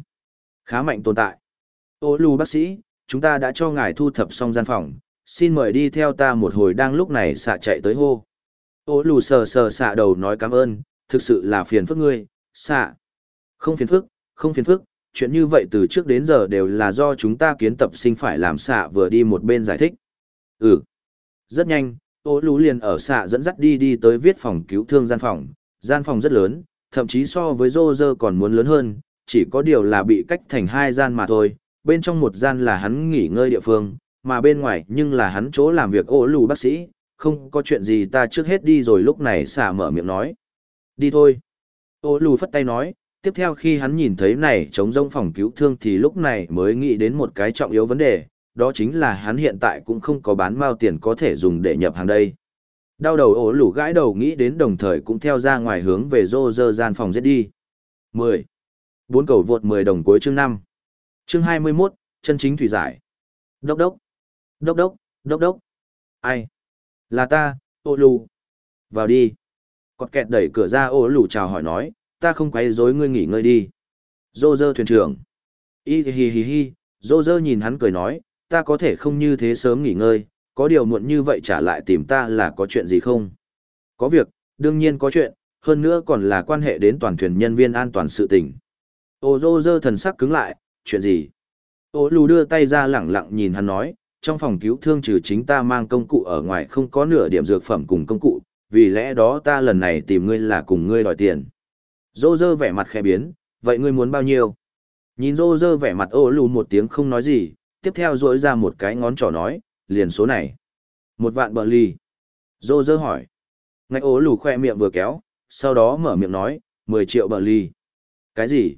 Khá mạnh tồn tại. Ô lù bác sĩ, chúng ta đã cho ngài thu thập xong gian phòng, xin mời đi theo ta một hồi đang lúc này xạ chạy tới hô. Ô lù sờ sờ xạ đầu nói cảm ơn, thực sự là phiền phức ngươi, xạ. Không phiền phức, không phiền phức, chuyện như vậy từ trước đến giờ đều là do chúng ta kiến tập sinh phải làm xạ vừa đi một bên giải thích. Ừ. Rất nhanh, ô lù liền ở xạ dẫn dắt đi đi tới viết phòng cứu thương gian phòng, gian phòng rất lớn, thậm chí so với rô rơ còn muốn lớn hơn, chỉ có điều là bị cách thành hai gian mà thôi, bên trong một gian là hắn nghỉ ngơi địa phương, mà bên ngoài nhưng là hắn chỗ làm việc ô lù bác sĩ, không có chuyện gì ta trước hết đi rồi lúc này xả mở miệng nói. Đi thôi. Ô lù phất tay nói, tiếp theo khi hắn nhìn thấy này chống rông phòng cứu thương thì lúc này mới nghĩ đến một cái trọng yếu vấn đề, đó chính là hắn hiện tại cũng không có bán mao tiền có thể dùng để nhập hàng đây. Đau đầu ổ lủ gãi đầu nghĩ đến đồng thời cũng theo ra ngoài hướng về rô rơ gian phòng giết đi. 10. Bốn cầu vượt 10 đồng cuối chương 5. Chương 21, chân chính thủy giải. Đốc đốc. Đốc đốc, đốc đốc. Ai? Là ta, ô lù. Vào đi. Cọt kẹt đẩy cửa ra ô lù chào hỏi nói, ta không quấy rối ngươi nghỉ ngơi đi. Rô rơ thuyền trưởng. Y hì hì hì, rô rơ nhìn hắn cười nói, ta có thể không như thế sớm nghỉ ngơi, có điều muộn như vậy trả lại tìm ta là có chuyện gì không? Có việc, đương nhiên có chuyện, hơn nữa còn là quan hệ đến toàn thuyền nhân viên an toàn sự tình. Ô dô dơ thần sắc cứng lại, chuyện gì? Ô lù đưa tay ra lẳng lặng nhìn hắn nói, trong phòng cứu thương trừ chính ta mang công cụ ở ngoài không có nửa điểm dược phẩm cùng công cụ, vì lẽ đó ta lần này tìm ngươi là cùng ngươi đòi tiền. Dô dơ vẻ mặt khẽ biến, vậy ngươi muốn bao nhiêu? Nhìn dô dơ vẻ mặt ô lù một tiếng không nói gì, tiếp theo rỗi ra một cái ngón trỏ nói, liền số này. Một vạn bờ ly. Dô dơ hỏi. Ngạch ố lù khoe miệng vừa kéo, sau đó mở miệng nói, 10 triệu bờ ly. Cái gì?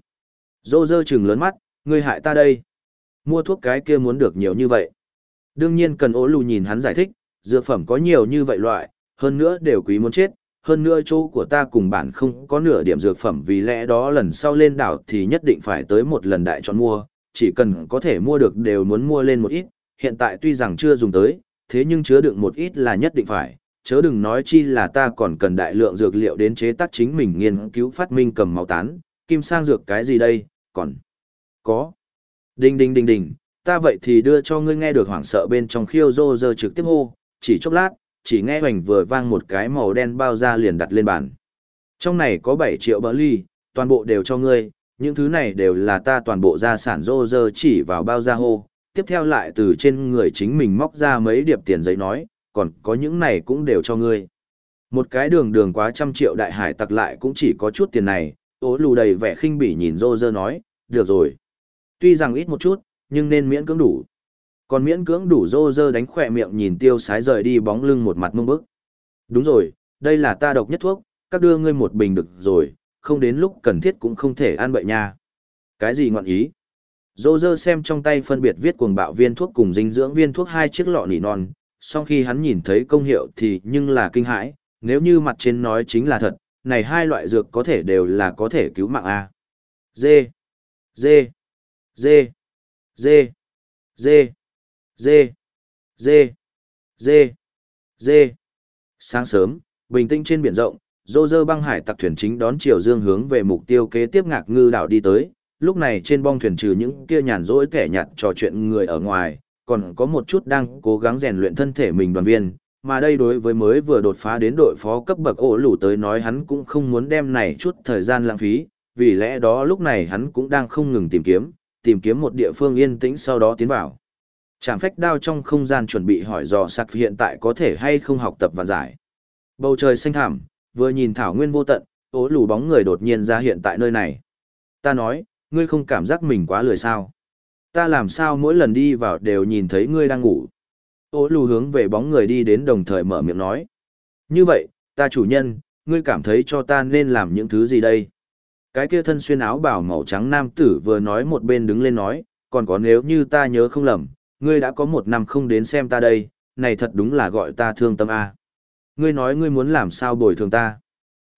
Dô dơ chừng lớn mắt, ngươi hại ta đây. Mua thuốc cái kia muốn được nhiều như vậy. Đương nhiên cần ố lù nhìn hắn giải thích, dược phẩm có nhiều như vậy loại, hơn nữa đều quý muốn chết, hơn nữa chỗ của ta cùng bản không có nửa điểm dược phẩm vì lẽ đó lần sau lên đảo thì nhất định phải tới một lần đại chọn mua, chỉ cần có thể mua được đều muốn mua lên một ít, hiện tại tuy rằng chưa dùng tới, thế nhưng chứa đựng một ít là nhất định phải, chớ đừng nói chi là ta còn cần đại lượng dược liệu đến chế tác chính mình nghiên cứu phát minh cầm máu tán, kim sang dược cái gì đây, còn có. Đinh đinh đinh đinh, ta vậy thì đưa cho ngươi nghe được hoảng sợ bên trong khiêu rô rơ trực tiếp hô, chỉ chốc lát, chỉ nghe hoành vừa vang một cái màu đen bao ra liền đặt lên bàn. Trong này có 7 triệu bỡ ly, toàn bộ đều cho ngươi, những thứ này đều là ta toàn bộ gia sản rô rơ chỉ vào bao ra hô, tiếp theo lại từ trên người chính mình móc ra mấy điệp tiền giấy nói, còn có những này cũng đều cho ngươi. Một cái đường đường quá trăm triệu đại hải tặc lại cũng chỉ có chút tiền này, ố lù đầy vẻ khinh bỉ nhìn rô rơ nói, được rồi. Tuy rằng ít một chút, nhưng nên miễn cưỡng đủ. Còn miễn cưỡng đủ rô rơ đánh khỏe miệng nhìn tiêu sái rời đi bóng lưng một mặt mông bức. Đúng rồi, đây là ta độc nhất thuốc, các đưa ngươi một bình được rồi, không đến lúc cần thiết cũng không thể ăn bậy nha. Cái gì ngọn ý? Dô dơ xem trong tay phân biệt viết cuồng bạo viên thuốc cùng dinh dưỡng viên thuốc hai chiếc lọ nỉ non, sau khi hắn nhìn thấy công hiệu thì nhưng là kinh hãi, nếu như mặt trên nói chính là thật, này hai loại dược có thể đều là có thể cứu mạng A. Dê, dê, dê, dê, dê, dê, dê, dê, dê. Sáng sớm, bình tĩnh trên biển rộng, dô dơ băng hải tặc thuyền chính đón chiều dương hướng về mục tiêu kế tiếp ngạc ngư đảo đi tới. Lúc này trên bong thuyền trừ những kia nhàn rỗi kẻ nhặt trò chuyện người ở ngoài, còn có một chút đang cố gắng rèn luyện thân thể mình đoàn viên. Mà đây đối với mới vừa đột phá đến đội phó cấp bậc ổ lủ tới nói hắn cũng không muốn đem này chút thời gian lãng phí, vì lẽ đó lúc này hắn cũng đang không ngừng tìm kiếm, tìm kiếm một địa phương yên tĩnh sau đó tiến vào. Trạm phách đao trong không gian chuẩn bị hỏi dò sạc hiện tại có thể hay không học tập và giải. Bầu trời xanh thẳm, vừa nhìn thảo nguyên vô tận, ố lù bóng người đột nhiên ra hiện tại nơi này. Ta nói, ngươi không cảm giác mình quá lười sao. Ta làm sao mỗi lần đi vào đều nhìn thấy ngươi đang ngủ. Ô lù hướng về bóng người đi đến đồng thời mở miệng nói. Như vậy, ta chủ nhân, ngươi cảm thấy cho ta nên làm những thứ gì đây? Cái kia thân xuyên áo bảo màu trắng nam tử vừa nói một bên đứng lên nói, còn có nếu như ta nhớ không lầm, ngươi đã có một năm không đến xem ta đây, này thật đúng là gọi ta thương tâm a. Ngươi nói ngươi muốn làm sao bồi thường ta.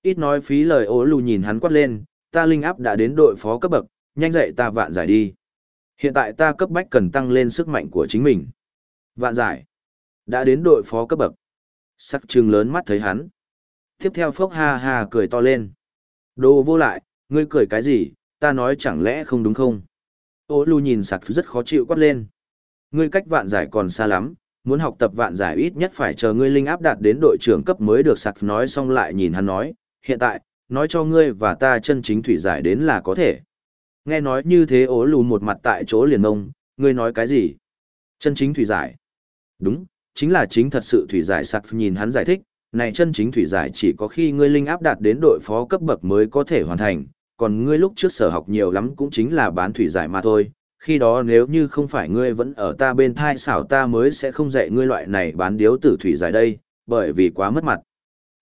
Ít nói phí lời ố lù nhìn hắn quát lên, ta linh áp đã đến đội phó cấp bậc, nhanh dậy ta vạn giải đi. Hiện tại ta cấp bách cần tăng lên sức mạnh của chính mình. Vạn giải. Đã đến đội phó cấp bậc. Sắc trừng lớn mắt thấy hắn. Tiếp theo phốc ha ha cười to lên. Đồ vô lại, ngươi cười cái gì, ta nói chẳng lẽ không đúng không? Ô lù nhìn sặc rất khó chịu quát lên. Ngươi cách vạn giải còn xa lắm, muốn học tập vạn giải ít nhất phải chờ ngươi linh áp đạt đến đội trưởng cấp mới được sặc nói xong lại nhìn hắn nói, hiện tại, nói cho ngươi và ta chân chính thủy giải đến là có thể. Nghe nói như thế ố lù một mặt tại chỗ liền ông, ngươi nói cái gì? Chân chính thủy giải. Đúng, chính là chính thật sự thủy giải sặc nhìn hắn giải thích, này chân chính thủy giải chỉ có khi ngươi linh áp đạt đến đội phó cấp bậc mới có thể hoàn thành, còn ngươi lúc trước sở học nhiều lắm cũng chính là bán thủy giải mà thôi, khi đó nếu như không phải ngươi vẫn ở ta bên thai xảo ta mới sẽ không dạy ngươi loại này bán điếu tử thủy giải đây, bởi vì quá mất mặt.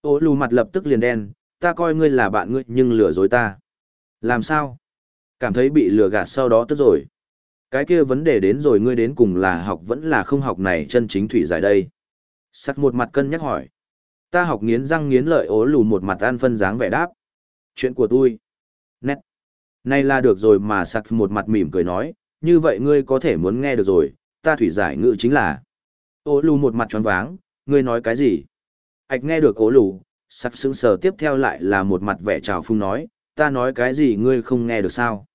Ô lù mặt lập tức liền đen, ta coi ngươi là bạn ngươi nhưng lừa dối ta. Làm sao? Cảm thấy bị lừa gạt sau đó tức rồi. Cái kia vấn đề đến rồi ngươi đến cùng là học vẫn là không học này chân chính thủy giải đây. sắt một mặt cân nhắc hỏi. Ta học nghiến răng nghiến lợi ố lù một mặt an phân dáng vẻ đáp. Chuyện của tôi. Nét. Này là được rồi mà sắt một mặt mỉm cười nói, như vậy ngươi có thể muốn nghe được rồi, ta thủy giải ngữ chính là. ố lù một mặt tròn váng, ngươi nói cái gì? Ảch nghe được ố lù, sắt sững sờ tiếp theo lại là một mặt vẻ trào phung nói, ta nói cái gì ngươi không nghe được sao?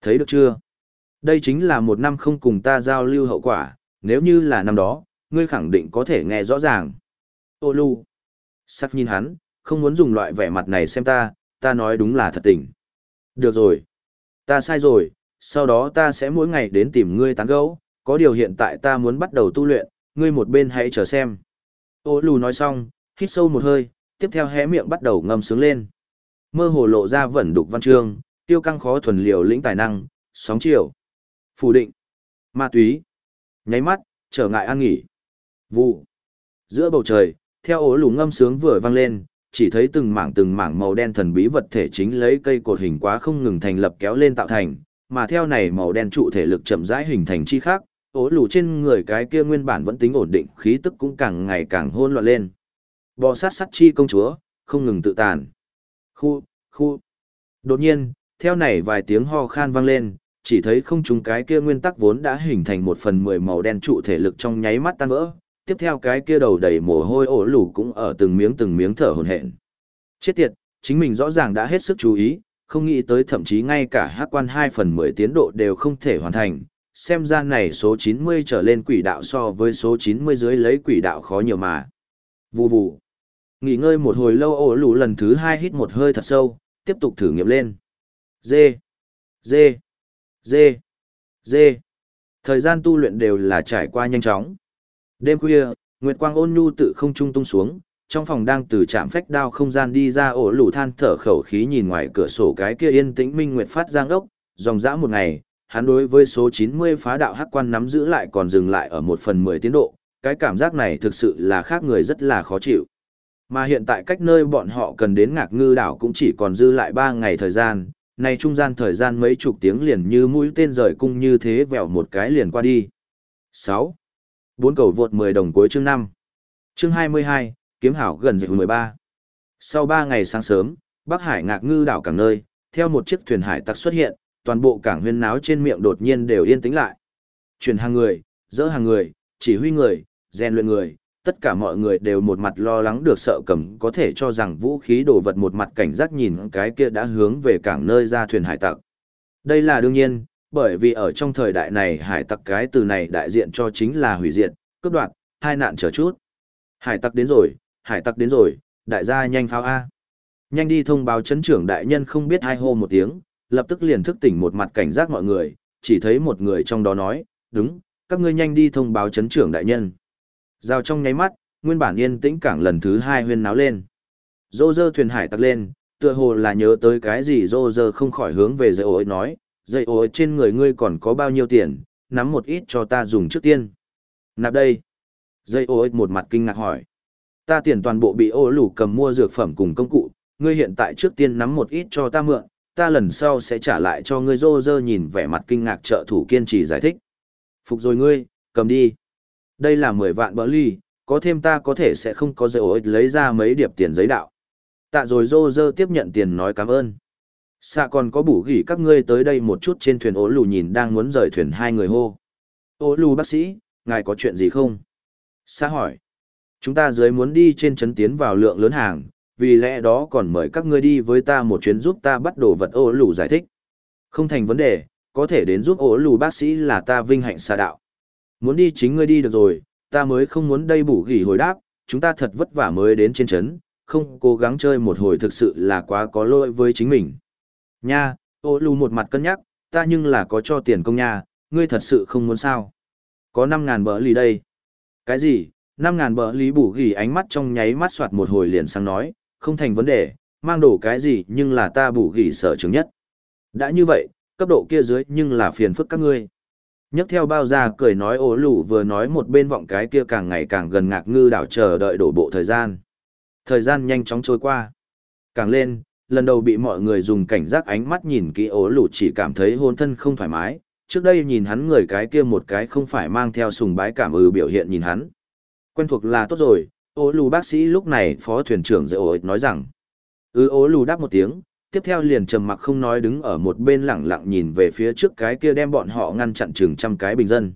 Thấy được chưa? Đây chính là một năm không cùng ta giao lưu hậu quả, nếu như là năm đó, ngươi khẳng định có thể nghe rõ ràng. Ô lưu. Sắc nhìn hắn, không muốn dùng loại vẻ mặt này xem ta, ta nói đúng là thật tình. Được rồi. Ta sai rồi, sau đó ta sẽ mỗi ngày đến tìm ngươi tán gẫu, có điều hiện tại ta muốn bắt đầu tu luyện, ngươi một bên hãy chờ xem. Ô lù nói xong, hít sâu một hơi, tiếp theo hé miệng bắt đầu ngâm sướng lên. Mơ hồ lộ ra vẩn đục văn chương, tiêu căng khó thuần liều lĩnh tài năng, sóng chiều, phủ định, ma túy, nháy mắt, trở ngại an nghỉ. Vụ. Giữa bầu trời, theo ố lù ngâm sướng vừa vang lên, chỉ thấy từng mảng từng mảng màu đen thần bí vật thể chính lấy cây cột hình quá không ngừng thành lập kéo lên tạo thành, mà theo này màu đen trụ thể lực chậm rãi hình thành chi khác, ố lù trên người cái kia nguyên bản vẫn tính ổn định khí tức cũng càng ngày càng hôn loạn lên. Bò sát sát chi công chúa, không ngừng tự tàn. Khu, khu. Đột nhiên, theo này vài tiếng ho khan vang lên, chỉ thấy không trùng cái kia nguyên tắc vốn đã hình thành một phần mười màu đen trụ thể lực trong nháy mắt tan vỡ, tiếp theo cái kia đầu đầy mồ hôi ổ lủ cũng ở từng miếng từng miếng thở hổn hển. Chết tiệt, chính mình rõ ràng đã hết sức chú ý, không nghĩ tới thậm chí ngay cả hát quan 2 phần 10 tiến độ đều không thể hoàn thành. Xem ra này số 90 trở lên quỷ đạo so với số 90 dưới lấy quỷ đạo khó nhiều mà. Vù vù. Nghỉ ngơi một hồi lâu ổ lủ lần thứ hai hít một hơi thật sâu, tiếp tục thử nghiệm lên. Dê. Dê. Dê. Dê. Thời gian tu luyện đều là trải qua nhanh chóng. Đêm khuya, Nguyệt Quang ôn nhu tự không trung tung xuống, trong phòng đang từ trạm phách đao không gian đi ra ổ lủ than thở khẩu khí nhìn ngoài cửa sổ cái kia yên tĩnh minh nguyệt phát giang đốc, dòng dã một ngày, hắn đối với số 90 phá đạo hắc quan nắm giữ lại còn dừng lại ở một phần 10 tiến độ, cái cảm giác này thực sự là khác người rất là khó chịu. Mà hiện tại cách nơi bọn họ cần đến ngạc ngư đảo cũng chỉ còn dư lại 3 ngày thời gian, này trung gian thời gian mấy chục tiếng liền như mũi tên rời cung như thế vẹo một cái liền qua đi. 6. Bốn cầu vượt 10 đồng cuối chương 5. Chương 22, kiếm hảo gần dịch 13. Sau 3 ngày sáng sớm, Bắc Hải ngạc ngư đảo cảng nơi, theo một chiếc thuyền hải tặc xuất hiện, toàn bộ cảng huyên náo trên miệng đột nhiên đều yên tĩnh lại. Chuyển hàng người, dỡ hàng người, chỉ huy người, rèn luyện người, tất cả mọi người đều một mặt lo lắng được sợ cầm có thể cho rằng vũ khí đồ vật một mặt cảnh giác nhìn cái kia đã hướng về cảng nơi ra thuyền hải tặc. Đây là đương nhiên, bởi vì ở trong thời đại này hải tặc cái từ này đại diện cho chính là hủy diệt, cướp đoạt, hai nạn chờ chút. Hải tặc đến rồi, hải tặc đến rồi, đại gia nhanh pháo A. Nhanh đi thông báo chấn trưởng đại nhân không biết hai hô một tiếng, lập tức liền thức tỉnh một mặt cảnh giác mọi người, chỉ thấy một người trong đó nói, đúng, các ngươi nhanh đi thông báo chấn trưởng đại nhân. Giao trong nháy mắt, nguyên bản yên tĩnh cảng lần thứ hai huyên náo lên. Dô dơ thuyền hải tặc lên, tựa hồ là nhớ tới cái gì dô dơ không khỏi hướng về dây ối nói, dây ối trên người ngươi còn có bao nhiêu tiền, nắm một ít cho ta dùng trước tiên. Nạp đây. Dây ối một mặt kinh ngạc hỏi. Ta tiền toàn bộ bị ô lủ cầm mua dược phẩm cùng công cụ, ngươi hiện tại trước tiên nắm một ít cho ta mượn, ta lần sau sẽ trả lại cho ngươi dô dơ nhìn vẻ mặt kinh ngạc trợ thủ kiên trì giải thích. Phục rồi ngươi, cầm đi. Đây là 10 vạn bỡ ly, có thêm ta có thể sẽ không có dây ối lấy ra mấy điệp tiền giấy đạo. Tạ rồi dô dơ tiếp nhận tiền nói cảm ơn. Xạ còn có bủ gỉ các ngươi tới đây một chút trên thuyền ố lù nhìn đang muốn rời thuyền hai người hô. Ố lù bác sĩ, ngài có chuyện gì không? Xạ hỏi. Chúng ta dưới muốn đi trên chấn tiến vào lượng lớn hàng, vì lẽ đó còn mời các ngươi đi với ta một chuyến giúp ta bắt đồ vật ố lù giải thích. Không thành vấn đề, có thể đến giúp ố lù bác sĩ là ta vinh hạnh xạ đạo. Muốn đi chính ngươi đi được rồi, ta mới không muốn đây bủ gỉ hồi đáp, chúng ta thật vất vả mới đến trên chấn, không cố gắng chơi một hồi thực sự là quá có lỗi với chính mình. Nha, ô lù một mặt cân nhắc, ta nhưng là có cho tiền công nha, ngươi thật sự không muốn sao. Có 5.000 bờ lì đây. Cái gì, 5.000 bờ lý bủ gỉ ánh mắt trong nháy mắt soạt một hồi liền sang nói, không thành vấn đề, mang đồ cái gì nhưng là ta bủ gỉ sở chứng nhất. Đã như vậy, cấp độ kia dưới nhưng là phiền phức các ngươi nhấc theo bao ra cười nói ố lù vừa nói một bên vọng cái kia càng ngày càng gần ngạc ngư đảo chờ đợi đổ bộ thời gian. Thời gian nhanh chóng trôi qua. Càng lên lần đầu bị mọi người dùng cảnh giác ánh mắt nhìn kỹ ố lù chỉ cảm thấy hôn thân không thoải mái. Trước đây nhìn hắn người cái kia một cái không phải mang theo sùng bái cảm ư biểu hiện nhìn hắn. Quen thuộc là tốt rồi ố lù bác sĩ lúc này phó thuyền trưởng dễ ổ nói rằng. Ư ừ, ố lù đáp một tiếng tiếp theo liền trầm mặc không nói đứng ở một bên lẳng lặng nhìn về phía trước cái kia đem bọn họ ngăn chặn chừng trăm cái bình dân.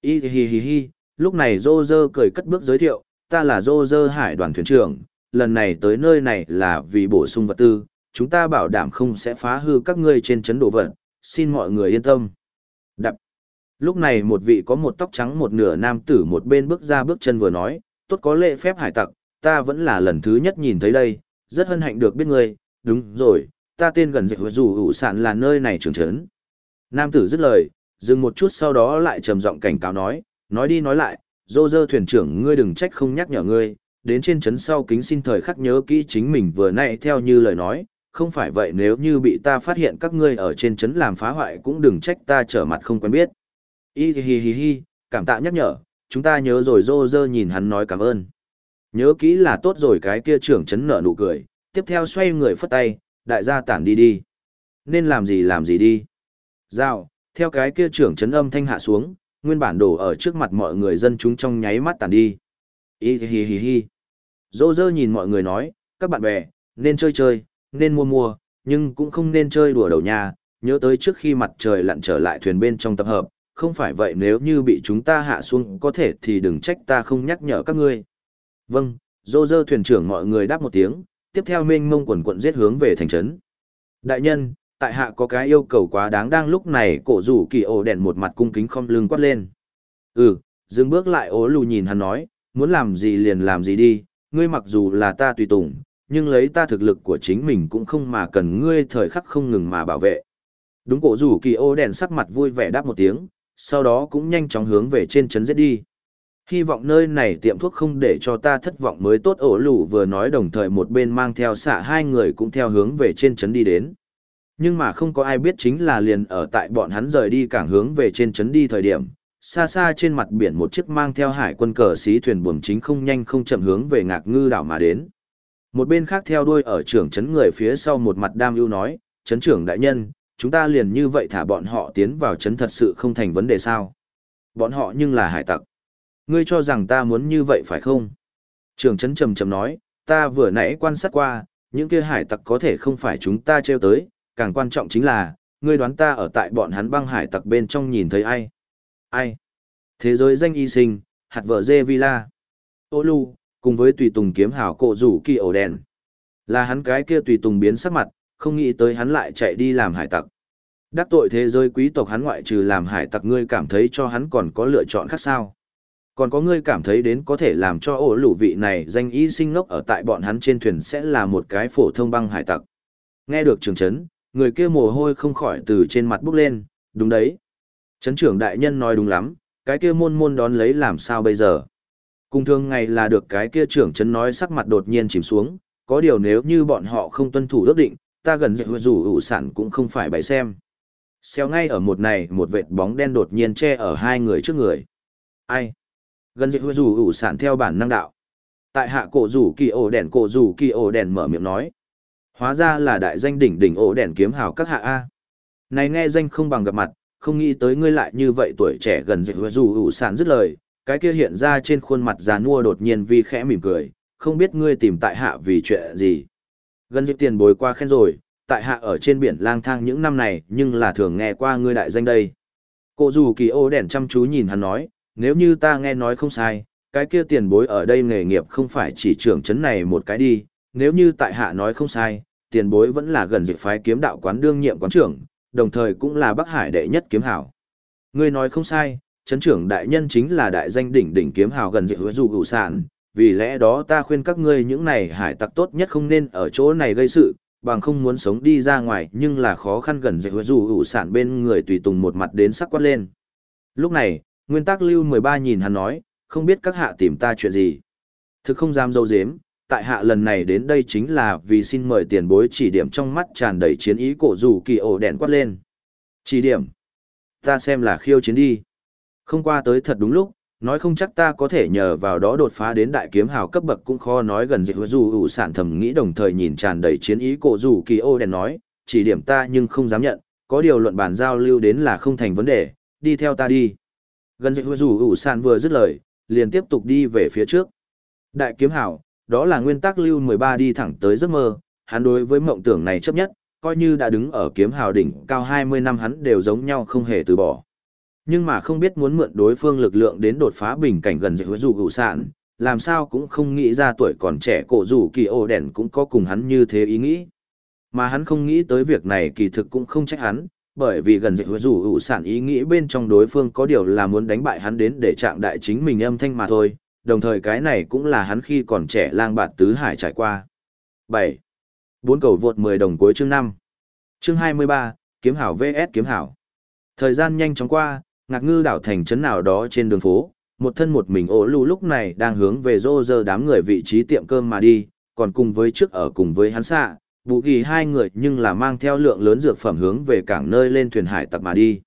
Y hi hi hi, lúc này Dô Dơ cười cất bước giới thiệu, ta là Dô Dơ hải đoàn thuyền trưởng, lần này tới nơi này là vì bổ sung vật tư, chúng ta bảo đảm không sẽ phá hư các ngươi trên chấn đồ vật, xin mọi người yên tâm. Đập. Lúc này một vị có một tóc trắng một nửa nam tử một bên bước ra bước chân vừa nói, tốt có lệ phép hải tặc, ta vẫn là lần thứ nhất nhìn thấy đây, rất hân hạnh được biết ngươi, đúng rồi, ta tên gần dịch dù ủ sản là nơi này trưởng trấn. Nam tử dứt lời, dừng một chút sau đó lại trầm giọng cảnh cáo nói, nói đi nói lại, dô dơ thuyền trưởng ngươi đừng trách không nhắc nhở ngươi, đến trên chấn sau kính xin thời khắc nhớ kỹ chính mình vừa nãy theo như lời nói, không phải vậy nếu như bị ta phát hiện các ngươi ở trên chấn làm phá hoại cũng đừng trách ta trở mặt không quen biết. Y hi hi hi, cảm tạ nhắc nhở, chúng ta nhớ rồi dô dơ nhìn hắn nói cảm ơn. Nhớ kỹ là tốt rồi cái kia trưởng chấn nở nụ cười, tiếp theo xoay người phất tay, đại gia tản đi đi. Nên làm gì làm gì đi. Giao, theo cái kia trưởng chấn âm thanh hạ xuống, nguyên bản đổ ở trước mặt mọi người dân chúng trong nháy mắt tản đi. Ý hi hi hi. Dô dơ nhìn mọi người nói, các bạn bè, nên chơi chơi, nên mua mua, nhưng cũng không nên chơi đùa đầu nhà, nhớ tới trước khi mặt trời lặn trở lại thuyền bên trong tập hợp, không phải vậy nếu như bị chúng ta hạ xuống có thể thì đừng trách ta không nhắc nhở các ngươi. Vâng, dô dơ thuyền trưởng mọi người đáp một tiếng, tiếp theo mênh mông quần quận giết hướng về thành trấn. Đại nhân, tại hạ có cái yêu cầu quá đáng đang lúc này cổ rủ kỳ ổ đèn một mặt cung kính không lưng quát lên. Ừ, dừng bước lại ố lù nhìn hắn nói, muốn làm gì liền làm gì đi, ngươi mặc dù là ta tùy tùng, nhưng lấy ta thực lực của chính mình cũng không mà cần ngươi thời khắc không ngừng mà bảo vệ. Đúng cổ rủ kỳ ô đèn sắc mặt vui vẻ đáp một tiếng, sau đó cũng nhanh chóng hướng về trên trấn giết đi. Hy vọng nơi này tiệm thuốc không để cho ta thất vọng mới tốt ổ lù vừa nói đồng thời một bên mang theo xạ hai người cũng theo hướng về trên trấn đi đến. Nhưng mà không có ai biết chính là liền ở tại bọn hắn rời đi cảng hướng về trên trấn đi thời điểm, xa xa trên mặt biển một chiếc mang theo hải quân cờ xí thuyền buồm chính không nhanh không chậm hướng về ngạc ngư đảo mà đến. Một bên khác theo đuôi ở trưởng trấn người phía sau một mặt đam ưu nói, trấn trưởng đại nhân, chúng ta liền như vậy thả bọn họ tiến vào trấn thật sự không thành vấn đề sao. Bọn họ nhưng là hải tặc. Ngươi cho rằng ta muốn như vậy phải không? Trường trấn trầm trầm nói, ta vừa nãy quan sát qua, những kia hải tặc có thể không phải chúng ta treo tới, càng quan trọng chính là, ngươi đoán ta ở tại bọn hắn băng hải tặc bên trong nhìn thấy ai? Ai? Thế giới danh y sinh, hạt vợ dê villa. Ô lu, cùng với tùy tùng kiếm hảo cổ rủ kỳ ổ đèn. Là hắn cái kia tùy tùng biến sắc mặt, không nghĩ tới hắn lại chạy đi làm hải tặc. Đắc tội thế giới quý tộc hắn ngoại trừ làm hải tặc ngươi cảm thấy cho hắn còn có lựa chọn khác sao. Còn có ngươi cảm thấy đến có thể làm cho ổ lũ vị này danh y sinh ngốc ở tại bọn hắn trên thuyền sẽ là một cái phổ thông băng hải tặc. Nghe được trường chấn, người kia mồ hôi không khỏi từ trên mặt bốc lên, đúng đấy. Chấn trưởng đại nhân nói đúng lắm, cái kia môn môn đón lấy làm sao bây giờ. Cùng thường ngày là được cái kia trưởng chấn nói sắc mặt đột nhiên chìm xuống, có điều nếu như bọn họ không tuân thủ ước định, ta gần dự rủ ủ sản cũng không phải bày xem. Xeo ngay ở một này một vệt bóng đen đột nhiên che ở hai người trước người. Ai? Gần dạy rủ ủ sản theo bản năng đạo. Tại hạ cổ rủ kỳ ổ đèn cổ rủ kỳ ổ đèn mở miệng nói. Hóa ra là đại danh đỉnh đỉnh ổ đèn kiếm hào các hạ A. Này nghe danh không bằng gặp mặt, không nghĩ tới ngươi lại như vậy tuổi trẻ gần dạy rủ ủ sản dứt lời, cái kia hiện ra trên khuôn mặt già nua đột nhiên vi khẽ mỉm cười, không biết ngươi tìm tại hạ vì chuyện gì. Gần dịch tiền bồi qua khen rồi, tại hạ ở trên biển lang thang những năm này nhưng là thường nghe qua ngươi đại danh đây. cổ dù kỳ ô đèn chăm chú nhìn hắn nói, nếu như ta nghe nói không sai, cái kia tiền bối ở đây nghề nghiệp không phải chỉ trưởng chấn này một cái đi, nếu như tại hạ nói không sai, tiền bối vẫn là gần dịch phái kiếm đạo quán đương nhiệm quán trưởng, đồng thời cũng là Bắc Hải đệ nhất kiếm hảo. Ngươi nói không sai, chấn trưởng đại nhân chính là đại danh đỉnh đỉnh kiếm hào gần dịch hứa dù hữu sản, vì lẽ đó ta khuyên các ngươi những này hải tặc tốt nhất không nên ở chỗ này gây sự, bằng không muốn sống đi ra ngoài nhưng là khó khăn gần dịch hứa dù hữu sản bên người tùy tùng một mặt đến sắc quát lên. Lúc này, nguyên tắc lưu 13 nhìn hắn nói, không biết các hạ tìm ta chuyện gì. Thực không dám dâu dếm, tại hạ lần này đến đây chính là vì xin mời tiền bối chỉ điểm trong mắt tràn đầy chiến ý cổ dù kỳ ổ đèn quát lên. Chỉ điểm. Ta xem là khiêu chiến đi. Không qua tới thật đúng lúc, nói không chắc ta có thể nhờ vào đó đột phá đến đại kiếm hào cấp bậc cũng khó nói gần dịch dù ủ sản thầm nghĩ đồng thời nhìn tràn đầy chiến ý cổ dù kỳ ô đèn nói, chỉ điểm ta nhưng không dám nhận, có điều luận bản giao lưu đến là không thành vấn đề, đi theo ta đi. Gần dịch rủ ủ sàn vừa dứt lời, liền tiếp tục đi về phía trước. Đại kiếm hào, đó là nguyên tắc lưu 13 đi thẳng tới giấc mơ, hắn đối với mộng tưởng này chấp nhất, coi như đã đứng ở kiếm hào đỉnh cao 20 năm hắn đều giống nhau không hề từ bỏ nhưng mà không biết muốn mượn đối phương lực lượng đến đột phá bình cảnh gần dạy dù hữu sản, làm sao cũng không nghĩ ra tuổi còn trẻ cổ dù kỳ ô đèn cũng có cùng hắn như thế ý nghĩ. Mà hắn không nghĩ tới việc này kỳ thực cũng không trách hắn, bởi vì gần dịch dù ủ sản ý nghĩ bên trong đối phương có điều là muốn đánh bại hắn đến để trạng đại chính mình âm thanh mà thôi, đồng thời cái này cũng là hắn khi còn trẻ lang bạt tứ hải trải qua. 7. Bốn cầu vượt 10 đồng cuối chương 5. Chương 23, Kiếm Hảo VS Kiếm Hảo. Thời gian nhanh chóng qua, ngạc ngư đảo thành trấn nào đó trên đường phố, một thân một mình ổ lù lúc này đang hướng về rô rơ đám người vị trí tiệm cơm mà đi, còn cùng với trước ở cùng với hắn xạ, bù ghi hai người nhưng là mang theo lượng lớn dược phẩm hướng về cảng nơi lên thuyền hải tặc mà đi.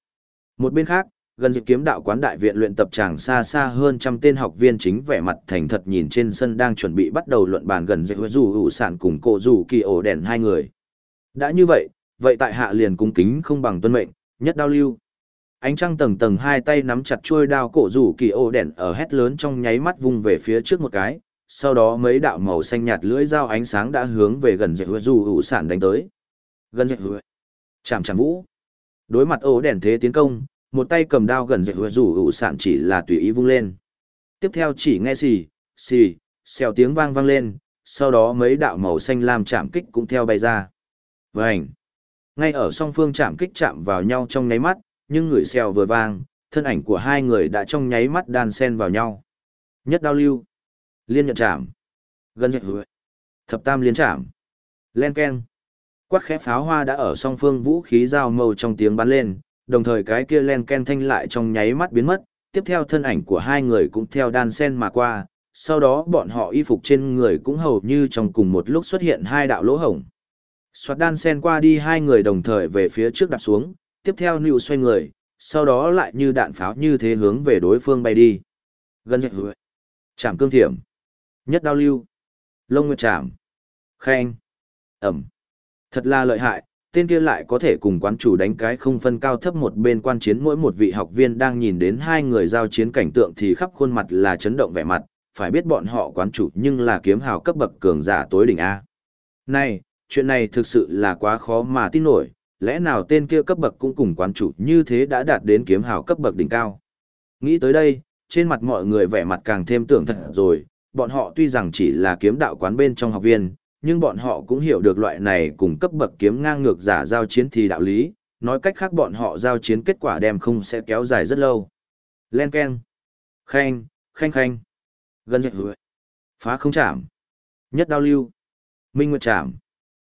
Một bên khác, gần dịp kiếm đạo quán đại viện luyện tập tràng xa xa hơn trăm tên học viên chính vẻ mặt thành thật nhìn trên sân đang chuẩn bị bắt đầu luận bàn gần dịch dù ủ sản cùng cổ dù kỳ ổ đèn hai người. Đã như vậy, vậy tại hạ liền cung kính không bằng tuân mệnh, nhất đao lưu. Ánh trăng tầng tầng hai tay nắm chặt chuôi đao cổ rủ kỳ ổ đèn ở hét lớn trong nháy mắt vung về phía trước một cái, sau đó mấy đạo màu xanh nhạt lưỡi dao ánh sáng đã hướng về gần dạy dù ủ sản đánh tới. Gần dạy chạm chạm vũ. Đối mặt ổ đèn thế tiến công, một tay cầm đao gần dạy dù ủ sản chỉ là tùy ý vung lên. Tiếp theo chỉ nghe xì, xì, xèo tiếng vang vang lên, sau đó mấy đạo màu xanh lam chạm kích cũng theo bay ra. Vành. Ngay ở song phương chạm kích chạm vào nhau trong nháy mắt, nhưng người xèo vừa vang, thân ảnh của hai người đã trong nháy mắt đan sen vào nhau. Nhất đao lưu. Liên nhận chạm. Gần dạy hứa. Thập tam liên chạm. Len keng. Quát khẽ pháo hoa đã ở song phương vũ khí giao mâu trong tiếng bắn lên, đồng thời cái kia len ken thanh lại trong nháy mắt biến mất, tiếp theo thân ảnh của hai người cũng theo đan sen mà qua, sau đó bọn họ y phục trên người cũng hầu như trong cùng một lúc xuất hiện hai đạo lỗ hổng. soạt đan sen qua đi hai người đồng thời về phía trước đạp xuống, tiếp theo nịu xoay người, sau đó lại như đạn pháo như thế hướng về đối phương bay đi. Gần dạy hứa. Chạm cương thiểm. Nhất đao lưu. Lông nguyệt chạm. Khen. Ẩm. Thật là lợi hại, tên kia lại có thể cùng quán chủ đánh cái không phân cao thấp một bên quan chiến mỗi một vị học viên đang nhìn đến hai người giao chiến cảnh tượng thì khắp khuôn mặt là chấn động vẻ mặt, phải biết bọn họ quán chủ nhưng là kiếm hào cấp bậc cường giả tối đỉnh A. Này, chuyện này thực sự là quá khó mà tin nổi, lẽ nào tên kia cấp bậc cũng cùng quán chủ như thế đã đạt đến kiếm hào cấp bậc đỉnh cao. Nghĩ tới đây, trên mặt mọi người vẻ mặt càng thêm tưởng thật rồi, bọn họ tuy rằng chỉ là kiếm đạo quán bên trong học viên, nhưng bọn họ cũng hiểu được loại này cùng cấp bậc kiếm ngang ngược giả giao chiến thì đạo lý, nói cách khác bọn họ giao chiến kết quả đem không sẽ kéo dài rất lâu. Len Ken. Khanh, khanh khanh. Gần dạy hứa. Phá không chạm. Nhất đao lưu. Minh Nguyệt chạm.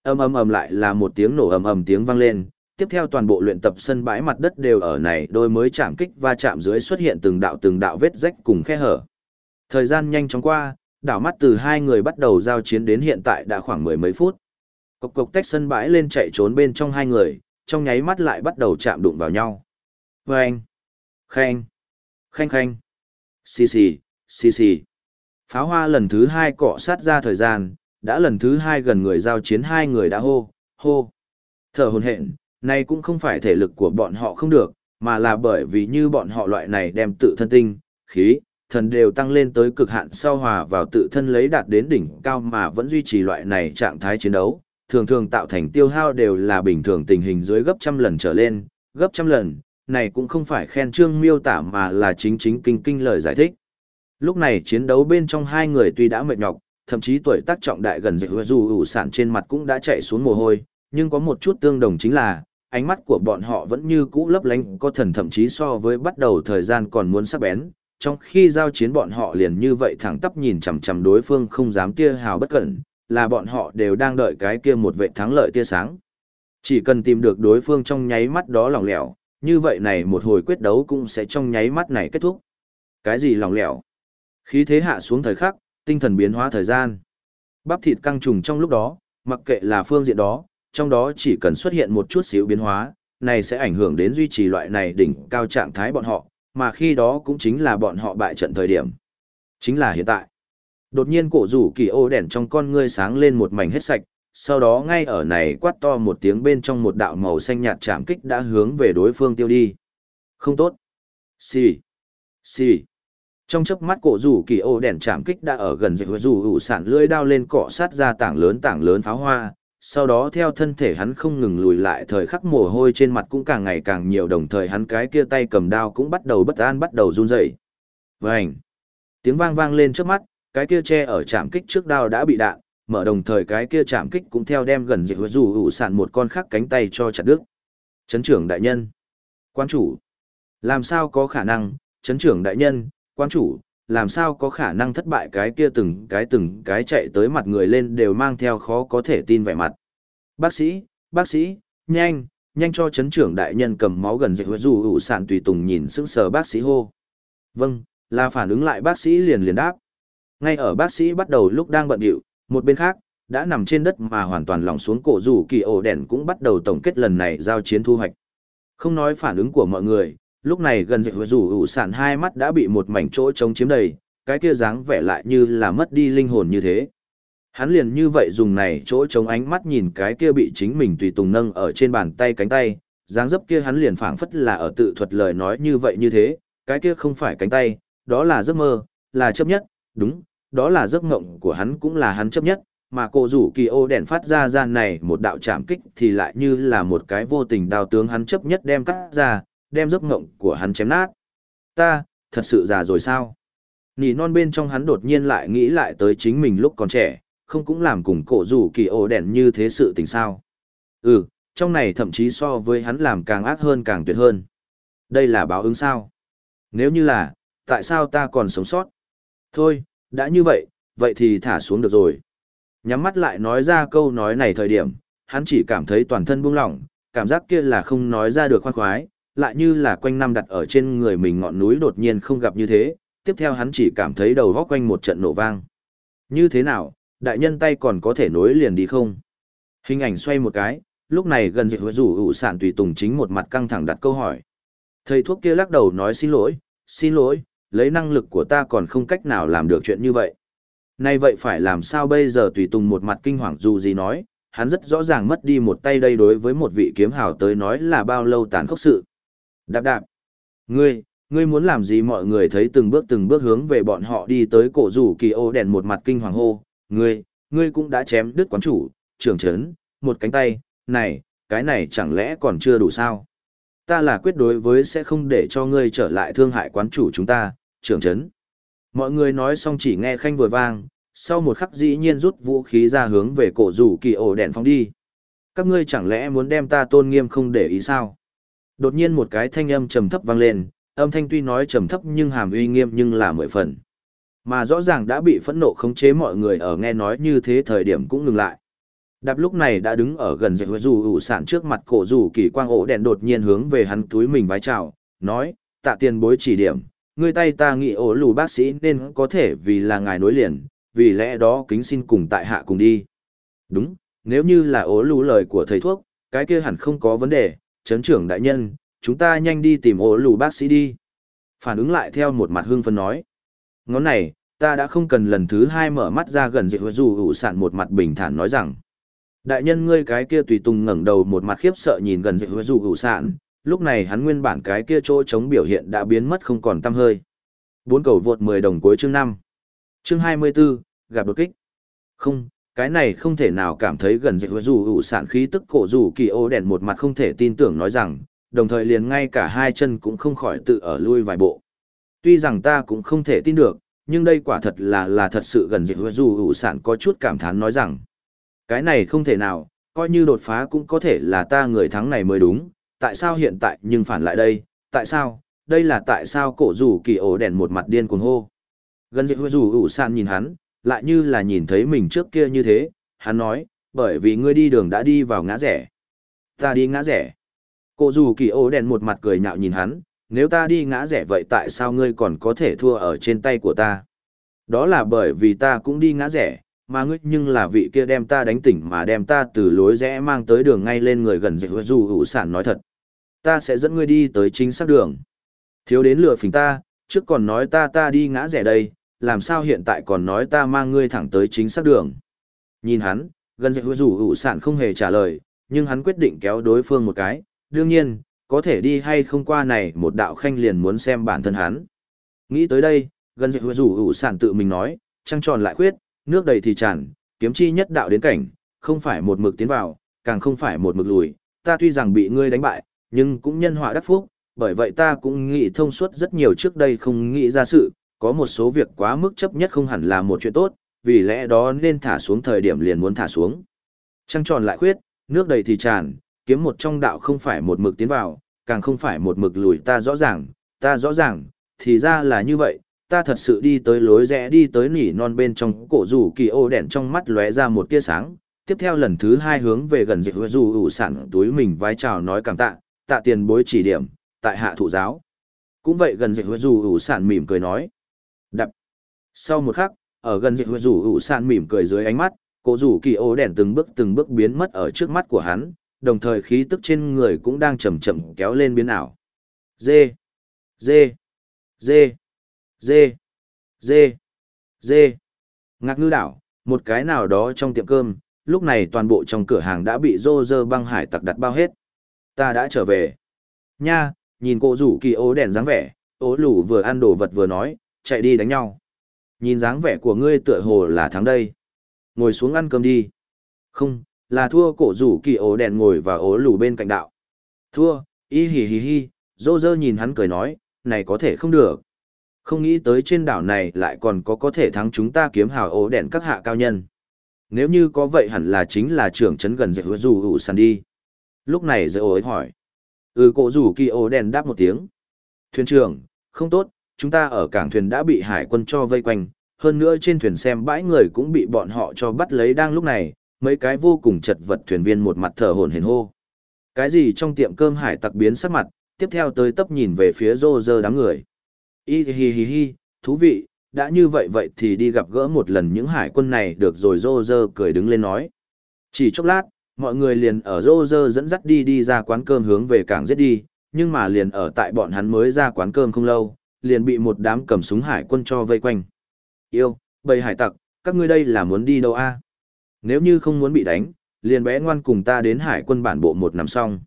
Ầm ầm ầm lại là một tiếng nổ ầm ầm tiếng vang lên, tiếp theo toàn bộ luyện tập sân bãi mặt đất đều ở này đôi mới chạm kích và chạm dưới xuất hiện từng đạo từng đạo vết rách cùng khe hở. Thời gian nhanh chóng qua, đảo mắt từ hai người bắt đầu giao chiến đến hiện tại đã khoảng mười mấy phút. Cộc cộc tách sân bãi lên chạy trốn bên trong hai người, trong nháy mắt lại bắt đầu chạm đụng vào nhau. Vâng! Khanh! Khanh khanh! Xì xì, xì xì. Pháo hoa lần thứ hai cọ sát ra thời gian, đã lần thứ hai gần người giao chiến hai người đã hô, hô. Thở hồn hện, này cũng không phải thể lực của bọn họ không được, mà là bởi vì như bọn họ loại này đem tự thân tinh, khí, thần đều tăng lên tới cực hạn sau hòa vào tự thân lấy đạt đến đỉnh cao mà vẫn duy trì loại này trạng thái chiến đấu, thường thường tạo thành tiêu hao đều là bình thường tình hình dưới gấp trăm lần trở lên, gấp trăm lần, này cũng không phải khen trương miêu tả mà là chính chính kinh kinh lời giải thích. Lúc này chiến đấu bên trong hai người tuy đã mệt nhọc, thậm chí tuổi tác trọng đại gần dịch dù ủ sản trên mặt cũng đã chạy xuống mồ hôi, nhưng có một chút tương đồng chính là, ánh mắt của bọn họ vẫn như cũ lấp lánh có thần thậm chí so với bắt đầu thời gian còn muốn sắc bén, trong khi giao chiến bọn họ liền như vậy thẳng tắp nhìn chằm chằm đối phương không dám tia hào bất cẩn, là bọn họ đều đang đợi cái kia một vệ thắng lợi tia sáng. Chỉ cần tìm được đối phương trong nháy mắt đó lỏng lẻo, như vậy này một hồi quyết đấu cũng sẽ trong nháy mắt này kết thúc. Cái gì lỏng lẻo? Khí thế hạ xuống thời khắc, tinh thần biến hóa thời gian. Bắp thịt căng trùng trong lúc đó, mặc kệ là phương diện đó, trong đó chỉ cần xuất hiện một chút xíu biến hóa, này sẽ ảnh hưởng đến duy trì loại này đỉnh cao trạng thái bọn họ, mà khi đó cũng chính là bọn họ bại trận thời điểm. Chính là hiện tại. Đột nhiên cổ rủ kỳ ô đèn trong con ngươi sáng lên một mảnh hết sạch, sau đó ngay ở này quát to một tiếng bên trong một đạo màu xanh nhạt chạm kích đã hướng về đối phương tiêu đi. Không tốt. Xì. Xì. Trong chớp mắt cổ rủ kỳ ô đèn chạm kích đã ở gần dịch rủ hữu sản lưỡi đao lên cọ sát ra tảng lớn tảng lớn pháo hoa, sau đó theo thân thể hắn không ngừng lùi lại thời khắc mồ hôi trên mặt cũng càng ngày càng nhiều đồng thời hắn cái kia tay cầm đao cũng bắt đầu bất an bắt đầu run rẩy. Vành! Tiếng vang vang lên trước mắt, cái kia che ở chạm kích trước đao đã bị đạn, mở đồng thời cái kia chạm kích cũng theo đem gần dịch rủ hữu sản một con khác cánh tay cho chặt đứt. Chấn trưởng đại nhân! Quan chủ! Làm sao có khả năng, chấn trưởng đại nhân, quan chủ, làm sao có khả năng thất bại cái kia từng cái từng cái chạy tới mặt người lên đều mang theo khó có thể tin vẻ mặt. Bác sĩ, bác sĩ, nhanh, nhanh cho chấn trưởng đại nhân cầm máu gần dạy dù ủ sản tùy tùng nhìn sững sờ bác sĩ hô. Vâng, là phản ứng lại bác sĩ liền liền đáp. Ngay ở bác sĩ bắt đầu lúc đang bận điệu, một bên khác, đã nằm trên đất mà hoàn toàn lỏng xuống cổ dù kỳ ổ đèn cũng bắt đầu tổng kết lần này giao chiến thu hoạch. Không nói phản ứng của mọi người, lúc này gần dạy rủ ủ sản hai mắt đã bị một mảnh chỗ trống chiếm đầy, cái kia dáng vẻ lại như là mất đi linh hồn như thế. Hắn liền như vậy dùng này chỗ trống ánh mắt nhìn cái kia bị chính mình tùy tùng nâng ở trên bàn tay cánh tay, dáng dấp kia hắn liền phảng phất là ở tự thuật lời nói như vậy như thế, cái kia không phải cánh tay, đó là giấc mơ, là chấp nhất, đúng, đó là giấc mộng của hắn cũng là hắn chấp nhất, mà cô rủ kỳ ô đèn phát ra gian này một đạo chạm kích thì lại như là một cái vô tình đào tướng hắn chấp nhất đem cắt ra, đem giấc ngộng của hắn chém nát. Ta, thật sự già rồi sao? Nỉ non bên trong hắn đột nhiên lại nghĩ lại tới chính mình lúc còn trẻ, không cũng làm cùng cổ rủ kỳ ổ đèn như thế sự tình sao. Ừ, trong này thậm chí so với hắn làm càng ác hơn càng tuyệt hơn. Đây là báo ứng sao? Nếu như là, tại sao ta còn sống sót? Thôi, đã như vậy, vậy thì thả xuống được rồi. Nhắm mắt lại nói ra câu nói này thời điểm, hắn chỉ cảm thấy toàn thân buông lỏng, cảm giác kia là không nói ra được khoan khoái, lại như là quanh năm đặt ở trên người mình ngọn núi đột nhiên không gặp như thế, tiếp theo hắn chỉ cảm thấy đầu góc quanh một trận nổ vang. Như thế nào, đại nhân tay còn có thể nối liền đi không? Hình ảnh xoay một cái, lúc này gần dịch rủ ủ sản tùy tùng chính một mặt căng thẳng đặt câu hỏi. Thầy thuốc kia lắc đầu nói xin lỗi, xin lỗi, lấy năng lực của ta còn không cách nào làm được chuyện như vậy. Nay vậy phải làm sao bây giờ tùy tùng một mặt kinh hoàng dù gì nói, hắn rất rõ ràng mất đi một tay đây đối với một vị kiếm hào tới nói là bao lâu tàn khốc sự. Đạp đạp. Ngươi, ngươi muốn làm gì mọi người thấy từng bước từng bước hướng về bọn họ đi tới cổ rủ kỳ ô đèn một mặt kinh hoàng hô. Ngươi, ngươi cũng đã chém đứt quán chủ, trưởng trấn, một cánh tay, này, cái này chẳng lẽ còn chưa đủ sao? Ta là quyết đối với sẽ không để cho ngươi trở lại thương hại quán chủ chúng ta, trưởng trấn. Mọi người nói xong chỉ nghe khanh vừa vang, sau một khắc dĩ nhiên rút vũ khí ra hướng về cổ rủ kỳ ổ đèn phóng đi. Các ngươi chẳng lẽ muốn đem ta tôn nghiêm không để ý sao? Đột nhiên một cái thanh âm trầm thấp vang lên, âm thanh tuy nói trầm thấp nhưng hàm uy nghiêm nhưng là mười phần. Mà rõ ràng đã bị phẫn nộ khống chế mọi người ở nghe nói như thế thời điểm cũng ngừng lại. Đạp lúc này đã đứng ở gần dạy dù ủ sản trước mặt cổ dù kỳ quang ổ đèn đột nhiên hướng về hắn túi mình vái chào, nói, tạ tiền bối chỉ điểm, người tay ta nghĩ ổ lù bác sĩ nên có thể vì là ngài nối liền, vì lẽ đó kính xin cùng tại hạ cùng đi. Đúng, nếu như là ổ lù lời của thầy thuốc, cái kia hẳn không có vấn đề, chấn trưởng đại nhân, chúng ta nhanh đi tìm ổ lù bác sĩ đi. Phản ứng lại theo một mặt hương phân nói. Ngón này, ta đã không cần lần thứ hai mở mắt ra gần dịu. dù ủ sản một mặt bình thản nói rằng. Đại nhân ngươi cái kia tùy tùng ngẩng đầu một mặt khiếp sợ nhìn gần dịu dù ủ sản, lúc này hắn nguyên bản cái kia chỗ chống biểu hiện đã biến mất không còn tăm hơi. Bốn cầu vượt 10 đồng cuối chương 5. Chương 24, gặp đột kích. Không, cái này không thể nào cảm thấy gần dịch dù ủ sản khí tức cổ dù kỳ ô đèn một mặt không thể tin tưởng nói rằng, đồng thời liền ngay cả hai chân cũng không khỏi tự ở lui vài bộ. Tuy rằng ta cũng không thể tin được, nhưng đây quả thật là là thật sự gần dịch dù ủ sản có chút cảm thán nói rằng, cái này không thể nào, coi như đột phá cũng có thể là ta người thắng này mới đúng, tại sao hiện tại nhưng phản lại đây, tại sao, đây là tại sao cổ dù kỳ ổ đèn một mặt điên cuồng hô. Gần dịch dù ủ sản nhìn hắn, lại như là nhìn thấy mình trước kia như thế, hắn nói, bởi vì ngươi đi đường đã đi vào ngã rẻ. Ta đi ngã rẻ. Cô dù kỳ ô đèn một mặt cười nhạo nhìn hắn, nếu ta đi ngã rẻ vậy tại sao ngươi còn có thể thua ở trên tay của ta? Đó là bởi vì ta cũng đi ngã rẻ, mà ngươi nhưng là vị kia đem ta đánh tỉnh mà đem ta từ lối rẽ mang tới đường ngay lên người gần dịch dù hữu sản nói thật ta sẽ dẫn ngươi đi tới chính xác đường thiếu đến lừa phình ta trước còn nói ta ta đi ngã rẻ đây làm sao hiện tại còn nói ta mang ngươi thẳng tới chính xác đường? Nhìn hắn gần dịch dù hữu sản không hề trả lời nhưng hắn quyết định kéo đối phương một cái. Đương nhiên có thể đi hay không qua này một đạo khanh liền muốn xem bản thân hắn. Nghĩ tới đây gần dịch dù hữu sản tự mình nói trăng tròn lại khuyết nước đầy thì tràn, kiếm chi nhất đạo đến cảnh, không phải một mực tiến vào, càng không phải một mực lùi, ta tuy rằng bị ngươi đánh bại, nhưng cũng nhân họa đắc phúc, bởi vậy ta cũng nghĩ thông suốt rất nhiều trước đây không nghĩ ra sự, có một số việc quá mức chấp nhất không hẳn là một chuyện tốt, vì lẽ đó nên thả xuống thời điểm liền muốn thả xuống. Trăng tròn lại khuyết, nước đầy thì tràn, kiếm một trong đạo không phải một mực tiến vào, càng không phải một mực lùi ta rõ ràng, ta rõ ràng, thì ra là như vậy, ta thật sự đi tới lối rẽ đi tới nỉ non bên trong cổ rủ kỳ ô đèn trong mắt lóe ra một tia sáng tiếp theo lần thứ hai hướng về gần dịch dù ủ sản túi mình vái chào nói cảm tạ, tạ tiền bối chỉ điểm, tại hạ thụ giáo. Cũng vậy gần dịch dù ủ sản mỉm cười nói. Đập. Sau một khắc, ở gần dịch rủ ủ sản mỉm cười dưới ánh mắt, cổ rủ kỳ ô đèn từng bước từng bước biến mất ở trước mắt của hắn, đồng thời khí tức trên người cũng đang chậm chậm kéo lên biến ảo. Dê. Dê. Dê. Dê. Dê. Dê. Ngạc ngư đảo, một cái nào đó trong tiệm cơm, lúc này toàn bộ trong cửa hàng đã bị rô rơ băng hải tặc đặt bao hết. Ta đã trở về. Nha, nhìn cô rủ kỳ ố đèn dáng vẻ, ố lù vừa ăn đồ vật vừa nói, chạy đi đánh nhau. Nhìn dáng vẻ của ngươi tựa hồ là thắng đây. Ngồi xuống ăn cơm đi. Không, là thua cổ rủ kỳ ố đèn ngồi và ố lù bên cạnh đạo. Thua, y hì hì hì, rô rơ nhìn hắn cười nói, này có thể không được. Không nghĩ tới trên đảo này lại còn có có thể thắng chúng ta kiếm hào ố đèn các hạ cao nhân. Nếu như có vậy hẳn là chính là trưởng trấn gần dạy dù hữu sàn đi. Lúc này dạy ố hỏi. Ừ cổ rủ kỳ ố đèn đáp một tiếng. Thuyền trưởng, không tốt, chúng ta ở cảng thuyền đã bị hải quân cho vây quanh. Hơn nữa trên thuyền xem bãi người cũng bị bọn họ cho bắt lấy đang lúc này, mấy cái vô cùng chật vật thuyền viên một mặt thở hổn hển hô. Cái gì trong tiệm cơm hải tặc biến sắc mặt, tiếp theo tới tấp nhìn về phía rô rơ đám người. Y hi hi hi, thú vị, đã như vậy vậy thì đi gặp gỡ một lần những hải quân này được rồi rô rơ cười đứng lên nói. Chỉ chốc lát, mọi người liền ở rô rơ dẫn dắt đi đi ra quán cơm hướng về cảng giết đi, nhưng mà liền ở tại bọn hắn mới ra quán cơm không lâu, liền bị một đám cầm súng hải quân cho vây quanh. Yêu, bầy hải tặc, các ngươi đây là muốn đi đâu a? Nếu như không muốn bị đánh, liền bé ngoan cùng ta đến hải quân bản bộ một năm xong.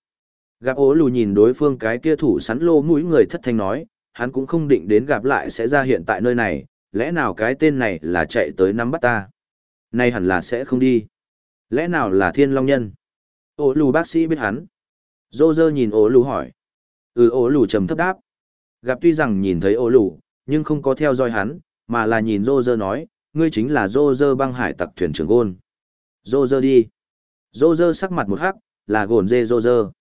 Gặp ố lù nhìn đối phương cái kia thủ sắn lô mũi người thất thanh nói, hắn cũng không định đến gặp lại sẽ ra hiện tại nơi này, lẽ nào cái tên này là chạy tới nắm bắt ta? nay hẳn là sẽ không đi. Lẽ nào là thiên long nhân? Ố lù bác sĩ biết hắn. Dô dơ nhìn ố lù hỏi. Ừ ố lù trầm thấp đáp. Gặp tuy rằng nhìn thấy ô lù, nhưng không có theo dõi hắn, mà là nhìn Rô Rơ nói, ngươi chính là Rô Rơ băng hải tặc thuyền trưởng gôn. Rô Rơ đi. Rô Rơ sắc mặt một hắc, là gồn dê Rô Rơ.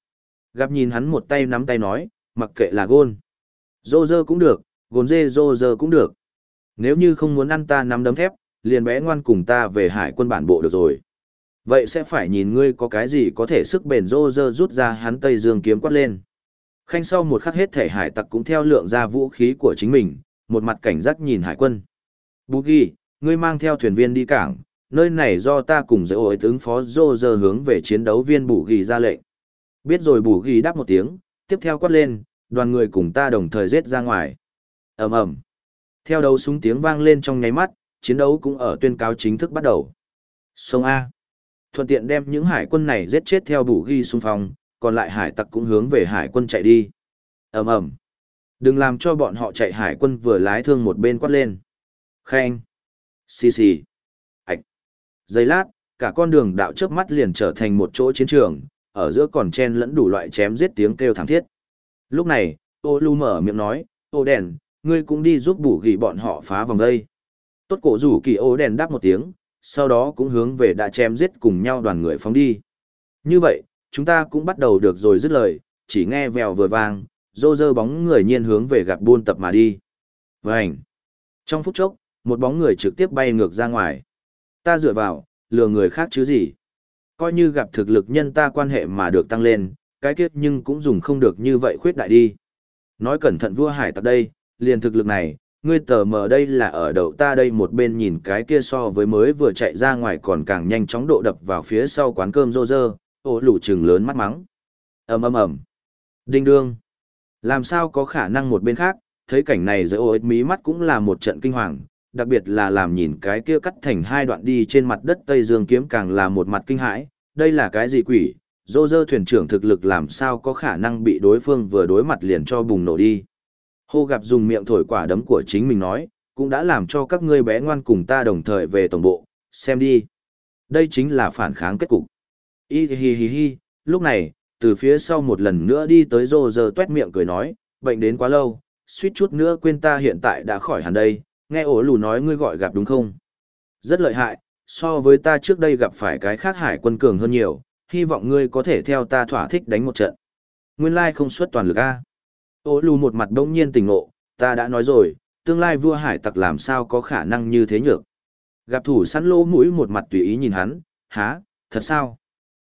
Gặp nhìn hắn một tay nắm tay nói, mặc kệ là gôn. Rô Rơ cũng được, gồn dê Rô Rơ cũng được. Nếu như không muốn ăn ta nắm đấm thép, liền bé ngoan cùng ta về hải quân bản bộ được rồi. Vậy sẽ phải nhìn ngươi có cái gì có thể sức bền Rô Rơ rút ra hắn Tây Dương kiếm quát lên. Khanh sau một khắc hết thể hải tặc cũng theo lượng ra vũ khí của chính mình, một mặt cảnh giác nhìn hải quân. Bù ghi, ngươi mang theo thuyền viên đi cảng, nơi này do ta cùng dễ ổi tướng phó dô dơ hướng về chiến đấu viên bù ghi ra lệnh. Biết rồi bù ghi đáp một tiếng, tiếp theo quát lên, đoàn người cùng ta đồng thời giết ra ngoài. ầm ầm Theo đấu súng tiếng vang lên trong nháy mắt, chiến đấu cũng ở tuyên cáo chính thức bắt đầu. Sông A. Thuận tiện đem những hải quân này giết chết theo bù ghi xung phong, còn lại hải tặc cũng hướng về hải quân chạy đi. ầm ầm Đừng làm cho bọn họ chạy hải quân vừa lái thương một bên quát lên. Khen. Xì xì. Ảch. Giây lát, cả con đường đạo chớp mắt liền trở thành một chỗ chiến trường, ở giữa còn chen lẫn đủ loại chém giết tiếng kêu thảm thiết. Lúc này, ô lu mở miệng nói, ô đèn, ngươi cũng đi giúp bù ghi bọn họ phá vòng đây. Tốt cổ rủ kỳ ô đèn đáp một tiếng, sau đó cũng hướng về đã chém giết cùng nhau đoàn người phóng đi. Như vậy, chúng ta cũng bắt đầu được rồi dứt lời, chỉ nghe vèo vừa vang, rô rơ bóng người nhiên hướng về gặp buôn tập mà đi. Vânh! Trong phút chốc, một bóng người trực tiếp bay ngược ra ngoài. Ta dựa vào, lừa người khác chứ gì. Coi như gặp thực lực nhân ta quan hệ mà được tăng lên, cái kết nhưng cũng dùng không được như vậy khuyết đại đi. Nói cẩn thận vua hải tặc đây, liền thực lực này, ngươi tờ mờ đây là ở đầu ta đây một bên nhìn cái kia so với mới vừa chạy ra ngoài còn càng nhanh chóng độ đập vào phía sau quán cơm rô rơ, ổ lủ trừng lớn mắt mắng. ầm ầm ầm Đinh đương. Làm sao có khả năng một bên khác, thấy cảnh này giữa ổ mí mắt cũng là một trận kinh hoàng, đặc biệt là làm nhìn cái kia cắt thành hai đoạn đi trên mặt đất Tây Dương kiếm càng là một mặt kinh hãi, đây là cái gì quỷ, dô dơ thuyền trưởng thực lực làm sao có khả năng bị đối phương vừa đối mặt liền cho bùng nổ đi. Hô gặp dùng miệng thổi quả đấm của chính mình nói, cũng đã làm cho các ngươi bé ngoan cùng ta đồng thời về tổng bộ, xem đi. Đây chính là phản kháng kết cục. Y hi hi hi, lúc này, từ phía sau một lần nữa đi tới rô rơ tuét miệng cười nói, bệnh đến quá lâu, suýt chút nữa quên ta hiện tại đã khỏi hẳn đây, nghe ổ lù nói ngươi gọi gặp đúng không? Rất lợi hại, so với ta trước đây gặp phải cái khác hải quân cường hơn nhiều, hy vọng ngươi có thể theo ta thỏa thích đánh một trận. Nguyên lai không xuất toàn lực A. Ô lù một mặt đông nhiên tỉnh ngộ, ta đã nói rồi, tương lai vua hải tặc làm sao có khả năng như thế nhược. Gặp thủ săn lỗ mũi một mặt tùy ý nhìn hắn, há, thật sao?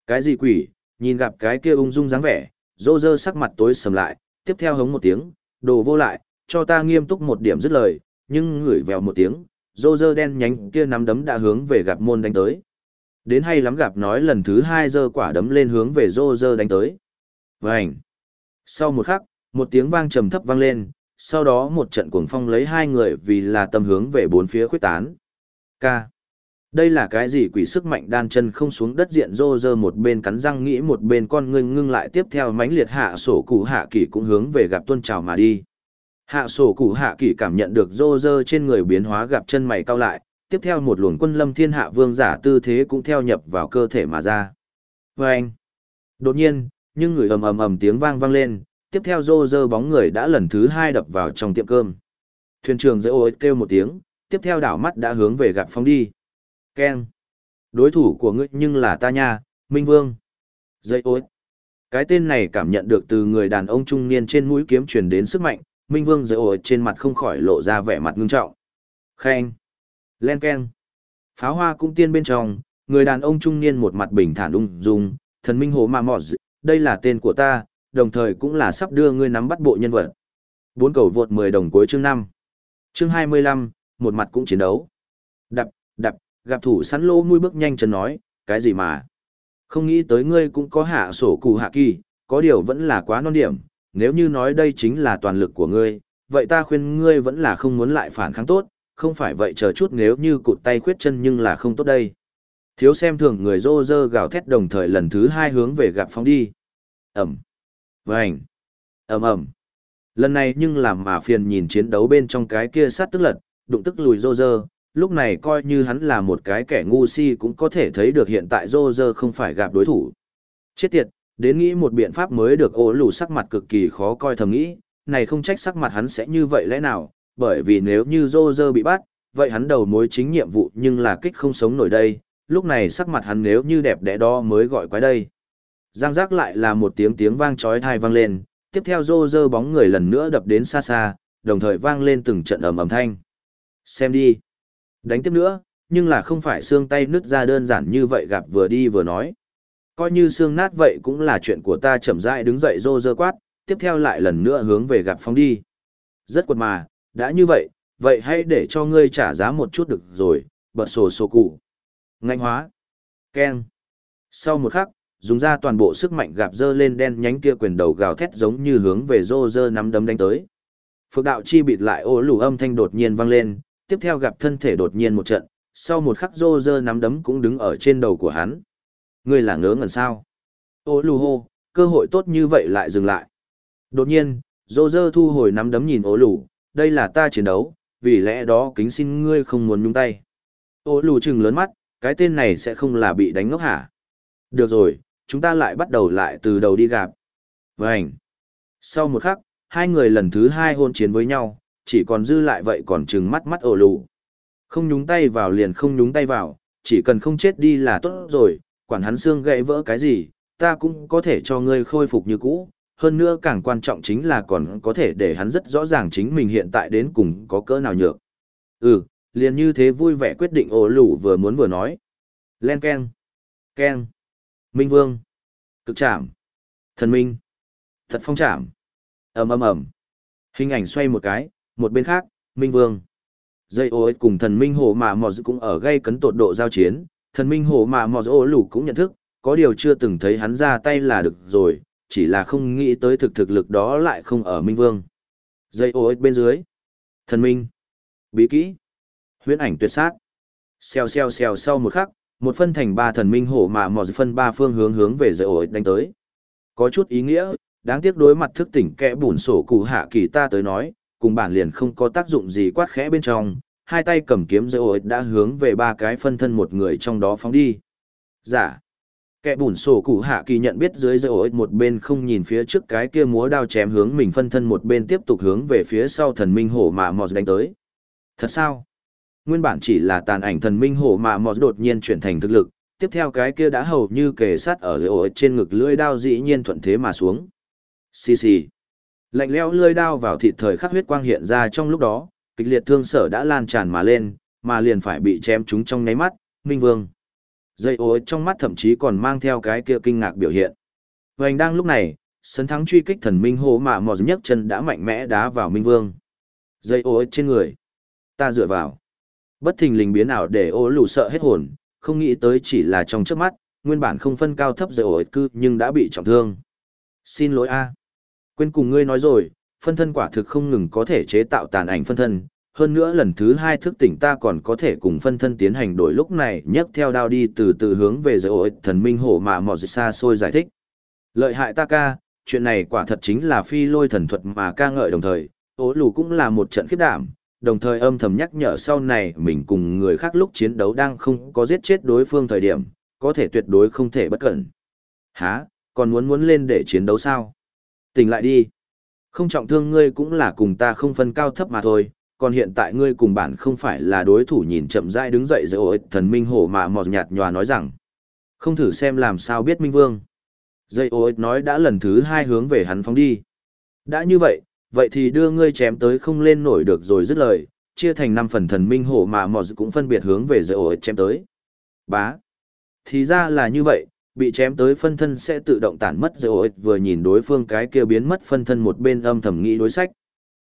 Cái gì quỷ, nhìn gặp cái kia ung dung dáng vẻ, rô rơ sắc mặt tối sầm lại, tiếp theo hống một tiếng, đồ vô lại, cho ta nghiêm túc một điểm dứt lời, nhưng ngửi vèo một tiếng, rô rơ đen nhánh kia nắm đấm đã hướng về gặp môn đánh tới. Đến hay lắm gặp nói lần thứ hai giơ quả đấm lên hướng về rô rơ đánh tới. Vành! Sau một khắc, một tiếng vang trầm thấp vang lên, sau đó một trận cuồng phong lấy hai người vì là tâm hướng về bốn phía khuyết tán. K. Đây là cái gì quỷ sức mạnh đan chân không xuống đất diện rô rơ một bên cắn răng nghĩ một bên con ngưng ngưng lại tiếp theo mãnh liệt hạ sổ cụ hạ kỳ cũng hướng về gặp tuân trào mà đi. Hạ sổ cụ hạ kỳ cảm nhận được rô rơ trên người biến hóa gặp chân mày cao lại, tiếp theo một luồng quân lâm thiên hạ vương giả tư thế cũng theo nhập vào cơ thể mà ra. Và anh, đột nhiên, nhưng người ầm ầm ầm tiếng vang vang lên, tiếp theo rô rơ bóng người đã lần thứ hai đập vào trong tiệm cơm. Thuyền trưởng dễ ôi kêu một tiếng, tiếp theo đảo mắt đã hướng về gặp phóng đi. Keng, Đối thủ của ngươi nhưng là ta nha, Minh Vương. Dây ối, Cái tên này cảm nhận được từ người đàn ông trung niên trên mũi kiếm truyền đến sức mạnh, Minh Vương dây ối trên mặt không khỏi lộ ra vẻ mặt ngưng trọng. Khen. Len Keng. Pháo hoa cũng tiên bên trong, người đàn ông trung niên một mặt bình thản ung dung, thần Minh Hồ Ma Mọt, đây là tên của ta, đồng thời cũng là sắp đưa ngươi nắm bắt bộ nhân vật. Bốn cầu vượt 10 đồng cuối chương năm. Chương 25, một mặt cũng chiến đấu. Đập, đập, gặp thủ sắn lô mũi bước nhanh chân nói, cái gì mà. Không nghĩ tới ngươi cũng có hạ sổ cụ hạ kỳ, có điều vẫn là quá non điểm, nếu như nói đây chính là toàn lực của ngươi, vậy ta khuyên ngươi vẫn là không muốn lại phản kháng tốt, không phải vậy chờ chút nếu như cụt tay khuyết chân nhưng là không tốt đây. Thiếu xem thường người rô rơ gào thét đồng thời lần thứ hai hướng về gặp phong đi. Ẩm. Vành. ầm ầm. Lần này nhưng làm mà phiền nhìn chiến đấu bên trong cái kia sát tức lật, đụng tức lùi rô rơ, lúc này coi như hắn là một cái kẻ ngu si cũng có thể thấy được hiện tại rô rơ không phải gặp đối thủ. Chết tiệt, đến nghĩ một biện pháp mới được ô lù sắc mặt cực kỳ khó coi thầm nghĩ, này không trách sắc mặt hắn sẽ như vậy lẽ nào, bởi vì nếu như rô rơ bị bắt, vậy hắn đầu mối chính nhiệm vụ nhưng là kích không sống nổi đây, lúc này sắc mặt hắn nếu như đẹp đẽ đó mới gọi quái đây. Giang giác lại là một tiếng tiếng vang chói tai vang lên, tiếp theo rô rơ bóng người lần nữa đập đến xa xa, đồng thời vang lên từng trận ầm ầm thanh. Xem đi. Đánh tiếp nữa, nhưng là không phải xương tay nứt ra đơn giản như vậy gặp vừa đi vừa nói. Coi như xương nát vậy cũng là chuyện của ta chậm rãi đứng dậy rô rơ quát, tiếp theo lại lần nữa hướng về gặp phong đi. Rất quật mà, đã như vậy, vậy hãy để cho ngươi trả giá một chút được rồi, bật sổ sổ cụ. Ngạnh hóa. Ken. Sau một khắc, dùng ra toàn bộ sức mạnh gặp dơ lên đen nhánh kia quyền đầu gào thét giống như hướng về rô rơ nắm đấm đánh tới. Phước đạo chi bịt lại ô lù âm thanh đột nhiên vang lên, tiếp theo gặp thân thể đột nhiên một trận, sau một khắc rô rơ nắm đấm cũng đứng ở trên đầu của hắn. Ngươi là ngớ ngẩn sao? Ô lù hô, cơ hội tốt như vậy lại dừng lại. Đột nhiên, rô rơ thu hồi nắm đấm nhìn ô lù, đây là ta chiến đấu, vì lẽ đó kính xin ngươi không muốn nhúng tay. Ô lù trừng lớn mắt, cái tên này sẽ không là bị đánh ngốc hả? Được rồi, chúng ta lại bắt đầu lại từ đầu đi gặp. Vânh. Sau một khắc, hai người lần thứ hai hôn chiến với nhau, chỉ còn dư lại vậy còn chừng mắt mắt ổ lù. Không nhúng tay vào liền không nhúng tay vào, chỉ cần không chết đi là tốt rồi, quản hắn xương gãy vỡ cái gì, ta cũng có thể cho ngươi khôi phục như cũ. Hơn nữa càng quan trọng chính là còn có thể để hắn rất rõ ràng chính mình hiện tại đến cùng có cỡ nào nhược. Ừ, liền như thế vui vẻ quyết định ổ lù vừa muốn vừa nói. Len ken. Ken. Minh Vương. Cực chạm. Thần Minh. Thật phong chạm. ầm ầm ầm. Hình ảnh xoay một cái, một bên khác, Minh Vương. Dây ô cùng thần Minh Hồ Mạ Mò cũng ở gây cấn tột độ giao chiến, thần Minh Hồ Mạ Mò ô lủ cũng nhận thức, có điều chưa từng thấy hắn ra tay là được rồi, chỉ là không nghĩ tới thực thực lực đó lại không ở Minh Vương. Dây ô bên dưới. Thần Minh. Bí kỹ. Huyễn ảnh tuyệt sát. Xèo xèo xèo sau một khắc, một phân thành ba thần minh hổ mà mò phân ba phương hướng hướng về dây ổ đánh tới. Có chút ý nghĩa, đáng tiếc đối mặt thức tỉnh kẽ bùn sổ cụ hạ kỳ ta tới nói, cùng bản liền không có tác dụng gì quát khẽ bên trong, hai tay cầm kiếm dây ổi đã hướng về ba cái phân thân một người trong đó phóng đi. Giả. Dạ. Kẻ bùn sổ cụ hạ kỳ nhận biết dưới dây ổi một bên không nhìn phía trước cái kia múa đao chém hướng mình phân thân một bên tiếp tục hướng về phía sau thần minh hổ mà mọt đánh tới. Thật sao? Nguyên bản chỉ là tàn ảnh thần minh hổ mà mọt đột nhiên chuyển thành thực lực, tiếp theo cái kia đã hầu như kề sát ở dưới ổi trên ngực lưỡi đao dĩ nhiên thuận thế mà xuống. Xì xì. Lạnh lẽo lưỡi đao vào thịt thời khắc huyết quang hiện ra trong lúc đó, kịch liệt thương sở đã lan tràn mà lên, mà liền phải bị chém chúng trong nháy mắt, Minh Vương. Dây ối trong mắt thậm chí còn mang theo cái kia kinh ngạc biểu hiện. Vành đang lúc này, sấn thắng truy kích thần minh hồ mạ mò nhấc chân đã mạnh mẽ đá vào minh vương. Dây ối trên người. Ta dựa vào. Bất thình lình biến ảo để ô lù sợ hết hồn, không nghĩ tới chỉ là trong trước mắt, nguyên bản không phân cao thấp dây ối cư nhưng đã bị trọng thương. Xin lỗi a Quên cùng ngươi nói rồi, phân thân quả thực không ngừng có thể chế tạo tàn ảnh phân thân, hơn nữa lần thứ hai thức tỉnh ta còn có thể cùng phân thân tiến hành đổi lúc này nhấc theo đao đi từ từ hướng về giới ổi thần minh hổ mà mò xa xôi giải thích. Lợi hại ta ca, chuyện này quả thật chính là phi lôi thần thuật mà ca ngợi đồng thời, ố lù cũng là một trận khiếp đảm, đồng thời âm thầm nhắc nhở sau này mình cùng người khác lúc chiến đấu đang không có giết chết đối phương thời điểm, có thể tuyệt đối không thể bất cẩn. Hả, còn muốn muốn lên để chiến đấu sao? Tỉnh lại đi. Không trọng thương ngươi cũng là cùng ta không phân cao thấp mà thôi, còn hiện tại ngươi cùng bản không phải là đối thủ nhìn chậm rãi đứng dậy rồi ôi thần minh hổ mà mọt nhạt nhòa nói rằng. Không thử xem làm sao biết minh vương. Dây ôi nói đã lần thứ hai hướng về hắn phóng đi. Đã như vậy, vậy thì đưa ngươi chém tới không lên nổi được rồi dứt lời, chia thành năm phần thần minh hổ mà mọt cũng phân biệt hướng về dây ổi chém tới. Bá. Thì ra là như vậy, bị chém tới phân thân sẽ tự động tản mất rồi ôi vừa nhìn đối phương cái kia biến mất phân thân một bên âm thầm nghĩ đối sách.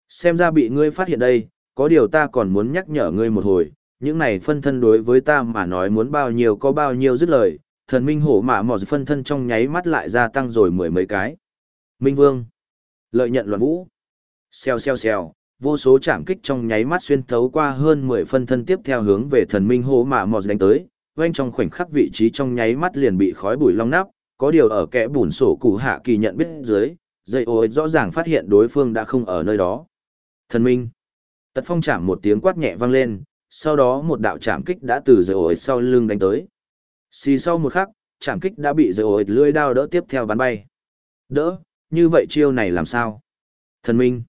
Xem ra bị ngươi phát hiện đây, có điều ta còn muốn nhắc nhở ngươi một hồi, những này phân thân đối với ta mà nói muốn bao nhiêu có bao nhiêu dứt lời, thần minh hổ mạ mỏ phân thân trong nháy mắt lại gia tăng rồi mười mấy cái. Minh Vương, lợi nhận loạn vũ, xèo xèo xèo, vô số chạm kích trong nháy mắt xuyên thấu qua hơn 10 phân thân tiếp theo hướng về thần minh hổ mạ mỏ đánh tới, quanh trong khoảnh khắc vị trí trong nháy mắt liền bị khói bụi long nắp, có điều ở kẽ bùn sổ cụ hạ kỳ nhận biết dưới, dây ô rõ ràng phát hiện đối phương đã không ở nơi đó. Thần minh, tật phong chạm một tiếng quát nhẹ vang lên, sau đó một đạo chạm kích đã từ dây ô sau lưng đánh tới. Xì sau một khắc, chạm kích đã bị dây ô lưỡi đao đỡ tiếp theo bắn bay. Đỡ, như vậy chiêu này làm sao? Thần minh,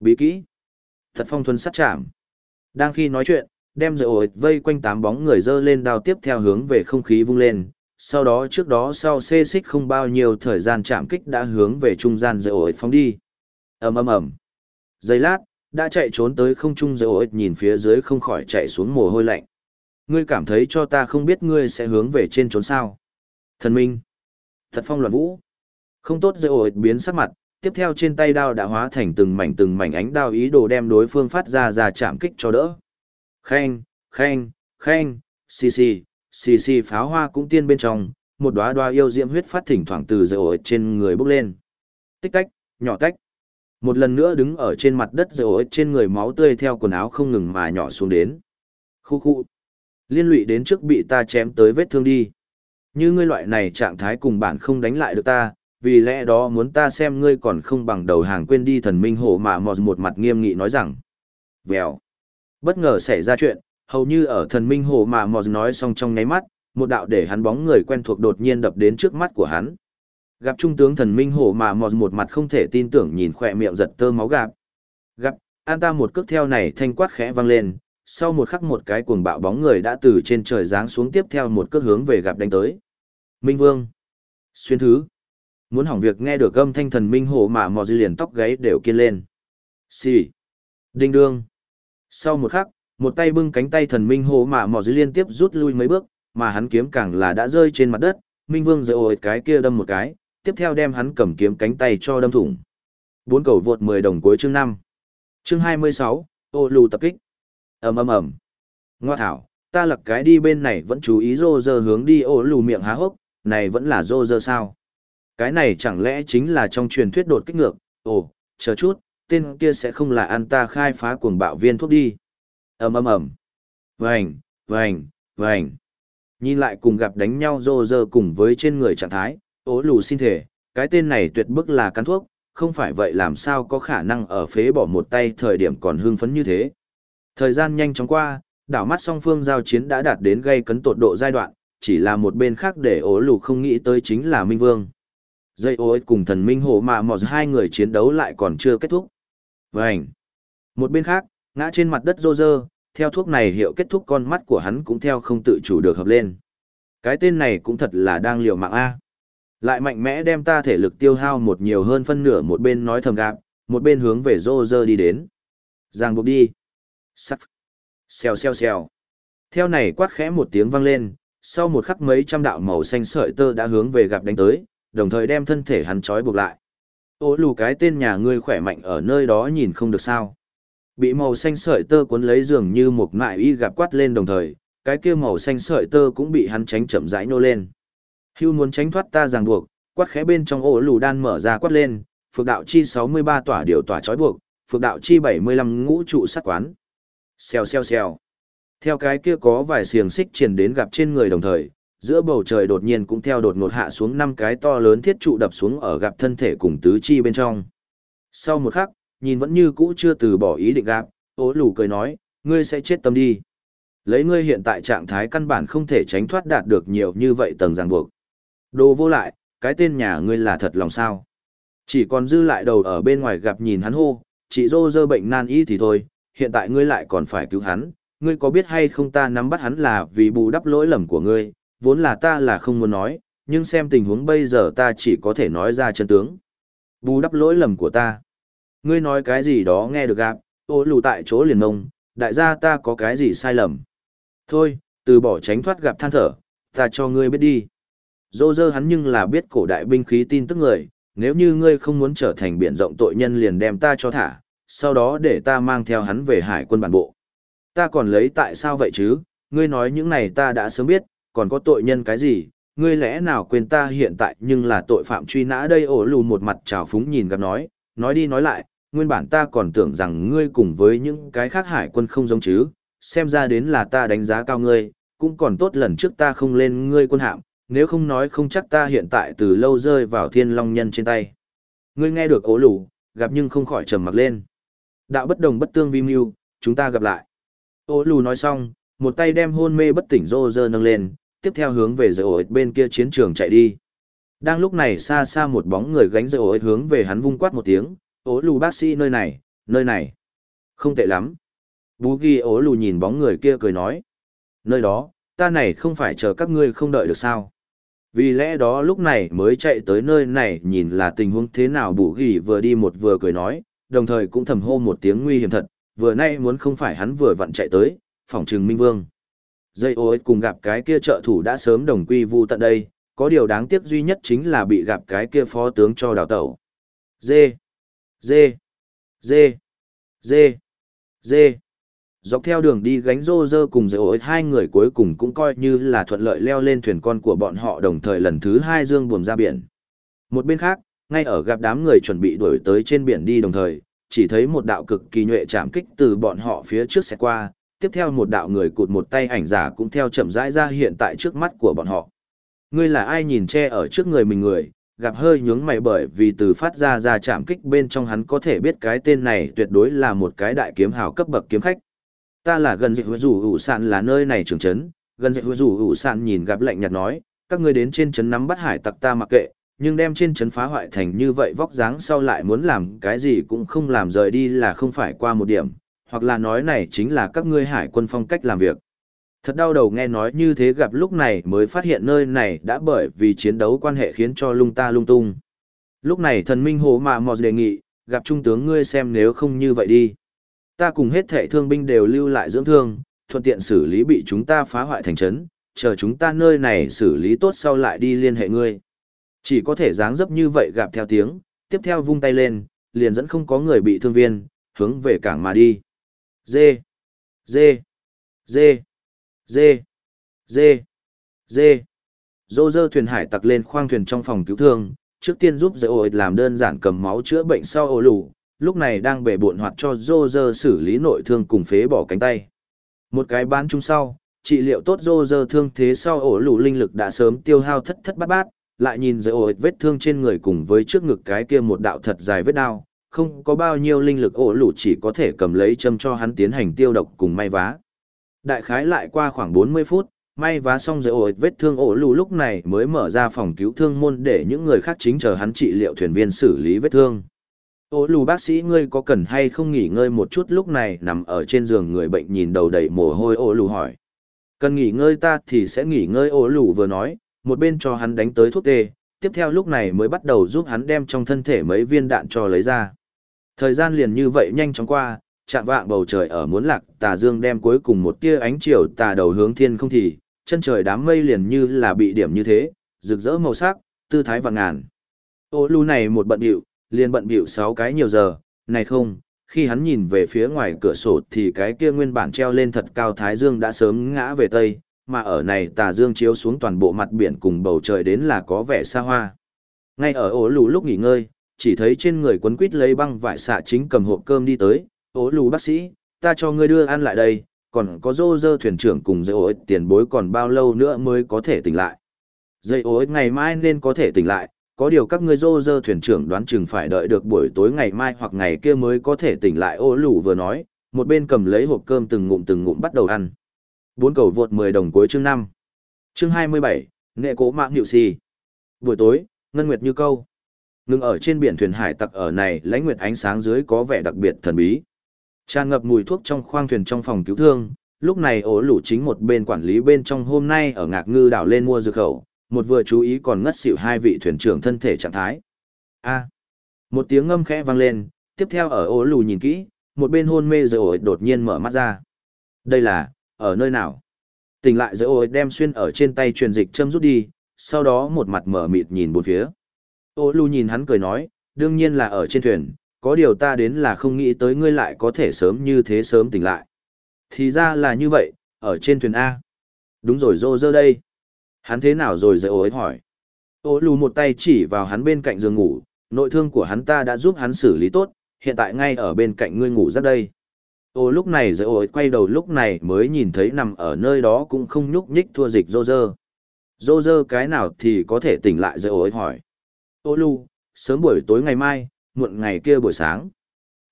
bí kỹ, tật phong thuần sát chạm. Đang khi nói chuyện, đem dây ổi vây quanh tám bóng người dơ lên đao tiếp theo hướng về không khí vung lên. Sau đó trước đó sau xê xích không bao nhiêu thời gian chạm kích đã hướng về trung gian dây ổi phóng đi. Ầm ầm ầm. Giây lát, đã chạy trốn tới không trung dây ổi nhìn phía dưới không khỏi chạy xuống mồ hôi lạnh. Ngươi cảm thấy cho ta không biết ngươi sẽ hướng về trên trốn sao? Thần minh. Thật phong loạn vũ. Không tốt dây ổi biến sắc mặt, tiếp theo trên tay đao đã hóa thành từng mảnh từng mảnh ánh đao ý đồ đem đối phương phát ra ra chạm kích cho đỡ. Khen, khen, khen, xì xì, xì xì pháo hoa cũng tiên bên trong, một đóa đóa yêu diễm huyết phát thỉnh thoảng từ dầu ổi trên người bốc lên. Tích tách, nhỏ tách. Một lần nữa đứng ở trên mặt đất dầu ổi trên người máu tươi theo quần áo không ngừng mà nhỏ xuống đến. Khu khu. Liên lụy đến trước bị ta chém tới vết thương đi. Như ngươi loại này trạng thái cùng bản không đánh lại được ta, vì lẽ đó muốn ta xem ngươi còn không bằng đầu hàng quên đi thần minh hổ mà mọt một mặt nghiêm nghị nói rằng. Vèo. Bất ngờ xảy ra chuyện, hầu như ở thần minh hồ mà mò nói xong trong nháy mắt, một đạo để hắn bóng người quen thuộc đột nhiên đập đến trước mắt của hắn. Gặp trung tướng thần minh hồ mà mò một mặt không thể tin tưởng nhìn khỏe miệng giật tơ máu gạp. Gặp, an ta một cước theo này thanh quát khẽ vang lên, sau một khắc một cái cuồng bạo bóng người đã từ trên trời giáng xuống tiếp theo một cước hướng về gặp đánh tới. Minh Vương. Xuyên thứ. Muốn hỏng việc nghe được âm thanh thần minh hồ mà mò liền tóc gáy đều kiên lên. Xì. Đinh đương. Sau một khắc, một tay bưng cánh tay thần minh hồ mạ mò dưới liên tiếp rút lui mấy bước, mà hắn kiếm càng là đã rơi trên mặt đất, Minh Vương giơ ổi cái kia đâm một cái, tiếp theo đem hắn cầm kiếm cánh tay cho đâm thủng. Bốn cầu vượt 10 đồng cuối chương 5. Chương 26, ô lù tập kích. ầm ầm ầm. Ngoa thảo, ta lật cái đi bên này vẫn chú ý rô rơ hướng đi ô lù miệng há hốc, này vẫn là rô rơ sao? Cái này chẳng lẽ chính là trong truyền thuyết đột kích ngược, ồ, chờ chút, tên kia sẽ không là ăn ta khai phá cuồng bạo viên thuốc đi. ầm ầm ầm, vành, vành, vành. Nhìn lại cùng gặp đánh nhau rô rơ cùng với trên người trạng thái, ố lù xin thể, cái tên này tuyệt bức là cắn thuốc, không phải vậy làm sao có khả năng ở phế bỏ một tay thời điểm còn hưng phấn như thế. Thời gian nhanh chóng qua, đảo mắt song phương giao chiến đã đạt đến gây cấn tột độ giai đoạn, chỉ là một bên khác để ố lù không nghĩ tới chính là Minh Vương. Dây ối cùng thần Minh Hổ mà mọt hai người chiến đấu lại còn chưa kết thúc. Vành. Một bên khác, ngã trên mặt đất rô rơ, theo thuốc này hiệu kết thúc con mắt của hắn cũng theo không tự chủ được hợp lên. Cái tên này cũng thật là đang liều mạng A. Lại mạnh mẽ đem ta thể lực tiêu hao một nhiều hơn phân nửa một bên nói thầm gạp, một bên hướng về rô rơ đi đến. Giang buộc đi. Sắc. Xèo xèo xèo. Theo này quát khẽ một tiếng vang lên, sau một khắc mấy trăm đạo màu xanh sợi tơ đã hướng về gặp đánh tới, đồng thời đem thân thể hắn trói buộc lại. Ô lù cái tên nhà ngươi khỏe mạnh ở nơi đó nhìn không được sao. Bị màu xanh sợi tơ cuốn lấy giường như một mại y gặp quát lên đồng thời, cái kia màu xanh sợi tơ cũng bị hắn tránh chậm rãi nô lên. Hưu muốn tránh thoát ta ràng buộc, quát khẽ bên trong ổ lù đan mở ra quát lên, phược đạo chi 63 tỏa điều tỏa trói buộc, phược đạo chi 75 ngũ trụ sát quán. Xèo xèo xèo. Theo cái kia có vài xiềng xích triển đến gặp trên người đồng thời, giữa bầu trời đột nhiên cũng theo đột ngột hạ xuống năm cái to lớn thiết trụ đập xuống ở gặp thân thể cùng tứ chi bên trong. Sau một khắc, nhìn vẫn như cũ chưa từ bỏ ý định gặp, ố lù cười nói, ngươi sẽ chết tâm đi. Lấy ngươi hiện tại trạng thái căn bản không thể tránh thoát đạt được nhiều như vậy tầng ràng buộc. Đồ vô lại, cái tên nhà ngươi là thật lòng sao. Chỉ còn dư lại đầu ở bên ngoài gặp nhìn hắn hô, chị dô dơ bệnh nan y thì thôi, hiện tại ngươi lại còn phải cứu hắn, ngươi có biết hay không ta nắm bắt hắn là vì bù đắp lỗi lầm của ngươi, vốn là ta là không muốn nói, nhưng xem tình huống bây giờ ta chỉ có thể nói ra chân tướng. Bù đắp lỗi lầm của ta. Ngươi nói cái gì đó nghe được gặp, ô lù tại chỗ liền ngông, đại gia ta có cái gì sai lầm. Thôi, từ bỏ tránh thoát gặp than thở, ta cho ngươi biết đi. Dô dơ hắn nhưng là biết cổ đại binh khí tin tức người, nếu như ngươi không muốn trở thành biển rộng tội nhân liền đem ta cho thả, sau đó để ta mang theo hắn về hải quân bản bộ. Ta còn lấy tại sao vậy chứ, ngươi nói những này ta đã sớm biết, còn có tội nhân cái gì, ngươi lẽ nào quên ta hiện tại nhưng là tội phạm truy nã đây ổ lù một mặt trào phúng nhìn gặp nói, nói đi nói lại, nguyên bản ta còn tưởng rằng ngươi cùng với những cái khác hải quân không giống chứ, xem ra đến là ta đánh giá cao ngươi, cũng còn tốt lần trước ta không lên ngươi quân hạm, nếu không nói không chắc ta hiện tại từ lâu rơi vào thiên long nhân trên tay. Ngươi nghe được ố lù, gặp nhưng không khỏi trầm mặc lên. Đạo bất đồng bất tương vi mưu, chúng ta gặp lại. Ô lù nói xong, một tay đem hôn mê bất tỉnh rô rơ nâng lên, tiếp theo hướng về dây ổ bên kia chiến trường chạy đi. Đang lúc này xa xa một bóng người gánh dây ổ hướng về hắn vung quát một tiếng, ố lù bác sĩ nơi này, nơi này. Không tệ lắm. Bú ghi ố lù nhìn bóng người kia cười nói. Nơi đó, ta này không phải chờ các ngươi không đợi được sao. Vì lẽ đó lúc này mới chạy tới nơi này nhìn là tình huống thế nào bù ghi vừa đi một vừa cười nói, đồng thời cũng thầm hô một tiếng nguy hiểm thật, vừa nay muốn không phải hắn vừa vặn chạy tới, phòng trừng minh vương. Dây ô cùng gặp cái kia trợ thủ đã sớm đồng quy vu tận đây, có điều đáng tiếc duy nhất chính là bị gặp cái kia phó tướng cho đào tẩu. Dê, dê, dê, dê, dê. Dọc theo đường đi gánh rô rơ cùng dây ối hai người cuối cùng cũng coi như là thuận lợi leo lên thuyền con của bọn họ đồng thời lần thứ hai dương buồm ra biển. Một bên khác, ngay ở gặp đám người chuẩn bị đuổi tới trên biển đi đồng thời, chỉ thấy một đạo cực kỳ nhuệ chạm kích từ bọn họ phía trước xe qua, tiếp theo một đạo người cụt một tay ảnh giả cũng theo chậm rãi ra hiện tại trước mắt của bọn họ. Ngươi là ai nhìn che ở trước người mình người, gặp hơi nhướng mày bởi vì từ phát ra ra chạm kích bên trong hắn có thể biết cái tên này tuyệt đối là một cái đại kiếm hào cấp bậc kiếm khách. Ta là gần dịch rủ ủ sạn là nơi này trường trấn, gần dịch rủ ủ sạn nhìn gặp lạnh nhạt nói, các ngươi đến trên trấn nắm bắt hải tặc ta mặc kệ, nhưng đem trên trấn phá hoại thành như vậy vóc dáng sau lại muốn làm cái gì cũng không làm rời đi là không phải qua một điểm, hoặc là nói này chính là các ngươi hải quân phong cách làm việc. Thật đau đầu nghe nói như thế gặp lúc này mới phát hiện nơi này đã bởi vì chiến đấu quan hệ khiến cho lung ta lung tung. Lúc này thần minh hồ mà mò đề nghị, gặp trung tướng ngươi xem nếu không như vậy đi. Ta cùng hết thệ thương binh đều lưu lại dưỡng thương, thuận tiện xử lý bị chúng ta phá hoại thành trấn, chờ chúng ta nơi này xử lý tốt sau lại đi liên hệ ngươi. Chỉ có thể dáng dấp như vậy gặp theo tiếng, tiếp theo vung tay lên, liền dẫn không có người bị thương viên, hướng về cảng mà đi. Dê, dê, dê, dê, dê, dê. Dô dơ thuyền hải tặc lên khoang thuyền trong phòng cứu thương, trước tiên giúp dây ổi làm đơn giản cầm máu chữa bệnh sau ổ lù, lúc này đang bể bộn hoạt cho dô dơ xử lý nội thương cùng phế bỏ cánh tay. Một cái bán chung sau, trị liệu tốt dô dơ thương thế sau ổ lù linh lực đã sớm tiêu hao thất thất bát bát, lại nhìn dây ổi vết thương trên người cùng với trước ngực cái kia một đạo thật dài vết đao, không có bao nhiêu linh lực ổ lũ chỉ có thể cầm lấy châm cho hắn tiến hành tiêu độc cùng may vá. Đại khái lại qua khoảng 40 phút, may vá xong rồi ổ vết thương ổ lũ lúc này mới mở ra phòng cứu thương môn để những người khác chính chờ hắn trị liệu thuyền viên xử lý vết thương. Ô lù bác sĩ ngươi có cần hay không nghỉ ngơi một chút lúc này nằm ở trên giường người bệnh nhìn đầu đầy mồ hôi ô lù hỏi. Cần nghỉ ngơi ta thì sẽ nghỉ ngơi ô lù vừa nói, một bên cho hắn đánh tới thuốc tê, tiếp theo lúc này mới bắt đầu giúp hắn đem trong thân thể mấy viên đạn cho lấy ra. Thời gian liền như vậy nhanh chóng qua, chạm vạng bầu trời ở muốn lạc tà dương đem cuối cùng một tia ánh chiều tà đầu hướng thiên không thì, chân trời đám mây liền như là bị điểm như thế, rực rỡ màu sắc, tư thái vạn ngàn. Ô lưu này một bận điệu, liền bận điệu sáu cái nhiều giờ, này không, khi hắn nhìn về phía ngoài cửa sổ thì cái kia nguyên bản treo lên thật cao thái dương đã sớm ngã về tây, mà ở này tà dương chiếu xuống toàn bộ mặt biển cùng bầu trời đến là có vẻ xa hoa. Ngay ở ổ lù lúc nghỉ ngơi, chỉ thấy trên người quấn quít lấy băng vải xạ chính cầm hộp cơm đi tới, ố lù bác sĩ, ta cho ngươi đưa ăn lại đây, còn có dô dơ thuyền trưởng cùng dây ối tiền bối còn bao lâu nữa mới có thể tỉnh lại. Dây ối ngày mai nên có thể tỉnh lại, có điều các ngươi dô dơ thuyền trưởng đoán chừng phải đợi được buổi tối ngày mai hoặc ngày kia mới có thể tỉnh lại ô lù vừa nói, một bên cầm lấy hộp cơm từng ngụm từng ngụm bắt đầu ăn. Bốn cầu vượt 10 đồng cuối chương 5. Chương 27, nghệ cố mạng hiệu xì. Buổi tối, ngân nguyệt như câu. Ngừng ở trên biển thuyền hải tặc ở này, lãnh nguyệt ánh sáng dưới có vẻ đặc biệt thần bí. Tràn ngập mùi thuốc trong khoang thuyền trong phòng cứu thương, lúc này ổ lũ chính một bên quản lý bên trong hôm nay ở ngạc ngư đảo lên mua dược khẩu, một vừa chú ý còn ngất xỉu hai vị thuyền trưởng thân thể trạng thái. A. một tiếng ngâm khẽ vang lên, tiếp theo ở ổ lù nhìn kỹ, một bên hôn mê rồi ổi đột nhiên mở mắt ra. Đây là, ở nơi nào? Tỉnh lại rồi ổi đem xuyên ở trên tay truyền dịch châm rút đi, sau đó một mặt mở mịt nhìn bốn phía. Ô lù nhìn hắn cười nói, đương nhiên là ở trên thuyền, có điều ta đến là không nghĩ tới ngươi lại có thể sớm như thế sớm tỉnh lại. Thì ra là như vậy, ở trên thuyền A. Đúng rồi rô rơ đây. Hắn thế nào rồi dậy ối hỏi. Ô lù một tay chỉ vào hắn bên cạnh giường ngủ, nội thương của hắn ta đã giúp hắn xử lý tốt, hiện tại ngay ở bên cạnh ngươi ngủ rất đây. Ô lúc này dậy ối quay đầu lúc này mới nhìn thấy nằm ở nơi đó cũng không nhúc nhích thua dịch rô rơ. Rô rơ cái nào thì có thể tỉnh lại dậy ối hỏi. Ô lu, sớm buổi tối ngày mai, muộn ngày kia buổi sáng.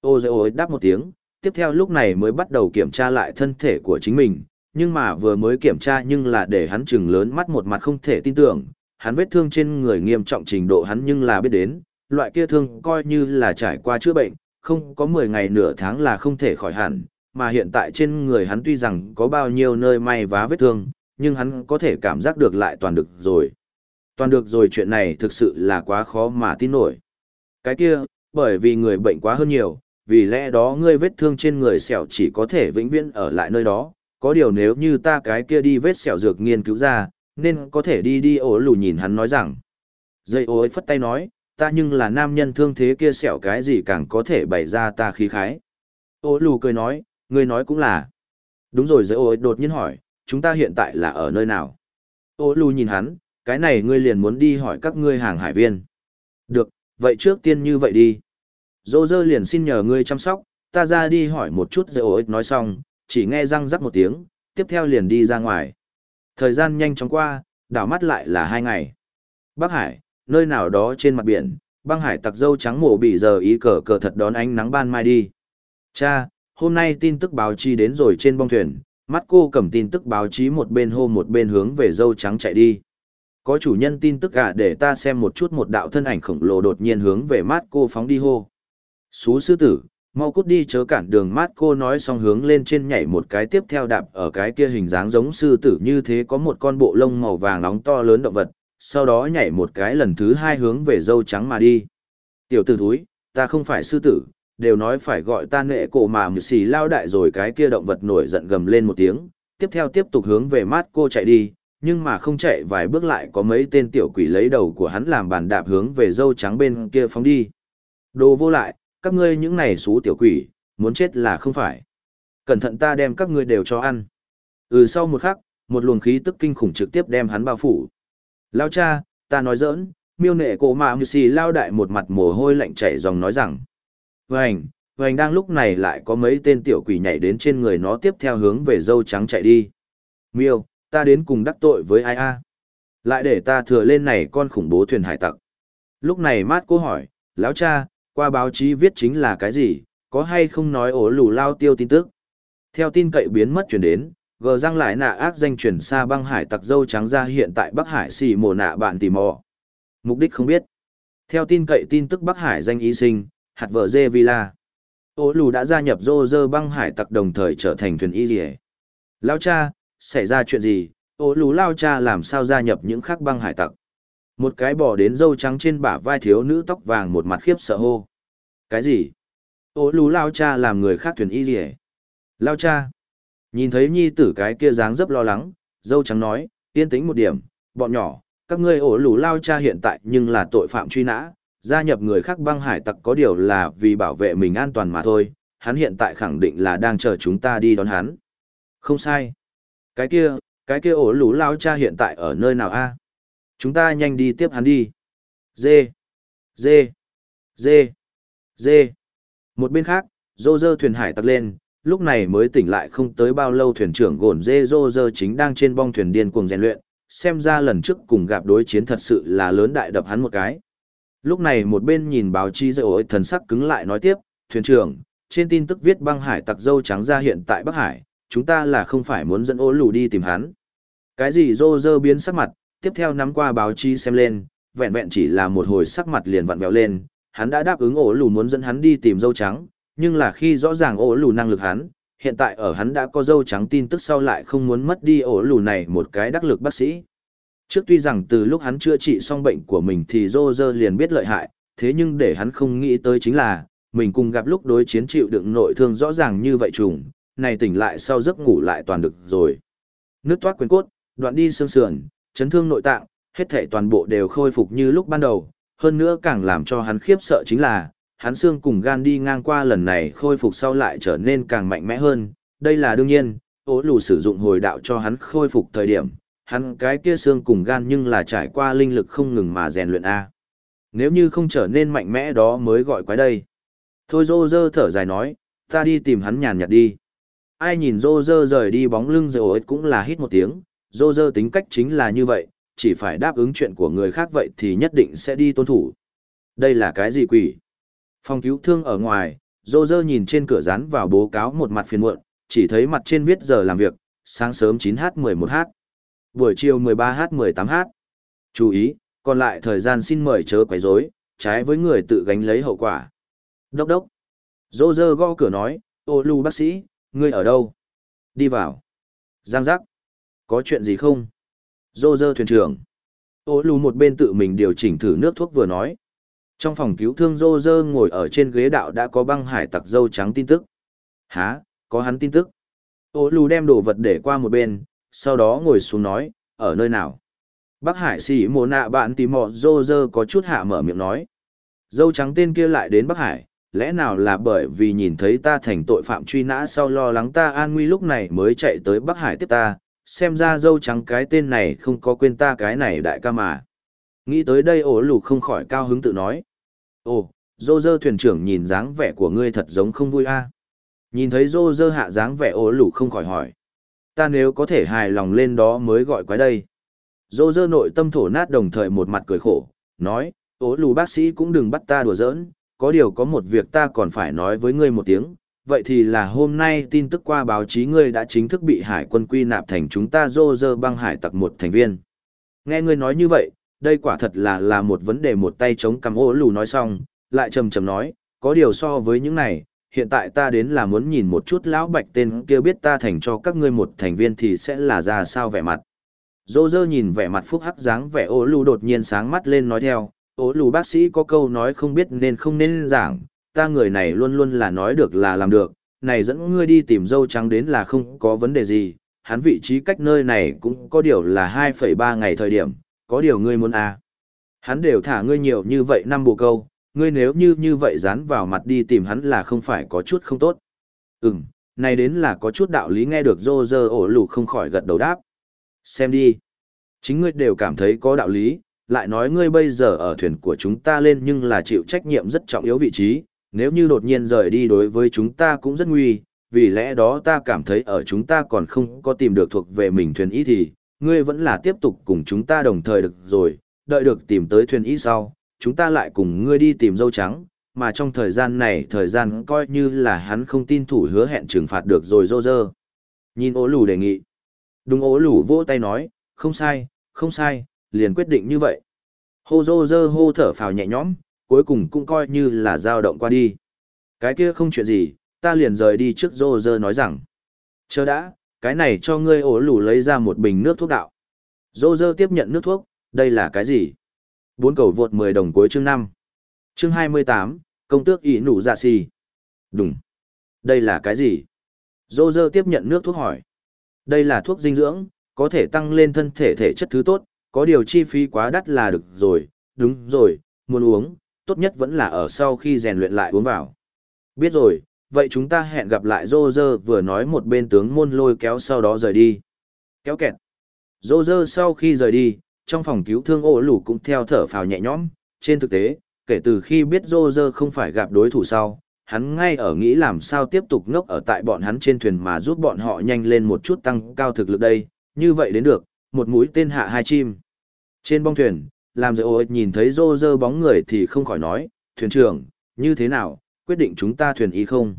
Ô dậy ô đáp một tiếng, tiếp theo lúc này mới bắt đầu kiểm tra lại thân thể của chính mình, nhưng mà vừa mới kiểm tra nhưng là để hắn chừng lớn mắt một mặt không thể tin tưởng, hắn vết thương trên người nghiêm trọng trình độ hắn nhưng là biết đến, loại kia thương coi như là trải qua chữa bệnh, không có 10 ngày nửa tháng là không thể khỏi hẳn, mà hiện tại trên người hắn tuy rằng có bao nhiêu nơi may vá vết thương, nhưng hắn có thể cảm giác được lại toàn được rồi. Toàn được rồi chuyện này thực sự là quá khó mà tin nổi. Cái kia, bởi vì người bệnh quá hơn nhiều, vì lẽ đó ngươi vết thương trên người sẹo chỉ có thể vĩnh viễn ở lại nơi đó, có điều nếu như ta cái kia đi vết sẹo dược nghiên cứu ra, nên có thể đi đi ổ lù nhìn hắn nói rằng. Dây ối phất tay nói, ta nhưng là nam nhân thương thế kia sẹo cái gì càng có thể bày ra ta khí khái. Ô lù cười nói, ngươi nói cũng là. Đúng rồi dây ối đột nhiên hỏi, chúng ta hiện tại là ở nơi nào? Ô lù nhìn hắn, cái này ngươi liền muốn đi hỏi các ngươi hàng hải viên. Được, vậy trước tiên như vậy đi. Dô dơ liền xin nhờ ngươi chăm sóc, ta ra đi hỏi một chút dây ối nói xong, chỉ nghe răng rắc một tiếng, tiếp theo liền đi ra ngoài. Thời gian nhanh chóng qua, đảo mắt lại là hai ngày. Bắc Hải, nơi nào đó trên mặt biển, băng hải tặc dâu trắng mổ bị giờ ý cờ cờ thật đón ánh nắng ban mai đi. Cha, hôm nay tin tức báo chí đến rồi trên bong thuyền, mắt cô cầm tin tức báo chí một bên hô một bên hướng về dâu trắng chạy đi. Có chủ nhân tin tức cả để ta xem một chút một đạo thân ảnh khổng lồ đột nhiên hướng về mát cô phóng đi hô. Xú sư tử, mau cút đi chớ cản đường mát cô nói xong hướng lên trên nhảy một cái tiếp theo đạp ở cái kia hình dáng giống sư tử như thế có một con bộ lông màu vàng nóng to lớn động vật sau đó nhảy một cái lần thứ hai hướng về dâu trắng mà đi tiểu t ử thúi ta không phải sư tử đều nói phải gọi ta nệ cổ mà mười xì lao đại rồi cái kia động vật nổi giận gầm lên một tiếng tiếp theo tiếp tục hướng về mát cô chạy đi nhưng mà không chạy vài bước lại có mấy tên tiểu quỷ lấy đầu của hắn làm bàn đạp hướng về dâu trắng bên kia phóng đi đồ vô lại các ngươi những này xú tiểu quỷ, muốn chết là không phải. Cẩn thận ta đem các ngươi đều cho ăn. Ừ sau một khắc, một luồng khí tức kinh khủng trực tiếp đem hắn bao phủ. Lao cha, ta nói giỡn, miêu nệ cổ mạ như xì lao đại một mặt mồ hôi lạnh chảy dòng nói rằng. Vành, vành đang lúc này lại có mấy tên tiểu quỷ nhảy đến trên người nó tiếp theo hướng về dâu trắng chạy đi. Miêu, ta đến cùng đắc tội với ai a? Lại để ta thừa lên này con khủng bố thuyền hải tặc. Lúc này mát cô hỏi, lão cha, qua báo chí viết chính là cái gì, có hay không nói ổ lù lao tiêu tin tức. Theo tin cậy biến mất chuyển đến, gờ răng lại nạ ác danh chuyển xa băng hải tặc dâu trắng ra hiện tại Bắc Hải xì mồ nạ bạn tìm mò. Mục đích không biết. Theo tin cậy tin tức Bắc Hải danh y sinh, hạt vợ dê villa. Ổ lù đã gia nhập dô dơ băng hải tặc đồng thời trở thành thuyền y rỉa. Lao cha, xảy ra chuyện gì, Ô lù lao cha làm sao gia nhập những khắc băng hải tặc. Một cái bỏ đến dâu trắng trên bả vai thiếu nữ tóc vàng một mặt khiếp sợ hô. Cái gì? Ô lù lao cha làm người khác thuyền y gì lao cha nhìn thấy nhi tử cái kia dáng dấp lo lắng Dâu trắng nói, yên tĩnh một điểm, bọn nhỏ, các ngươi ổ lù lao cha hiện tại nhưng là tội phạm truy nã, gia nhập người khác băng hải tặc có điều là vì bảo vệ mình an toàn mà thôi, hắn hiện tại khẳng định là đang chờ chúng ta đi đón hắn. Không sai. Cái kia, cái kia ổ lũ lao cha hiện tại ở nơi nào a? Chúng ta nhanh đi tiếp hắn đi. Dê, dê, dê, dê. Một bên khác, rô rơ thuyền hải tặc lên, lúc này mới tỉnh lại không tới bao lâu thuyền trưởng gồn dê rô rơ chính đang trên bong thuyền điên cuồng rèn luyện, xem ra lần trước cùng gặp đối chiến thật sự là lớn đại đập hắn một cái. Lúc này một bên nhìn báo chí dây ổi thần sắc cứng lại nói tiếp, thuyền trưởng, trên tin tức viết băng hải tặc dâu trắng ra hiện tại Bắc Hải, chúng ta là không phải muốn dẫn ô lù đi tìm hắn. Cái gì rô rơ biến sắc mặt, tiếp theo nắm qua báo chí xem lên, vẹn vẹn chỉ là một hồi sắc mặt liền vặn vẹo lên, hắn đã đáp ứng ổ lù muốn dẫn hắn đi tìm dâu trắng, nhưng là khi rõ ràng ổ lù năng lực hắn, hiện tại ở hắn đã có dâu trắng tin tức sau lại không muốn mất đi ổ lù này một cái đắc lực bác sĩ. Trước tuy rằng từ lúc hắn chữa trị xong bệnh của mình thì Rô Rơ liền biết lợi hại, thế nhưng để hắn không nghĩ tới chính là, mình cùng gặp lúc đối chiến chịu đựng nội thương rõ ràng như vậy trùng, này tỉnh lại sau giấc ngủ lại toàn được rồi. Nước toát quyền cốt, đoạn đi xương sườn, chấn thương nội tạng, hết thể toàn bộ đều khôi phục như lúc ban đầu, hơn nữa càng làm cho hắn khiếp sợ chính là, hắn xương cùng gan đi ngang qua lần này khôi phục sau lại trở nên càng mạnh mẽ hơn, đây là đương nhiên, ố lù sử dụng hồi đạo cho hắn khôi phục thời điểm, hắn cái kia xương cùng gan nhưng là trải qua linh lực không ngừng mà rèn luyện A. Nếu như không trở nên mạnh mẽ đó mới gọi quái đây. Thôi dô dơ thở dài nói, ta đi tìm hắn nhàn nhạt đi. Ai nhìn rô rơ rời đi bóng lưng rồi cũng là hít một tiếng, rô rơ tính cách chính là như vậy, chỉ phải đáp ứng chuyện của người khác vậy thì nhất định sẽ đi tuân thủ. Đây là cái gì quỷ? Phòng cứu thương ở ngoài, rô rơ nhìn trên cửa rán vào bố cáo một mặt phiền muộn, chỉ thấy mặt trên viết giờ làm việc, sáng sớm 9h11h buổi chiều 13h18h. Chú ý, còn lại thời gian xin mời chớ quấy rối, trái với người tự gánh lấy hậu quả. Đốc đốc. Rô rơ gõ cửa nói, ô lưu bác sĩ, ngươi ở đâu? Đi vào. Giang giác. Có chuyện gì không? Dô dơ thuyền trưởng. Ô lù một bên tự mình điều chỉnh thử nước thuốc vừa nói. Trong phòng cứu thương dô dơ ngồi ở trên ghế đạo đã có băng hải tặc dâu trắng tin tức. Hả, có hắn tin tức. Ô lù đem đồ vật để qua một bên, sau đó ngồi xuống nói, ở nơi nào? Bác Hải sĩ mồ nạ bạn tìm mò dô dơ có chút hạ mở miệng nói. Dâu trắng tên kia lại đến Bắc Hải, lẽ nào là bởi vì nhìn thấy ta thành tội phạm truy nã sau lo lắng ta an nguy lúc này mới chạy tới Bắc Hải tiếp ta, xem ra dâu trắng cái tên này không có quên ta cái này đại ca mà. Nghĩ tới đây ổ lù không khỏi cao hứng tự nói. Ồ, dô dơ thuyền trưởng nhìn dáng vẻ của ngươi thật giống không vui a Nhìn thấy dô dơ hạ dáng vẻ ổ lù không khỏi hỏi ta nếu có thể hài lòng lên đó mới gọi quái đây. Dô dơ nội tâm thổ nát đồng thời một mặt cười khổ, nói, ố lù bác sĩ cũng đừng bắt ta đùa giỡn, có điều có một việc ta còn phải nói với ngươi một tiếng, vậy thì là hôm nay tin tức qua báo chí ngươi đã chính thức bị hải quân quy nạp thành chúng ta dô dơ băng hải tặc một thành viên. Nghe ngươi nói như vậy, đây quả thật là là một vấn đề một tay chống cằm ô lù nói xong, lại trầm trầm nói, có điều so với những này, hiện tại ta đến là muốn nhìn một chút lão bạch tên kia biết ta thành cho các ngươi một thành viên thì sẽ là ra sao vẻ mặt. Dô dơ nhìn vẻ mặt phúc hắc dáng vẻ ô lù đột nhiên sáng mắt lên nói theo, ố lù bác sĩ có câu nói không biết nên không nên giảng, ta người này luôn luôn là nói được là làm được, này dẫn ngươi đi tìm dâu trắng đến là không có vấn đề gì, hắn vị trí cách nơi này cũng có điều là 2,3 ngày thời điểm, có điều ngươi muốn à. Hắn đều thả ngươi nhiều như vậy năm bồ câu, ngươi nếu như như vậy dán vào mặt đi tìm hắn là không phải có chút không tốt. Ừm, này đến là có chút đạo lý nghe được dô dơ ổ lù không khỏi gật đầu đáp. Xem đi. Chính ngươi đều cảm thấy có đạo lý, lại nói ngươi bây giờ ở thuyền của chúng ta lên nhưng là chịu trách nhiệm rất trọng yếu vị trí, nếu như đột nhiên rời đi đối với chúng ta cũng rất nguy, vì lẽ đó ta cảm thấy ở chúng ta còn không có tìm được thuộc về mình thuyền ý thì, ngươi vẫn là tiếp tục cùng chúng ta đồng thời được rồi, đợi được tìm tới thuyền ý sau, chúng ta lại cùng ngươi đi tìm dâu trắng, mà trong thời gian này thời gian coi như là hắn không tin thủ hứa hẹn trừng phạt được rồi dô dơ. Nhìn ố lù đề nghị. Đúng ố lù vỗ tay nói, không sai, không sai, liền quyết định như vậy. Hô dô dơ hô thở phào nhẹ nhõm, cuối cùng cũng coi như là dao động qua đi. Cái kia không chuyện gì, ta liền rời đi trước dô dơ nói rằng. Chờ đã, cái này cho ngươi ổ lủ lấy ra một bình nước thuốc đạo. Dô dơ tiếp nhận nước thuốc, đây là cái gì? Bốn cầu vượt 10 đồng cuối chương 5. Chương 28, công tước Ý nụ dạ xì. Đúng. Đây là cái gì? Dô dơ tiếp nhận nước thuốc hỏi. Đây là thuốc dinh dưỡng, có thể tăng lên thân thể thể chất thứ tốt, có điều chi phí quá đắt là được rồi, đúng rồi, muốn uống, tốt nhất vẫn là ở sau khi rèn luyện lại uống vào. Biết rồi, vậy chúng ta hẹn gặp lại Rô Dơ vừa nói một bên tướng môn lôi kéo sau đó rời đi. Kéo kẹt. Rô Dơ sau khi rời đi, trong phòng cứu thương ổ lủ cũng theo thở phào nhẹ nhõm, trên thực tế, kể từ khi biết Rô Dơ không phải gặp đối thủ sau, hắn ngay ở nghĩ làm sao tiếp tục ngốc ở tại bọn hắn trên thuyền mà giúp bọn họ nhanh lên một chút tăng cao thực lực đây, như vậy đến được, một mũi tên hạ hai chim. Trên bong thuyền, làm rồi ôi nhìn thấy Rô Rơ bóng người thì không khỏi nói, thuyền trưởng, như thế nào, quyết định chúng ta thuyền y không?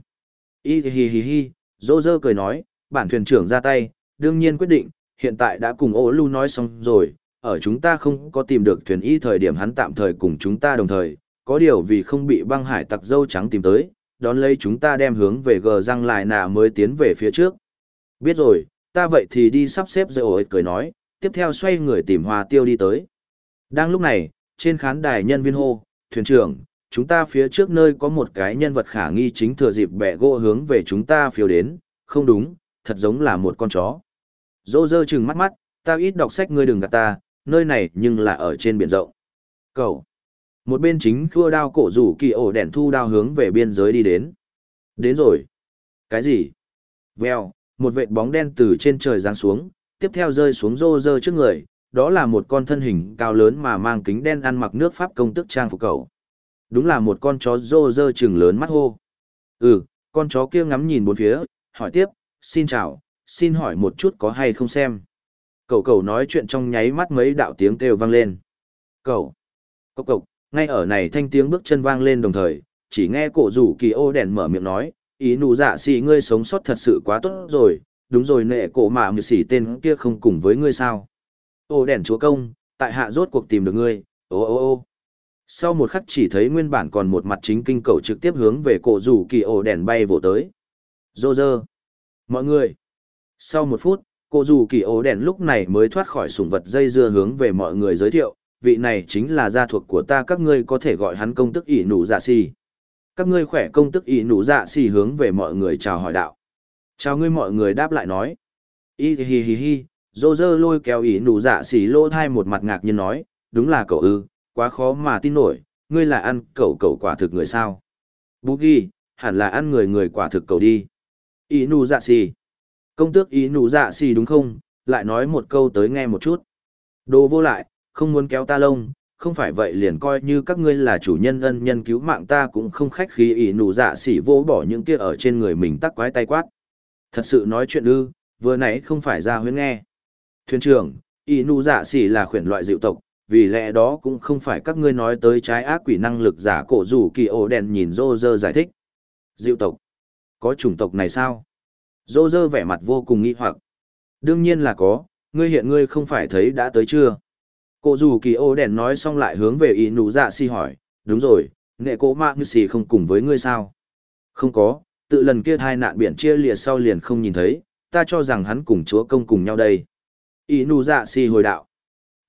Y hi hi hi, Rô Rơ cười nói, bản thuyền trưởng ra tay, đương nhiên quyết định, hiện tại đã cùng ô lưu nói xong rồi, ở chúng ta không có tìm được thuyền y thời điểm hắn tạm thời cùng chúng ta đồng thời, có điều vì không bị băng hải tặc dâu trắng tìm tới, đón lấy chúng ta đem hướng về gờ răng lại nạ mới tiến về phía trước. Biết rồi, ta vậy thì đi sắp xếp rồi ôi cười nói, tiếp theo xoay người tìm hòa tiêu đi tới. Đang lúc này, trên khán đài nhân viên hô, thuyền trưởng, chúng ta phía trước nơi có một cái nhân vật khả nghi chính thừa dịp bẻ gỗ hướng về chúng ta phiêu đến, không đúng, thật giống là một con chó. Dô dơ chừng mắt mắt, ta ít đọc sách ngươi đừng gạt ta, nơi này nhưng là ở trên biển rộng. Cầu. Một bên chính khua đao cổ rủ kỳ ổ đèn thu đao hướng về biên giới đi đến. Đến rồi. Cái gì? Vèo, một vệt bóng đen từ trên trời giáng xuống, tiếp theo rơi xuống rô rơ trước người, đó là một con thân hình cao lớn mà mang kính đen ăn mặc nước Pháp công tức trang phục cầu. Đúng là một con chó rô rơ trừng lớn mắt hô. Ừ, con chó kia ngắm nhìn bốn phía, hỏi tiếp, xin chào, xin hỏi một chút có hay không xem. Cậu cậu nói chuyện trong nháy mắt mấy đạo tiếng kêu vang lên. Cậu, cậu cậu, ngay ở này thanh tiếng bước chân vang lên đồng thời, chỉ nghe cổ rủ kỳ ô đèn mở miệng nói, ý nụ dạ xì ngươi sống sót thật sự quá tốt rồi, đúng rồi nệ cổ mạ mười xỉ tên kia không cùng với ngươi sao. Ô đèn chúa công, tại hạ rốt cuộc tìm được ngươi, ô ô ô. Sau một khắc chỉ thấy nguyên bản còn một mặt chính kinh cầu trực tiếp hướng về cổ rủ kỳ ổ đèn bay vỗ tới. Dô dơ. Mọi người. Sau một phút, cổ rủ kỳ ổ đèn lúc này mới thoát khỏi sủng vật dây dưa hướng về mọi người giới thiệu, vị này chính là gia thuộc của ta các ngươi có thể gọi hắn công tức ỷ nụ dạ xì. Các ngươi khỏe công tức ỷ nụ dạ xì hướng về mọi người chào hỏi đạo. Chào ngươi mọi người đáp lại nói. Y hi hi hi, dô dơ lôi kéo ý nụ dạ xỉ lô thai một mặt ngạc nhiên nói, đúng là cậu ư, quá khó mà tin nổi, ngươi là ăn cậu cậu quả thực người sao. Bú ghi, hẳn là ăn người người quả thực cậu đi. Ý nụ dạ xỉ Công tước ý nụ dạ xỉ đúng không, lại nói một câu tới nghe một chút. Đồ vô lại, không muốn kéo ta lông, không phải vậy liền coi như các ngươi là chủ nhân ân nhân cứu mạng ta cũng không khách khí ỷ nụ dạ xỉ vô bỏ những kia ở trên người mình tắc quái tay quát. Thật sự nói chuyện ư, vừa nãy không phải ra huyến nghe. Thuyền trưởng, ỷ nụ dạ xỉ là khuyển loại diệu tộc, vì lẽ đó cũng không phải các ngươi nói tới trái ác quỷ năng lực giả cổ rủ kỳ ổ đèn nhìn rô rơ giải thích. Diệu tộc? Có chủng tộc này sao? Rô rơ vẻ mặt vô cùng nghi hoặc. Đương nhiên là có, ngươi hiện ngươi không phải thấy đã tới chưa? cổ dù kỳ ổ đèn nói xong lại hướng về ý nụ dạ xỉ hỏi, đúng rồi, nghệ cố mạng như xỉ không cùng với ngươi sao? Không có, tự lần kia thai nạn biển chia lìa sau liền không nhìn thấy, ta cho rằng hắn cùng chúa công cùng nhau đây. Ý nụ dạ si hồi đạo.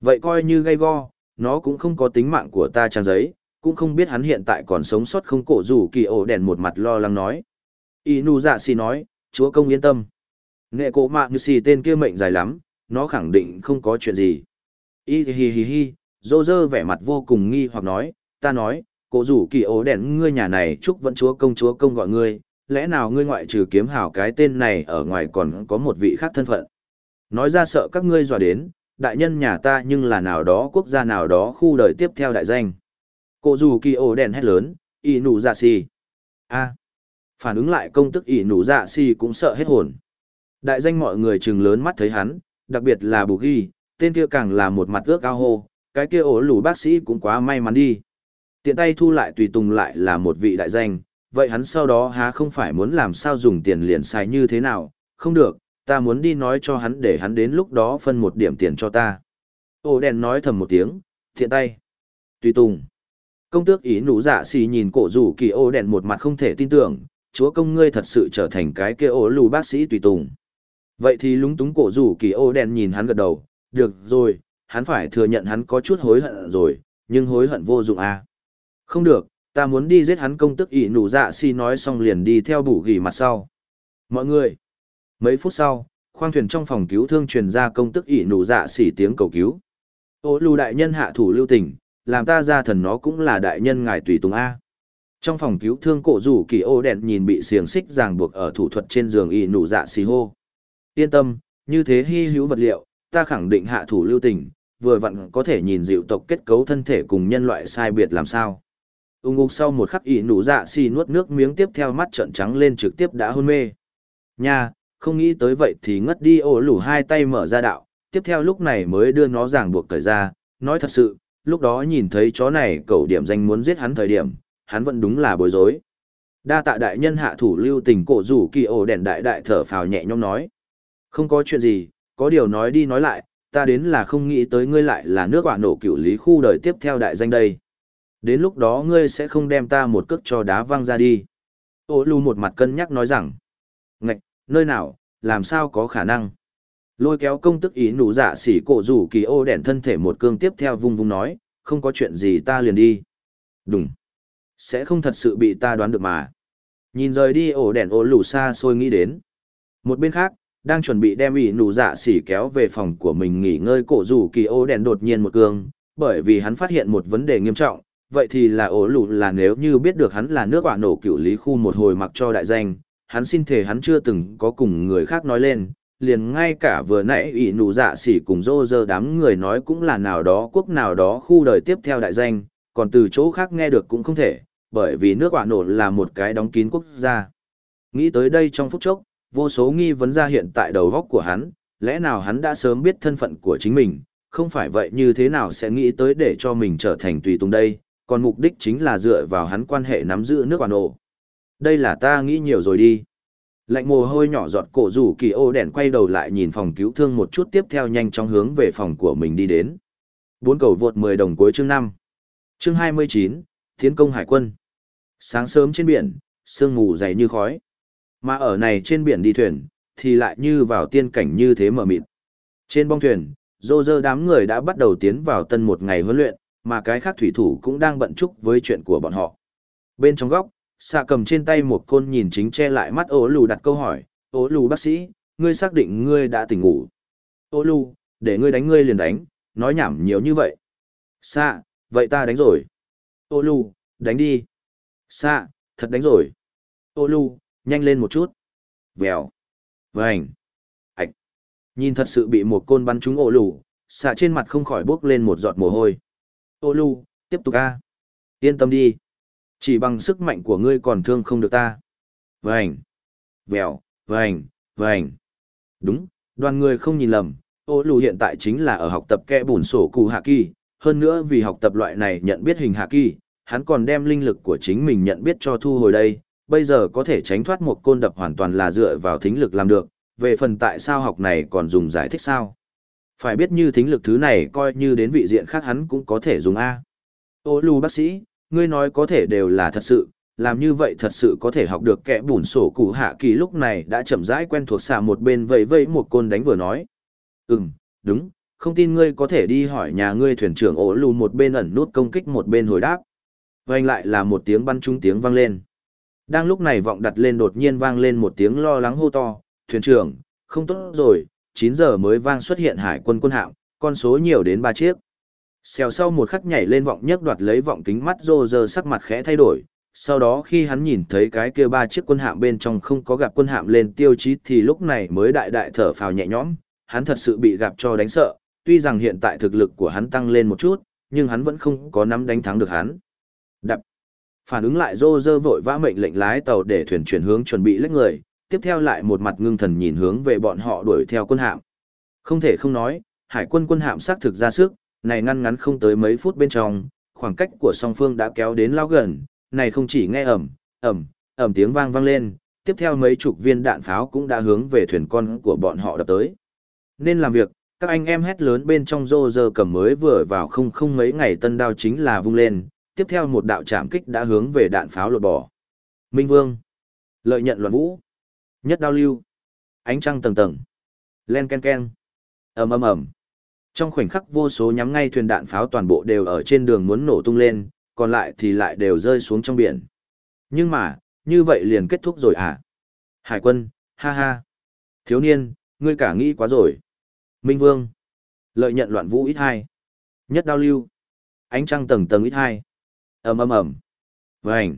Vậy coi như gây go, nó cũng không có tính mạng của ta trang giấy, cũng không biết hắn hiện tại còn sống sót không cổ rủ kỳ ổ đèn một mặt lo lắng nói. Ý nụ dạ si nói, chúa công yên tâm. Nghệ cổ mạng như si tên kia mệnh dài lắm, nó khẳng định không có chuyện gì. Y hi hi hi, dô dơ vẻ mặt vô cùng nghi hoặc nói, ta nói, cổ rủ kỳ ổ đèn ngươi nhà này chúc vẫn chúa công chúa công gọi ngươi, lẽ nào ngươi ngoại trừ kiếm hào cái tên này ở ngoài còn có một vị khác thân phận. Nói ra sợ các ngươi dọa đến, đại nhân nhà ta nhưng là nào đó quốc gia nào đó khu đời tiếp theo đại danh. Cô dù kỳ ố đèn hét lớn, y nụ dạ si. a phản ứng lại công tức y nụ dạ si cũng sợ hết hồn. Đại danh mọi người trừng lớn mắt thấy hắn, đặc biệt là bù ghi, tên kia càng là một mặt ước ao hô, cái kia ổ lù bác sĩ cũng quá may mắn đi. Tiện tay thu lại tùy tùng lại là một vị đại danh, vậy hắn sau đó há không phải muốn làm sao dùng tiền liền xài như thế nào, không được, ta muốn đi nói cho hắn để hắn đến lúc đó phân một điểm tiền cho ta. Ô đèn nói thầm một tiếng, thiện tay. Tùy tùng. Công tước ý nụ dạ xì nhìn cổ rủ kỳ ô đèn một mặt không thể tin tưởng, chúa công ngươi thật sự trở thành cái kia ô lù bác sĩ tùy tùng. Vậy thì lúng túng cổ rủ kỳ ô đèn nhìn hắn gật đầu, được rồi, hắn phải thừa nhận hắn có chút hối hận rồi, nhưng hối hận vô dụng à. Không được, ta muốn đi giết hắn công tức ỷ nụ dạ si nói xong liền đi theo bủ gỉ mặt sau. Mọi người! Mấy phút sau, khoang thuyền trong phòng cứu thương truyền ra công tức ỷ nụ dạ xỉ tiếng cầu cứu. Ô lưu đại nhân hạ thủ lưu tình, làm ta ra thần nó cũng là đại nhân ngài tùy tùng A. Trong phòng cứu thương cổ rủ kỳ ô đèn nhìn bị xiềng xích ràng buộc ở thủ thuật trên giường ỷ nụ dạ xì hô. Yên tâm, như thế hy hữu vật liệu, ta khẳng định hạ thủ lưu tình, vừa vặn có thể nhìn dịu tộc kết cấu thân thể cùng nhân loại sai biệt làm sao. Ung ngục sau một khắc ỷ nụ dạ xì nuốt nước miếng tiếp theo mắt trợn trắng lên trực tiếp đã hôn mê. Nha, không nghĩ tới vậy thì ngất đi ổ lủ hai tay mở ra đạo, tiếp theo lúc này mới đưa nó ràng buộc cởi ra, nói thật sự, lúc đó nhìn thấy chó này cậu điểm danh muốn giết hắn thời điểm, hắn vẫn đúng là bối rối. Đa tạ đại nhân hạ thủ lưu tình cổ rủ kỳ ổ đèn đại đại thở phào nhẹ nhõm nói. Không có chuyện gì, có điều nói đi nói lại, ta đến là không nghĩ tới ngươi lại là nước quả nổ cửu lý khu đời tiếp theo đại danh đây. Đến lúc đó ngươi sẽ không đem ta một cước cho đá văng ra đi. Ô lù một mặt cân nhắc nói rằng, ngạch, nơi nào, làm sao có khả năng. Lôi kéo công tức ý nụ dạ xỉ cổ rủ kỳ ô đèn thân thể một cương tiếp theo vung vung nói, không có chuyện gì ta liền đi. Đúng. Sẽ không thật sự bị ta đoán được mà. Nhìn rời đi ổ đèn ổ lù xa xôi nghĩ đến. Một bên khác, đang chuẩn bị đem ý nụ dạ xỉ kéo về phòng của mình nghỉ ngơi cổ rủ kỳ ô đèn đột nhiên một cương, bởi vì hắn phát hiện một vấn đề nghiêm trọng, vậy thì là ổ lụ là nếu như biết được hắn là nước quả nổ cựu lý khu một hồi mặc cho đại danh, hắn xin thể hắn chưa từng có cùng người khác nói lên, liền ngay cả vừa nãy ỷ nụ dạ xỉ cùng rô rơ đám người nói cũng là nào đó quốc nào đó khu đời tiếp theo đại danh, còn từ chỗ khác nghe được cũng không thể, bởi vì nước quả nổ là một cái đóng kín quốc gia. Nghĩ tới đây trong phút chốc, vô số nghi vấn ra hiện tại đầu góc của hắn, lẽ nào hắn đã sớm biết thân phận của chính mình, không phải vậy như thế nào sẽ nghĩ tới để cho mình trở thành tùy tùng đây, còn mục đích chính là dựa vào hắn quan hệ nắm giữ nước quả nổ. Đây là ta nghĩ nhiều rồi đi. Lạnh mồ hôi nhỏ giọt cổ rủ kỳ ô đèn quay đầu lại nhìn phòng cứu thương một chút tiếp theo nhanh chóng hướng về phòng của mình đi đến. Bốn cầu vượt 10 đồng cuối chương 5. Chương 29, Tiến công hải quân. Sáng sớm trên biển, sương mù dày như khói. Mà ở này trên biển đi thuyền, thì lại như vào tiên cảnh như thế mở mịt. Trên bong thuyền, dô dơ đám người đã bắt đầu tiến vào tân một ngày huấn luyện, mà cái khác thủy thủ cũng đang bận chúc với chuyện của bọn họ. Bên trong góc, xạ cầm trên tay một côn nhìn chính che lại mắt ố lù đặt câu hỏi ố lù bác sĩ ngươi xác định ngươi đã tỉnh ngủ? Ố lù để ngươi đánh ngươi liền đánh nói nhảm nhiều như vậy. Xạ vậy ta đánh rồi. Ô lù đánh đi. Xạ thật đánh rồi. Ô lù nhanh lên một chút. Vèo. Vành. Ảch. nhìn thật sự bị một côn bắn trúng ô lù xạ trên mặt không khỏi bước lên một giọt mồ hôi ô lu tiếp tục a. Yên tâm đi. Chỉ bằng sức mạnh của ngươi còn thương không được ta. Vành, vèo, vành, vành. Đúng, đoàn người không nhìn lầm, ô lù hiện tại chính là ở học tập kẽ bùn sổ cụ hạ kỳ, hơn nữa vì học tập loại này nhận biết hình hạ kỳ, hắn còn đem linh lực của chính mình nhận biết cho thu hồi đây, bây giờ có thể tránh thoát một côn đập hoàn toàn là dựa vào thính lực làm được, về phần tại sao học này còn dùng giải thích sao. Phải biết như thính lực thứ này coi như đến vị diện khác hắn cũng có thể dùng A. Ô lù bác sĩ, ngươi nói có thể đều là thật sự, làm như vậy thật sự có thể học được kẻ bùn sổ cụ hạ kỳ lúc này đã chậm rãi quen thuộc xạ một bên vẫy vẫy một côn đánh vừa nói. Ừm, đúng, không tin ngươi có thể đi hỏi nhà ngươi thuyền trưởng ổ lù một bên ẩn nút công kích một bên hồi đáp. Vành lại là một tiếng bắn trúng tiếng vang lên. Đang lúc này vọng đặt lên đột nhiên vang lên một tiếng lo lắng hô to, thuyền trưởng, không tốt rồi, 9 giờ mới vang xuất hiện hải quân quân hạm, con số nhiều đến 3 chiếc. Xèo sau một khắc nhảy lên vọng nhấc đoạt lấy vọng kính mắt rô rơ sắc mặt khẽ thay đổi. Sau đó khi hắn nhìn thấy cái kia ba chiếc quân hạm bên trong không có gặp quân hạm lên tiêu chí thì lúc này mới đại đại thở phào nhẹ nhõm, hắn thật sự bị gặp cho đánh sợ, tuy rằng hiện tại thực lực của hắn tăng lên một chút, nhưng hắn vẫn không có nắm đánh thắng được hắn. Đập. Phản ứng lại rô rơ vội vã mệnh lệnh lái tàu để thuyền chuyển hướng chuẩn bị lách người, tiếp theo lại một mặt ngưng thần nhìn hướng về bọn họ đuổi theo quân hạm. Không thể không nói, hải quân quân hạm xác thực ra sức, này ngăn ngắn không tới mấy phút bên trong, khoảng cách của song phương đã kéo đến lao gần, này không chỉ nghe ẩm, ẩm, ẩm tiếng vang vang lên, tiếp theo mấy chục viên đạn pháo cũng đã hướng về thuyền con của bọn họ đập tới. Nên làm việc, các anh em hét lớn bên trong rô rơ cầm mới vừa vào không không mấy ngày tân đao chính là vung lên, tiếp theo một đạo chạm kích đã hướng về đạn pháo lột bỏ. Minh Vương, lợi nhận loạn vũ, nhất đao lưu, ánh trăng tầng tầng, len ken ken, ầm ầm ầm. Trong khoảnh khắc vô số nhắm ngay thuyền đạn pháo toàn bộ đều ở trên đường muốn nổ tung lên, còn lại thì lại đều rơi xuống trong biển. Nhưng mà, như vậy liền kết thúc rồi à? Hải quân, ha ha. Thiếu niên, ngươi cả nghĩ quá rồi. Minh Vương. Lợi nhận loạn vũ ít hai. Nhất đao lưu. Ánh trăng tầng tầng ít hai. ầm ầm ầm. Vành.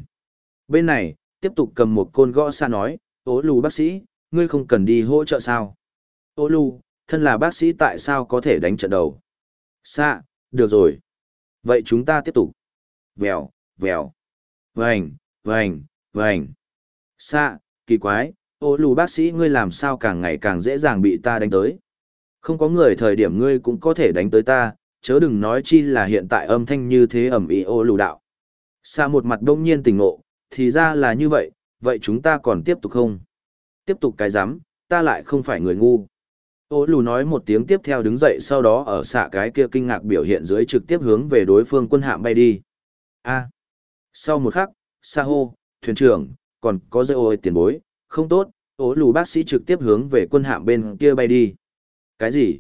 Bên này, tiếp tục cầm một côn gõ xa nói, ố lù bác sĩ, ngươi không cần đi hỗ trợ sao. Ô lù, thân là bác sĩ tại sao có thể đánh trận đầu. Xa, được rồi. Vậy chúng ta tiếp tục. Vèo, vèo. Vành, vành, vành. Xa, kỳ quái, ô lù bác sĩ ngươi làm sao càng ngày càng dễ dàng bị ta đánh tới. Không có người thời điểm ngươi cũng có thể đánh tới ta, chớ đừng nói chi là hiện tại âm thanh như thế ẩm ý ô lù đạo. Xa một mặt đông nhiên tỉnh ngộ, thì ra là như vậy, vậy chúng ta còn tiếp tục không? Tiếp tục cái rắm ta lại không phải người ngu. Ô lù nói một tiếng tiếp theo đứng dậy sau đó ở xạ cái kia kinh ngạc biểu hiện dưới trực tiếp hướng về đối phương quân hạm bay đi. A. Sau một khắc, sa hô, thuyền trưởng, còn có dây ôi tiền bối, không tốt, ô lù bác sĩ trực tiếp hướng về quân hạm bên kia bay đi. Cái gì?